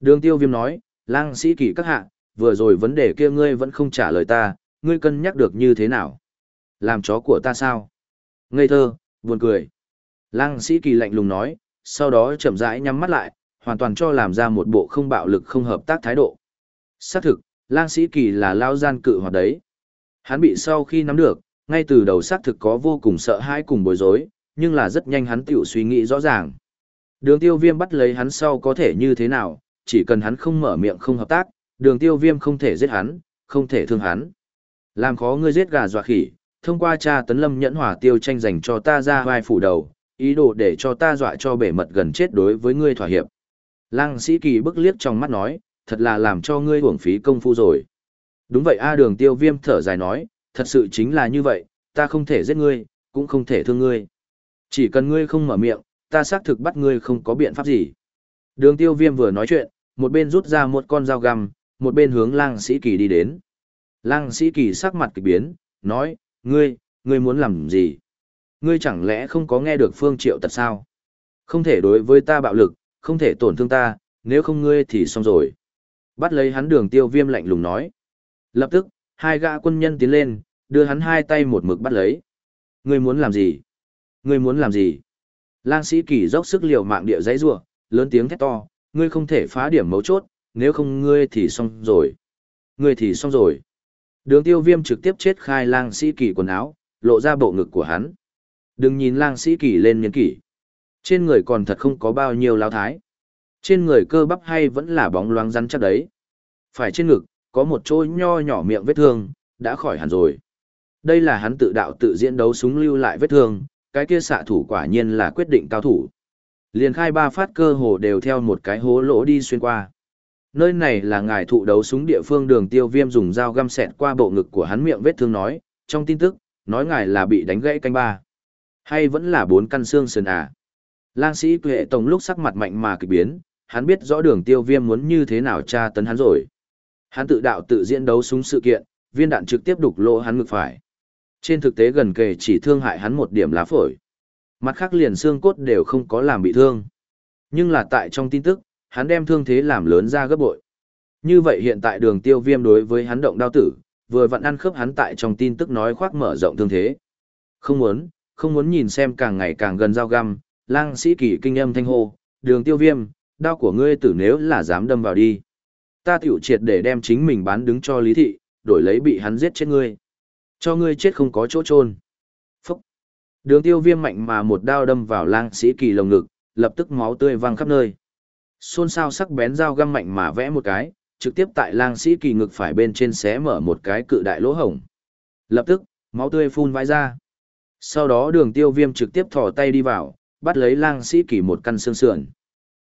Đường tiêu viêm nói, lang sĩ kỳ các hạ, vừa rồi vấn đề kia ngươi vẫn không trả lời ta, ngươi cân nhắc được như thế nào? Làm chó của ta sao? Ngây thơ, buồn cười. Lang sĩ kỳ lạnh lùng nói, sau đó chậm rãi nhắm mắt lại, hoàn toàn cho làm ra một bộ không bạo lực không hợp tác thái độ. Xác thực, lang sĩ kỳ là lao gian cự hoạt đấy. Hắn bị sau khi nắm được, ngay từ đầu xác thực có vô cùng sợ hãi cùng bối rối, nhưng là rất nhanh hắn tiểu suy nghĩ rõ ràng. Đường tiêu viêm bắt lấy hắn sau có thể như thế nào, chỉ cần hắn không mở miệng không hợp tác, đường tiêu viêm không thể giết hắn, không thể thương hắn. Làm khó ngươi giết gà dọa khỉ, thông qua cha tấn lâm nhẫn hỏa tiêu tranh dành cho ta ra vai phủ đầu, ý đồ để cho ta dọa cho bể mật gần chết đối với ngươi thỏa hiệp. Lăng sĩ kỳ bức liếc trong mắt nói, thật là làm cho ngươi uổng phí công phu rồi. Đúng vậy A đường tiêu viêm thở dài nói, thật sự chính là như vậy, ta không thể giết ngươi, cũng không thể thương ngươi. Chỉ cần ngươi không mở miệng, ta xác thực bắt ngươi không có biện pháp gì. Đường tiêu viêm vừa nói chuyện, một bên rút ra một con dao găm, một bên hướng lang sĩ kỳ đi đến. Lang sĩ kỳ sắc mặt kịch biến, nói, ngươi, ngươi muốn làm gì? Ngươi chẳng lẽ không có nghe được phương triệu tật sao? Không thể đối với ta bạo lực, không thể tổn thương ta, nếu không ngươi thì xong rồi. Bắt lấy hắn đường tiêu viêm lạnh lùng nói. Lập tức, hai gã quân nhân tiến lên, đưa hắn hai tay một mực bắt lấy. Ngươi muốn làm gì? Ngươi muốn làm gì? Lang sĩ kỳ dốc sức liều mạng địa giấy rủa lớn tiếng thét to, ngươi không thể phá điểm mấu chốt, nếu không ngươi thì xong rồi. Ngươi thì xong rồi. Đường tiêu viêm trực tiếp chết khai lang sĩ kỳ quần áo, lộ ra bộ ngực của hắn. Đừng nhìn lang sĩ kỳ lên nhân kỳ. Trên người còn thật không có bao nhiêu lao thái. Trên người cơ bắp hay vẫn là bóng loáng rắn chắc đấy. Phải trên ngực, có một chỗ nho nhỏ miệng vết thương, đã khỏi hẳn rồi. Đây là hắn tự đạo tự diễn đấu súng lưu lại vết thương, cái kia xạ thủ quả nhiên là quyết định cao thủ. Liền khai ba phát cơ hồ đều theo một cái hố lỗ đi xuyên qua. Nơi này là ngài thụ đấu súng địa phương đường tiêu viêm dùng dao găm xẹt qua bộ ngực của hắn miệng vết thương nói, trong tin tức, nói ngài là bị đánh gãy canh ba. Hay vẫn là bốn căn xương sườn à. Lang sĩ tuệ tổng lúc sắc mặt mạnh mà kịch biến, hắn biết rõ đường tiêu viêm muốn như thế nào tra tấn hắn rồi. Hắn tự đạo tự diễn đấu súng sự kiện, viên đạn trực tiếp đục lỗ hắn ngực phải. Trên thực tế gần kề chỉ thương hại hắn một điểm lá phổi. Mặt khác liền xương cốt đều không có làm bị thương. Nhưng là tại trong tin tức, hắn đem thương thế làm lớn ra gấp bội. Như vậy hiện tại đường tiêu viêm đối với hắn động đao tử, vừa vặn ăn khớp hắn tại trong tin tức nói khoác mở rộng thương thế. Không muốn, không muốn nhìn xem càng ngày càng gần dao găm, lang sĩ kỳ kinh âm thanh hô, đường tiêu viêm, đao của ngươi tử nếu là dám đâm vào đi. Ta tiểu triệt để đem chính mình bán đứng cho lý thị, đổi lấy bị hắn giết chết ngươi. Cho ngươi chết không có chỗ trôn. Phúc. Đường tiêu viêm mạnh mà một đao đâm vào lang sĩ kỳ lồng ngực, lập tức máu tươi văng khắp nơi. Xôn xao sắc bén dao găm mạnh mà vẽ một cái, trực tiếp tại lang sĩ kỳ ngực phải bên trên xé mở một cái cự đại lỗ hổng. Lập tức, máu tươi phun vãi ra. Sau đó đường tiêu viêm trực tiếp thò tay đi vào, bắt lấy lang sĩ kỳ một căn xương sườn.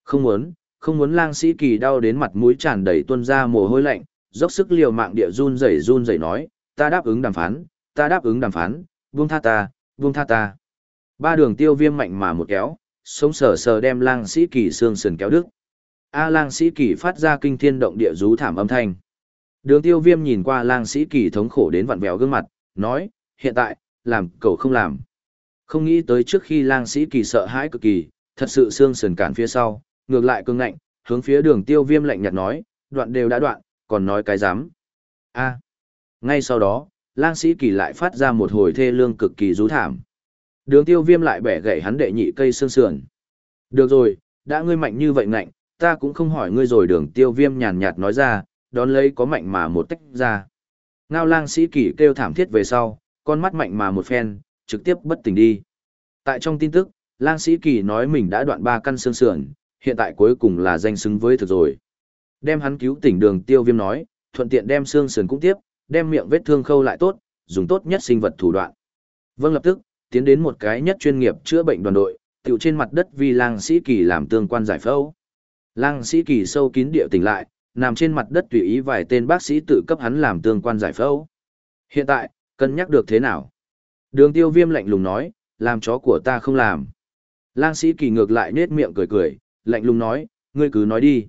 Không muốn, không muốn lang sĩ kỳ đau đến mặt mũi tràn đầy tuôn ra mồ hôi lạnh, dốc sức liều mạng địa run rẩy run rẩy nói, ta đáp ứng đàm phán, ta đáp ứng đàm phán, buông tha ta, buông tha ta. Ba đường tiêu viêm mạnh mà một kéo, sống sờ sờ đem lang sĩ kỳ xương sườn kéo đứt. A lang sĩ kỳ phát ra kinh thiên động địa rú thảm âm thanh. Đường tiêu viêm nhìn qua lang sĩ kỳ thống khổ đến vặn vẹo gương mặt, nói, hiện tại, làm cậu không làm. Không nghĩ tới trước khi lang sĩ kỳ sợ hãi cực kỳ, thật sự xương sườn cản phía sau, ngược lại cương ngạnh, hướng phía đường tiêu viêm lạnh nhạt nói, đoạn đều đã đoạn, còn nói cái dám. A. Ngay sau đó, lang sĩ kỳ lại phát ra một hồi thê lương cực kỳ rú thảm. Đường tiêu viêm lại bẻ gãy hắn đệ nhị cây xương sườn. Được rồi, đã ngươi mạnh như vậy ngạnh, ta cũng không hỏi ngươi rồi đường tiêu viêm nhàn nhạt nói ra, đón lấy có mạnh mà một tách ra. Ngao lang sĩ kỳ kêu thảm thiết về sau, con mắt mạnh mà một phen, trực tiếp bất tỉnh đi. Tại trong tin tức, lang sĩ kỳ nói mình đã đoạn ba căn xương sườn, hiện tại cuối cùng là danh xứng với thực rồi. Đem hắn cứu tỉnh đường tiêu viêm nói, thuận tiện đem xương sườn cũng tiếp, đem miệng vết thương khâu lại tốt, dùng tốt nhất sinh vật thủ đoạn. Vâng lập tức, tiến đến một cái nhất chuyên nghiệp chữa bệnh đoàn đội, tiểu trên mặt đất vì lang sĩ kỳ làm tương quan giải phẫu. Lang sĩ kỳ sâu kín địa tỉnh lại, nằm trên mặt đất tùy ý vài tên bác sĩ tự cấp hắn làm tương quan giải phẫu. Hiện tại, cân nhắc được thế nào? Đường tiêu viêm lạnh lùng nói, làm chó của ta không làm. Lang sĩ kỳ ngược lại nết miệng cười cười, lạnh lùng nói, ngươi cứ nói đi.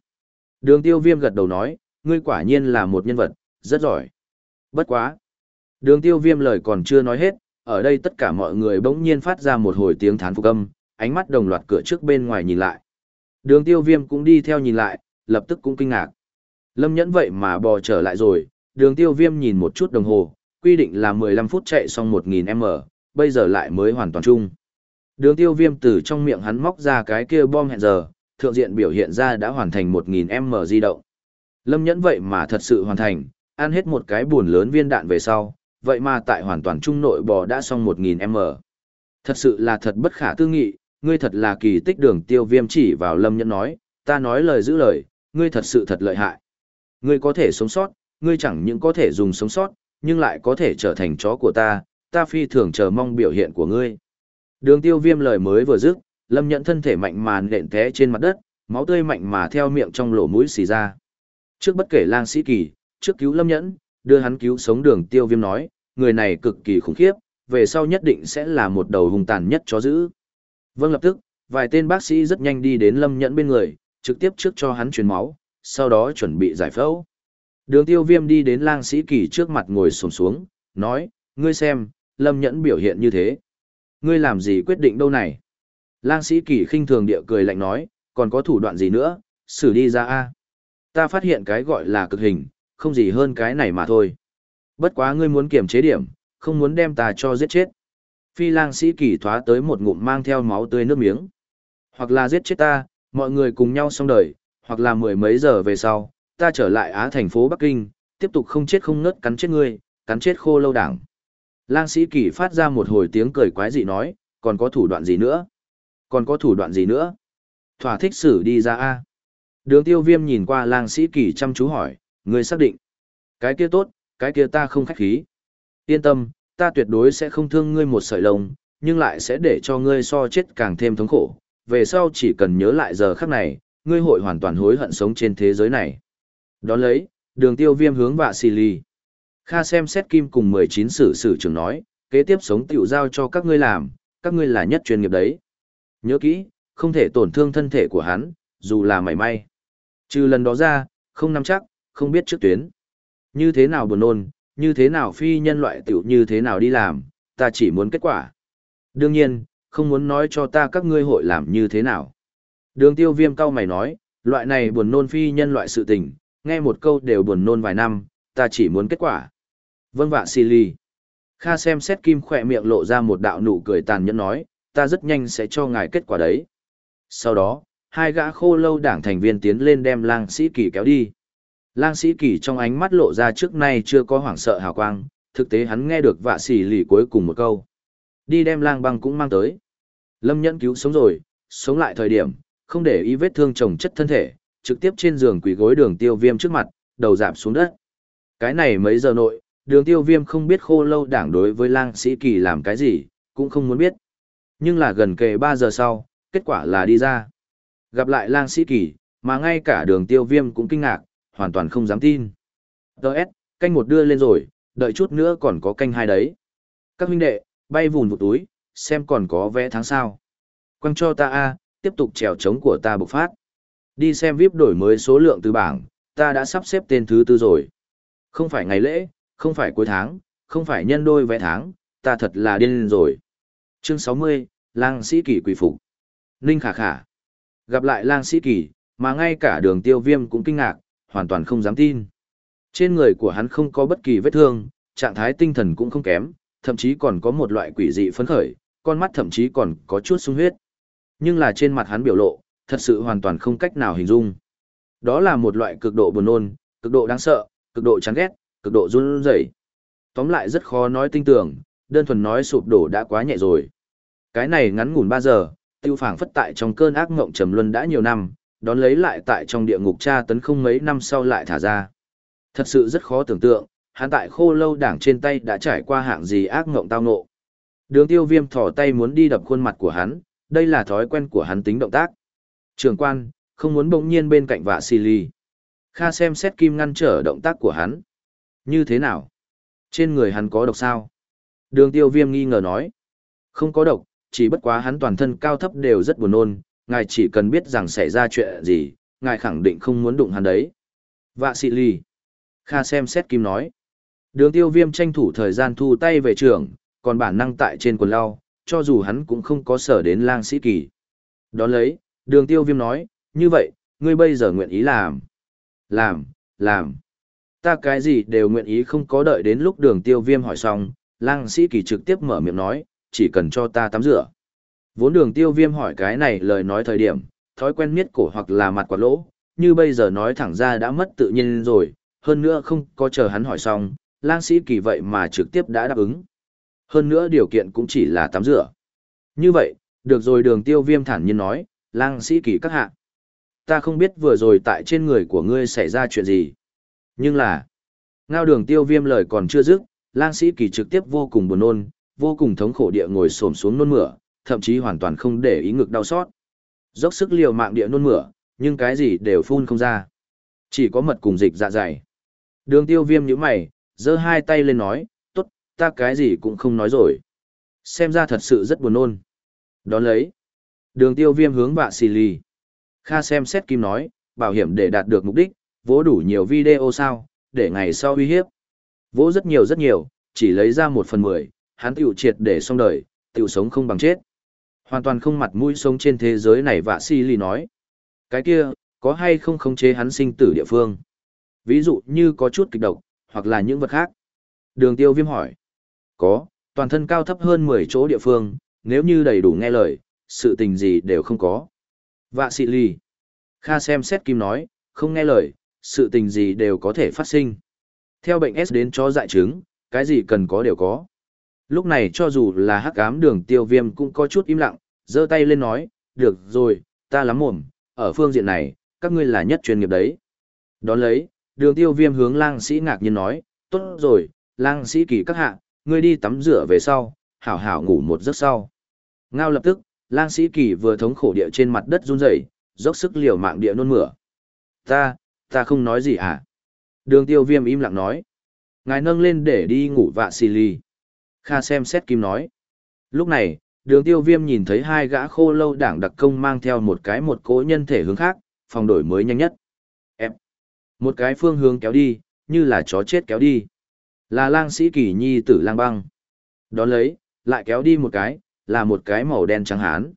Đường tiêu viêm gật đầu nói, ngươi quả nhiên là một nhân vật, rất giỏi. Bất quá. Đường tiêu viêm lời còn chưa nói hết, ở đây tất cả mọi người bỗng nhiên phát ra một hồi tiếng thán phục âm, ánh mắt đồng loạt cửa trước bên ngoài nhìn lại. Đường tiêu viêm cũng đi theo nhìn lại, lập tức cũng kinh ngạc. Lâm nhẫn vậy mà bò trở lại rồi, đường tiêu viêm nhìn một chút đồng hồ, quy định là 15 phút chạy xong 1000m, bây giờ lại mới hoàn toàn chung. Đường tiêu viêm từ trong miệng hắn móc ra cái kia bom hẹn giờ, thượng diện biểu hiện ra đã hoàn thành 1000m di động. Lâm nhẫn vậy mà thật sự hoàn thành, ăn hết một cái buồn lớn viên đạn về sau, vậy mà tại hoàn toàn trung nội bò đã xong 1000m. Thật sự là thật bất khả tư nghị, ngươi thật là kỳ tích đường tiêu viêm chỉ vào lâm nhẫn nói, ta nói lời giữ lời, ngươi thật sự thật lợi hại. Ngươi có thể sống sót, ngươi chẳng những có thể dùng sống sót, nhưng lại có thể trở thành chó của ta, ta phi thường chờ mong biểu hiện của ngươi. Đường tiêu viêm lời mới vừa dứt, lâm nhẫn thân thể mạnh mà nện té trên mặt đất, máu tươi mạnh mà theo miệng trong lỗ mũi xì ra. Trước bất kể lang sĩ kỳ, trước cứu lâm nhẫn, đưa hắn cứu sống đường tiêu viêm nói, người này cực kỳ khủng khiếp, về sau nhất định sẽ là một đầu hung tàn nhất chó dữ. Vâng lập tức, vài tên bác sĩ rất nhanh đi đến lâm nhẫn bên người, trực tiếp trước cho hắn truyền máu, sau đó chuẩn bị giải phẫu. Đường tiêu viêm đi đến lang sĩ kỳ trước mặt ngồi sồm xuống, nói, ngươi xem, lâm nhẫn biểu hiện như thế. Ngươi làm gì quyết định đâu này? Lang sĩ kỳ khinh thường địa cười lạnh nói, còn có thủ đoạn gì nữa, xử đi ra a Ta phát hiện cái gọi là cực hình, không gì hơn cái này mà thôi. Bất quá ngươi muốn kiểm chế điểm, không muốn đem ta cho giết chết. Phi lang sĩ kỳ thoá tới một ngụm mang theo máu tươi nước miếng. Hoặc là giết chết ta, mọi người cùng nhau xong đời, hoặc là mười mấy giờ về sau, ta trở lại Á thành phố Bắc Kinh, tiếp tục không chết không ngất cắn chết ngươi, cắn chết khô lâu đảng. Lang sĩ kỳ phát ra một hồi tiếng cười quái dị nói, còn có thủ đoạn gì nữa? Còn có thủ đoạn gì nữa? Thỏa thích xử đi ra A. Đường tiêu viêm nhìn qua lang sĩ kỳ chăm chú hỏi, ngươi xác định. Cái kia tốt, cái kia ta không khách khí. Yên tâm, ta tuyệt đối sẽ không thương ngươi một sợi lông, nhưng lại sẽ để cho ngươi so chết càng thêm thống khổ. Về sau chỉ cần nhớ lại giờ khắc này, ngươi hội hoàn toàn hối hận sống trên thế giới này. Đón lấy, đường tiêu viêm hướng vạ xì ly. Kha xem xét kim cùng 19 sử sử trưởng nói, kế tiếp sống tiểu giao cho các ngươi làm, các ngươi là nhất chuyên nghiệp đấy. Nhớ kỹ, không thể tổn thương thân thể của hắn, dù là mảy may. Trừ lần đó ra, không nắm chắc, không biết trước tuyến. Như thế nào buồn nôn, như thế nào phi nhân loại tiểu như thế nào đi làm, ta chỉ muốn kết quả. Đương nhiên, không muốn nói cho ta các ngươi hội làm như thế nào. Đường tiêu viêm cao mày nói, loại này buồn nôn phi nhân loại sự tình, nghe một câu đều buồn nôn vài năm, ta chỉ muốn kết quả. Vâng vạ xì ly. Kha xem xét kim khỏe miệng lộ ra một đạo nụ cười tàn nhẫn nói, ta rất nhanh sẽ cho ngài kết quả đấy. Sau đó, hai gã khô lâu đảng thành viên tiến lên đem lang sĩ kỳ kéo đi. Lang sĩ kỳ trong ánh mắt lộ ra trước nay chưa có hoảng sợ hào quang, thực tế hắn nghe được vạ xỉ lì cuối cùng một câu. Đi đem lang băng cũng mang tới. Lâm nhẫn cứu sống rồi, sống lại thời điểm, không để ý vết thương chồng chất thân thể, trực tiếp trên giường quỳ gối đường tiêu viêm trước mặt, đầu dạp xuống đất. Cái này mấy giờ nội, đường tiêu viêm không biết khô lâu đảng đối với lang sĩ kỳ làm cái gì, cũng không muốn biết. Nhưng là gần kề 3 giờ sau, kết quả là đi ra. Gặp lại lang sĩ kỳ, mà ngay cả đường tiêu viêm cũng kinh ngạc, hoàn toàn không dám tin. Đợt, canh một đưa lên rồi, đợi chút nữa còn có canh hai đấy. Các huynh đệ, bay vùn vụt túi, xem còn có vé tháng sau. Quăng cho ta A, tiếp tục trèo trống của ta bộc phát. Đi xem VIP đổi mới số lượng từ bảng, ta đã sắp xếp tên thứ tư rồi. Không phải ngày lễ, không phải cuối tháng, không phải nhân đôi vé tháng, ta thật là điên rồi. Chương 60, Lang Sĩ Kỳ quỷ phục. Ninh Khả Khả. Gặp lại Lang Sĩ Kỳ, mà ngay cả đường tiêu viêm cũng kinh ngạc, hoàn toàn không dám tin. Trên người của hắn không có bất kỳ vết thương, trạng thái tinh thần cũng không kém, thậm chí còn có một loại quỷ dị phấn khởi, con mắt thậm chí còn có chút sung huyết. Nhưng là trên mặt hắn biểu lộ, thật sự hoàn toàn không cách nào hình dung. Đó là một loại cực độ buồn nôn, cực độ đáng sợ, cực độ chán ghét, cực độ run rẩy. Tóm lại rất khó nói tinh tưởng, đơn thuần nói sụp đổ đã quá nhẹ rồi. Cái này ngắn ngủn 3 giờ, tiêu phảng phất tại trong cơn ác ngộng trầm luân đã nhiều năm, đón lấy lại tại trong địa ngục tra tấn không mấy năm sau lại thả ra. Thật sự rất khó tưởng tượng, hắn tại khô lâu đảng trên tay đã trải qua hạng gì ác ngộng tao ngộ. Đường tiêu viêm thỏ tay muốn đi đập khuôn mặt của hắn, đây là thói quen của hắn tính động tác. Trường quan, không muốn bỗng nhiên bên cạnh vạ xì ly. Kha xem xét kim ngăn trở động tác của hắn. Như thế nào? Trên người hắn có độc sao? Đường tiêu viêm nghi ngờ nói. Không có độc, chỉ bất quá hắn toàn thân cao thấp đều rất buồn nôn, ngài chỉ cần biết rằng xảy ra chuyện gì, ngài khẳng định không muốn đụng hắn đấy. Vạ xị ly. Kha xem xét kim nói. Đường tiêu viêm tranh thủ thời gian thu tay về trường, còn bản năng tại trên quần lau, cho dù hắn cũng không có sở đến lang sĩ kỳ. Đón lấy, đường tiêu viêm nói, như vậy, ngươi bây giờ nguyện ý làm. Làm, làm. Ta cái gì đều nguyện ý không có đợi đến lúc đường tiêu viêm hỏi xong, lang sĩ kỳ trực tiếp mở miệng nói, chỉ cần cho ta tắm rửa. Vốn đường tiêu viêm hỏi cái này lời nói thời điểm, thói quen miết cổ hoặc là mặt quạt lỗ, như bây giờ nói thẳng ra đã mất tự nhiên rồi, hơn nữa không có chờ hắn hỏi xong, lang sĩ kỳ vậy mà trực tiếp đã đáp ứng. Hơn nữa điều kiện cũng chỉ là tắm rửa. Như vậy, được rồi đường tiêu viêm thản nhiên nói, lang sĩ kỳ các hạ. Ta không biết vừa rồi tại trên người của ngươi xảy ra chuyện gì. Nhưng là, ngao đường tiêu viêm lời còn chưa dứt, lang sĩ kỳ trực tiếp vô cùng buồn nôn, vô cùng thống khổ địa ngồi xổm xuống nôn mửa, thậm chí hoàn toàn không để ý ngực đau xót. Dốc sức liều mạng địa nôn mửa, nhưng cái gì đều phun không ra. Chỉ có mật cùng dịch dạ dày. Đường tiêu viêm như mày, giơ hai tay lên nói, tốt, ta cái gì cũng không nói rồi. Xem ra thật sự rất buồn nôn. Đón lấy. Đường tiêu viêm hướng bạ xì lì. Kha xem xét kim nói, bảo hiểm để đạt được mục đích, vỗ đủ nhiều video sao, để ngày sau uy hiếp. Vỗ rất nhiều rất nhiều, chỉ lấy ra một phần mười, hắn tiểu triệt để xong đời, tiểu sống không bằng chết. Hoàn toàn không mặt mũi sống trên thế giới này vạ si lì nói. Cái kia, có hay không khống chế hắn sinh tử địa phương? Ví dụ như có chút kịch độc, hoặc là những vật khác. Đường tiêu viêm hỏi. Có, toàn thân cao thấp hơn 10 chỗ địa phương, nếu như đầy đủ nghe lời, sự tình gì đều không có. Vạ sĩ lì. Kha xem xét kim nói, không nghe lời, sự tình gì đều có thể phát sinh. Theo bệnh S đến cho dại chứng, cái gì cần có đều có. Lúc này cho dù là hắc ám đường tiêu viêm cũng có chút im lặng, giơ tay lên nói, được rồi, ta lắm mồm, ở phương diện này, các ngươi là nhất chuyên nghiệp đấy. Đón lấy, đường tiêu viêm hướng lang sĩ ngạc nhiên nói, tốt rồi, lang sĩ kỳ các hạ, ngươi đi tắm rửa về sau, hảo hảo ngủ một giấc sau. Ngao lập tức, lang sĩ kỳ vừa thống khổ địa trên mặt đất run rẩy dốc sức liều mạng địa nôn mửa. Ta, ta không nói gì hả? Đường tiêu viêm im lặng nói. Ngài nâng lên để đi ngủ vạ xì ly. Kha xem xét kim nói. Lúc này, đường tiêu viêm nhìn thấy hai gã khô lâu đảng đặc công mang theo một cái một cỗ nhân thể hướng khác, phòng đổi mới nhanh nhất. Em. Một cái phương hướng kéo đi, như là chó chết kéo đi. Là lang sĩ kỳ nhi tử lang băng. Đón lấy, lại kéo đi một cái, là một cái màu đen trắng hán.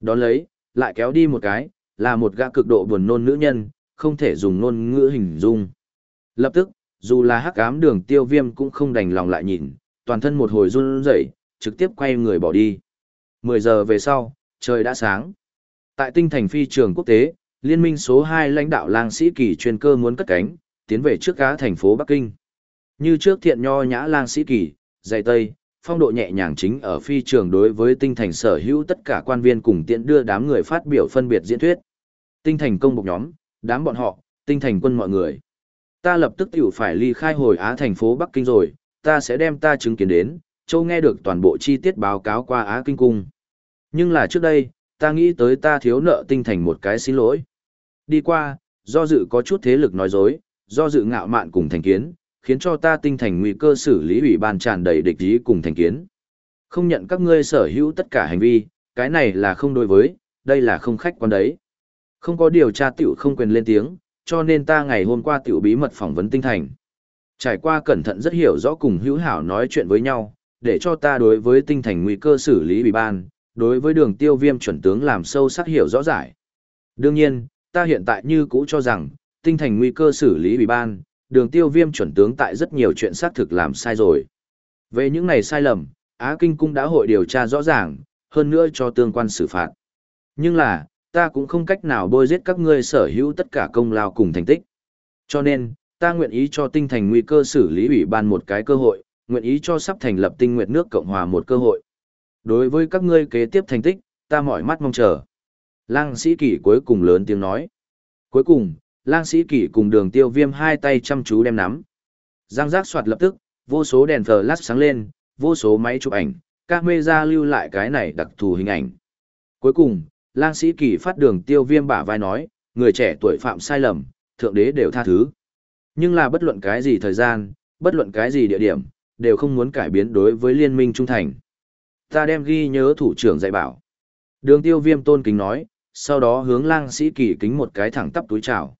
Đón lấy, lại kéo đi một cái, là một gã cực độ buồn nôn nữ nhân, không thể dùng ngôn ngữ hình dung. Lập tức, dù là hắc ám đường tiêu viêm cũng không đành lòng lại nhìn, toàn thân một hồi run rẩy, trực tiếp quay người bỏ đi. 10 giờ về sau, trời đã sáng. Tại tinh thành phi trường quốc tế, liên minh số 2 lãnh đạo lang sĩ kỳ chuyên cơ muốn cất cánh, tiến về trước cá thành phố Bắc Kinh. Như trước thiện nho nhã lang sĩ kỳ, dạy tây, phong độ nhẹ nhàng chính ở phi trường đối với tinh thành sở hữu tất cả quan viên cùng tiện đưa đám người phát biểu phân biệt diễn thuyết. Tinh thành công bộc nhóm, đám bọn họ, tinh thành quân mọi người. Ta lập tức tiểu phải ly khai hồi Á thành phố Bắc Kinh rồi, ta sẽ đem ta chứng kiến đến, châu nghe được toàn bộ chi tiết báo cáo qua Á Kinh Cung. Nhưng là trước đây, ta nghĩ tới ta thiếu nợ tinh thành một cái xin lỗi. Đi qua, do dự có chút thế lực nói dối, do dự ngạo mạn cùng thành kiến, khiến cho ta tinh thành nguy cơ xử lý ủy ban tràn đầy địch ý cùng thành kiến. Không nhận các ngươi sở hữu tất cả hành vi, cái này là không đối với, đây là không khách quan đấy. Không có điều tra tiểu không quyền lên tiếng, cho nên ta ngày hôm qua tiểu bí mật phỏng vấn tinh thành. Trải qua cẩn thận rất hiểu rõ cùng hữu hảo nói chuyện với nhau, để cho ta đối với tinh thành nguy cơ xử lý ủy ban, đối với đường tiêu viêm chuẩn tướng làm sâu sắc hiểu rõ giải. Đương nhiên, ta hiện tại như cũ cho rằng, tinh thành nguy cơ xử lý ủy ban, đường tiêu viêm chuẩn tướng tại rất nhiều chuyện xác thực làm sai rồi. Về những này sai lầm, Á Kinh cũng đã hội điều tra rõ ràng, hơn nữa cho tương quan xử phạt. Nhưng là, ta cũng không cách nào bôi giết các ngươi sở hữu tất cả công lao cùng thành tích. Cho nên, ta nguyện ý cho tinh thành nguy cơ xử lý ủy ban một cái cơ hội, nguyện ý cho sắp thành lập tinh nguyệt nước Cộng hòa một cơ hội. Đối với các ngươi kế tiếp thành tích, ta mỏi mắt mong chờ. Lang sĩ kỷ cuối cùng lớn tiếng nói. Cuối cùng, lang sĩ kỷ cùng đường tiêu viêm hai tay chăm chú đem nắm. Giang giác soạt lập tức, vô số đèn thờ lát sáng lên, vô số máy chụp ảnh, các ngươi ra lưu lại cái này đặc thù hình ảnh. Cuối cùng, lang sĩ kỳ phát đường tiêu viêm bả vai nói, người trẻ tuổi phạm sai lầm, thượng đế đều tha thứ. Nhưng là bất luận cái gì thời gian, bất luận cái gì địa điểm, đều không muốn cải biến đối với liên minh trung thành. Ta đem ghi nhớ thủ trưởng dạy bảo. Đường tiêu viêm tôn kính nói, sau đó hướng lang sĩ kỳ kính một cái thẳng tắp túi chào.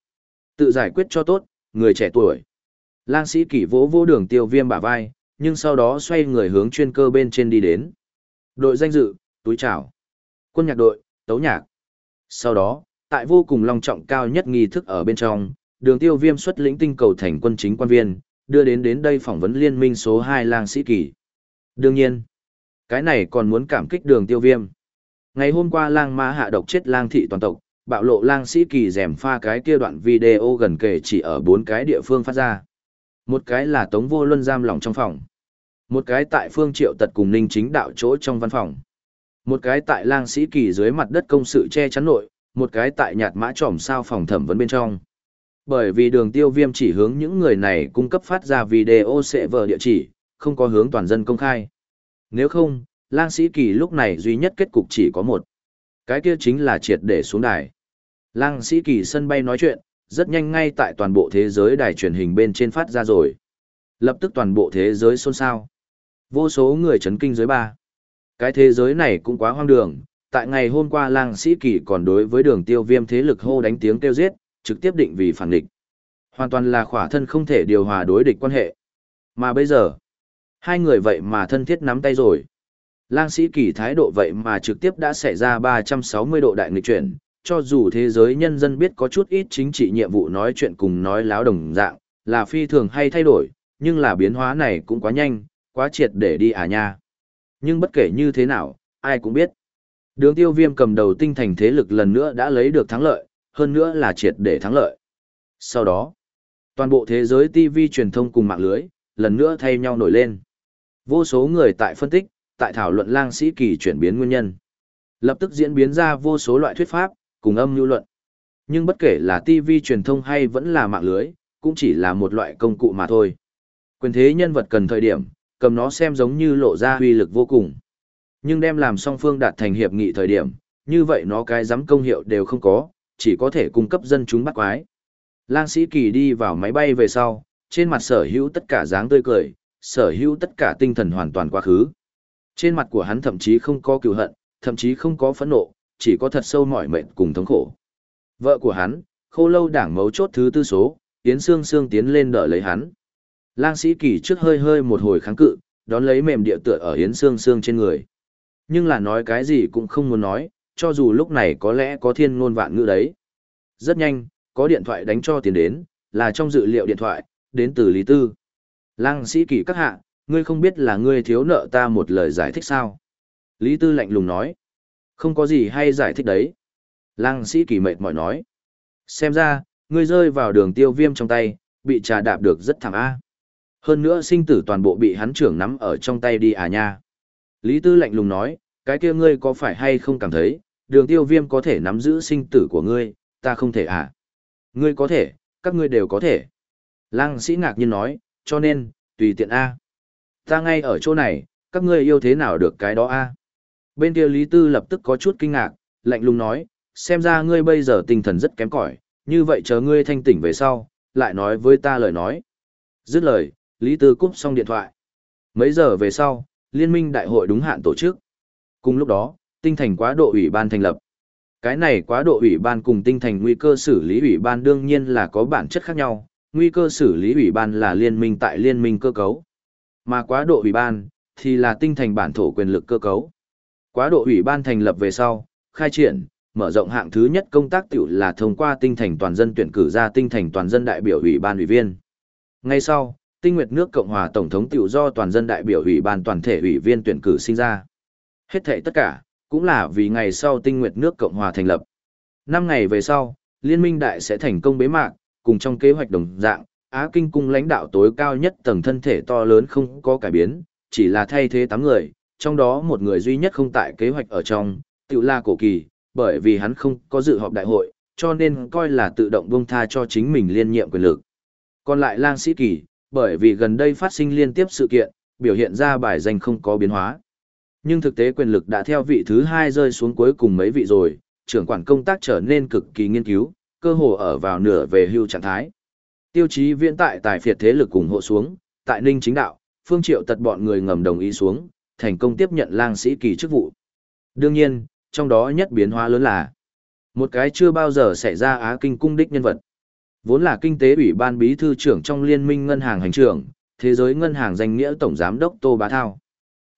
Tự giải quyết cho tốt, người trẻ tuổi. Lang sĩ kỳ vỗ vỗ đường tiêu viêm bả vai, nhưng sau đó xoay người hướng chuyên cơ bên trên đi đến. Đội danh dự, túi chào. Quân nhạc đội, tấu nhạc. Sau đó, tại vô cùng long trọng cao nhất nghi thức ở bên trong, đường tiêu viêm xuất lĩnh tinh cầu thành quân chính quan viên, đưa đến đến đây phỏng vấn liên minh số 2 lang sĩ kỳ. Đương nhiên, cái này còn muốn cảm kích đường tiêu viêm. Ngày hôm qua lang ma hạ độc chết lang thị toàn tộc, bạo lộ lang sĩ kỳ rèm pha cái kia đoạn video gần kể chỉ ở bốn cái địa phương phát ra. Một cái là tống vô luân giam lỏng trong phòng. Một cái tại phương triệu tật cùng ninh chính đạo chỗ trong văn phòng. Một cái tại lang sĩ kỳ dưới mặt đất công sự che chắn nội, một cái tại nhạt mã trỏm sao phòng thẩm vấn bên trong. Bởi vì đường tiêu viêm chỉ hướng những người này cung cấp phát ra video sẽ vờ địa chỉ, không có hướng toàn dân công khai. Nếu không, lang sĩ kỳ lúc này duy nhất kết cục chỉ có một. Cái kia chính là triệt để xuống đài. Lang sĩ kỳ sân bay nói chuyện, rất nhanh ngay tại toàn bộ thế giới đài truyền hình bên trên phát ra rồi. Lập tức toàn bộ thế giới xôn xao. Vô số người chấn kinh dưới ba. Cái thế giới này cũng quá hoang đường, tại ngày hôm qua lang sĩ kỳ còn đối với đường tiêu viêm thế lực hô đánh tiếng kêu giết, trực tiếp định vì phản địch. Hoàn toàn là khỏa thân không thể điều hòa đối địch quan hệ. Mà bây giờ, hai người vậy mà thân thiết nắm tay rồi. Lang sĩ kỳ thái độ vậy mà trực tiếp đã xảy ra 360 độ đại nghịch chuyển, cho dù thế giới nhân dân biết có chút ít chính trị nhiệm vụ nói chuyện cùng nói láo đồng dạng, là phi thường hay thay đổi, nhưng là biến hóa này cũng quá nhanh, quá triệt để đi à nha. Nhưng bất kể như thế nào, ai cũng biết. Đường tiêu viêm cầm đầu tinh thành thế lực lần nữa đã lấy được thắng lợi, hơn nữa là triệt để thắng lợi. Sau đó, toàn bộ thế giới TV truyền thông cùng mạng lưới, lần nữa thay nhau nổi lên. Vô số người tại phân tích, tại thảo luận lang sĩ kỳ chuyển biến nguyên nhân. Lập tức diễn biến ra vô số loại thuyết pháp, cùng âm lưu luận. Nhưng bất kể là TV truyền thông hay vẫn là mạng lưới, cũng chỉ là một loại công cụ mà thôi. Quyền thế nhân vật cần thời điểm, cầm nó xem giống như lộ ra huy lực vô cùng. Nhưng đem làm song phương đạt thành hiệp nghị thời điểm, như vậy nó cái giám công hiệu đều không có, chỉ có thể cung cấp dân chúng bắt quái. Lang sĩ kỳ đi vào máy bay về sau, trên mặt sở hữu tất cả dáng tươi cười, sở hữu tất cả tinh thần hoàn toàn quá khứ. Trên mặt của hắn thậm chí không có cựu hận, thậm chí không có phẫn nộ, chỉ có thật sâu mỏi mệt cùng thống khổ. Vợ của hắn, khô lâu đảng mấu chốt thứ tư số, Yến Sương Sương tiến lên đỡ lấy hắn. Lang sĩ kỳ trước hơi hơi một hồi kháng cự, đón lấy mềm địa tựa ở Yến Sương Sương trên người. Nhưng là nói cái gì cũng không muốn nói, cho dù lúc này có lẽ có thiên ngôn vạn ngữ đấy. Rất nhanh, có điện thoại đánh cho tiền đến, là trong dự liệu điện thoại, đến từ Lý Tư. Lang sĩ kỳ các hạ, ngươi không biết là ngươi thiếu nợ ta một lời giải thích sao? Lý Tư lạnh lùng nói. Không có gì hay giải thích đấy. Lang sĩ kỳ mệt mỏi nói. Xem ra, ngươi rơi vào đường tiêu viêm trong tay, bị trà đạp được rất thẳng A. Hơn nữa sinh tử toàn bộ bị hắn trưởng nắm ở trong tay đi à nha. Lý Tư lạnh lùng nói, cái kia ngươi có phải hay không cảm thấy, đường tiêu viêm có thể nắm giữ sinh tử của ngươi, ta không thể à? Ngươi có thể, các ngươi đều có thể. Lăng sĩ ngạc nhiên nói, cho nên, tùy tiện A. Ta ngay ở chỗ này, các ngươi yêu thế nào được cái đó A. Bên kia Lý Tư lập tức có chút kinh ngạc, lạnh lùng nói, xem ra ngươi bây giờ tinh thần rất kém cỏi, như vậy chờ ngươi thanh tỉnh về sau, lại nói với ta lời nói. Dứt lời, Lý Tư cúp xong điện thoại. Mấy giờ về sau, liên minh đại hội đúng hạn tổ chức. Cùng lúc đó, tinh thành quá độ ủy ban thành lập. Cái này quá độ ủy ban cùng tinh thành nguy cơ xử lý ủy ban đương nhiên là có bản chất khác nhau, nguy cơ xử lý ủy ban là liên minh tại liên minh cơ cấu. Mà quá độ ủy ban, thì là tinh thành bản thổ quyền lực cơ cấu. Quá độ ủy ban thành lập về sau, khai triển, mở rộng hạng thứ nhất công tác tiểu là thông qua tinh thành toàn dân tuyển cử ra tinh thành toàn dân đại biểu ủy ban ủy viên. Ngay sau, Tinh Nguyệt nước Cộng hòa Tổng thống tiểu do toàn dân đại biểu ủy ban toàn thể ủy viên tuyển cử sinh ra. Hết thệ tất cả, cũng là vì ngày sau Tinh Nguyệt nước Cộng hòa thành lập. Năm ngày về sau, Liên minh đại sẽ thành công bế mạc, cùng trong kế hoạch đồng dạng, Á Kinh cung lãnh đạo tối cao nhất tầng thân thể to lớn không có cải biến, chỉ là thay thế 8 người, trong đó một người duy nhất không tại kế hoạch ở trong, tự la cổ kỳ, bởi vì hắn không có dự họp đại hội, cho nên coi là tự động buông tha cho chính mình liên nhiệm quyền lực. Còn lại lang sĩ kỳ, bởi vì gần đây phát sinh liên tiếp sự kiện, biểu hiện ra bài danh không có biến hóa. Nhưng thực tế quyền lực đã theo vị thứ hai rơi xuống cuối cùng mấy vị rồi, trưởng quản công tác trở nên cực kỳ nghiên cứu, cơ hồ ở vào nửa về hưu trạng thái. Tiêu chí viễn tại tài phiệt thế lực ủng hộ xuống, tại ninh chính đạo, phương triệu tật bọn người ngầm đồng ý xuống, thành công tiếp nhận lang sĩ kỳ chức vụ. Đương nhiên, trong đó nhất biến hóa lớn là một cái chưa bao giờ xảy ra Á Kinh cung đích nhân vật. Vốn là kinh tế ủy ban bí thư trưởng trong liên minh ngân hàng hành trưởng, thế giới ngân hàng danh nghĩa tổng giám đốc Tô Bá Thao.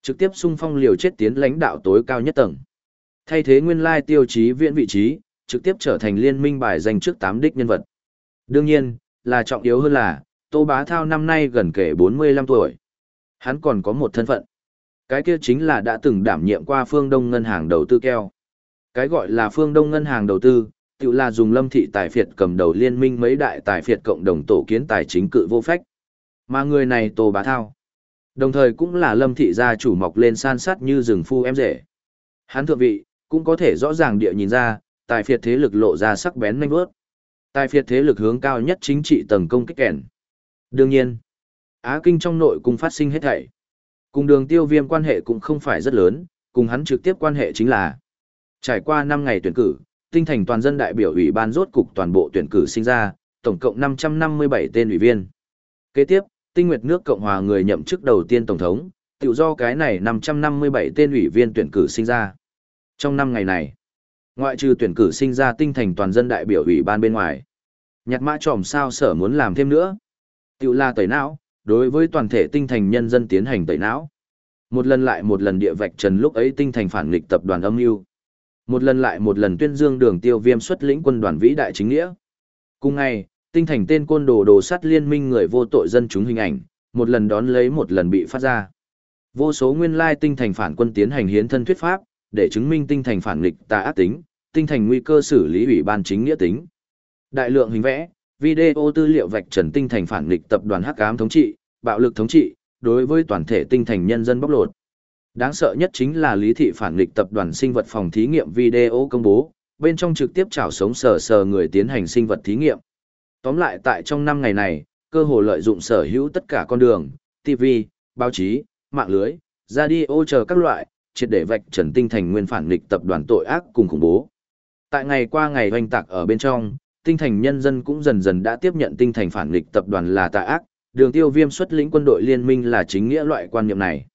Trực tiếp xung phong liều chết tiến lãnh đạo tối cao nhất tầng. Thay thế nguyên lai tiêu chí viện vị trí, trực tiếp trở thành liên minh bài danh trước tám đích nhân vật. Đương nhiên, là trọng yếu hơn là, Tô Bá Thao năm nay gần kể 45 tuổi. Hắn còn có một thân phận. Cái kia chính là đã từng đảm nhiệm qua phương Đông Ngân hàng đầu tư keo. Cái gọi là phương Đông Ngân hàng đầu tư, tự là dùng lâm thị tài phiệt cầm đầu liên minh mấy đại tài phiệt cộng đồng tổ kiến tài chính cự vô phách. Mà người này Tô Bá Thao. Đồng thời cũng là lâm thị gia chủ mọc lên san sát như rừng phu em rể. Hắn thượng vị, cũng có thể rõ ràng địa nhìn ra, tài phiệt thế lực lộ ra sắc bén nhanh bước. Tài phiệt thế lực hướng cao nhất chính trị tầng công kích kèn. Đương nhiên, Á Kinh trong nội cung phát sinh hết thảy. Cùng đường tiêu viêm quan hệ cũng không phải rất lớn, cùng hắn trực tiếp quan hệ chính là trải qua 5 ngày tuyển cử, tinh thành toàn dân đại biểu ủy ban rốt cục toàn bộ tuyển cử sinh ra, tổng cộng 557 tên ủy viên. Kế tiếp, tinh nguyệt nước Cộng hòa người nhậm chức đầu tiên tổng thống, tự do cái này 557 tên ủy viên tuyển cử sinh ra. Trong năm ngày này, ngoại trừ tuyển cử sinh ra tinh thành toàn dân đại biểu ủy ban bên ngoài, nhặt mã tròm sao sở muốn làm thêm nữa. Tự là tẩy não, đối với toàn thể tinh thành nhân dân tiến hành tẩy não. Một lần lại một lần địa vạch trần lúc ấy tinh thành phản nghịch tập đoàn âm mưu một lần lại một lần tuyên dương đường tiêu viêm xuất lĩnh quân đoàn vĩ đại chính nghĩa. Cùng ngày, tinh thành tên côn đồ đồ sắt liên minh người vô tội dân chúng hình ảnh, một lần đón lấy một lần bị phát ra. Vô số nguyên lai tinh thành phản quân tiến hành hiến thân thuyết pháp, để chứng minh tinh thành phản nghịch tà ác tính, tinh thành nguy cơ xử lý ủy ban chính nghĩa tính. Đại lượng hình vẽ, video tư liệu vạch trần tinh thành phản nghịch tập đoàn hắc ám thống trị, bạo lực thống trị, đối với toàn thể tinh thành nhân dân bóc lột. Đáng sợ nhất chính là lý thị phản nghịch tập đoàn sinh vật phòng thí nghiệm video công bố, bên trong trực tiếp chảo sống sờ sờ người tiến hành sinh vật thí nghiệm. Tóm lại tại trong năm ngày này, cơ hội lợi dụng sở hữu tất cả con đường, TV, báo chí, mạng lưới, radio chờ các loại, triệt để vạch trần tinh thành nguyên phản nghịch tập đoàn tội ác cùng khủng bố. Tại ngày qua ngày hoành tạc ở bên trong, tinh thành nhân dân cũng dần dần đã tiếp nhận tinh thành phản nghịch tập đoàn là tà ác, đường tiêu viêm xuất lĩnh quân đội liên minh là chính nghĩa loại quan niệm này.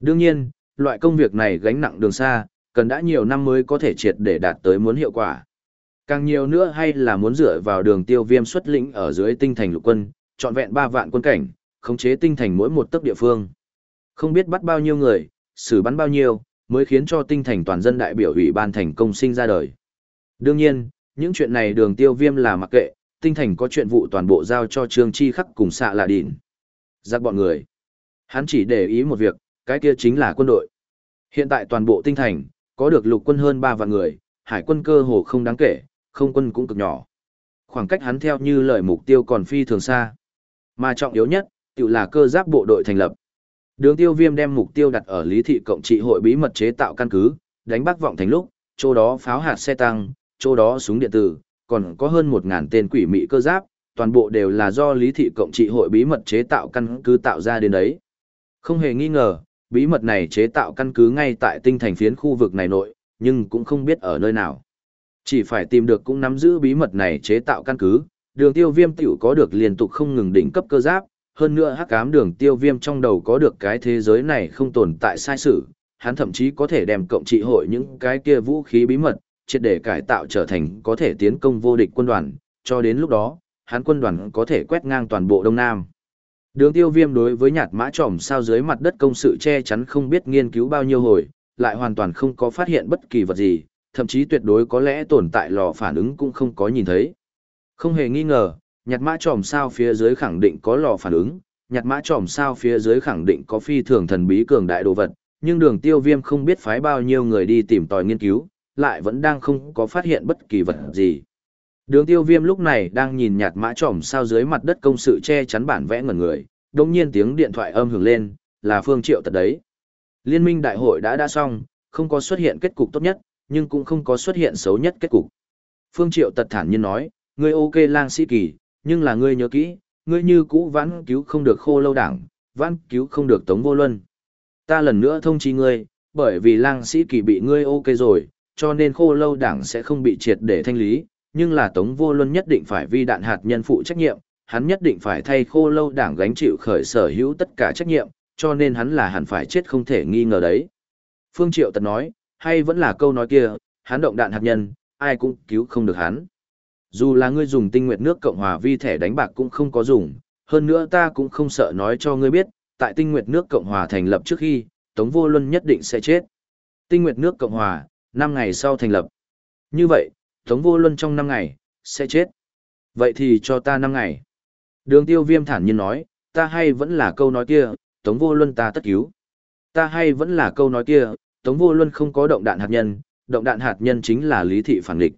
Đương nhiên, loại công việc này gánh nặng đường xa, cần đã nhiều năm mới có thể triệt để đạt tới muốn hiệu quả. Càng nhiều nữa hay là muốn dựa vào đường tiêu viêm xuất lĩnh ở dưới tinh thành lục quân, trọn vẹn 3 vạn quân cảnh, khống chế tinh thành mỗi một tấc địa phương. Không biết bắt bao nhiêu người, xử bắn bao nhiêu, mới khiến cho tinh thành toàn dân đại biểu ủy ban thành công sinh ra đời. Đương nhiên, những chuyện này đường tiêu viêm là mặc kệ, tinh thành có chuyện vụ toàn bộ giao cho Trương Chi Khắc cùng xạ là đỉn. Giác bọn người. Hắn chỉ để ý một việc, cái kia chính là quân đội. Hiện tại toàn bộ tinh thành, có được lục quân hơn 3 vạn người, hải quân cơ hồ không đáng kể, không quân cũng cực nhỏ. Khoảng cách hắn theo như lời mục tiêu còn phi thường xa. Mà trọng yếu nhất, tự là cơ giáp bộ đội thành lập. Đường tiêu viêm đem mục tiêu đặt ở lý thị cộng trị hội bí mật chế tạo căn cứ, đánh bác vọng thành lúc, chỗ đó pháo hạt xe tăng, chỗ đó súng điện tử, còn có hơn 1.000 tên quỷ mị cơ giáp, toàn bộ đều là do lý thị cộng trị hội bí mật chế tạo căn cứ tạo ra đến đấy. Không hề nghi ngờ, bí mật này chế tạo căn cứ ngay tại tinh thành phiến khu vực này nội, nhưng cũng không biết ở nơi nào. Chỉ phải tìm được cũng nắm giữ bí mật này chế tạo căn cứ, đường tiêu viêm tiểu có được liên tục không ngừng đỉnh cấp cơ giáp, hơn nữa hắc ám đường tiêu viêm trong đầu có được cái thế giới này không tồn tại sai sự, hắn thậm chí có thể đem cộng trị hội những cái kia vũ khí bí mật, triệt để cải tạo trở thành có thể tiến công vô địch quân đoàn, cho đến lúc đó, hắn quân đoàn có thể quét ngang toàn bộ Đông Nam. Đường tiêu viêm đối với nhạt mã trỏm sao dưới mặt đất công sự che chắn không biết nghiên cứu bao nhiêu hồi, lại hoàn toàn không có phát hiện bất kỳ vật gì, thậm chí tuyệt đối có lẽ tồn tại lò phản ứng cũng không có nhìn thấy. Không hề nghi ngờ, nhạt mã trỏm sao phía dưới khẳng định có lò phản ứng, nhặt mã tròm sao phía dưới khẳng định có phi thường thần bí cường đại đồ vật, nhưng đường tiêu viêm không biết phái bao nhiêu người đi tìm tòi nghiên cứu, lại vẫn đang không có phát hiện bất kỳ vật gì. Đường tiêu viêm lúc này đang nhìn nhạt mã trỏm sao dưới mặt đất công sự che chắn bản vẽ ngần người, đồng nhiên tiếng điện thoại âm hưởng lên, là Phương Triệu tật đấy. Liên minh đại hội đã đã xong, không có xuất hiện kết cục tốt nhất, nhưng cũng không có xuất hiện xấu nhất kết cục. Phương Triệu tật thản nhiên nói, ngươi ok lang sĩ kỳ, nhưng là ngươi nhớ kỹ, ngươi như cũ vãn cứu không được khô lâu đảng, vãn cứu không được tống vô luân. Ta lần nữa thông chi ngươi, bởi vì lang sĩ kỳ bị ngươi ok rồi, cho nên khô lâu đảng sẽ không bị triệt để thanh lý, nhưng là tống vô luân nhất định phải vi đạn hạt nhân phụ trách nhiệm, hắn nhất định phải thay khô lâu đảng gánh chịu khởi sở hữu tất cả trách nhiệm, cho nên hắn là hẳn phải chết không thể nghi ngờ đấy. Phương Triệu Tật nói, hay vẫn là câu nói kia, hắn động đạn hạt nhân, ai cũng cứu không được hắn. Dù là ngươi dùng tinh nguyệt nước Cộng Hòa vi thẻ đánh bạc cũng không có dùng, hơn nữa ta cũng không sợ nói cho ngươi biết, tại tinh nguyệt nước Cộng Hòa thành lập trước khi, Tống Vô Luân nhất định sẽ chết. Tinh nguyệt nước Cộng Hòa, 5 ngày sau thành lập. Như vậy, Tống Vô Luân trong 5 ngày, sẽ chết. Vậy thì cho ta 5 ngày. Đường tiêu viêm thản nhiên nói, ta hay vẫn là câu nói kia, Tống Vô Luân ta tất cứu. Ta hay vẫn là câu nói kia, Tống Vô Luân không có động đạn hạt nhân, động đạn hạt nhân chính là lý thị phản địch.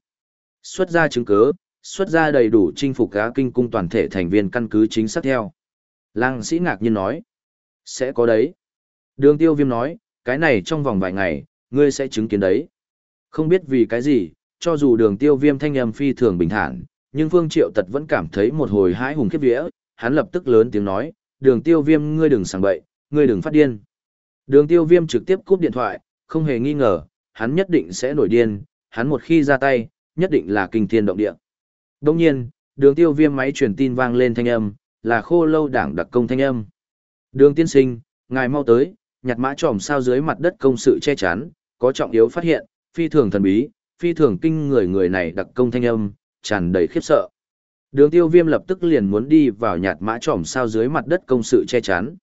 Xuất ra chứng cứ, xuất ra đầy đủ chinh phục cá kinh cung toàn thể thành viên căn cứ chính xác theo. Lăng sĩ ngạc nhiên nói, sẽ có đấy. Đường tiêu viêm nói, cái này trong vòng vài ngày, ngươi sẽ chứng kiến đấy. Không biết vì cái gì, cho dù đường tiêu viêm thanh âm phi thường bình thản, nhưng Phương Triệu Tật vẫn cảm thấy một hồi hãi hùng khiếp vía, hắn lập tức lớn tiếng nói, đường tiêu viêm ngươi đừng sảng bậy, ngươi đừng phát điên. Đường tiêu viêm trực tiếp cúp điện thoại, không hề nghi ngờ, hắn nhất định sẽ nổi điên, hắn một khi ra tay, nhất định là kinh thiên động địa. Đồng nhiên, đường tiêu viêm máy truyền tin vang lên thanh âm, là khô lâu đảng đặc công thanh âm. Đường tiên sinh, ngài mau tới, nhặt mã tròm sao dưới mặt đất công sự che chắn, có trọng yếu phát hiện, phi thường thần bí, phi thường kinh người người này đặc công thanh âm, tràn đầy khiếp sợ. Đường tiêu viêm lập tức liền muốn đi vào nhạt mã tròm sao dưới mặt đất công sự che chắn.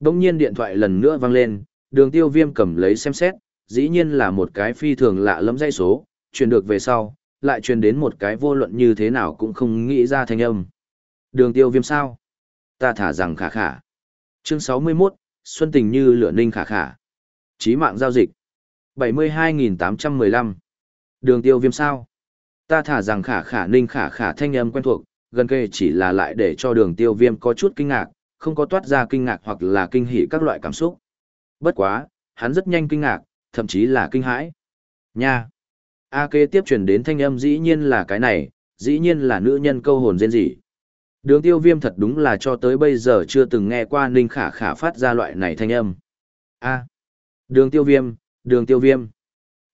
Đông nhiên điện thoại lần nữa vang lên, đường tiêu viêm cầm lấy xem xét, dĩ nhiên là một cái phi thường lạ lẫm dây số, truyền được về sau, lại truyền đến một cái vô luận như thế nào cũng không nghĩ ra thanh âm. Đường tiêu viêm sao? Ta thả rằng khả khả. Chương 61, Xuân tình như lửa ninh khả khả. Chí mạng giao dịch. 72.815. Đường tiêu viêm sao? Ta thả rằng khả khả ninh khả khả thanh âm quen thuộc, gần kề chỉ là lại để cho đường tiêu viêm có chút kinh ngạc, không có toát ra kinh ngạc hoặc là kinh hỉ các loại cảm xúc. Bất quá, hắn rất nhanh kinh ngạc, thậm chí là kinh hãi. Nha! A kế tiếp truyền đến thanh âm dĩ nhiên là cái này, dĩ nhiên là nữ nhân câu hồn rên rỉ. Đường tiêu viêm thật đúng là cho tới bây giờ chưa từng nghe qua Ninh Khả Khả phát ra loại này thanh âm. A. Đường tiêu viêm, đường tiêu viêm.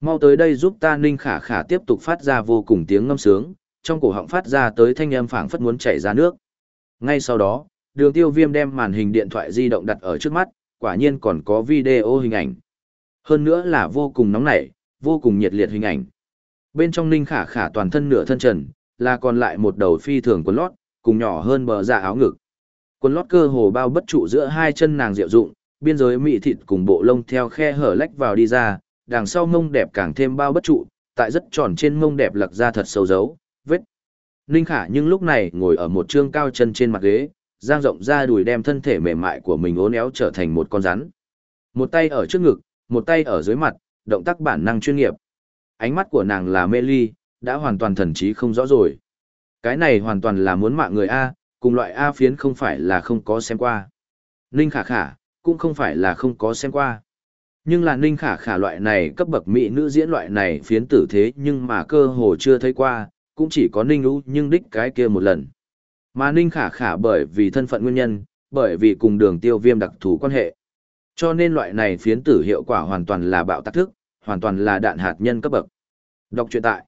Mau tới đây giúp ta Ninh Khả Khả tiếp tục phát ra vô cùng tiếng ngâm sướng, trong cổ họng phát ra tới thanh âm phảng phất muốn chảy ra nước. Ngay sau đó, đường tiêu viêm đem màn hình điện thoại di động đặt ở trước mắt, quả nhiên còn có video hình ảnh. Hơn nữa là vô cùng nóng nảy, vô cùng nhiệt liệt hình ảnh. Bên trong Ninh Khả Khả toàn thân nửa thân trần, là còn lại một đầu phi thường quần lót, cùng nhỏ hơn bờ dạ áo ngực. Quần lót cơ hồ bao bất trụ giữa hai chân nàng diệu dụng, biên giới mị thịt cùng bộ lông theo khe hở lách vào đi ra, đằng sau mông đẹp càng thêm bao bất trụ, tại rất tròn trên mông đẹp lật ra thật sâu dấu, vết. Ninh Khả nhưng lúc này ngồi ở một trương cao chân trên mặt ghế, giang rộng ra đùi đem thân thể mềm mại của mình ốn éo trở thành một con rắn. Một tay ở trước ngực, một tay ở dưới mặt, động tác bản năng chuyên nghiệp. Ánh mắt của nàng là mê ly, đã hoàn toàn thần trí không rõ rồi. Cái này hoàn toàn là muốn mạng người A, cùng loại A phiến không phải là không có xem qua. Ninh khả khả, cũng không phải là không có xem qua. Nhưng là ninh khả khả loại này cấp bậc mỹ nữ diễn loại này phiến tử thế nhưng mà cơ hồ chưa thấy qua, cũng chỉ có ninh ú nhưng đích cái kia một lần. Mà ninh khả khả bởi vì thân phận nguyên nhân, bởi vì cùng đường tiêu viêm đặc thù quan hệ. Cho nên loại này phiến tử hiệu quả hoàn toàn là bạo tác thức, hoàn toàn là đạn hạt nhân cấp bậc. Đọc truyện tại.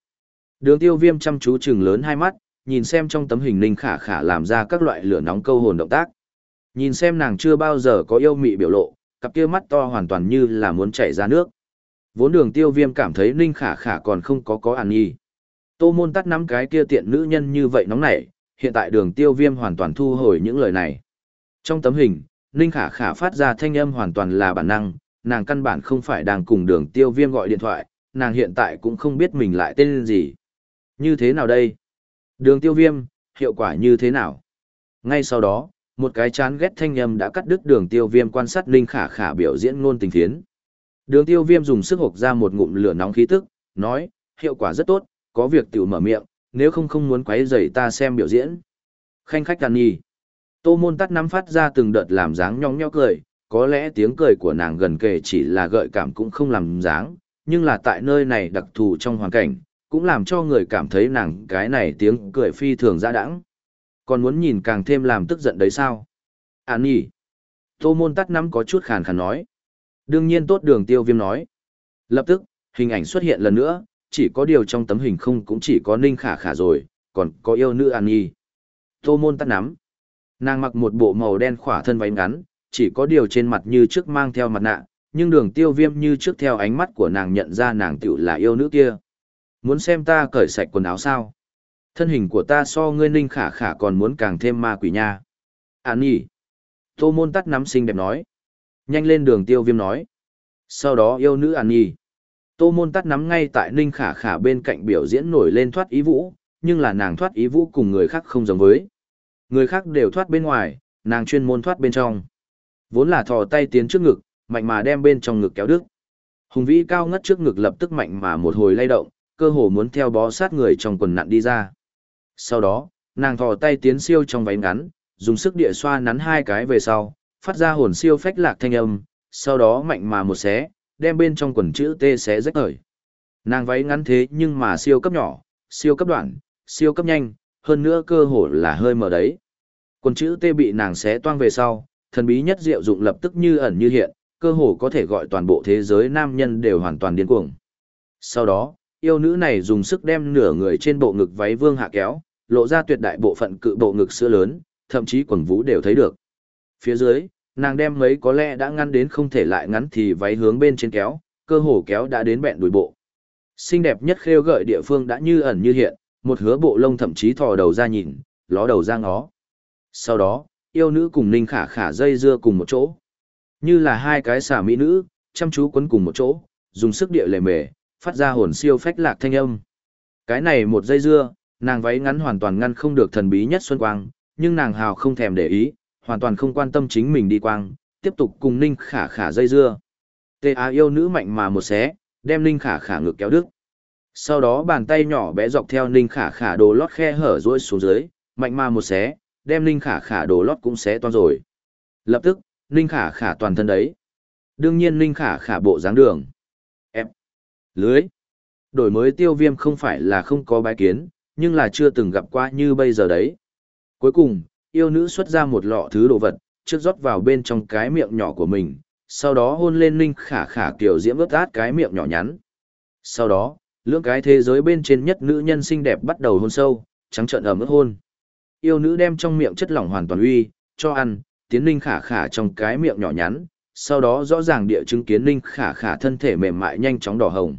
Đường tiêu viêm chăm chú chừng lớn hai mắt, nhìn xem trong tấm hình ninh khả khả làm ra các loại lửa nóng câu hồn động tác. Nhìn xem nàng chưa bao giờ có yêu mị biểu lộ, cặp kia mắt to hoàn toàn như là muốn chảy ra nước. Vốn đường tiêu viêm cảm thấy ninh khả khả còn không có có ăn nhi. Tô môn tắt nắm cái kia tiện nữ nhân như vậy nóng nảy, hiện tại đường tiêu viêm hoàn toàn thu hồi những lời này. Trong tấm hình, ninh khả khả phát ra thanh âm hoàn toàn là bản năng, nàng căn bản không phải đang cùng đường tiêu viêm gọi điện thoại, nàng hiện tại cũng không biết mình lại tên gì. Như thế nào đây? Đường tiêu viêm, hiệu quả như thế nào? Ngay sau đó, một cái chán ghét thanh âm đã cắt đứt đường tiêu viêm quan sát Ninh Khả Khả biểu diễn ngôn tình thiến. Đường tiêu viêm dùng sức hộp ra một ngụm lửa nóng khí tức, nói, hiệu quả rất tốt, có việc tiểu mở miệng, nếu không không muốn quấy rầy ta xem biểu diễn. Khanh khách đàn nhì. Tô môn tắt nắm phát ra từng đợt làm dáng nhong nhó cười, có lẽ tiếng cười của nàng gần kề chỉ là gợi cảm cũng không làm dáng, nhưng là tại nơi này đặc thù trong hoàn cảnh, cũng làm cho người cảm thấy nàng cái này tiếng cười phi thường dã đãng. Còn muốn nhìn càng thêm làm tức giận đấy sao? Án nhỉ? Tô môn tắt nắm có chút khàn khàn nói. Đương nhiên tốt đường tiêu viêm nói. Lập tức, hình ảnh xuất hiện lần nữa, chỉ có điều trong tấm hình không cũng chỉ có ninh khả khả rồi, còn có yêu nữ An Nhi. Tô môn tắt nắm. Nàng mặc một bộ màu đen khỏa thân váy ngắn, chỉ có điều trên mặt như trước mang theo mặt nạ, nhưng đường tiêu viêm như trước theo ánh mắt của nàng nhận ra nàng tựu là yêu nữ kia. Muốn xem ta cởi sạch quần áo sao? Thân hình của ta so ngươi ninh khả khả còn muốn càng thêm ma quỷ nha. An Nhi. Tô môn tắt nắm xinh đẹp nói. Nhanh lên đường tiêu viêm nói. Sau đó yêu nữ An Nhi. Tô môn tắt nắm ngay tại Ninh Khả Khả bên cạnh biểu diễn nổi lên thoát ý vũ, nhưng là nàng thoát ý vũ cùng người khác không giống với. Người khác đều thoát bên ngoài, nàng chuyên môn thoát bên trong. Vốn là thò tay tiến trước ngực, mạnh mà đem bên trong ngực kéo đứt. Hùng vĩ cao ngất trước ngực lập tức mạnh mà một hồi lay động, cơ hồ muốn theo bó sát người trong quần nặn đi ra. Sau đó, nàng thò tay tiến siêu trong váy ngắn, dùng sức địa xoa nắn hai cái về sau, phát ra hồn siêu phách lạc thanh âm, sau đó mạnh mà một xé, đem bên trong quần chữ T xé rách ởi. Nàng váy ngắn thế nhưng mà siêu cấp nhỏ, siêu cấp đoạn, siêu cấp nhanh, hơn nữa cơ hồ là hơi mở đấy. Quần chữ T bị nàng xé toang về sau, thần bí nhất diệu dụng lập tức như ẩn như hiện, cơ hồ có thể gọi toàn bộ thế giới nam nhân đều hoàn toàn điên cuồng. Sau đó, yêu nữ này dùng sức đem nửa người trên bộ ngực váy vương hạ kéo, lộ ra tuyệt đại bộ phận cự bộ ngực sữa lớn, thậm chí quần vũ đều thấy được. Phía dưới, nàng đem mấy có lẽ đã ngăn đến không thể lại ngắn thì váy hướng bên trên kéo, cơ hồ kéo đã đến bẹn đùi bộ. Xinh đẹp nhất khêu gợi địa phương đã như ẩn như hiện, một hứa bộ lông thậm chí thò đầu ra nhìn, ló đầu ra ngó. Sau đó, yêu nữ cùng ninh khả khả dây dưa cùng một chỗ. Như là hai cái xà mỹ nữ, chăm chú quấn cùng một chỗ, dùng sức địa lề mề, phát ra hồn siêu phách lạc thanh âm. Cái này một dây dưa, nàng váy ngắn hoàn toàn ngăn không được thần bí nhất xuân quang, nhưng nàng hào không thèm để ý, hoàn toàn không quan tâm chính mình đi quang, tiếp tục cùng Ninh Khả Khả dây dưa. Tê Á yêu nữ mạnh mà một xé, đem Ninh Khả Khả ngực kéo đứt. Sau đó bàn tay nhỏ bé dọc theo Ninh Khả Khả đồ lót khe hở rối xuống dưới, mạnh mà một xé, đem Ninh Khả Khả đồ lót cũng xé toan rồi. Lập tức, Ninh Khả Khả toàn thân đấy. Đương nhiên Ninh Khả Khả bộ dáng đường. Ép. Lưới. Đổi mới tiêu viêm không phải là không có bái kiến, nhưng là chưa từng gặp qua như bây giờ đấy. Cuối cùng, yêu nữ xuất ra một lọ thứ đồ vật, trước rót vào bên trong cái miệng nhỏ của mình, sau đó hôn lên Ninh Khả Khả kiểu diễm ướt át cái miệng nhỏ nhắn. Sau đó, lưỡng cái thế giới bên trên nhất nữ nhân xinh đẹp bắt đầu hôn sâu, trắng trợn ẩm ướt hôn. Yêu nữ đem trong miệng chất lỏng hoàn toàn uy, cho ăn, tiến Ninh Khả Khả trong cái miệng nhỏ nhắn, sau đó rõ ràng địa chứng kiến Ninh Khả Khả thân thể mềm mại nhanh chóng đỏ hồng.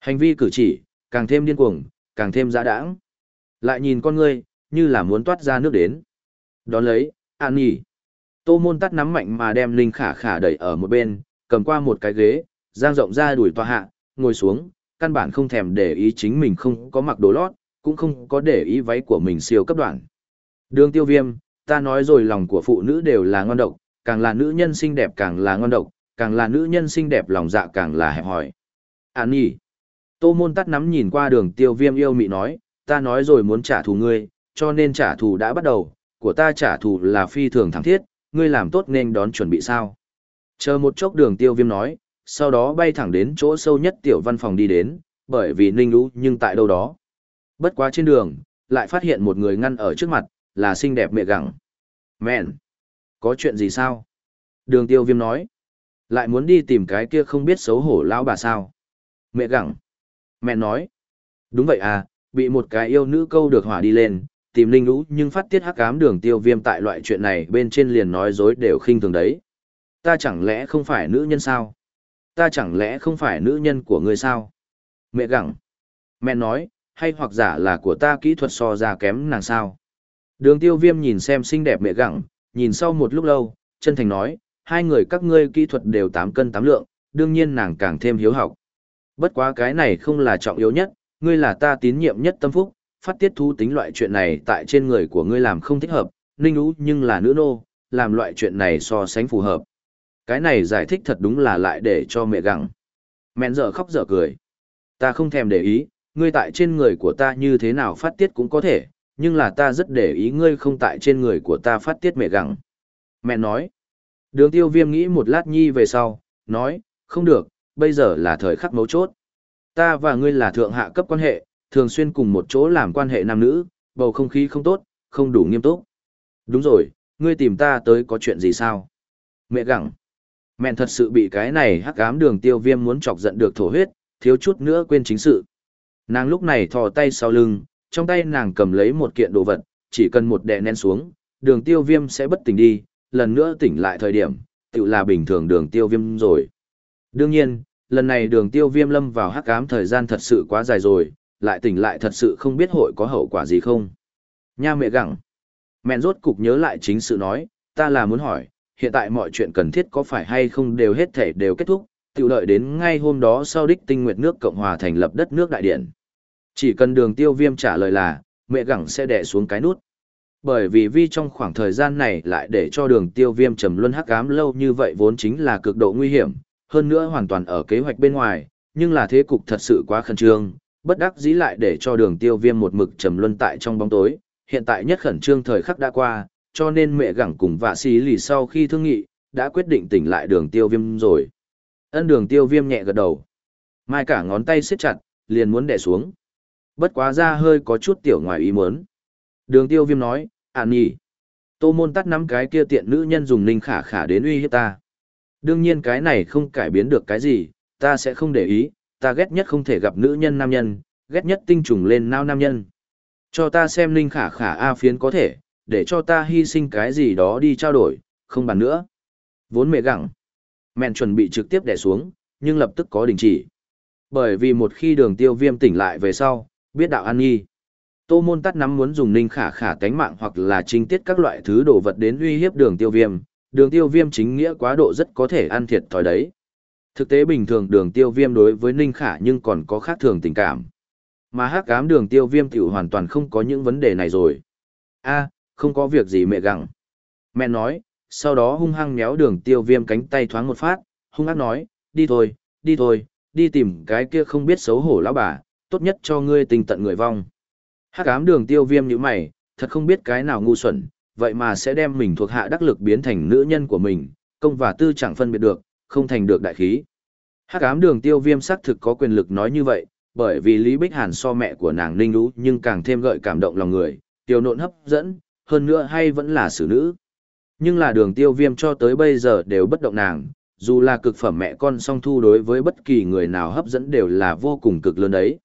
Hành vi cử chỉ, càng thêm điên cuồng, càng thêm dã đãng. Lại nhìn con ngươi, như là muốn toát ra nước đến. Đón lấy, an nhỉ. Tô môn tắt nắm mạnh mà đem Linh Khả Khả đẩy ở một bên, cầm qua một cái ghế, giang rộng ra đuổi tòa hạ, ngồi xuống, căn bản không thèm để ý chính mình không có mặc đồ lót, cũng không có để ý váy của mình siêu cấp đoạn. Đường tiêu viêm, ta nói rồi lòng của phụ nữ đều là ngon độc, càng là nữ nhân xinh đẹp càng là ngon độc, càng là nữ nhân xinh đẹp lòng dạ càng là hẹp hòi. An nhỉ. Tô môn tắt nắm nhìn qua đường tiêu viêm yêu mị nói, ta nói rồi muốn trả thù ngươi, cho nên trả thù đã bắt đầu, của ta trả thù là phi thường thẳng thiết, ngươi làm tốt nên đón chuẩn bị sao. Chờ một chốc đường tiêu viêm nói, sau đó bay thẳng đến chỗ sâu nhất tiểu văn phòng đi đến, bởi vì ninh lũ nhưng tại đâu đó. Bất quá trên đường, lại phát hiện một người ngăn ở trước mặt, là xinh đẹp mẹ gặng. Mẹn! Có chuyện gì sao? Đường tiêu viêm nói. Lại muốn đi tìm cái kia không biết xấu hổ lão bà sao? Mẹ gặng. Mẹ nói. Đúng vậy à, bị một cái yêu nữ câu được hỏa đi lên, tìm linh lũ nhưng phát tiết hắc ám đường tiêu viêm tại loại chuyện này bên trên liền nói dối đều khinh thường đấy. Ta chẳng lẽ không phải nữ nhân sao? Ta chẳng lẽ không phải nữ nhân của ngươi sao? Mẹ gặng. Mẹ nói, hay hoặc giả là của ta kỹ thuật so ra kém nàng sao? Đường tiêu viêm nhìn xem xinh đẹp mẹ gặng, nhìn sau một lúc lâu, chân thành nói, hai người các ngươi kỹ thuật đều 8 cân 8 lượng, đương nhiên nàng càng thêm hiếu học. Bất quá cái này không là trọng yếu nhất, ngươi là ta tín nhiệm nhất tâm phúc, phát tiết thu tính loại chuyện này tại trên người của ngươi làm không thích hợp, Ninh Ú nhưng là nữ nô, làm loại chuyện này so sánh phù hợp. Cái này giải thích thật đúng là lại để cho mẹ gặng. Mẹn dở khóc dở cười. Ta không thèm để ý, ngươi tại trên người của ta như thế nào phát tiết cũng có thể, nhưng là ta rất để ý ngươi không tại trên người của ta phát tiết mẹ gặng. Mẹ nói. Đường tiêu viêm nghĩ một lát nhi về sau, nói, không được, bây giờ là thời khắc mấu chốt. Ta và ngươi là thượng hạ cấp quan hệ, thường xuyên cùng một chỗ làm quan hệ nam nữ, bầu không khí không tốt, không đủ nghiêm túc. Đúng rồi, ngươi tìm ta tới có chuyện gì sao? Mẹ gặng. Mẹ thật sự bị cái này hắc ám đường tiêu viêm muốn chọc giận được thổ huyết, thiếu chút nữa quên chính sự. Nàng lúc này thò tay sau lưng, trong tay nàng cầm lấy một kiện đồ vật, chỉ cần một đè nén xuống, đường tiêu viêm sẽ bất tỉnh đi, lần nữa tỉnh lại thời điểm, tự là bình thường đường tiêu viêm rồi. Đương nhiên, lần này đường tiêu viêm lâm vào hắc ám thời gian thật sự quá dài rồi, lại tỉnh lại thật sự không biết hội có hậu quả gì không. Nha mẹ gặng. Mẹ rốt cục nhớ lại chính sự nói, ta là muốn hỏi, hiện tại mọi chuyện cần thiết có phải hay không đều hết thể đều kết thúc, tự đợi đến ngay hôm đó sau đích tinh nguyệt nước Cộng hòa thành lập đất nước đại điện. Chỉ cần đường tiêu viêm trả lời là, mẹ gẳng sẽ đẻ xuống cái nút. Bởi vì vi trong khoảng thời gian này lại để cho đường tiêu viêm trầm luân hắc ám lâu như vậy vốn chính là cực độ nguy hiểm, hơn nữa hoàn toàn ở kế hoạch bên ngoài, nhưng là thế cục thật sự quá khẩn trương, bất đắc dĩ lại để cho đường tiêu viêm một mực trầm luân tại trong bóng tối, hiện tại nhất khẩn trương thời khắc đã qua, cho nên mẹ gẳng cùng vạ xí lì sau khi thương nghị, đã quyết định tỉnh lại đường tiêu viêm rồi. Ân đường tiêu viêm nhẹ gật đầu. Mai cả ngón tay siết chặt, liền muốn đè xuống. Bất quá ra hơi có chút tiểu ngoài ý muốn. Đường tiêu viêm nói, à nhỉ. Tô môn tắt nắm cái kia tiện nữ nhân dùng ninh khả khả đến uy hiếp ta. Đương nhiên cái này không cải biến được cái gì, ta sẽ không để ý, ta ghét nhất không thể gặp nữ nhân nam nhân, ghét nhất tinh trùng lên nao nam nhân. Cho ta xem ninh khả khả A phiến có thể, để cho ta hy sinh cái gì đó đi trao đổi, không bàn nữa. Vốn mẹ gặng. Mẹn chuẩn bị trực tiếp đè xuống, nhưng lập tức có đình chỉ. Bởi vì một khi đường tiêu viêm tỉnh lại về sau, biết đạo an nghi. Tô môn tắt nắm muốn dùng ninh khả khả tánh mạng hoặc là trinh tiết các loại thứ đồ vật đến uy hiếp đường tiêu viêm. Đường tiêu viêm chính nghĩa quá độ rất có thể ăn thiệt thòi đấy. Thực tế bình thường đường tiêu viêm đối với ninh khả nhưng còn có khác thường tình cảm. Mà hắc ám đường tiêu viêm tiểu hoàn toàn không có những vấn đề này rồi. a không có việc gì mẹ gặng. Mẹ nói, sau đó hung hăng méo đường tiêu viêm cánh tay thoáng một phát, hung ác nói, đi thôi, đi thôi, đi tìm cái kia không biết xấu hổ lão bà, tốt nhất cho ngươi tình tận người vong. Hắc ám đường tiêu viêm như mày, thật không biết cái nào ngu xuẩn, vậy mà sẽ đem mình thuộc hạ đắc lực biến thành nữ nhân của mình, công và tư chẳng phân biệt được, không thành được đại khí. Hắc ám đường tiêu viêm xác thực có quyền lực nói như vậy, bởi vì Lý Bích Hàn so mẹ của nàng Ninh Lũ nhưng càng thêm gợi cảm động lòng người, tiêu nộn hấp dẫn, hơn nữa hay vẫn là xử nữ. Nhưng là đường tiêu viêm cho tới bây giờ đều bất động nàng, dù là cực phẩm mẹ con song thu đối với bất kỳ người nào hấp dẫn đều là vô cùng cực lớn đấy.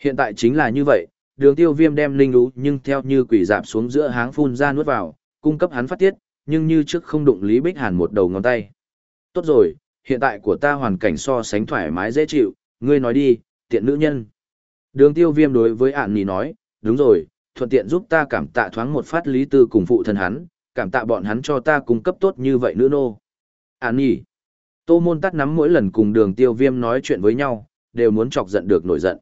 Hiện tại chính là như vậy, đường tiêu viêm đem linh lũ nhưng theo như quỷ dạp xuống giữa háng phun ra nuốt vào, cung cấp hắn phát tiết, nhưng như trước không đụng Lý Bích Hàn một đầu ngón tay. Tốt rồi, hiện tại của ta hoàn cảnh so sánh thoải mái dễ chịu, ngươi nói đi, tiện nữ nhân. Đường tiêu viêm đối với ản nì nói, đúng rồi, thuận tiện giúp ta cảm tạ thoáng một phát lý tư cùng phụ thân hắn, cảm tạ bọn hắn cho ta cung cấp tốt như vậy nữ nô. Án nhỉ. Tô môn tắt nắm mỗi lần cùng đường tiêu viêm nói chuyện với nhau, đều muốn chọc giận được nổi giận.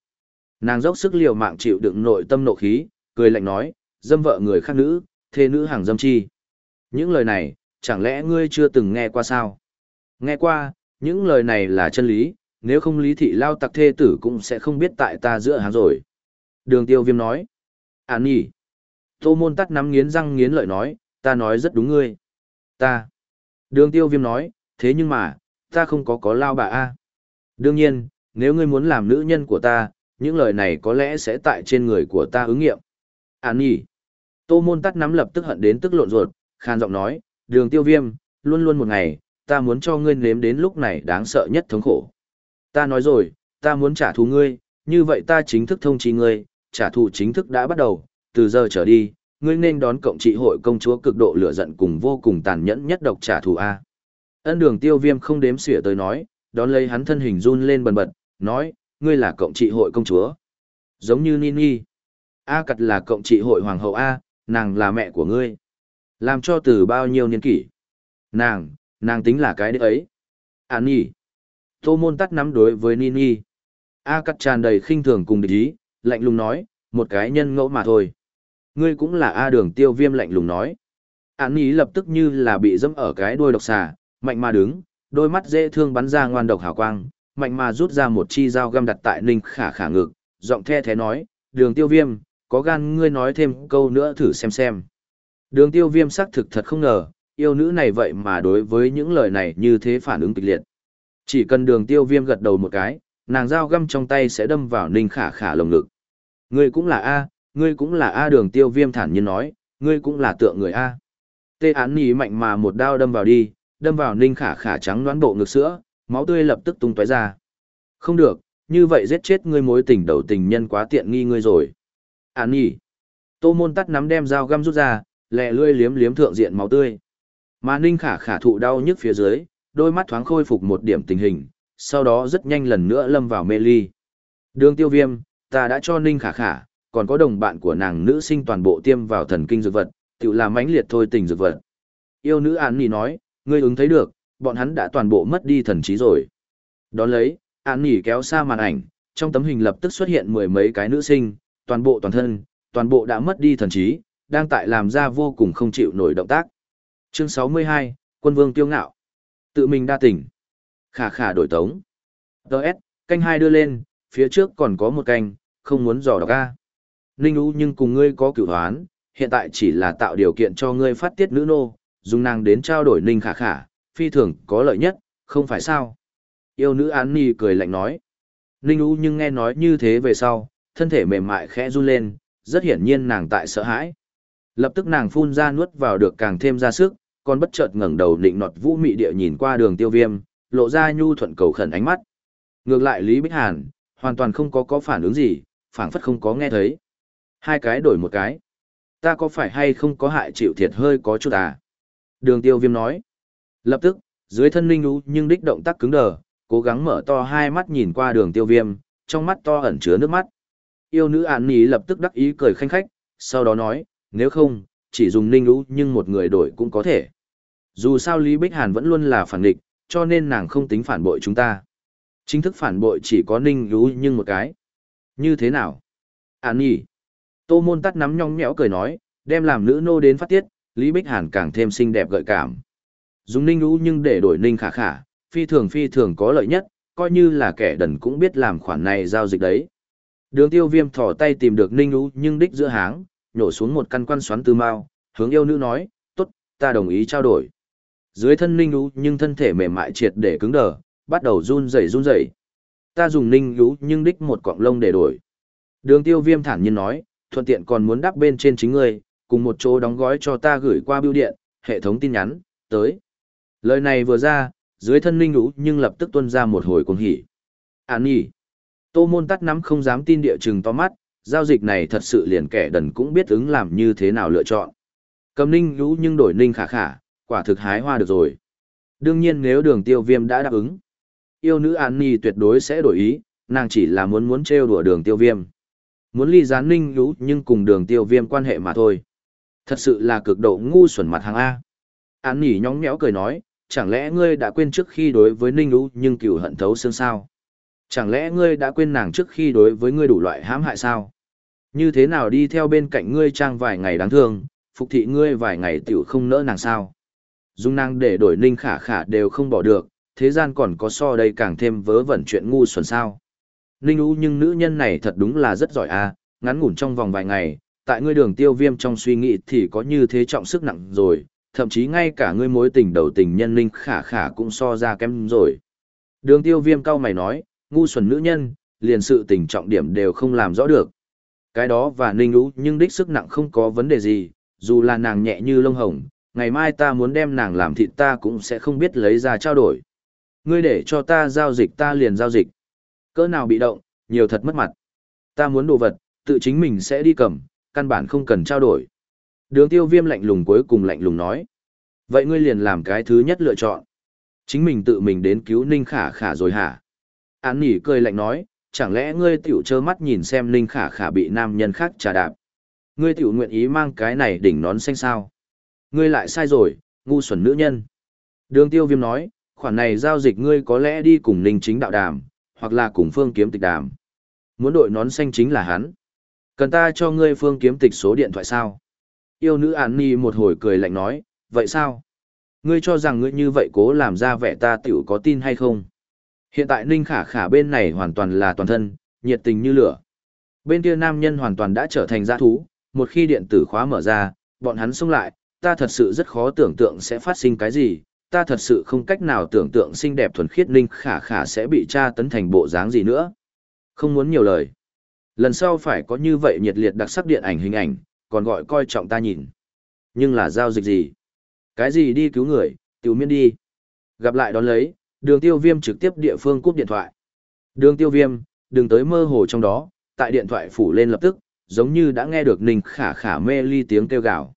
Nàng dốc sức liều mạng chịu đựng nội tâm nộ khí, cười lạnh nói, dâm vợ người khác nữ, thê nữ hàng dâm chi. Những lời này, chẳng lẽ ngươi chưa từng nghe qua sao? Nghe qua, những lời này là chân lý, nếu không lý thị lao tặc thê tử cũng sẽ không biết tại ta giữa hàng rồi. Đường tiêu viêm nói, À nhỉ. Tô môn tắt nắm nghiến răng nghiến lợi nói, ta nói rất đúng ngươi. Ta. Đường tiêu viêm nói, thế nhưng mà, ta không có có lao bà a Đương nhiên, nếu ngươi muốn làm nữ nhân của ta, những lời này có lẽ sẽ tại trên người của ta ứng nghiệm. À nhỉ. Tô môn tắt nắm lập tức hận đến tức lộn ruột, khan giọng nói, đường tiêu viêm, luôn luôn một ngày, ta muốn cho ngươi nếm đến lúc này đáng sợ nhất thống khổ. Ta nói rồi, ta muốn trả thù ngươi, như vậy ta chính thức thông chi ngươi, trả thù chính thức đã bắt đầu, từ giờ trở đi, ngươi nên đón cộng trị hội công chúa cực độ lửa giận cùng vô cùng tàn nhẫn nhất độc trả thù A. Ân đường tiêu viêm không đếm xỉa tới nói, đón lấy hắn thân hình run lên bần bật, nói, ngươi là cộng trị hội công chúa. Giống như Nini. A cặt là cộng trị hội hoàng hậu A, nàng là mẹ của ngươi. Làm cho từ bao nhiêu niên kỷ. Nàng, nàng tính là cái đấy ấy. À nhi. Tô môn tắt nắm đối với Nini. A cắt tràn đầy khinh thường cùng địch ý, lạnh lùng nói, một cái nhân ngẫu mà thôi. Ngươi cũng là A đường tiêu viêm lạnh lùng nói. À, An Nhi lập tức như là bị dẫm ở cái đuôi độc xà, mạnh mà đứng, đôi mắt dễ thương bắn ra ngoan độc hào quang, mạnh mà rút ra một chi dao găm đặt tại Ninh Khả Khả ngực, giọng the thế nói, đường tiêu viêm, có gan ngươi nói thêm câu nữa thử xem xem. Đường tiêu viêm sắc thực thật không ngờ, yêu nữ này vậy mà đối với những lời này như thế phản ứng kịch liệt. Chỉ cần đường tiêu viêm gật đầu một cái, nàng dao găm trong tay sẽ đâm vào Ninh Khả Khả lồng ngực. Ngươi cũng là A, ngươi cũng là A đường tiêu viêm thản nhiên nói, ngươi cũng là tượng người A. Tê án nhí mạnh mà một đao đâm vào đi, đâm vào Ninh Khả Khả trắng đoán bộ ngực sữa, máu tươi lập tức tung tóe ra. Không được, như vậy giết chết ngươi mối tình đầu tình nhân quá tiện nghi ngươi rồi. Án nhỉ. Tô môn tắt nắm đem dao găm rút ra, lẹ lươi liếm liếm thượng diện máu tươi. Mà Ninh Khả Khả thụ đau nhức phía dưới, đôi mắt thoáng khôi phục một điểm tình hình, sau đó rất nhanh lần nữa lâm vào mê ly. Đường tiêu viêm, ta đã cho Ninh Khả Khả, còn có đồng bạn của nàng nữ sinh toàn bộ tiêm vào thần kinh dược vật, tự làm mãnh liệt thôi tình dược vật. Yêu nữ án nỉ nói, ngươi ứng thấy được, bọn hắn đã toàn bộ mất đi thần trí rồi. Đón lấy, án nỉ kéo xa màn ảnh, trong tấm hình lập tức xuất hiện mười mấy cái nữ sinh, toàn bộ toàn thân, toàn bộ đã mất đi thần trí, đang tại làm ra vô cùng không chịu nổi động tác. Chương 62, Quân Vương Tiêu Ngạo. Tự mình đa tỉnh. Khả khả đổi tống. Đợt, canh hai đưa lên, phía trước còn có một canh, không muốn dò đọc ca. Ninh U nhưng cùng ngươi có cửu hoán, hiện tại chỉ là tạo điều kiện cho ngươi phát tiết nữ nô, dùng nàng đến trao đổi Ninh khả khả, phi thường có lợi nhất, không phải sao. Yêu nữ án nì cười lạnh nói. Ninh U nhưng nghe nói như thế về sau, thân thể mềm mại khẽ run lên, rất hiển nhiên nàng tại sợ hãi. Lập tức nàng phun ra nuốt vào được càng thêm ra sức, còn bất chợt ngẩng đầu định nọt vũ mị địa nhìn qua đường tiêu viêm, lộ ra nhu thuận cầu khẩn ánh mắt. Ngược lại Lý Bích Hàn, hoàn toàn không có có phản ứng gì, phảng phất không có nghe thấy. Hai cái đổi một cái. Ta có phải hay không có hại chịu thiệt hơi có chút à? Đường tiêu viêm nói. Lập tức, dưới thân ninh ú nhưng đích động tác cứng đờ, cố gắng mở to hai mắt nhìn qua đường tiêu viêm, trong mắt to ẩn chứa nước mắt. Yêu nữ ản ní lập tức đắc ý cười khanh khách, sau đó nói, nếu không, chỉ dùng ninh ú nhưng một người đổi cũng có thể. Dù sao Lý Bích Hàn vẫn luôn là phản địch, cho nên nàng không tính phản bội chúng ta. Chính thức phản bội chỉ có ninh ú nhưng một cái. Như thế nào? à nhỉ? Tô môn tắt nắm nhong nhẽo cười nói, đem làm nữ nô đến phát tiết, Lý Bích Hàn càng thêm xinh đẹp gợi cảm. Dùng ninh ú nhưng để đổi ninh khả khả, phi thường phi thường có lợi nhất, coi như là kẻ đần cũng biết làm khoản này giao dịch đấy. Đường tiêu viêm thỏ tay tìm được ninh ú nhưng đích giữa háng, nhổ xuống một căn quan xoắn tư mao, hướng yêu nữ nói, tốt, ta đồng ý trao đổi. Dưới thân ninh lũ nhưng thân thể mềm mại triệt để cứng đờ, bắt đầu run rẩy run rẩy. Ta dùng ninh lũ nhưng đích một cọng lông để đổi. Đường tiêu viêm thản nhiên nói, thuận tiện còn muốn đắp bên trên chính ngươi, cùng một chỗ đóng gói cho ta gửi qua bưu điện, hệ thống tin nhắn, tới. Lời này vừa ra, dưới thân ninh lũ nhưng lập tức tuân ra một hồi cuồng hỉ. Án nhỉ. Tô môn tắt nắm không dám tin địa chừng to mắt, giao dịch này thật sự liền kẻ đần cũng biết ứng làm như thế nào lựa chọn. Cầm ninh lũ nhưng đổi ninh khả khả, quả thực hái hoa được rồi. Đương nhiên nếu đường tiêu viêm đã đáp ứng, yêu nữ An Nhi tuyệt đối sẽ đổi ý, nàng chỉ là muốn muốn trêu đùa đường tiêu viêm. Muốn ly gián ninh lũ nhưng cùng đường tiêu viêm quan hệ mà thôi. Thật sự là cực độ ngu xuẩn mặt hàng A. An Nhi nhóng nhẽo cười nói, chẳng lẽ ngươi đã quên trước khi đối với ninh lũ nhưng cựu hận thấu xương sao? Chẳng lẽ ngươi đã quên nàng trước khi đối với ngươi đủ loại hãm hại sao? Như thế nào đi theo bên cạnh ngươi trang vài ngày đáng thương, phục thị ngươi vài ngày tiểu không nỡ nàng sao? Dung nàng để đổi ninh khả khả đều không bỏ được, thế gian còn có so đây càng thêm vớ vẩn chuyện ngu xuẩn sao. Ninh U nhưng nữ nhân này thật đúng là rất giỏi a, ngắn ngủn trong vòng vài ngày, tại ngươi đường tiêu viêm trong suy nghĩ thì có như thế trọng sức nặng rồi, thậm chí ngay cả ngươi mối tình đầu tình nhân Ninh khả khả cũng so ra kém rồi. Đường tiêu viêm cao mày nói, ngu xuẩn nữ nhân, liền sự tình trọng điểm đều không làm rõ được. Cái đó và Ninh ú nhưng đích sức nặng không có vấn đề gì, dù là nàng nhẹ như lông hồng, ngày mai ta muốn đem nàng làm thịt ta cũng sẽ không biết lấy ra trao đổi. Ngươi để cho ta giao dịch ta liền giao dịch. Cỡ nào bị động, nhiều thật mất mặt. Ta muốn đồ vật, tự chính mình sẽ đi cầm, căn bản không cần trao đổi. Đường tiêu viêm lạnh lùng cuối cùng lạnh lùng nói. Vậy ngươi liền làm cái thứ nhất lựa chọn. Chính mình tự mình đến cứu Ninh Khả Khả rồi hả? Án nỉ cười lạnh nói, chẳng lẽ ngươi tiểu trơ mắt nhìn xem Ninh Khả Khả bị nam nhân khác trà đạp? Ngươi tiểu nguyện ý mang cái này đỉnh nón xanh sao? Ngươi lại sai rồi, ngu xuẩn nữ nhân. Đường tiêu viêm nói, khoản này giao dịch ngươi có lẽ đi cùng ninh chính đạo đàm, hoặc là cùng phương kiếm tịch đàm. Muốn đội nón xanh chính là hắn. Cần ta cho ngươi phương kiếm tịch số điện thoại sao? Yêu nữ An Ni một hồi cười lạnh nói, vậy sao? Ngươi cho rằng ngươi như vậy cố làm ra vẻ ta tiểu có tin hay không? Hiện tại Ninh Khả Khả bên này hoàn toàn là toàn thân, nhiệt tình như lửa. Bên kia nam nhân hoàn toàn đã trở thành giã thú, một khi điện tử khóa mở ra, bọn hắn xông lại, ta thật sự rất khó tưởng tượng sẽ phát sinh cái gì, ta thật sự không cách nào tưởng tượng xinh đẹp thuần khiết Ninh Khả Khả sẽ bị tra tấn thành bộ dáng gì nữa. Không muốn nhiều lời. Lần sau phải có như vậy nhiệt liệt đặc sắc điện ảnh hình ảnh, còn gọi coi trọng ta nhìn. Nhưng là giao dịch gì? Cái gì đi cứu người, tiểu miên đi. Gặp lại đón lấy, đường tiêu viêm trực tiếp địa phương cúp điện thoại. Đường tiêu viêm, đừng tới mơ hồ trong đó, tại điện thoại phủ lên lập tức, giống như đã nghe được Ninh khả khả mê ly tiếng kêu gào.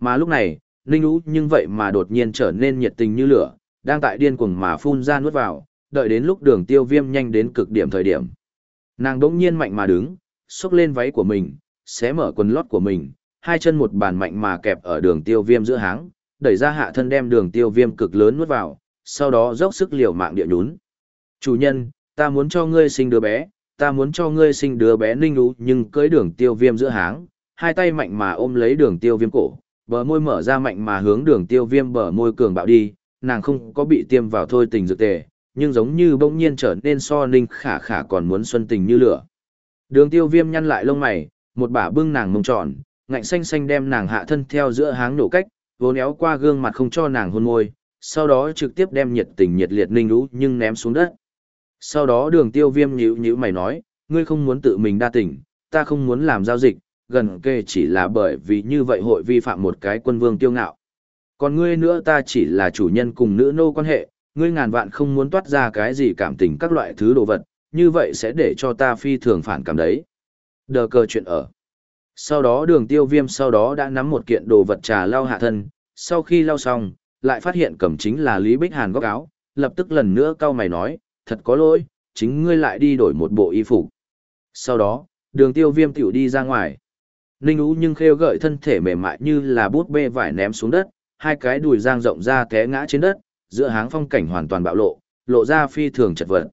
Mà lúc này, Ninh ú nhưng vậy mà đột nhiên trở nên nhiệt tình như lửa, đang tại điên cuồng mà phun ra nuốt vào, đợi đến lúc đường tiêu viêm nhanh đến cực điểm thời điểm. Nàng đỗng nhiên mạnh mà đứng, xúc lên váy của mình, xé mở quần lót của mình, hai chân một bàn mạnh mà kẹp ở đường tiêu viêm giữa háng, đẩy ra hạ thân đem đường tiêu viêm cực lớn nuốt vào, sau đó dốc sức liều mạng địa nhún. Chủ nhân, ta muốn cho ngươi sinh đứa bé, ta muốn cho ngươi sinh đứa bé ninh lú nhưng cưới đường tiêu viêm giữa háng, hai tay mạnh mà ôm lấy đường tiêu viêm cổ, bờ môi mở ra mạnh mà hướng đường tiêu viêm bờ môi cường bạo đi, nàng không có bị tiêm vào thôi tình dược tề, nhưng giống như bỗng nhiên trở nên so ninh khả khả còn muốn xuân tình như lửa. Đường tiêu viêm nhăn lại lông mày, một bả bưng nàng mông tròn, ngạnh xanh xanh đem nàng hạ thân theo giữa háng nổ cách, vốn éo qua gương mặt không cho nàng hôn môi, sau đó trực tiếp đem nhiệt tình nhiệt liệt ninh lũ nhưng ném xuống đất. Sau đó đường tiêu viêm nhữ nhữ mày nói, ngươi không muốn tự mình đa tình, ta không muốn làm giao dịch, gần kề chỉ là bởi vì như vậy hội vi phạm một cái quân vương tiêu ngạo. Còn ngươi nữa ta chỉ là chủ nhân cùng nữ nô quan hệ, ngươi ngàn vạn không muốn toát ra cái gì cảm tình các loại thứ đồ vật, như vậy sẽ để cho ta phi thường phản cảm đấy. Đờ cờ chuyện ở. Sau đó đường tiêu viêm sau đó đã nắm một kiện đồ vật trà lau hạ thân, sau khi lau xong, lại phát hiện cầm chính là Lý Bích Hàn góc áo, lập tức lần nữa cau mày nói, thật có lỗi, chính ngươi lại đi đổi một bộ y phục. Sau đó, đường tiêu viêm tiểu đi ra ngoài. Ninh Ú nhưng khêu gợi thân thể mềm mại như là bút bê vải ném xuống đất, hai cái đùi giang rộng ra té ngã trên đất, giữa háng phong cảnh hoàn toàn bạo lộ, lộ ra phi thường chật vật.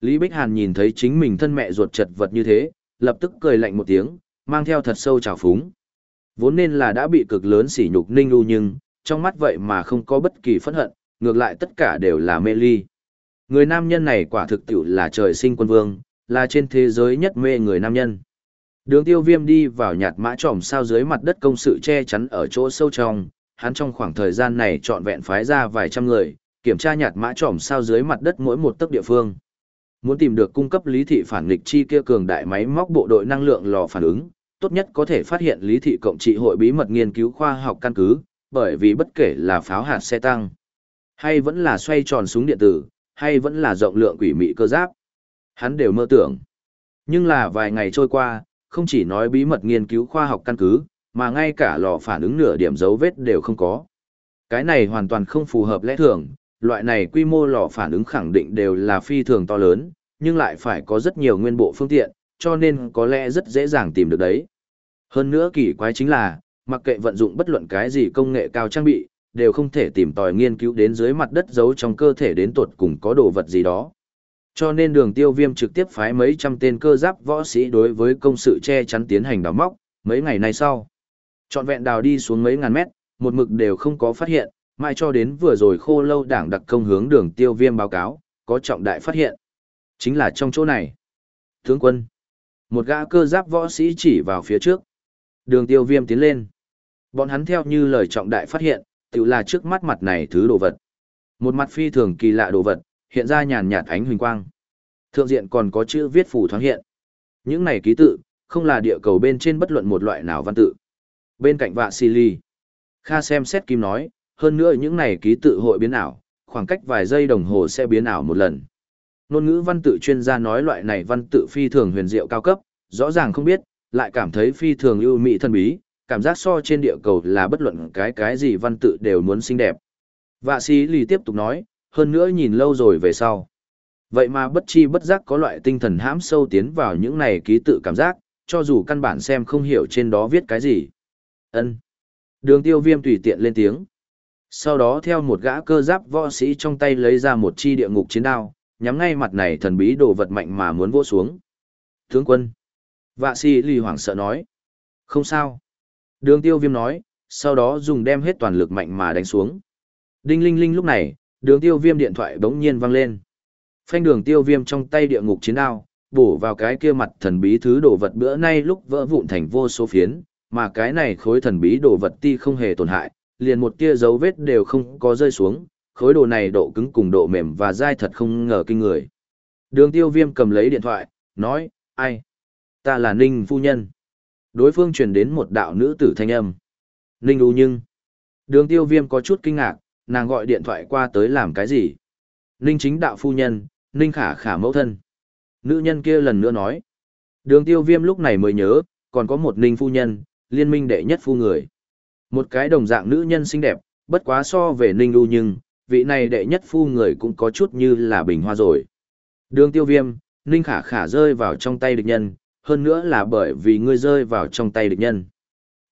Lý Bích Hàn nhìn thấy chính mình thân mẹ ruột chật vật như thế, lập tức cười lạnh một tiếng, mang theo thật sâu trào phúng. Vốn nên là đã bị cực lớn sỉ nhục Ninh Ú nhưng, trong mắt vậy mà không có bất kỳ phẫn hận, ngược lại tất cả đều là mê ly. Người nam nhân này quả thực tiểu là trời sinh quân vương, là trên thế giới nhất mê người nam nhân. Đường tiêu viêm đi vào nhạt mã trỏm sao dưới mặt đất công sự che chắn ở chỗ sâu trong, hắn trong khoảng thời gian này trọn vẹn phái ra vài trăm người, kiểm tra nhạt mã trỏm sao dưới mặt đất mỗi một tấc địa phương. Muốn tìm được cung cấp lý thị phản nghịch chi kia cường đại máy móc bộ đội năng lượng lò phản ứng, tốt nhất có thể phát hiện lý thị cộng trị hội bí mật nghiên cứu khoa học căn cứ, bởi vì bất kể là pháo hạt xe tăng, hay vẫn là xoay tròn súng điện tử, hay vẫn là rộng lượng quỷ mị cơ giáp. Hắn đều mơ tưởng. Nhưng là vài ngày trôi qua, không chỉ nói bí mật nghiên cứu khoa học căn cứ, mà ngay cả lò phản ứng nửa điểm dấu vết đều không có. Cái này hoàn toàn không phù hợp lẽ thường, loại này quy mô lò phản ứng khẳng định đều là phi thường to lớn, nhưng lại phải có rất nhiều nguyên bộ phương tiện, cho nên có lẽ rất dễ dàng tìm được đấy. Hơn nữa kỳ quái chính là, mặc kệ vận dụng bất luận cái gì công nghệ cao trang bị, đều không thể tìm tòi nghiên cứu đến dưới mặt đất giấu trong cơ thể đến tuột cùng có đồ vật gì đó. Cho nên đường tiêu viêm trực tiếp phái mấy trăm tên cơ giáp võ sĩ đối với công sự che chắn tiến hành đào móc, mấy ngày nay sau. Chọn vẹn đào đi xuống mấy ngàn mét, một mực đều không có phát hiện, mai cho đến vừa rồi khô lâu đảng đặc công hướng đường tiêu viêm báo cáo, có trọng đại phát hiện. Chính là trong chỗ này. Tướng quân. Một gã cơ giáp võ sĩ chỉ vào phía trước. Đường tiêu viêm tiến lên. Bọn hắn theo như lời trọng đại phát hiện, tự là trước mắt mặt này thứ đồ vật. Một mặt phi thường kỳ lạ đồ vật, hiện ra nhàn nhạt ánh huỳnh quang. Thượng diện còn có chữ viết phủ thoáng hiện. Những này ký tự, không là địa cầu bên trên bất luận một loại nào văn tự. Bên cạnh vạ xì ly, Kha xem xét kim nói, hơn nữa những này ký tự hội biến ảo, khoảng cách vài giây đồng hồ sẽ biến ảo một lần. ngôn ngữ văn tự chuyên gia nói loại này văn tự phi thường huyền diệu cao cấp, rõ ràng không biết, lại cảm thấy phi thường ưu mỹ thân bí, cảm giác so trên địa cầu là bất luận cái cái gì văn tự đều muốn xinh đẹp. Vạ sĩ lì tiếp tục nói, hơn nữa nhìn lâu rồi về sau. Vậy mà bất chi bất giác có loại tinh thần hãm sâu tiến vào những này ký tự cảm giác, cho dù căn bản xem không hiểu trên đó viết cái gì. ân Đường tiêu viêm tùy tiện lên tiếng. Sau đó theo một gã cơ giáp võ sĩ trong tay lấy ra một chi địa ngục chiến đao, nhắm ngay mặt này thần bí đồ vật mạnh mà muốn vỗ xuống. Tướng quân. Vạ sĩ lì hoảng sợ nói. Không sao. Đường tiêu viêm nói, sau đó dùng đem hết toàn lực mạnh mà đánh xuống. Đinh linh linh lúc này, đường tiêu viêm điện thoại bỗng nhiên vang lên. Phanh đường tiêu viêm trong tay địa ngục chiến đao, bổ vào cái kia mặt thần bí thứ đồ vật bữa nay lúc vỡ vụn thành vô số phiến, mà cái này khối thần bí đồ vật ti không hề tổn hại, liền một tia dấu vết đều không có rơi xuống, khối đồ này độ cứng cùng độ mềm và dai thật không ngờ kinh người. Đường tiêu viêm cầm lấy điện thoại, nói, ai? Ta là Ninh Phu Nhân. Đối phương truyền đến một đạo nữ tử thanh âm. Ninh U Nhưng. Đường tiêu viêm có chút kinh ngạc, nàng gọi điện thoại qua tới làm cái gì? Ninh chính đạo phu nhân, Ninh khả khả mẫu thân. Nữ nhân kia lần nữa nói. Đường tiêu viêm lúc này mới nhớ, còn có một Ninh phu nhân, liên minh đệ nhất phu người. Một cái đồng dạng nữ nhân xinh đẹp, bất quá so về Ninh U nhưng, vị này đệ nhất phu người cũng có chút như là bình hoa rồi. Đường tiêu viêm, Ninh khả khả rơi vào trong tay địch nhân, hơn nữa là bởi vì ngươi rơi vào trong tay địch nhân.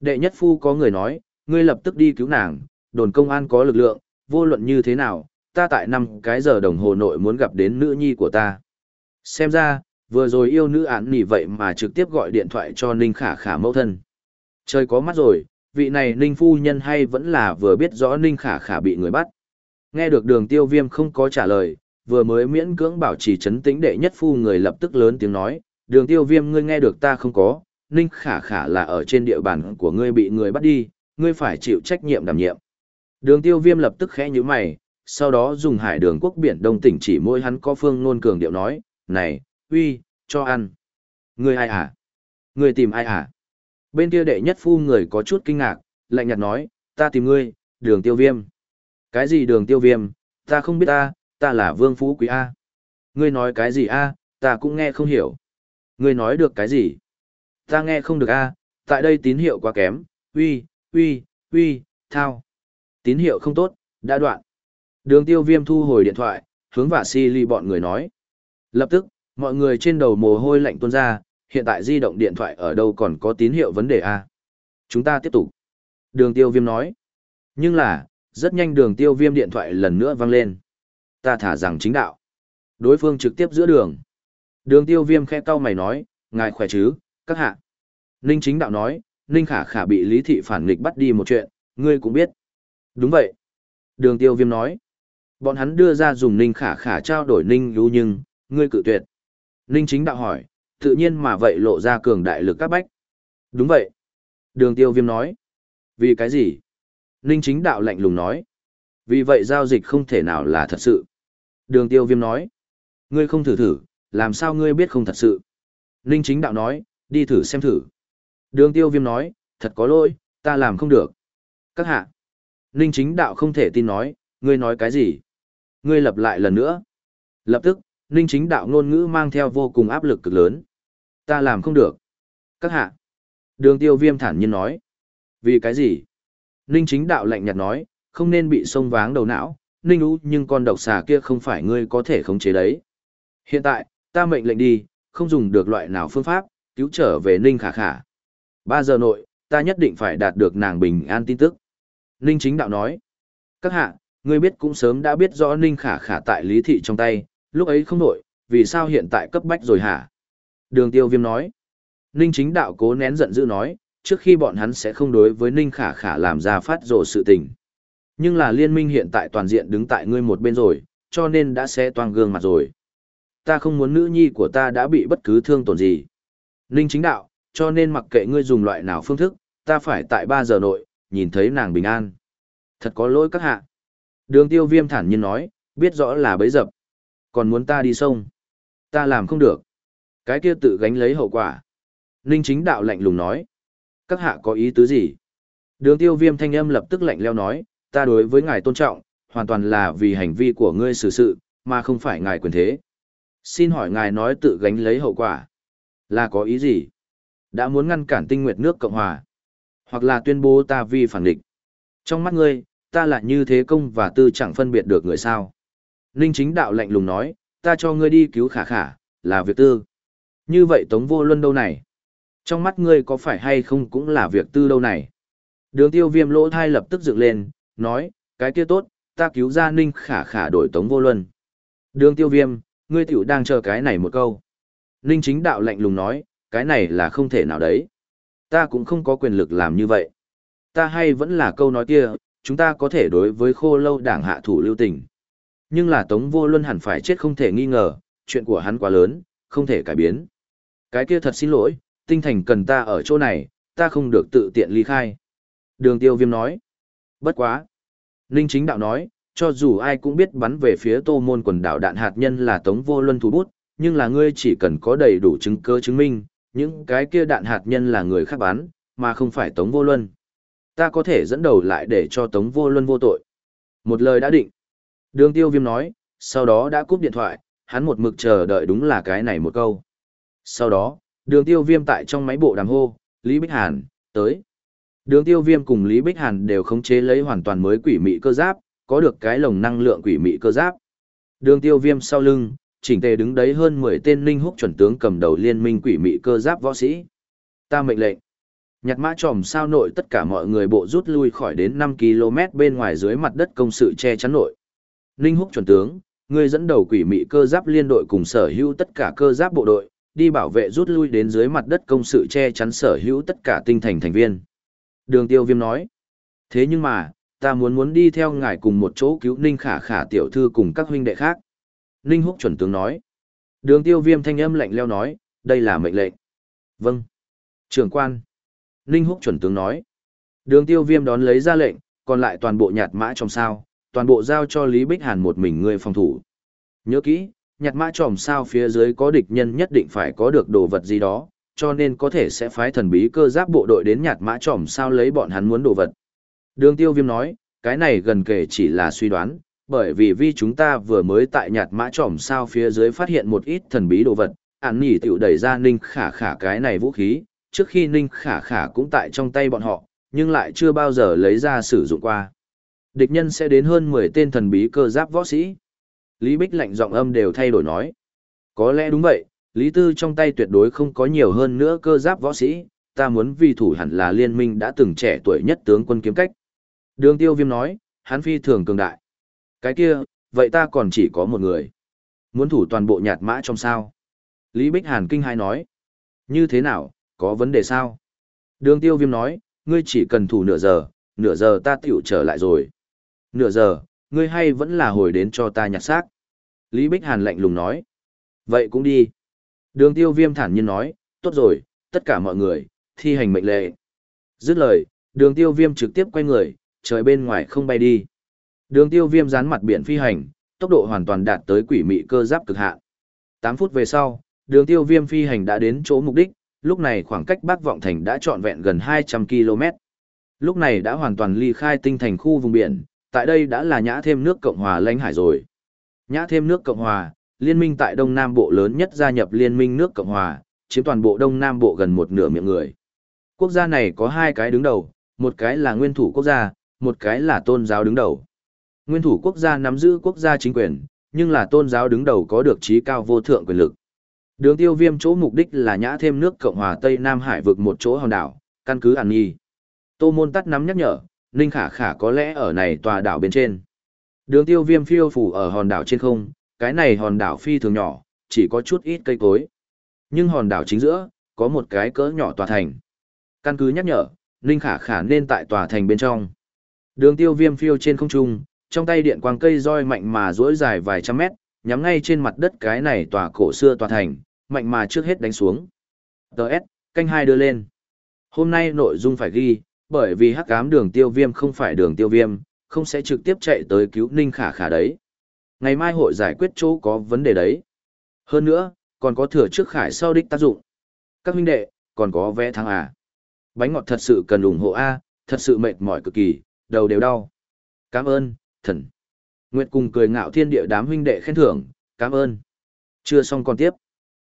Đệ nhất phu có người nói, ngươi lập tức đi cứu nàng, đồn công an có lực lượng, vô luận như thế nào, ta tại năm cái giờ đồng hồ nội muốn gặp đến nữ nhi của ta. Xem ra, vừa rồi yêu nữ án nỉ vậy mà trực tiếp gọi điện thoại cho Ninh khả khả mẫu thân. Trời có mắt rồi, vị này Ninh phu nhân hay vẫn là vừa biết rõ Ninh khả khả bị người bắt. Nghe được đường tiêu viêm không có trả lời, vừa mới miễn cưỡng bảo trì chấn tĩnh đệ nhất phu người lập tức lớn tiếng nói, đường tiêu viêm ngươi nghe được ta không có, Ninh khả khả là ở trên địa bàn của ngươi bị người bắt đi, ngươi phải chịu trách nhiệm đảm nhiệm. Đường tiêu viêm lập tức khẽ như mày, sau đó dùng hải đường quốc biển đông tỉnh chỉ môi hắn có phương nôn cường điệu nói, này, uy, cho ăn. Ngươi ai hả? Ngươi tìm ai hả? Bên kia đệ nhất phu người có chút kinh ngạc, lạnh nhạt nói, ta tìm ngươi, đường tiêu viêm. Cái gì đường tiêu viêm, ta không biết ta, ta là vương phú quý A. Ngươi nói cái gì A, ta cũng nghe không hiểu. Ngươi nói được cái gì? Ta nghe không được A, tại đây tín hiệu quá kém, uy, uy, uy, thao. Tín hiệu không tốt, đã đoạn. Đường tiêu viêm thu hồi điện thoại, hướng vả si ly bọn người nói. Lập tức, mọi người trên đầu mồ hôi lạnh tuôn ra, hiện tại di động điện thoại ở đâu còn có tín hiệu vấn đề A. Chúng ta tiếp tục. Đường tiêu viêm nói. Nhưng là, rất nhanh đường tiêu viêm điện thoại lần nữa vang lên. Ta thả rằng chính đạo. Đối phương trực tiếp giữa đường. Đường tiêu viêm khẽ cau mày nói, ngài khỏe chứ, các hạ. Ninh chính đạo nói, Ninh khả khả bị lý thị phản nghịch bắt đi một chuyện, ngươi cũng biết. Đúng vậy. Đường tiêu viêm nói. Bọn hắn đưa ra dùng Ninh khả khả trao đổi Ninh lưu nhưng, ngươi cự tuyệt. Ninh chính đạo hỏi, tự nhiên mà vậy lộ ra cường đại lực các bách. Đúng vậy. Đường tiêu viêm nói. Vì cái gì? Ninh chính đạo lạnh lùng nói. Vì vậy giao dịch không thể nào là thật sự. Đường tiêu viêm nói. Ngươi không thử thử, làm sao ngươi biết không thật sự? Ninh chính đạo nói, đi thử xem thử. Đường tiêu viêm nói, thật có lỗi, ta làm không được. Các hạ. Ninh chính đạo không thể tin nói, ngươi nói cái gì? Ngươi lập lại lần nữa. Lập tức, Ninh chính đạo ngôn ngữ mang theo vô cùng áp lực cực lớn. Ta làm không được. Các hạ. Đường tiêu viêm thản nhiên nói. Vì cái gì? Ninh chính đạo lạnh nhạt nói, không nên bị sông váng đầu não, Ninh ú nhưng con độc xà kia không phải ngươi có thể khống chế đấy. Hiện tại, ta mệnh lệnh đi, không dùng được loại nào phương pháp, cứu trở về Ninh khả khả. Ba giờ nội, ta nhất định phải đạt được nàng bình an tin tức. Ninh chính đạo nói, các hạ, ngươi biết cũng sớm đã biết rõ Ninh khả khả tại lý thị trong tay, lúc ấy không nổi, vì sao hiện tại cấp bách rồi hả? Đường tiêu viêm nói, Ninh chính đạo cố nén giận dữ nói, trước khi bọn hắn sẽ không đối với Ninh khả khả làm ra phát rồ sự tình. Nhưng là liên minh hiện tại toàn diện đứng tại ngươi một bên rồi, cho nên đã sẽ toàn gương mặt rồi. Ta không muốn nữ nhi của ta đã bị bất cứ thương tổn gì. Ninh chính đạo, cho nên mặc kệ ngươi dùng loại nào phương thức, ta phải tại 3 giờ nội, nhìn thấy nàng bình an. Thật có lỗi các hạ. Đường tiêu viêm thản nhiên nói, biết rõ là bấy dập. Còn muốn ta đi sông. Ta làm không được. Cái kia tự gánh lấy hậu quả. Ninh chính đạo lạnh lùng nói. Các hạ có ý tứ gì? Đường tiêu viêm thanh âm lập tức lạnh leo nói, ta đối với ngài tôn trọng, hoàn toàn là vì hành vi của ngươi xử sự, mà không phải ngài quyền thế. Xin hỏi ngài nói tự gánh lấy hậu quả. Là có ý gì? Đã muốn ngăn cản tinh nguyệt nước Cộng Hòa. Hoặc là tuyên bố ta vi phản địch. Trong mắt ngươi, ta là như thế công và tư chẳng phân biệt được người sao. Ninh chính đạo lạnh lùng nói, ta cho ngươi đi cứu khả khả, là việc tư. Như vậy Tống Vô Luân đâu này? Trong mắt ngươi có phải hay không cũng là việc tư đâu này? Đường tiêu viêm lỗ thai lập tức dựng lên, nói, cái kia tốt, ta cứu ra Ninh khả khả đổi Tống Vô Luân. Đường tiêu viêm, ngươi tiểu đang chờ cái này một câu. Ninh chính đạo lạnh lùng nói, cái này là không thể nào đấy. Ta cũng không có quyền lực làm như vậy. Ta hay vẫn là câu nói kia, chúng ta có thể đối với khô lâu đảng hạ thủ lưu tình. Nhưng là Tống Vô Luân hẳn phải chết không thể nghi ngờ, chuyện của hắn quá lớn, không thể cải biến. Cái kia thật xin lỗi, tinh thành cần ta ở chỗ này, ta không được tự tiện ly khai. Đường tiêu viêm nói. Bất quá. Ninh chính đạo nói, cho dù ai cũng biết bắn về phía tô môn quần đảo đạn hạt nhân là Tống Vô Luân thủ bút, nhưng là ngươi chỉ cần có đầy đủ chứng cơ chứng minh, những cái kia đạn hạt nhân là người khác bắn, mà không phải Tống Vô Luân. Ta có thể dẫn đầu lại để cho Tống Vô Luân vô tội. Một lời đã định. Đường tiêu viêm nói, sau đó đã cúp điện thoại, hắn một mực chờ đợi đúng là cái này một câu. Sau đó, đường tiêu viêm tại trong máy bộ đàm hô, Lý Bích Hàn, tới. Đường tiêu viêm cùng Lý Bích Hàn đều khống chế lấy hoàn toàn mới quỷ mị cơ giáp, có được cái lồng năng lượng quỷ mị cơ giáp. Đường tiêu viêm sau lưng, chỉnh tề đứng đấy hơn 10 tên linh húc chuẩn tướng cầm đầu liên minh quỷ mị cơ giáp võ sĩ. Ta mệnh lệnh. Nhặt mã tròm sao nội tất cả mọi người bộ rút lui khỏi đến 5 km bên ngoài dưới mặt đất công sự che chắn nội. Linh húc chuẩn tướng, người dẫn đầu quỷ mị cơ giáp liên đội cùng sở hữu tất cả cơ giáp bộ đội, đi bảo vệ rút lui đến dưới mặt đất công sự che chắn sở hữu tất cả tinh thành thành viên. Đường tiêu viêm nói. Thế nhưng mà, ta muốn muốn đi theo ngài cùng một chỗ cứu Ninh Khả Khả tiểu thư cùng các huynh đệ khác. Ninh Húc chuẩn tướng nói. Đường tiêu viêm thanh âm lạnh leo nói, đây là mệnh lệnh. Vâng. Trưởng quan. Ninh Húc chuẩn tướng nói. Đường tiêu viêm đón lấy ra lệnh, còn lại toàn bộ nhạt mã trong sao, toàn bộ giao cho Lý Bích Hàn một mình người phòng thủ. Nhớ kỹ, nhạt mã tròm sao phía dưới có địch nhân nhất định phải có được đồ vật gì đó, cho nên có thể sẽ phái thần bí cơ giáp bộ đội đến nhạt mã tròm sao lấy bọn hắn muốn đồ vật. Đường tiêu viêm nói, cái này gần kể chỉ là suy đoán, bởi vì vì chúng ta vừa mới tại nhạt mã trỏm sao phía dưới phát hiện một ít thần bí đồ vật, ản nhỉ tiểu đẩy ra ninh khả khả cái này vũ khí, trước khi ninh khả khả cũng tại trong tay bọn họ, nhưng lại chưa bao giờ lấy ra sử dụng qua. Địch nhân sẽ đến hơn 10 tên thần bí cơ giáp võ sĩ. Lý Bích lạnh giọng âm đều thay đổi nói. Có lẽ đúng vậy, Lý Tư trong tay tuyệt đối không có nhiều hơn nữa cơ giáp võ sĩ, ta muốn vì thủ hẳn là liên minh đã từng trẻ tuổi nhất tướng quân kiếm cách. Đường tiêu viêm nói, hắn phi thường cường đại. Cái kia, vậy ta còn chỉ có một người. Muốn thủ toàn bộ nhạt mã trong sao. Lý Bích Hàn kinh hai nói. Như thế nào, có vấn đề sao? Đường tiêu viêm nói, ngươi chỉ cần thủ nửa giờ, nửa giờ ta tiểu trở lại rồi. Nửa giờ, ngươi hay vẫn là hồi đến cho ta nhặt xác. Lý Bích Hàn lạnh lùng nói. Vậy cũng đi. Đường tiêu viêm thản nhiên nói, tốt rồi, tất cả mọi người, thi hành mệnh lệ. Dứt lời, đường tiêu viêm trực tiếp quay người, trời bên ngoài không bay đi. Đường tiêu viêm dán mặt biển phi hành, tốc độ hoàn toàn đạt tới quỷ mị cơ giáp cực hạn. 8 phút về sau, đường tiêu viêm phi hành đã đến chỗ mục đích, lúc này khoảng cách Bắc Vọng Thành đã trọn vẹn gần 200 km. Lúc này đã hoàn toàn ly khai tinh thành khu vùng biển, tại đây đã là nhã thêm nước Cộng hòa lãnh hải rồi. Nhã thêm nước Cộng hòa, liên minh tại Đông Nam Bộ lớn nhất gia nhập liên minh nước Cộng hòa, chiếm toàn bộ Đông Nam Bộ gần một nửa miệng người. Quốc gia này có hai cái đứng đầu, một cái là nguyên thủ quốc gia, một cái là tôn giáo đứng đầu. Nguyên thủ quốc gia nắm giữ quốc gia chính quyền, nhưng là tôn giáo đứng đầu có được trí cao vô thượng quyền lực. Đường tiêu viêm chỗ mục đích là nhã thêm nước Cộng hòa Tây Nam Hải vực một chỗ hòn đảo, căn cứ ăn nghi. Tô môn tắt nắm nhắc nhở, Ninh Khả Khả có lẽ ở này tòa đảo bên trên. Đường tiêu viêm phiêu phủ ở hòn đảo trên không, cái này hòn đảo phi thường nhỏ, chỉ có chút ít cây cối. Nhưng hòn đảo chính giữa, có một cái cỡ nhỏ tòa thành. Căn cứ nhắc nhở, Ninh Khả Khả nên tại tòa thành bên trong. Đường tiêu viêm phiêu trên không trung, trong tay điện quang cây roi mạnh mà duỗi dài vài trăm mét, nhắm ngay trên mặt đất cái này tòa cổ xưa tòa thành, mạnh mà trước hết đánh xuống. Đợt, canh hai đưa lên. Hôm nay nội dung phải ghi, bởi vì hắc ám đường tiêu viêm không phải đường tiêu viêm, không sẽ trực tiếp chạy tới cứu Ninh Khả Khả đấy. Ngày mai hội giải quyết chỗ có vấn đề đấy. Hơn nữa, còn có thừa trước khải sau đích tác dụng. Các huynh đệ, còn có vẽ thắng à. Bánh ngọt thật sự cần ủng hộ A, thật sự mệt mỏi cực kỳ, đầu đều đau. Cảm ơn, thần. Nguyệt cùng cười ngạo thiên địa đám huynh đệ khen thưởng, cảm ơn. Chưa xong còn tiếp.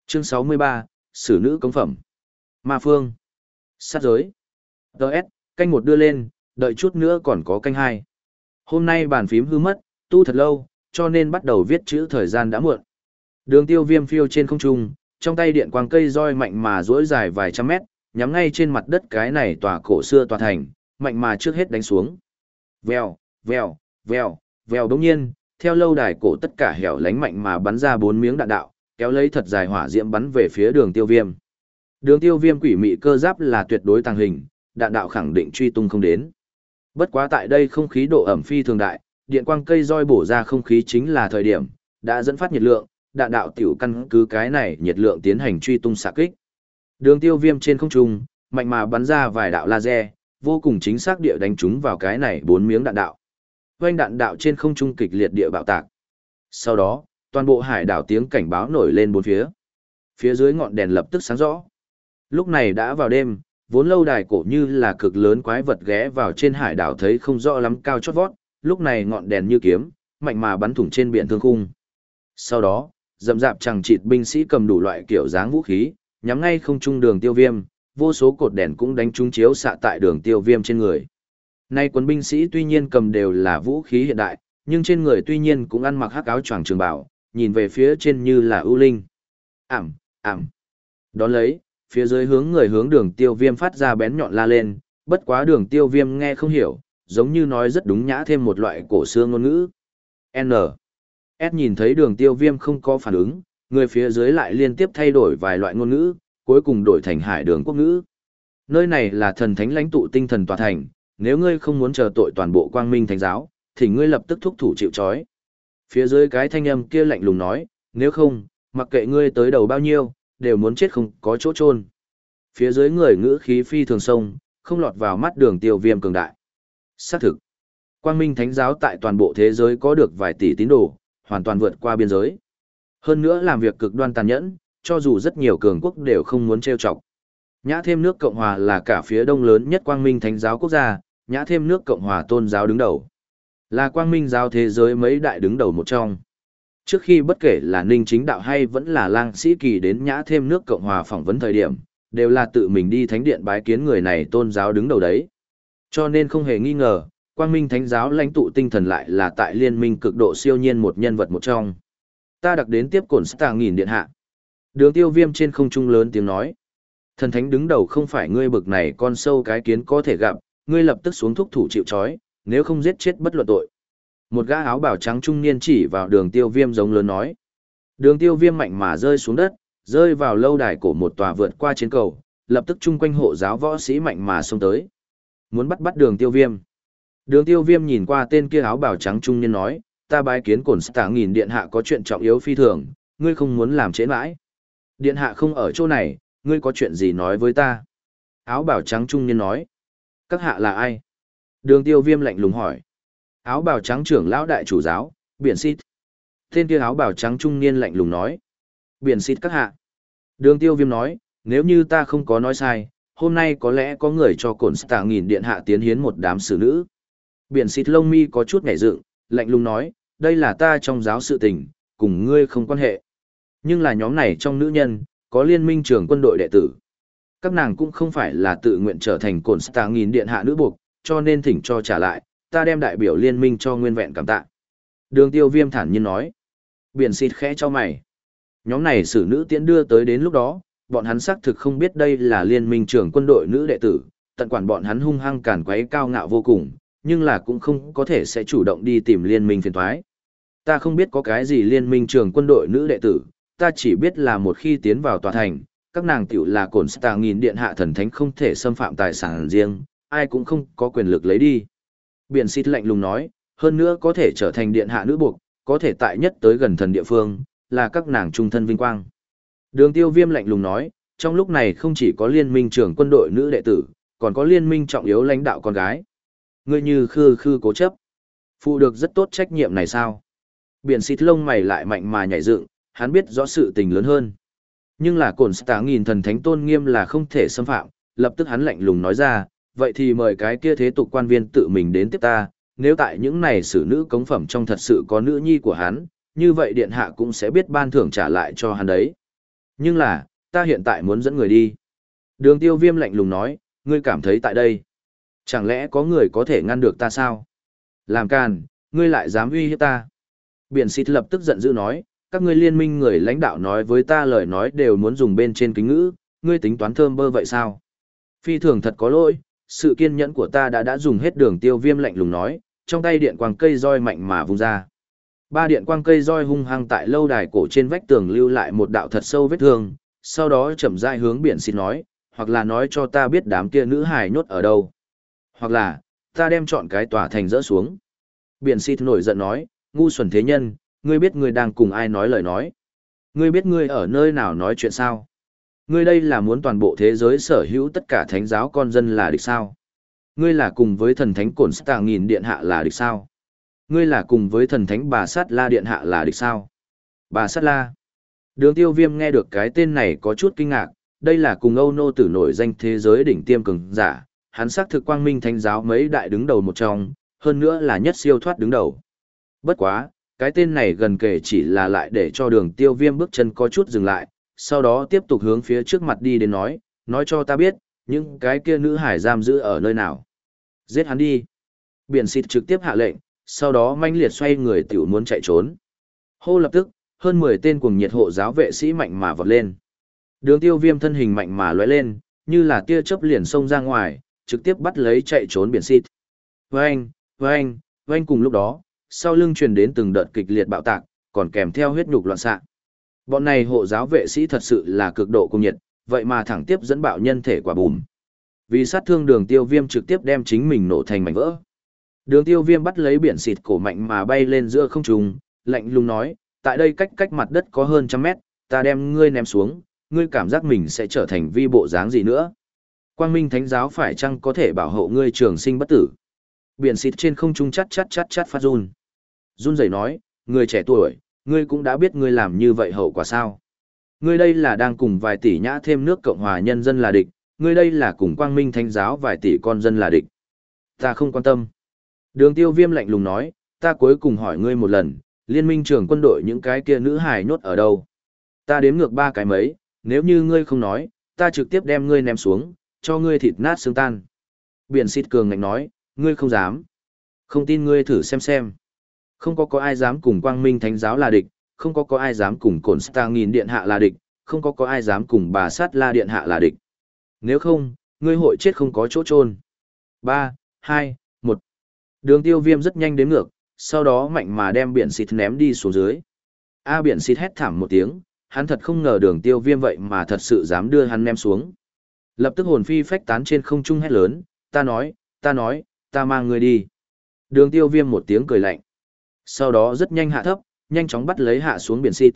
Chương 63, Sử nữ công phẩm. Ma phương. Sát giới. Đợt, canh một đưa lên, đợi chút nữa còn có canh hai. Hôm nay bàn phím hư mất, tu thật lâu, cho nên bắt đầu viết chữ thời gian đã muộn. Đường tiêu viêm phiêu trên không trung, trong tay điện quang cây roi mạnh mà duỗi dài vài trăm mét, nhắm ngay trên mặt đất cái này tòa cổ xưa tòa thành, mạnh mà trước hết đánh xuống. Vèo, vèo, vèo, vèo đống nhiên, theo lâu đài cổ tất cả hẻo lánh mạnh mà bắn ra bốn miếng đạn đạo, kéo lấy thật dài hỏa diễm bắn về phía đường tiêu viêm. Đường tiêu viêm quỷ mị cơ giáp là tuyệt đối tàng hình, đạn đạo khẳng định truy tung không đến. Bất quá tại đây không khí độ ẩm phi thường đại, điện quang cây roi bổ ra không khí chính là thời điểm, đã dẫn phát nhiệt lượng, đạn đạo tiểu căn cứ cái này nhiệt lượng tiến hành truy tung xạ kích. Đường tiêu viêm trên không trung, mạnh mà bắn ra vài đạo laser, vô cùng chính xác địa đánh chúng vào cái này bốn miếng đạn đạo. Quanh đạn đạo trên không trung kịch liệt địa bạo tạc. Sau đó, toàn bộ hải đảo tiếng cảnh báo nổi lên bốn phía. Phía dưới ngọn đèn lập tức sáng rõ. Lúc này đã vào đêm, vốn lâu đài cổ như là cực lớn quái vật ghé vào trên hải đảo thấy không rõ lắm cao chót vót, lúc này ngọn đèn như kiếm, mạnh mà bắn thủng trên biển thương khung. Sau đó, dầm dạp chẳng chịt binh sĩ cầm đủ loại kiểu dáng vũ khí, nhắm ngay không trung đường tiêu viêm, vô số cột đèn cũng đánh trúng chiếu xạ tại đường tiêu viêm trên người. Nay quân binh sĩ tuy nhiên cầm đều là vũ khí hiện đại, nhưng trên người tuy nhiên cũng ăn mặc hắc áo choàng trường bảo, nhìn về phía trên như là ưu linh. Ảm, ảm. Đón lấy, phía dưới hướng người hướng đường tiêu viêm phát ra bén nhọn la lên, bất quá đường tiêu viêm nghe không hiểu, giống như nói rất đúng nhã thêm một loại cổ xưa ngôn ngữ. N. S nhìn thấy đường tiêu viêm không có phản ứng, người phía dưới lại liên tiếp thay đổi vài loại ngôn ngữ, cuối cùng đổi thành hải đường quốc ngữ. Nơi này là thần thánh lãnh tụ tinh thần tòa thành, nếu ngươi không muốn chờ tội toàn bộ quang minh thánh giáo, thì ngươi lập tức thúc thủ chịu trói. Phía dưới cái thanh âm kia lạnh lùng nói, nếu không, mặc kệ ngươi tới đầu bao nhiêu, đều muốn chết không có chỗ chôn. Phía dưới người ngữ khí phi thường sông, không lọt vào mắt đường tiêu viêm cường đại. Xác thực, quang minh thánh giáo tại toàn bộ thế giới có được vài tỷ tín đồ, hoàn toàn vượt qua biên giới. Hơn nữa làm việc cực đoan tàn nhẫn, cho dù rất nhiều cường quốc đều không muốn trêu chọc. Nhã thêm nước Cộng Hòa là cả phía đông lớn nhất quang minh thánh giáo quốc gia, nhã thêm nước Cộng Hòa tôn giáo đứng đầu. Là quang minh giáo thế giới mấy đại đứng đầu một trong. Trước khi bất kể là ninh chính đạo hay vẫn là lang sĩ kỳ đến nhã thêm nước Cộng Hòa phỏng vấn thời điểm, đều là tự mình đi thánh điện bái kiến người này tôn giáo đứng đầu đấy. Cho nên không hề nghi ngờ, quang minh thánh giáo lãnh tụ tinh thần lại là tại liên minh cực độ siêu nhiên một nhân vật một trong. Ta đặc đến tiếp cổn stà nghìn điện hạ. Đường tiêu viêm trên không trung lớn tiếng nói. Thần thánh đứng đầu không phải ngươi bực này con sâu cái kiến có thể gặp, ngươi lập tức xuống thúc thủ chịu trói, nếu không giết chết bất luận tội. Một gã áo bảo trắng trung niên chỉ vào đường tiêu viêm giống lớn nói. Đường tiêu viêm mạnh mà rơi xuống đất, rơi vào lâu đài cổ một tòa vượt qua chiến cầu, lập tức chung quanh hộ giáo võ sĩ mạnh mà xông tới. Muốn bắt bắt đường tiêu viêm. Đường tiêu viêm nhìn qua tên kia áo bảo trắng trung niên nói, ta bái kiến cổn stả nghìn điện hạ có chuyện trọng yếu phi thường, ngươi không muốn làm chế mãi. Điện hạ không ở chỗ này, ngươi có chuyện gì nói với ta? Áo bảo trắng trung niên nói. Các hạ là ai? Đường tiêu viêm lạnh lùng hỏi. Áo bảo trắng trưởng lão đại chủ giáo, biển xít. Tên kia áo bảo trắng trung niên lạnh lùng nói. Biển xít các hạ. Đường tiêu viêm nói, nếu như ta không có nói sai, hôm nay có lẽ có người cho cổn stạ nghìn điện hạ tiến hiến một đám xử nữ. Biển xít lông mi có chút ngảy dựng, lạnh lùng nói, đây là ta trong giáo sự tình, cùng ngươi không quan hệ. Nhưng là nhóm này trong nữ nhân, có liên minh trưởng quân đội đệ tử. Các nàng cũng không phải là tự nguyện trở thành cồn stạ nghìn điện hạ nữ buộc, cho nên thỉnh cho trả lại, ta đem đại biểu liên minh cho nguyên vẹn cảm tạ. Đường tiêu viêm thản nhiên nói. Biển xịt khẽ cho mày. Nhóm này xử nữ tiễn đưa tới đến lúc đó, bọn hắn xác thực không biết đây là liên minh trưởng quân đội nữ đệ tử, tận quản bọn hắn hung hăng cản quấy cao ngạo vô cùng, nhưng là cũng không có thể sẽ chủ động đi tìm liên minh phiền thoái. Ta không biết có cái gì liên minh trưởng quân đội nữ đệ tử, ta chỉ biết là một khi tiến vào tòa thành, các nàng tiểu là cổn tà nghìn điện hạ thần thánh không thể xâm phạm tài sản riêng, ai cũng không có quyền lực lấy đi. Biển xịt lạnh lùng nói, hơn nữa có thể trở thành điện hạ nữ buộc, có thể tại nhất tới gần thần địa phương, là các nàng trung thân vinh quang. Đường tiêu viêm lạnh lùng nói, trong lúc này không chỉ có liên minh trưởng quân đội nữ đệ tử, còn có liên minh trọng yếu lãnh đạo con gái. Ngươi như khư khư cố chấp. Phụ được rất tốt trách nhiệm này sao? Biển xịt lông mày lại mạnh mà nhảy dựng, hắn biết rõ sự tình lớn hơn. Nhưng là cổn stá nghìn thần thánh tôn nghiêm là không thể xâm phạm, lập tức hắn lạnh lùng nói ra, vậy thì mời cái kia thế tục quan viên tự mình đến tiếp ta, nếu tại những này xử nữ cống phẩm trong thật sự có nữ nhi của hắn, như vậy điện hạ cũng sẽ biết ban thưởng trả lại cho hắn đấy. Nhưng là, ta hiện tại muốn dẫn người đi. Đường tiêu viêm lạnh lùng nói, ngươi cảm thấy tại đây. Chẳng lẽ có người có thể ngăn được ta sao? Làm càn, ngươi lại dám uy hiếp ta. Biển xịt lập tức giận dữ nói, các ngươi liên minh người lãnh đạo nói với ta lời nói đều muốn dùng bên trên kính ngữ, ngươi tính toán thơm bơ vậy sao? Phi thường thật có lỗi, sự kiên nhẫn của ta đã đã dùng hết đường tiêu viêm lạnh lùng nói, trong tay điện quang cây roi mạnh mà vung ra. Ba điện quang cây roi hung hăng tại lâu đài cổ trên vách tường lưu lại một đạo thật sâu vết thương, sau đó chậm rãi hướng biển xin nói, hoặc là nói cho ta biết đám kia nữ hài nhốt ở đâu. Hoặc là, ta đem chọn cái tòa thành rỡ xuống. Biển xịt nổi giận nói, ngu xuẩn thế nhân, ngươi biết ngươi đang cùng ai nói lời nói. Ngươi biết ngươi ở nơi nào nói chuyện sao? Ngươi đây là muốn toàn bộ thế giới sở hữu tất cả thánh giáo con dân là địch sao? Ngươi là cùng với thần thánh cổn stà nghìn điện hạ là địch sao? Ngươi là cùng với thần thánh bà sát la điện hạ là địch sao? Bà sát la. Đường tiêu viêm nghe được cái tên này có chút kinh ngạc, đây là cùng Âu Nô tử nổi danh thế giới đỉnh tiêm cường giả, hắn xác thực quang minh thánh giáo mấy đại đứng đầu một trong, hơn nữa là nhất siêu thoát đứng đầu. Bất quá, cái tên này gần kể chỉ là lại để cho đường tiêu viêm bước chân có chút dừng lại, sau đó tiếp tục hướng phía trước mặt đi đến nói, nói cho ta biết, những cái kia nữ hải giam giữ ở nơi nào. Giết hắn đi. Biển xịt trực tiếp hạ lệnh, sau đó manh liệt xoay người tiểu muốn chạy trốn. Hô lập tức, hơn 10 tên cùng nhiệt hộ giáo vệ sĩ mạnh mà vọt lên. Đường tiêu viêm thân hình mạnh mà lóe lên, như là tia chớp liền xông ra ngoài, trực tiếp bắt lấy chạy trốn biển xịt. Vâng, vâng, vâng cùng lúc đó, sau lưng truyền đến từng đợt kịch liệt bạo tạc, còn kèm theo huyết nhục loạn xạ. Bọn này hộ giáo vệ sĩ thật sự là cực độ cung nhiệt, vậy mà thẳng tiếp dẫn bạo nhân thể quả bùm. Vì sát thương đường tiêu viêm trực tiếp đem chính mình nổ thành mảnh vỡ. Đường tiêu viêm bắt lấy biển xịt cổ mạnh mà bay lên giữa không trung, lạnh lùng nói, tại đây cách cách mặt đất có hơn trăm mét, ta đem ngươi ném xuống, ngươi cảm giác mình sẽ trở thành vi bộ dáng gì nữa. Quang Minh Thánh giáo phải chăng có thể bảo hộ ngươi trường sinh bất tử? Biển xịt trên không trung chát chát chát chát phát run. Run rẩy nói, người trẻ tuổi, ngươi cũng đã biết ngươi làm như vậy hậu quả sao? Ngươi đây là đang cùng vài tỷ nhã thêm nước Cộng hòa nhân dân là địch, ngươi đây là cùng Quang Minh Thánh giáo vài tỷ con dân là địch. Ta không quan tâm. Đường tiêu viêm lạnh lùng nói, ta cuối cùng hỏi ngươi một lần, liên minh trưởng quân đội những cái kia nữ hài nhốt ở đâu? Ta đếm ngược ba cái mấy, nếu như ngươi không nói, ta trực tiếp đem ngươi ném xuống, cho ngươi thịt nát xương tan. Biển xịt cường ngạnh nói, ngươi không dám. Không tin ngươi thử xem xem. Không có có ai dám cùng quang minh thánh giáo là địch, không có có ai dám cùng cổn star nghìn điện hạ là địch, không có có ai dám cùng bà sát la điện hạ là địch. Nếu không, ngươi hội chết không có chỗ trôn. 3, 2, 1. Đường tiêu viêm rất nhanh đến ngược, sau đó mạnh mà đem biển xịt ném đi xuống dưới. A biển xịt hét thảm một tiếng, hắn thật không ngờ đường tiêu viêm vậy mà thật sự dám đưa hắn ném xuống. Lập tức hồn phi phách tán trên không trung hét lớn, ta nói, ta nói, ta mang người đi. Đường tiêu viêm một tiếng cười lạnh. Sau đó rất nhanh hạ thấp, nhanh chóng bắt lấy hạ xuống biển xịt.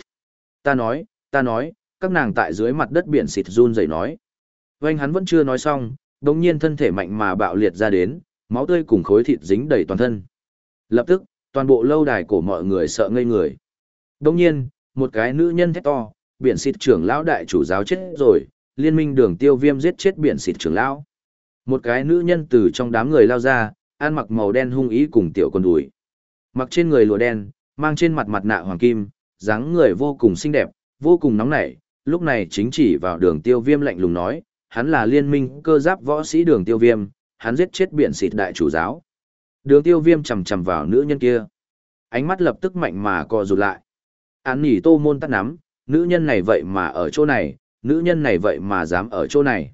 Ta nói, ta nói, các nàng tại dưới mặt đất biển xịt run rẩy nói. Vành hắn vẫn chưa nói xong, đồng nhiên thân thể mạnh mà bạo liệt ra đến, máu tươi cùng khối thịt dính đầy toàn thân. Lập tức, toàn bộ lâu đài của mọi người sợ ngây người. Đồng nhiên, một cái nữ nhân thét to, biển xịt trưởng lão đại chủ giáo chết rồi, liên minh đường tiêu viêm giết chết biển xịt trưởng lão. Một cái nữ nhân từ trong đám người lao ra, ăn mặc màu đen hung ý cùng tiểu con đùi. Mặc trên người lụa đen, mang trên mặt mặt nạ hoàng kim, dáng người vô cùng xinh đẹp, vô cùng nóng nảy, lúc này chính chỉ vào đường tiêu viêm lạnh lùng nói, hắn là liên minh cơ giáp võ sĩ đường tiêu viêm, hắn giết chết biển xịt đại chủ giáo. Đường tiêu viêm chầm chầm vào nữ nhân kia. Ánh mắt lập tức mạnh mà co rụt lại. Án nỉ tô môn tắt nắm, nữ nhân này vậy mà ở chỗ này, nữ nhân này vậy mà dám ở chỗ này.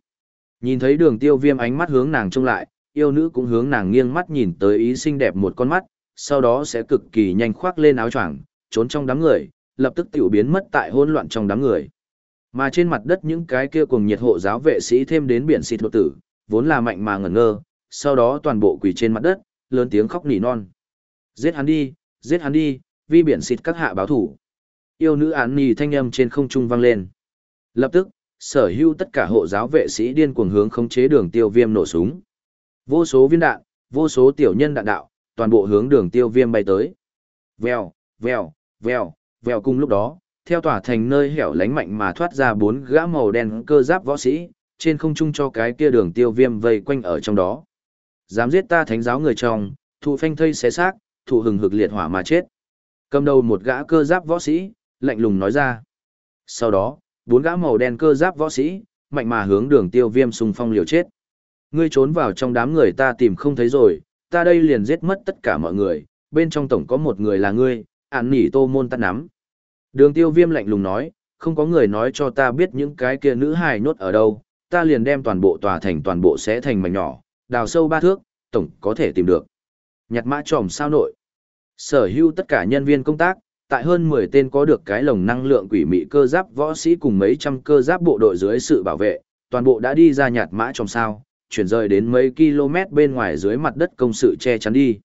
Nhìn thấy đường tiêu viêm ánh mắt hướng nàng trông lại, yêu nữ cũng hướng nàng nghiêng mắt nhìn tới ý xinh đẹp một con mắt, sau đó sẽ cực kỳ nhanh khoác lên áo choàng trốn trong đám người, lập tức tiểu biến mất tại hỗn loạn trong đám người. Mà trên mặt đất những cái kia cùng nhiệt hộ giáo vệ sĩ thêm đến biển xịt đột tử, vốn là mạnh mà ngẩn ngơ, sau đó toàn bộ quỳ trên mặt đất, lớn tiếng khóc nỉ non. Giết hắn đi, giết hắn đi, vi biển xịt các hạ báo thủ yêu nữ án nì thanh âm trên không trung vang lên. Lập tức, sở hữu tất cả hộ giáo vệ sĩ điên cuồng hướng khống chế đường tiêu viêm nổ súng. Vô số viên đạn, vô số tiểu nhân đạn đạo, toàn bộ hướng đường tiêu viêm bay tới. Vèo, vèo, vèo, vèo cùng lúc đó, theo tỏa thành nơi hẻo lánh mạnh mà thoát ra bốn gã màu đen cơ giáp võ sĩ, trên không trung cho cái kia đường tiêu viêm vây quanh ở trong đó. Dám giết ta thánh giáo người trong, thụ phanh thây xé xác, thụ hừng hực liệt hỏa mà chết. Cầm đầu một gã cơ giáp võ sĩ, lạnh lùng nói ra. Sau đó, bốn gã màu đen cơ giáp võ sĩ, mạnh mà hướng đường tiêu viêm xung phong liều chết. Ngươi trốn vào trong đám người ta tìm không thấy rồi, ta đây liền giết mất tất cả mọi người, bên trong tổng có một người là ngươi, ản nỉ tô môn ta nắm. Đường tiêu viêm lạnh lùng nói, không có người nói cho ta biết những cái kia nữ hài nhốt ở đâu, ta liền đem toàn bộ tòa thành toàn bộ sẽ thành mảnh nhỏ, đào sâu ba thước, tổng có thể tìm được. Nhặt mã tròm sao nội. Sở hữu tất cả nhân viên công tác, tại hơn 10 tên có được cái lồng năng lượng quỷ mị cơ giáp võ sĩ cùng mấy trăm cơ giáp bộ đội dưới sự bảo vệ, toàn bộ đã đi ra nhạt mã tròm sao, chuyển rời đến mấy km bên ngoài dưới mặt đất công sự che chắn đi.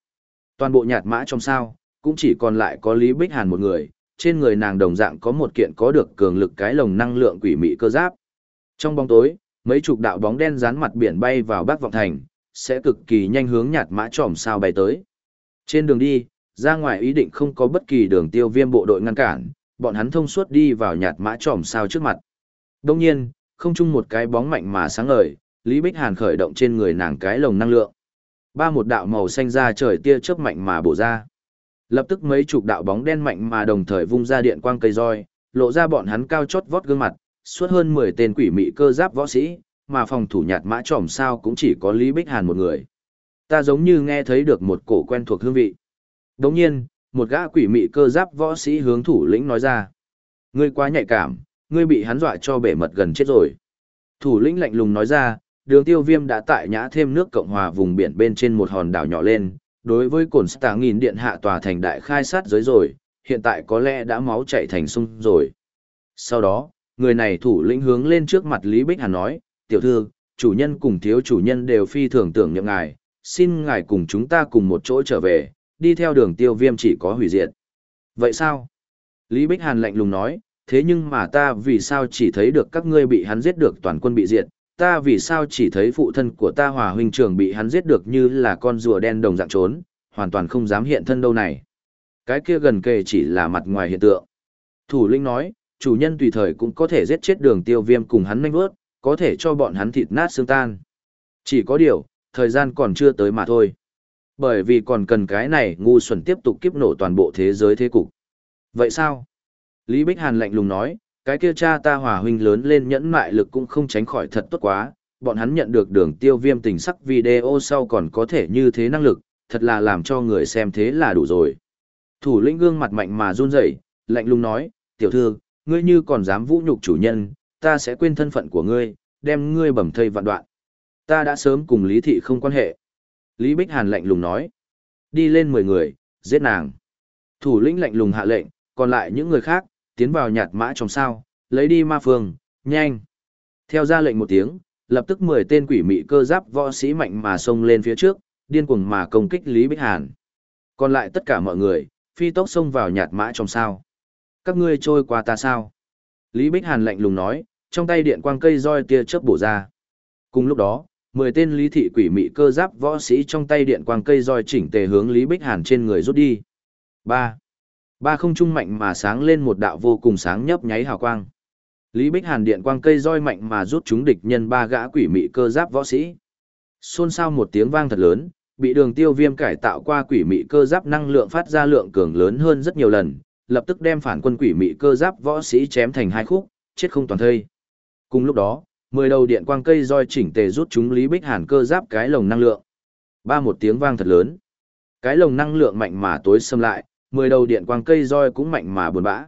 Toàn bộ nhạt mã trong sao, cũng chỉ còn lại có Lý Bích Hàn một người, trên người nàng đồng dạng có một kiện có được cường lực cái lồng năng lượng quỷ mị cơ giáp. Trong bóng tối, mấy chục đạo bóng đen dán mặt biển bay vào Bắc Vọng Thành, sẽ cực kỳ nhanh hướng nhạt mã tròm sao bay tới. Trên đường đi, ra ngoài ý định không có bất kỳ đường tiêu viêm bộ đội ngăn cản, bọn hắn thông suốt đi vào nhạt mã tròm sao trước mặt. Đông nhiên, không chung một cái bóng mạnh mà sáng ngời, Lý Bích Hàn khởi động trên người nàng cái lồng năng lượng. Ba một đạo màu xanh ra trời tia chớp mạnh mà bổ ra. Lập tức mấy chục đạo bóng đen mạnh mà đồng thời vung ra điện quang cây roi, lộ ra bọn hắn cao chót vót gương mặt, suốt hơn 10 tên quỷ mị cơ giáp võ sĩ, mà phòng thủ nhạt mã tròm sao cũng chỉ có Lý Bích Hàn một người. Ta giống như nghe thấy được một cổ quen thuộc hương vị. Đồng nhiên, một gã quỷ mị cơ giáp võ sĩ hướng thủ lĩnh nói ra. Ngươi quá nhạy cảm, ngươi bị hắn dọa cho bể mật gần chết rồi. Thủ lĩnh lạnh lùng nói ra, đường tiêu viêm đã tại nhã thêm nước Cộng hòa vùng biển bên trên một hòn đảo nhỏ lên, đối với cồn stà nghìn điện hạ tòa thành đại khai sát giới rồi, hiện tại có lẽ đã máu chạy thành sung rồi. Sau đó, người này thủ lĩnh hướng lên trước mặt Lý Bích Hàn nói, tiểu thư, chủ nhân cùng thiếu chủ nhân đều phi thường tưởng nhậm ngài, xin ngài cùng chúng ta cùng một chỗ trở về, đi theo đường tiêu viêm chỉ có hủy diệt. Vậy sao? Lý Bích Hàn lạnh lùng nói, thế nhưng mà ta vì sao chỉ thấy được các ngươi bị hắn giết được toàn quân bị diệt, ta vì sao chỉ thấy phụ thân của ta hòa huynh trưởng bị hắn giết được như là con rùa đen đồng dạng trốn, hoàn toàn không dám hiện thân đâu này. Cái kia gần kề chỉ là mặt ngoài hiện tượng. Thủ lĩnh nói, chủ nhân tùy thời cũng có thể giết chết đường tiêu viêm cùng hắn nhanh vớt, có thể cho bọn hắn thịt nát xương tan. Chỉ có điều, thời gian còn chưa tới mà thôi. Bởi vì còn cần cái này ngu xuẩn tiếp tục kiếp nổ toàn bộ thế giới thế cục. Vậy sao? Lý Bích Hàn lạnh lùng nói, cái kia cha ta hòa huynh lớn lên nhẫn mại lực cũng không tránh khỏi thật tốt quá, bọn hắn nhận được đường tiêu viêm tình sắc video sau còn có thể như thế năng lực, thật là làm cho người xem thế là đủ rồi. Thủ lĩnh gương mặt mạnh mà run rẩy, lạnh lùng nói, tiểu thư, ngươi như còn dám vũ nhục chủ nhân, ta sẽ quên thân phận của ngươi, đem ngươi bẩm thây vạn đoạn. Ta đã sớm cùng Lý Thị không quan hệ. Lý Bích Hàn lạnh lùng nói, đi lên 10 người, giết nàng. Thủ lĩnh lạnh lùng hạ lệnh, còn lại những người khác, tiến vào nhạt mã trong sao, lấy đi ma phương, nhanh. Theo ra lệnh một tiếng, lập tức 10 tên quỷ mị cơ giáp võ sĩ mạnh mà xông lên phía trước, điên cuồng mà công kích Lý Bích Hàn. Còn lại tất cả mọi người, phi tốc xông vào nhạt mã trong sao. Các ngươi trôi qua ta sao? Lý Bích Hàn lạnh lùng nói, trong tay điện quang cây roi tia chớp bổ ra. Cùng lúc đó, 10 tên lý thị quỷ mị cơ giáp võ sĩ trong tay điện quang cây roi chỉnh tề hướng Lý Bích Hàn trên người rút đi. 3. Ba không trung mạnh mà sáng lên một đạo vô cùng sáng nhấp nháy hào quang. Lý Bích Hàn điện quang cây roi mạnh mà rút chúng địch nhân ba gã quỷ mị cơ giáp võ sĩ. Xôn xao một tiếng vang thật lớn, bị đường tiêu viêm cải tạo qua quỷ mị cơ giáp năng lượng phát ra lượng cường lớn hơn rất nhiều lần, lập tức đem phản quân quỷ mị cơ giáp võ sĩ chém thành hai khúc, chết không toàn thây. Cùng lúc đó, mười đầu điện quang cây roi chỉnh tề rút chúng Lý Bích Hàn cơ giáp cái lồng năng lượng. Ba một tiếng vang thật lớn. Cái lồng năng lượng mạnh mà tối xâm lại, mười đầu điện quang cây roi cũng mạnh mà buồn bã.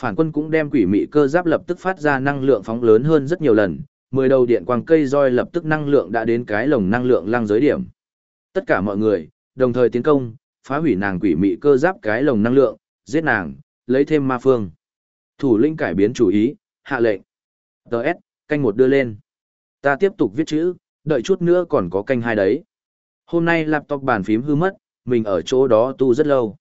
Phản quân cũng đem quỷ mị cơ giáp lập tức phát ra năng lượng phóng lớn hơn rất nhiều lần, mười đầu điện quang cây roi lập tức năng lượng đã đến cái lồng năng lượng lăng giới điểm. Tất cả mọi người, đồng thời tiến công, phá hủy nàng quỷ mị cơ giáp cái lồng năng lượng, giết nàng, lấy thêm ma phương. Thủ lĩnh cải biến chủ ý, hạ lệnh. Đợt, canh một đưa lên. Ta tiếp tục viết chữ, đợi chút nữa còn có canh hai đấy. Hôm nay laptop bàn phím hư mất, mình ở chỗ đó tu rất lâu.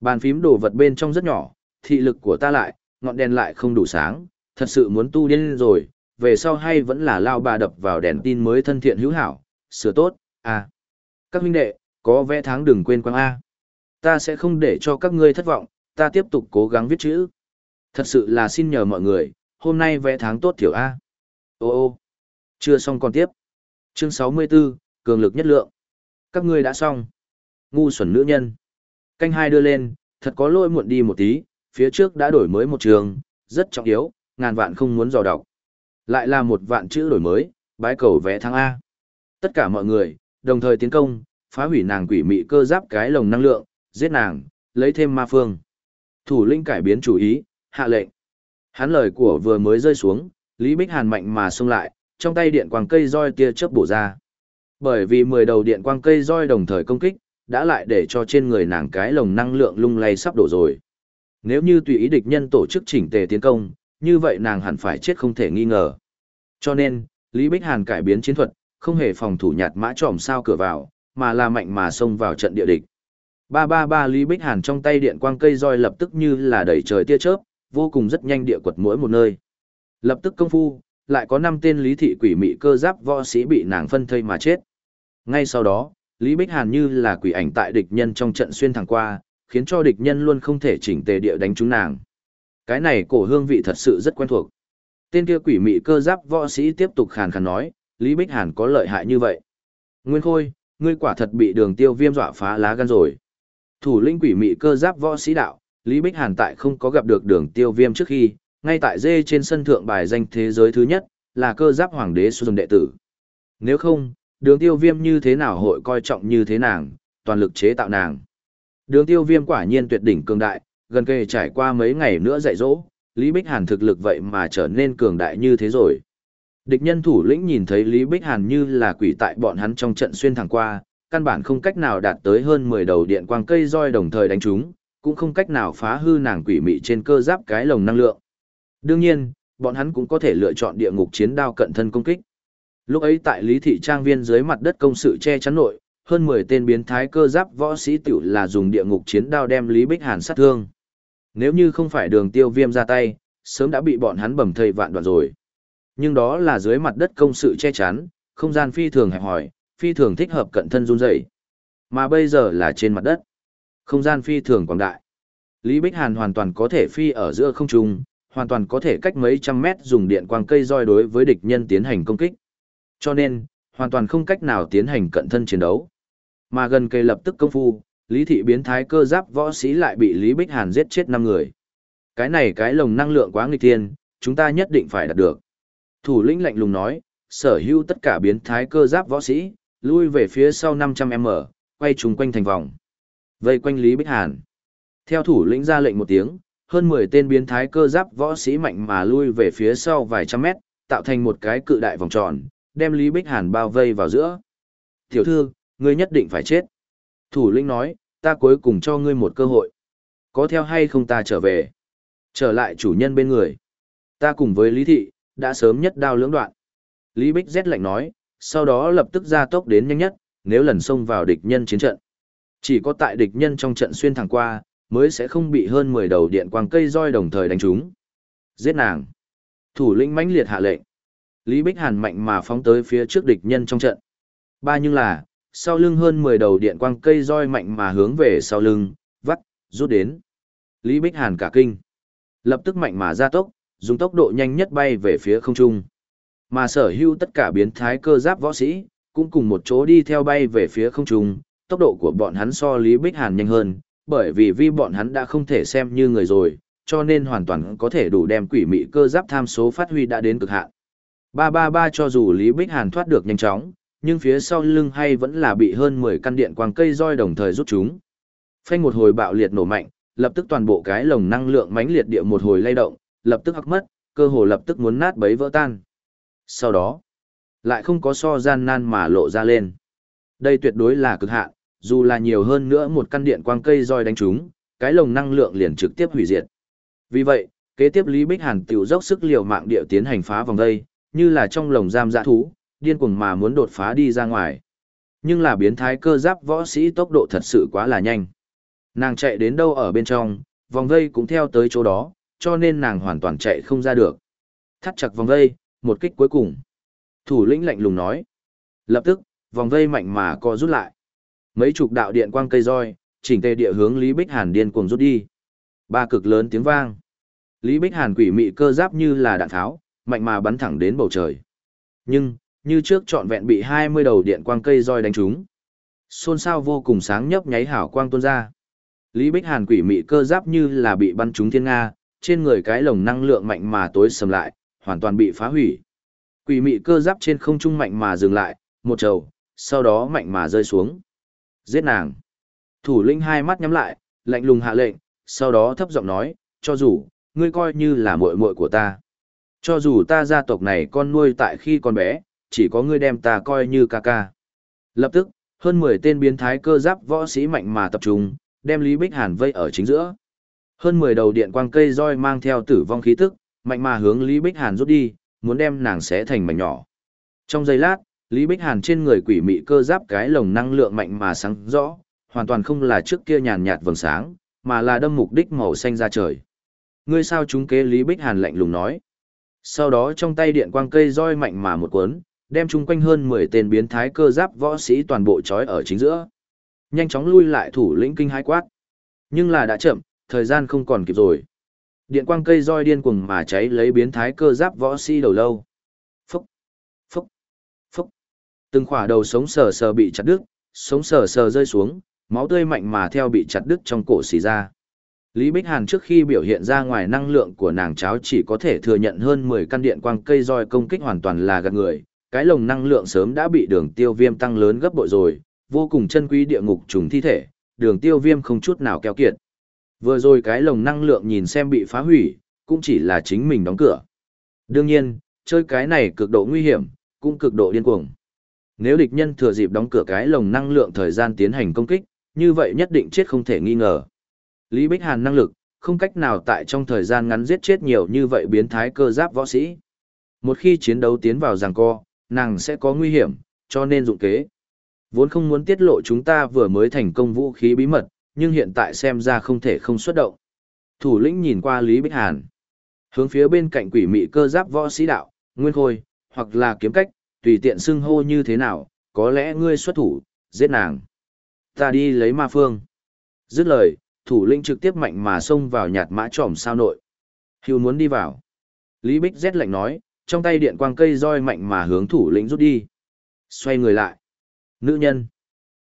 Bàn phím đồ vật bên trong rất nhỏ, thị lực của ta lại, ngọn đèn lại không đủ sáng, thật sự muốn tu điên rồi, về sau hay vẫn là lao bà đập vào đèn tin mới thân thiện hữu hảo, sửa tốt, à. Các huynh đệ, có vẽ tháng đừng quên quang A. Ta sẽ không để cho các ngươi thất vọng, ta tiếp tục cố gắng viết chữ. Thật sự là xin nhờ mọi người, hôm nay vẽ tháng tốt thiểu A. Ô ô, chưa xong còn tiếp. Chương 64, cường lực nhất lượng. Các ngươi đã xong. Ngu xuẩn nữ nhân. Canh hai đưa lên, thật có lỗi muộn đi một tí, phía trước đã đổi mới một trường, rất trọng yếu, ngàn vạn không muốn dò đọc. Lại là một vạn chữ đổi mới, bái cầu vẽ thắng A. Tất cả mọi người, đồng thời tiến công, phá hủy nàng quỷ mị cơ giáp cái lồng năng lượng, giết nàng, lấy thêm ma phương. Thủ linh cải biến chủ ý, hạ lệnh. Hắn lời của vừa mới rơi xuống, Lý Bích Hàn mạnh mà xông lại, trong tay điện quang cây roi tia chớp bổ ra. Bởi vì 10 đầu điện quang cây roi đồng thời công kích, đã lại để cho trên người nàng cái lồng năng lượng lung lay sắp đổ rồi. Nếu như tùy ý địch nhân tổ chức chỉnh tề tiến công, như vậy nàng hẳn phải chết không thể nghi ngờ. Cho nên, Lý Bích Hàn cải biến chiến thuật, không hề phòng thủ nhạt mã tròm sao cửa vào, mà là mạnh mà xông vào trận địa địch. Ba ba ba Lý Bích Hàn trong tay điện quang cây roi lập tức như là đẩy trời tia chớp, vô cùng rất nhanh địa quật mỗi một nơi. Lập tức công phu, lại có năm tên lý thị quỷ mị cơ giáp võ sĩ bị nàng phân thây mà chết. Ngay sau đó, Lý Bích Hàn như là quỷ ảnh tại địch nhân trong trận xuyên thẳng qua, khiến cho địch nhân luôn không thể chỉnh tề địa đánh trúng nàng. Cái này cổ hương vị thật sự rất quen thuộc. Tên kia quỷ mị cơ giáp võ sĩ tiếp tục khàn khàn nói, Lý Bích Hàn có lợi hại như vậy. Nguyên Khôi, ngươi quả thật bị đường tiêu viêm dọa phá lá gan rồi. Thủ lĩnh quỷ mị cơ giáp võ sĩ đạo, Lý Bích Hàn tại không có gặp được đường tiêu viêm trước khi, ngay tại dê trên sân thượng bài danh thế giới thứ nhất, là cơ giáp hoàng đế xuân đệ tử. Nếu không, đường tiêu viêm như thế nào hội coi trọng như thế nàng, toàn lực chế tạo nàng. Đường tiêu viêm quả nhiên tuyệt đỉnh cường đại, gần kề trải qua mấy ngày nữa dạy dỗ, Lý Bích Hàn thực lực vậy mà trở nên cường đại như thế rồi. Địch nhân thủ lĩnh nhìn thấy Lý Bích Hàn như là quỷ tại bọn hắn trong trận xuyên thẳng qua, căn bản không cách nào đạt tới hơn 10 đầu điện quang cây roi đồng thời đánh chúng, cũng không cách nào phá hư nàng quỷ mị trên cơ giáp cái lồng năng lượng. Đương nhiên, bọn hắn cũng có thể lựa chọn địa ngục chiến đao cận thân công kích. Lúc ấy tại Lý Thị Trang Viên dưới mặt đất công sự che chắn nội, hơn 10 tên biến thái cơ giáp võ sĩ tiểu là dùng địa ngục chiến đao đem Lý Bích Hàn sát thương. Nếu như không phải đường tiêu viêm ra tay, sớm đã bị bọn hắn bầm thây vạn đoạn rồi. Nhưng đó là dưới mặt đất công sự che chắn, không gian phi thường hẹp hỏi, phi thường thích hợp cận thân run dày. Mà bây giờ là trên mặt đất. Không gian phi thường quảng đại. Lý Bích Hàn hoàn toàn có thể phi ở giữa không trung, hoàn toàn có thể cách mấy trăm mét dùng điện quang cây roi đối với địch nhân tiến hành công kích. Cho nên, hoàn toàn không cách nào tiến hành cận thân chiến đấu. Mà gần cây lập tức công phu, Lý thị biến thái cơ giáp võ sĩ lại bị Lý Bích Hàn giết chết 5 người. Cái này cái lồng năng lượng quá nghịch thiên, chúng ta nhất định phải đạt được. Thủ lĩnh lạnh lùng nói, sở hữu tất cả biến thái cơ giáp võ sĩ, lui về phía sau 500m, quay trùng quanh thành vòng. Vây quanh Lý Bích Hàn. Theo thủ lĩnh ra lệnh một tiếng, hơn 10 tên biến thái cơ giáp võ sĩ mạnh mà lui về phía sau vài trăm mét, tạo thành một cái cự đại vòng tròn, đem Lý Bích Hàn bao vây vào giữa. Tiểu thư, ngươi nhất định phải chết. Thủ lĩnh nói, ta cuối cùng cho ngươi một cơ hội. Có theo hay không ta trở về? Trở lại chủ nhân bên người. Ta cùng với Lý Thị, đã sớm nhất đao lưỡng đoạn. Lý Bích rét lạnh nói, sau đó lập tức ra tốc đến nhanh nhất, nếu lần xông vào địch nhân chiến trận. Chỉ có tại địch nhân trong trận xuyên thẳng qua, mới sẽ không bị hơn 10 đầu điện quang cây roi đồng thời đánh trúng. Giết nàng. Thủ lĩnh mãnh liệt hạ lệnh. Lý Bích Hàn mạnh mà phóng tới phía trước địch nhân trong trận. Ba nhưng là, sau lưng hơn 10 đầu điện quang cây roi mạnh mà hướng về sau lưng, vắt, rút đến. Lý Bích Hàn cả kinh. Lập tức mạnh mà ra tốc, dùng tốc độ nhanh nhất bay về phía không trung. Mà sở hữu tất cả biến thái cơ giáp võ sĩ, cũng cùng một chỗ đi theo bay về phía không trung, tốc độ của bọn hắn so Lý Bích Hàn nhanh hơn, bởi vì vì bọn hắn đã không thể xem như người rồi, cho nên hoàn toàn có thể đủ đem quỷ mị cơ giáp tham số phát huy đã đến cực hạn. 333 cho dù Lý Bích Hàn thoát được nhanh chóng, nhưng phía sau lưng hay vẫn là bị hơn 10 căn điện quang cây roi đồng thời rút chúng. Phanh một hồi bạo liệt nổ mạnh, lập tức toàn bộ cái lồng năng lượng mãnh liệt địa một hồi lay động, lập tức hắc mất, cơ hồ lập tức muốn nát bấy vỡ tan. Sau đó, lại không có so gian nan mà lộ ra lên. Đây tuyệt đối là cực hạn, dù là nhiều hơn nữa một căn điện quang cây roi đánh chúng, cái lồng năng lượng liền trực tiếp hủy diệt. Vì vậy, kế tiếp Lý Bích Hàn tiểu dốc sức liều mạng địa tiến hành phá vòng đây, như là trong lồng giam dã thú, điên cuồng mà muốn đột phá đi ra ngoài. Nhưng là biến thái cơ giáp võ sĩ tốc độ thật sự quá là nhanh. Nàng chạy đến đâu ở bên trong, vòng vây cũng theo tới chỗ đó, cho nên nàng hoàn toàn chạy không ra được. Thắt chặt vòng vây, một kích cuối cùng. Thủ lĩnh lạnh lùng nói. Lập tức, vòng vây mạnh mà co rút lại. Mấy chục đạo điện quang cây roi, chỉnh tề địa hướng Lý Bích Hàn điên cuồng rút đi. Ba cực lớn tiếng vang. Lý Bích Hàn quỷ mị cơ giáp như là đạn tháo, mạnh mà bắn thẳng đến bầu trời. Nhưng, như trước trọn vẹn bị 20 đầu điện quang cây roi đánh trúng. Xôn xao vô cùng sáng nhấp nháy hảo quang tuôn ra. Lý Bích Hàn quỷ mị cơ giáp như là bị bắn trúng thiên nga, trên người cái lồng năng lượng mạnh mà tối sầm lại, hoàn toàn bị phá hủy. Quỷ mị cơ giáp trên không trung mạnh mà dừng lại, một trầu, sau đó mạnh mà rơi xuống. Giết nàng. Thủ lĩnh hai mắt nhắm lại, lạnh lùng hạ lệnh, sau đó thấp giọng nói, cho dù, ngươi coi như là muội muội của ta. Cho dù ta gia tộc này con nuôi tại khi còn bé, chỉ có ngươi đem ta coi như ca ca. Lập tức, hơn 10 tên biến thái cơ giáp võ sĩ mạnh mà tập trung, đem Lý Bích Hàn vây ở chính giữa. Hơn 10 đầu điện quang cây roi mang theo tử vong khí tức, mạnh mà hướng Lý Bích Hàn rút đi, muốn đem nàng xé thành mảnh nhỏ. Trong giây lát, Lý Bích Hàn trên người quỷ mị cơ giáp cái lồng năng lượng mạnh mà sáng rõ, hoàn toàn không là trước kia nhàn nhạt vầng sáng, mà là đâm mục đích màu xanh ra trời. Ngươi sao chúng kế Lý Bích Hàn lạnh lùng nói. Sau đó trong tay điện quang cây roi mạnh mà một cuốn, đem chung quanh hơn 10 tên biến thái cơ giáp võ sĩ toàn bộ trói ở chính giữa. Nhanh chóng lui lại thủ lĩnh kinh hai quát. Nhưng là đã chậm, thời gian không còn kịp rồi. Điện quang cây roi điên cuồng mà cháy lấy biến thái cơ giáp võ sĩ đầu lâu. Phúc, phúc, phúc. Từng khỏa đầu sống sờ sờ bị chặt đứt, sống sờ sờ rơi xuống, máu tươi mạnh mà theo bị chặt đứt trong cổ xì ra. Lý Bích Hàn trước khi biểu hiện ra ngoài năng lượng của nàng cháo chỉ có thể thừa nhận hơn 10 căn điện quang cây roi công kích hoàn toàn là gạt người, cái lồng năng lượng sớm đã bị đường tiêu viêm tăng lớn gấp bội rồi, vô cùng chân quý địa ngục trùng thi thể, đường tiêu viêm không chút nào keo kiệt. Vừa rồi cái lồng năng lượng nhìn xem bị phá hủy, cũng chỉ là chính mình đóng cửa. Đương nhiên, chơi cái này cực độ nguy hiểm, cũng cực độ điên cuồng. Nếu địch nhân thừa dịp đóng cửa cái lồng năng lượng thời gian tiến hành công kích, như vậy nhất định chết không thể nghi ngờ. Lý Bích Hàn năng lực, không cách nào tại trong thời gian ngắn giết chết nhiều như vậy biến thái cơ giáp võ sĩ. Một khi chiến đấu tiến vào giằng co, nàng sẽ có nguy hiểm, cho nên dụng kế. Vốn không muốn tiết lộ chúng ta vừa mới thành công vũ khí bí mật, nhưng hiện tại xem ra không thể không xuất động. Thủ lĩnh nhìn qua Lý Bích Hàn. Hướng phía bên cạnh quỷ mị cơ giáp võ sĩ đạo, nguyên khôi, hoặc là kiếm cách, tùy tiện xưng hô như thế nào, có lẽ ngươi xuất thủ, giết nàng. Ta đi lấy ma phương. Dứt lời, thủ lĩnh trực tiếp mạnh mà xông vào nhạt mã trỏm sao nội. Hưu muốn đi vào. Lý Bích rét lạnh nói, trong tay điện quang cây roi mạnh mà hướng thủ lĩnh rút đi. Xoay người lại. Nữ nhân.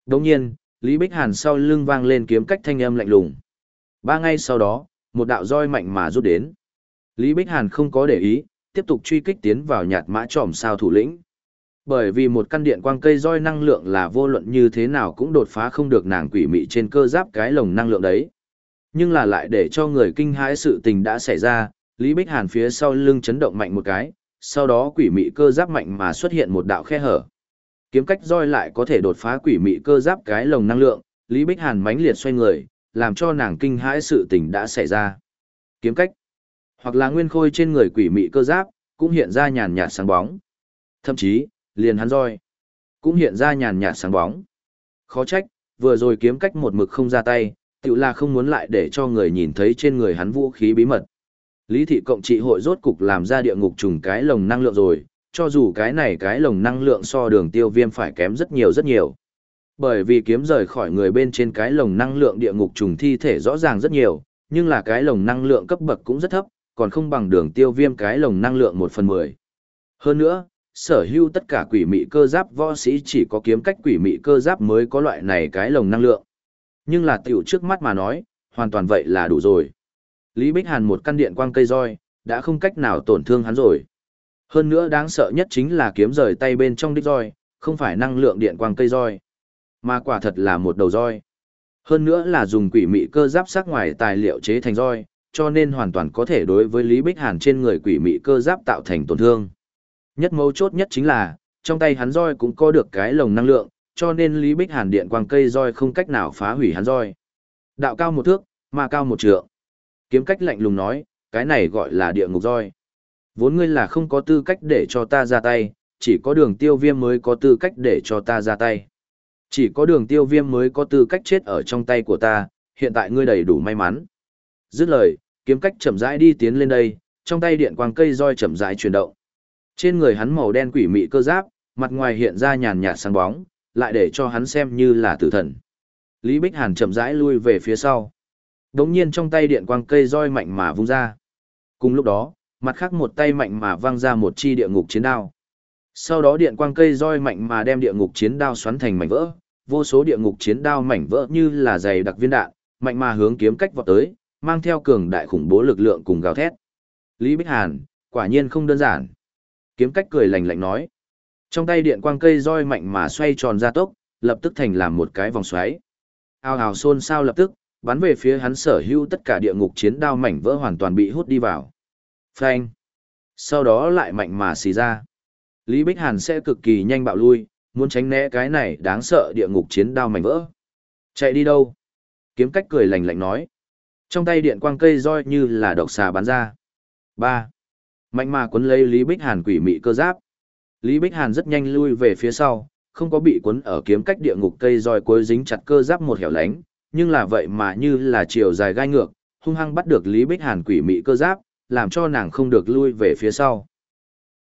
Đồng nhiên, Lý Bích Hàn sau lưng vang lên kiếm cách thanh âm lạnh lùng. Ba ngày sau đó, một đạo roi mạnh mà rút đến. Lý Bích Hàn không có để ý, tiếp tục truy kích tiến vào nhạt mã tròm sao thủ lĩnh. Bởi vì một căn điện quang cây roi năng lượng là vô luận như thế nào cũng đột phá không được nàng quỷ mị trên cơ giáp cái lồng năng lượng đấy. Nhưng là lại để cho người kinh hãi sự tình đã xảy ra, Lý Bích Hàn phía sau lưng chấn động mạnh một cái, sau đó quỷ mị cơ giáp mạnh mà xuất hiện một đạo khe hở. Kiếm cách roi lại có thể đột phá quỷ mị cơ giáp cái lồng năng lượng, Lý Bích Hàn mãnh liệt xoay người, làm cho nàng kinh hãi sự tình đã xảy ra. Kiếm cách, hoặc là nguyên khôi trên người quỷ mị cơ giáp, cũng hiện ra nhàn nhạt sáng bóng. Thậm chí, liền hắn roi, cũng hiện ra nhàn nhạt sáng bóng. Khó trách, vừa rồi kiếm cách một mực không ra tay, tự là không muốn lại để cho người nhìn thấy trên người hắn vũ khí bí mật. Lý thị cộng trị hội rốt cục làm ra địa ngục trùng cái lồng năng lượng rồi, cho dù cái này cái lồng năng lượng so đường tiêu viêm phải kém rất nhiều rất nhiều. Bởi vì kiếm rời khỏi người bên trên cái lồng năng lượng địa ngục trùng thi thể rõ ràng rất nhiều, nhưng là cái lồng năng lượng cấp bậc cũng rất thấp, còn không bằng đường tiêu viêm cái lồng năng lượng 1 phần 10. Hơn nữa, sở hữu tất cả quỷ mị cơ giáp võ sĩ chỉ có kiếm cách quỷ mị cơ giáp mới có loại này cái lồng năng lượng. Nhưng là tiểu trước mắt mà nói, hoàn toàn vậy là đủ rồi. Lý Bích Hàn một căn điện quang cây roi, đã không cách nào tổn thương hắn rồi. Hơn nữa đáng sợ nhất chính là kiếm rời tay bên trong đích roi, không phải năng lượng điện quang cây roi, mà quả thật là một đầu roi. Hơn nữa là dùng quỷ mị cơ giáp sắc ngoài tài liệu chế thành roi, cho nên hoàn toàn có thể đối với Lý Bích Hàn trên người quỷ mị cơ giáp tạo thành tổn thương. Nhất mấu chốt nhất chính là, trong tay hắn roi cũng có được cái lồng năng lượng, cho nên Lý Bích Hàn điện quang cây roi không cách nào phá hủy hắn roi. Đạo cao một thước, mà cao một trượng. Kiếm cách lạnh lùng nói, cái này gọi là địa ngục roi. Vốn ngươi là không có tư cách để cho ta ra tay, chỉ có đường tiêu viêm mới có tư cách để cho ta ra tay. Chỉ có đường tiêu viêm mới có tư cách chết ở trong tay của ta, hiện tại ngươi đầy đủ may mắn. Dứt lời, kiếm cách chậm rãi đi tiến lên đây, trong tay điện quang cây roi chậm rãi chuyển động. Trên người hắn màu đen quỷ mị cơ giáp, mặt ngoài hiện ra nhàn nhạt sáng bóng, lại để cho hắn xem như là tử thần. Lý Bích Hàn chậm rãi lui về phía sau. Đống nhiên trong tay điện quang cây roi mạnh mà vung ra. Cùng lúc đó, mặt khác một tay mạnh mà văng ra một chi địa ngục chiến đao. Sau đó điện quang cây roi mạnh mà đem địa ngục chiến đao xoắn thành mảnh vỡ, vô số địa ngục chiến đao mảnh vỡ như là dày đặc viên đạn, mạnh mà hướng kiếm cách vọt tới, mang theo cường đại khủng bố lực lượng cùng gào thét. Lý Bích Hàn, quả nhiên không đơn giản. Kiếm cách cười lạnh lạnh nói. Trong tay điện quang cây roi mạnh mà xoay tròn ra tốc, lập tức thành làm một cái vòng xoáy. Ao ào xôn xao lập tức, bắn về phía hắn sở hữu tất cả địa ngục chiến đao mảnh vỡ hoàn toàn bị hút đi vào. Phanh. Sau đó lại mạnh mà xì ra. Lý Bích Hàn sẽ cực kỳ nhanh bạo lui, muốn tránh né cái này đáng sợ địa ngục chiến đao mảnh vỡ. Chạy đi đâu? Kiếm cách cười lạnh lạnh nói. Trong tay điện quang cây roi như là độc xà bắn ra. ba Mạnh mà cuốn lấy Lý Bích Hàn quỷ mị cơ giáp. Lý Bích Hàn rất nhanh lui về phía sau, không có bị cuốn ở kiếm cách địa ngục cây roi cuối dính chặt cơ giáp một hẻo lánh, nhưng là vậy mà như là chiều dài gai ngược, hung hăng bắt được Lý Bích Hàn quỷ mị cơ giáp, làm cho nàng không được lui về phía sau.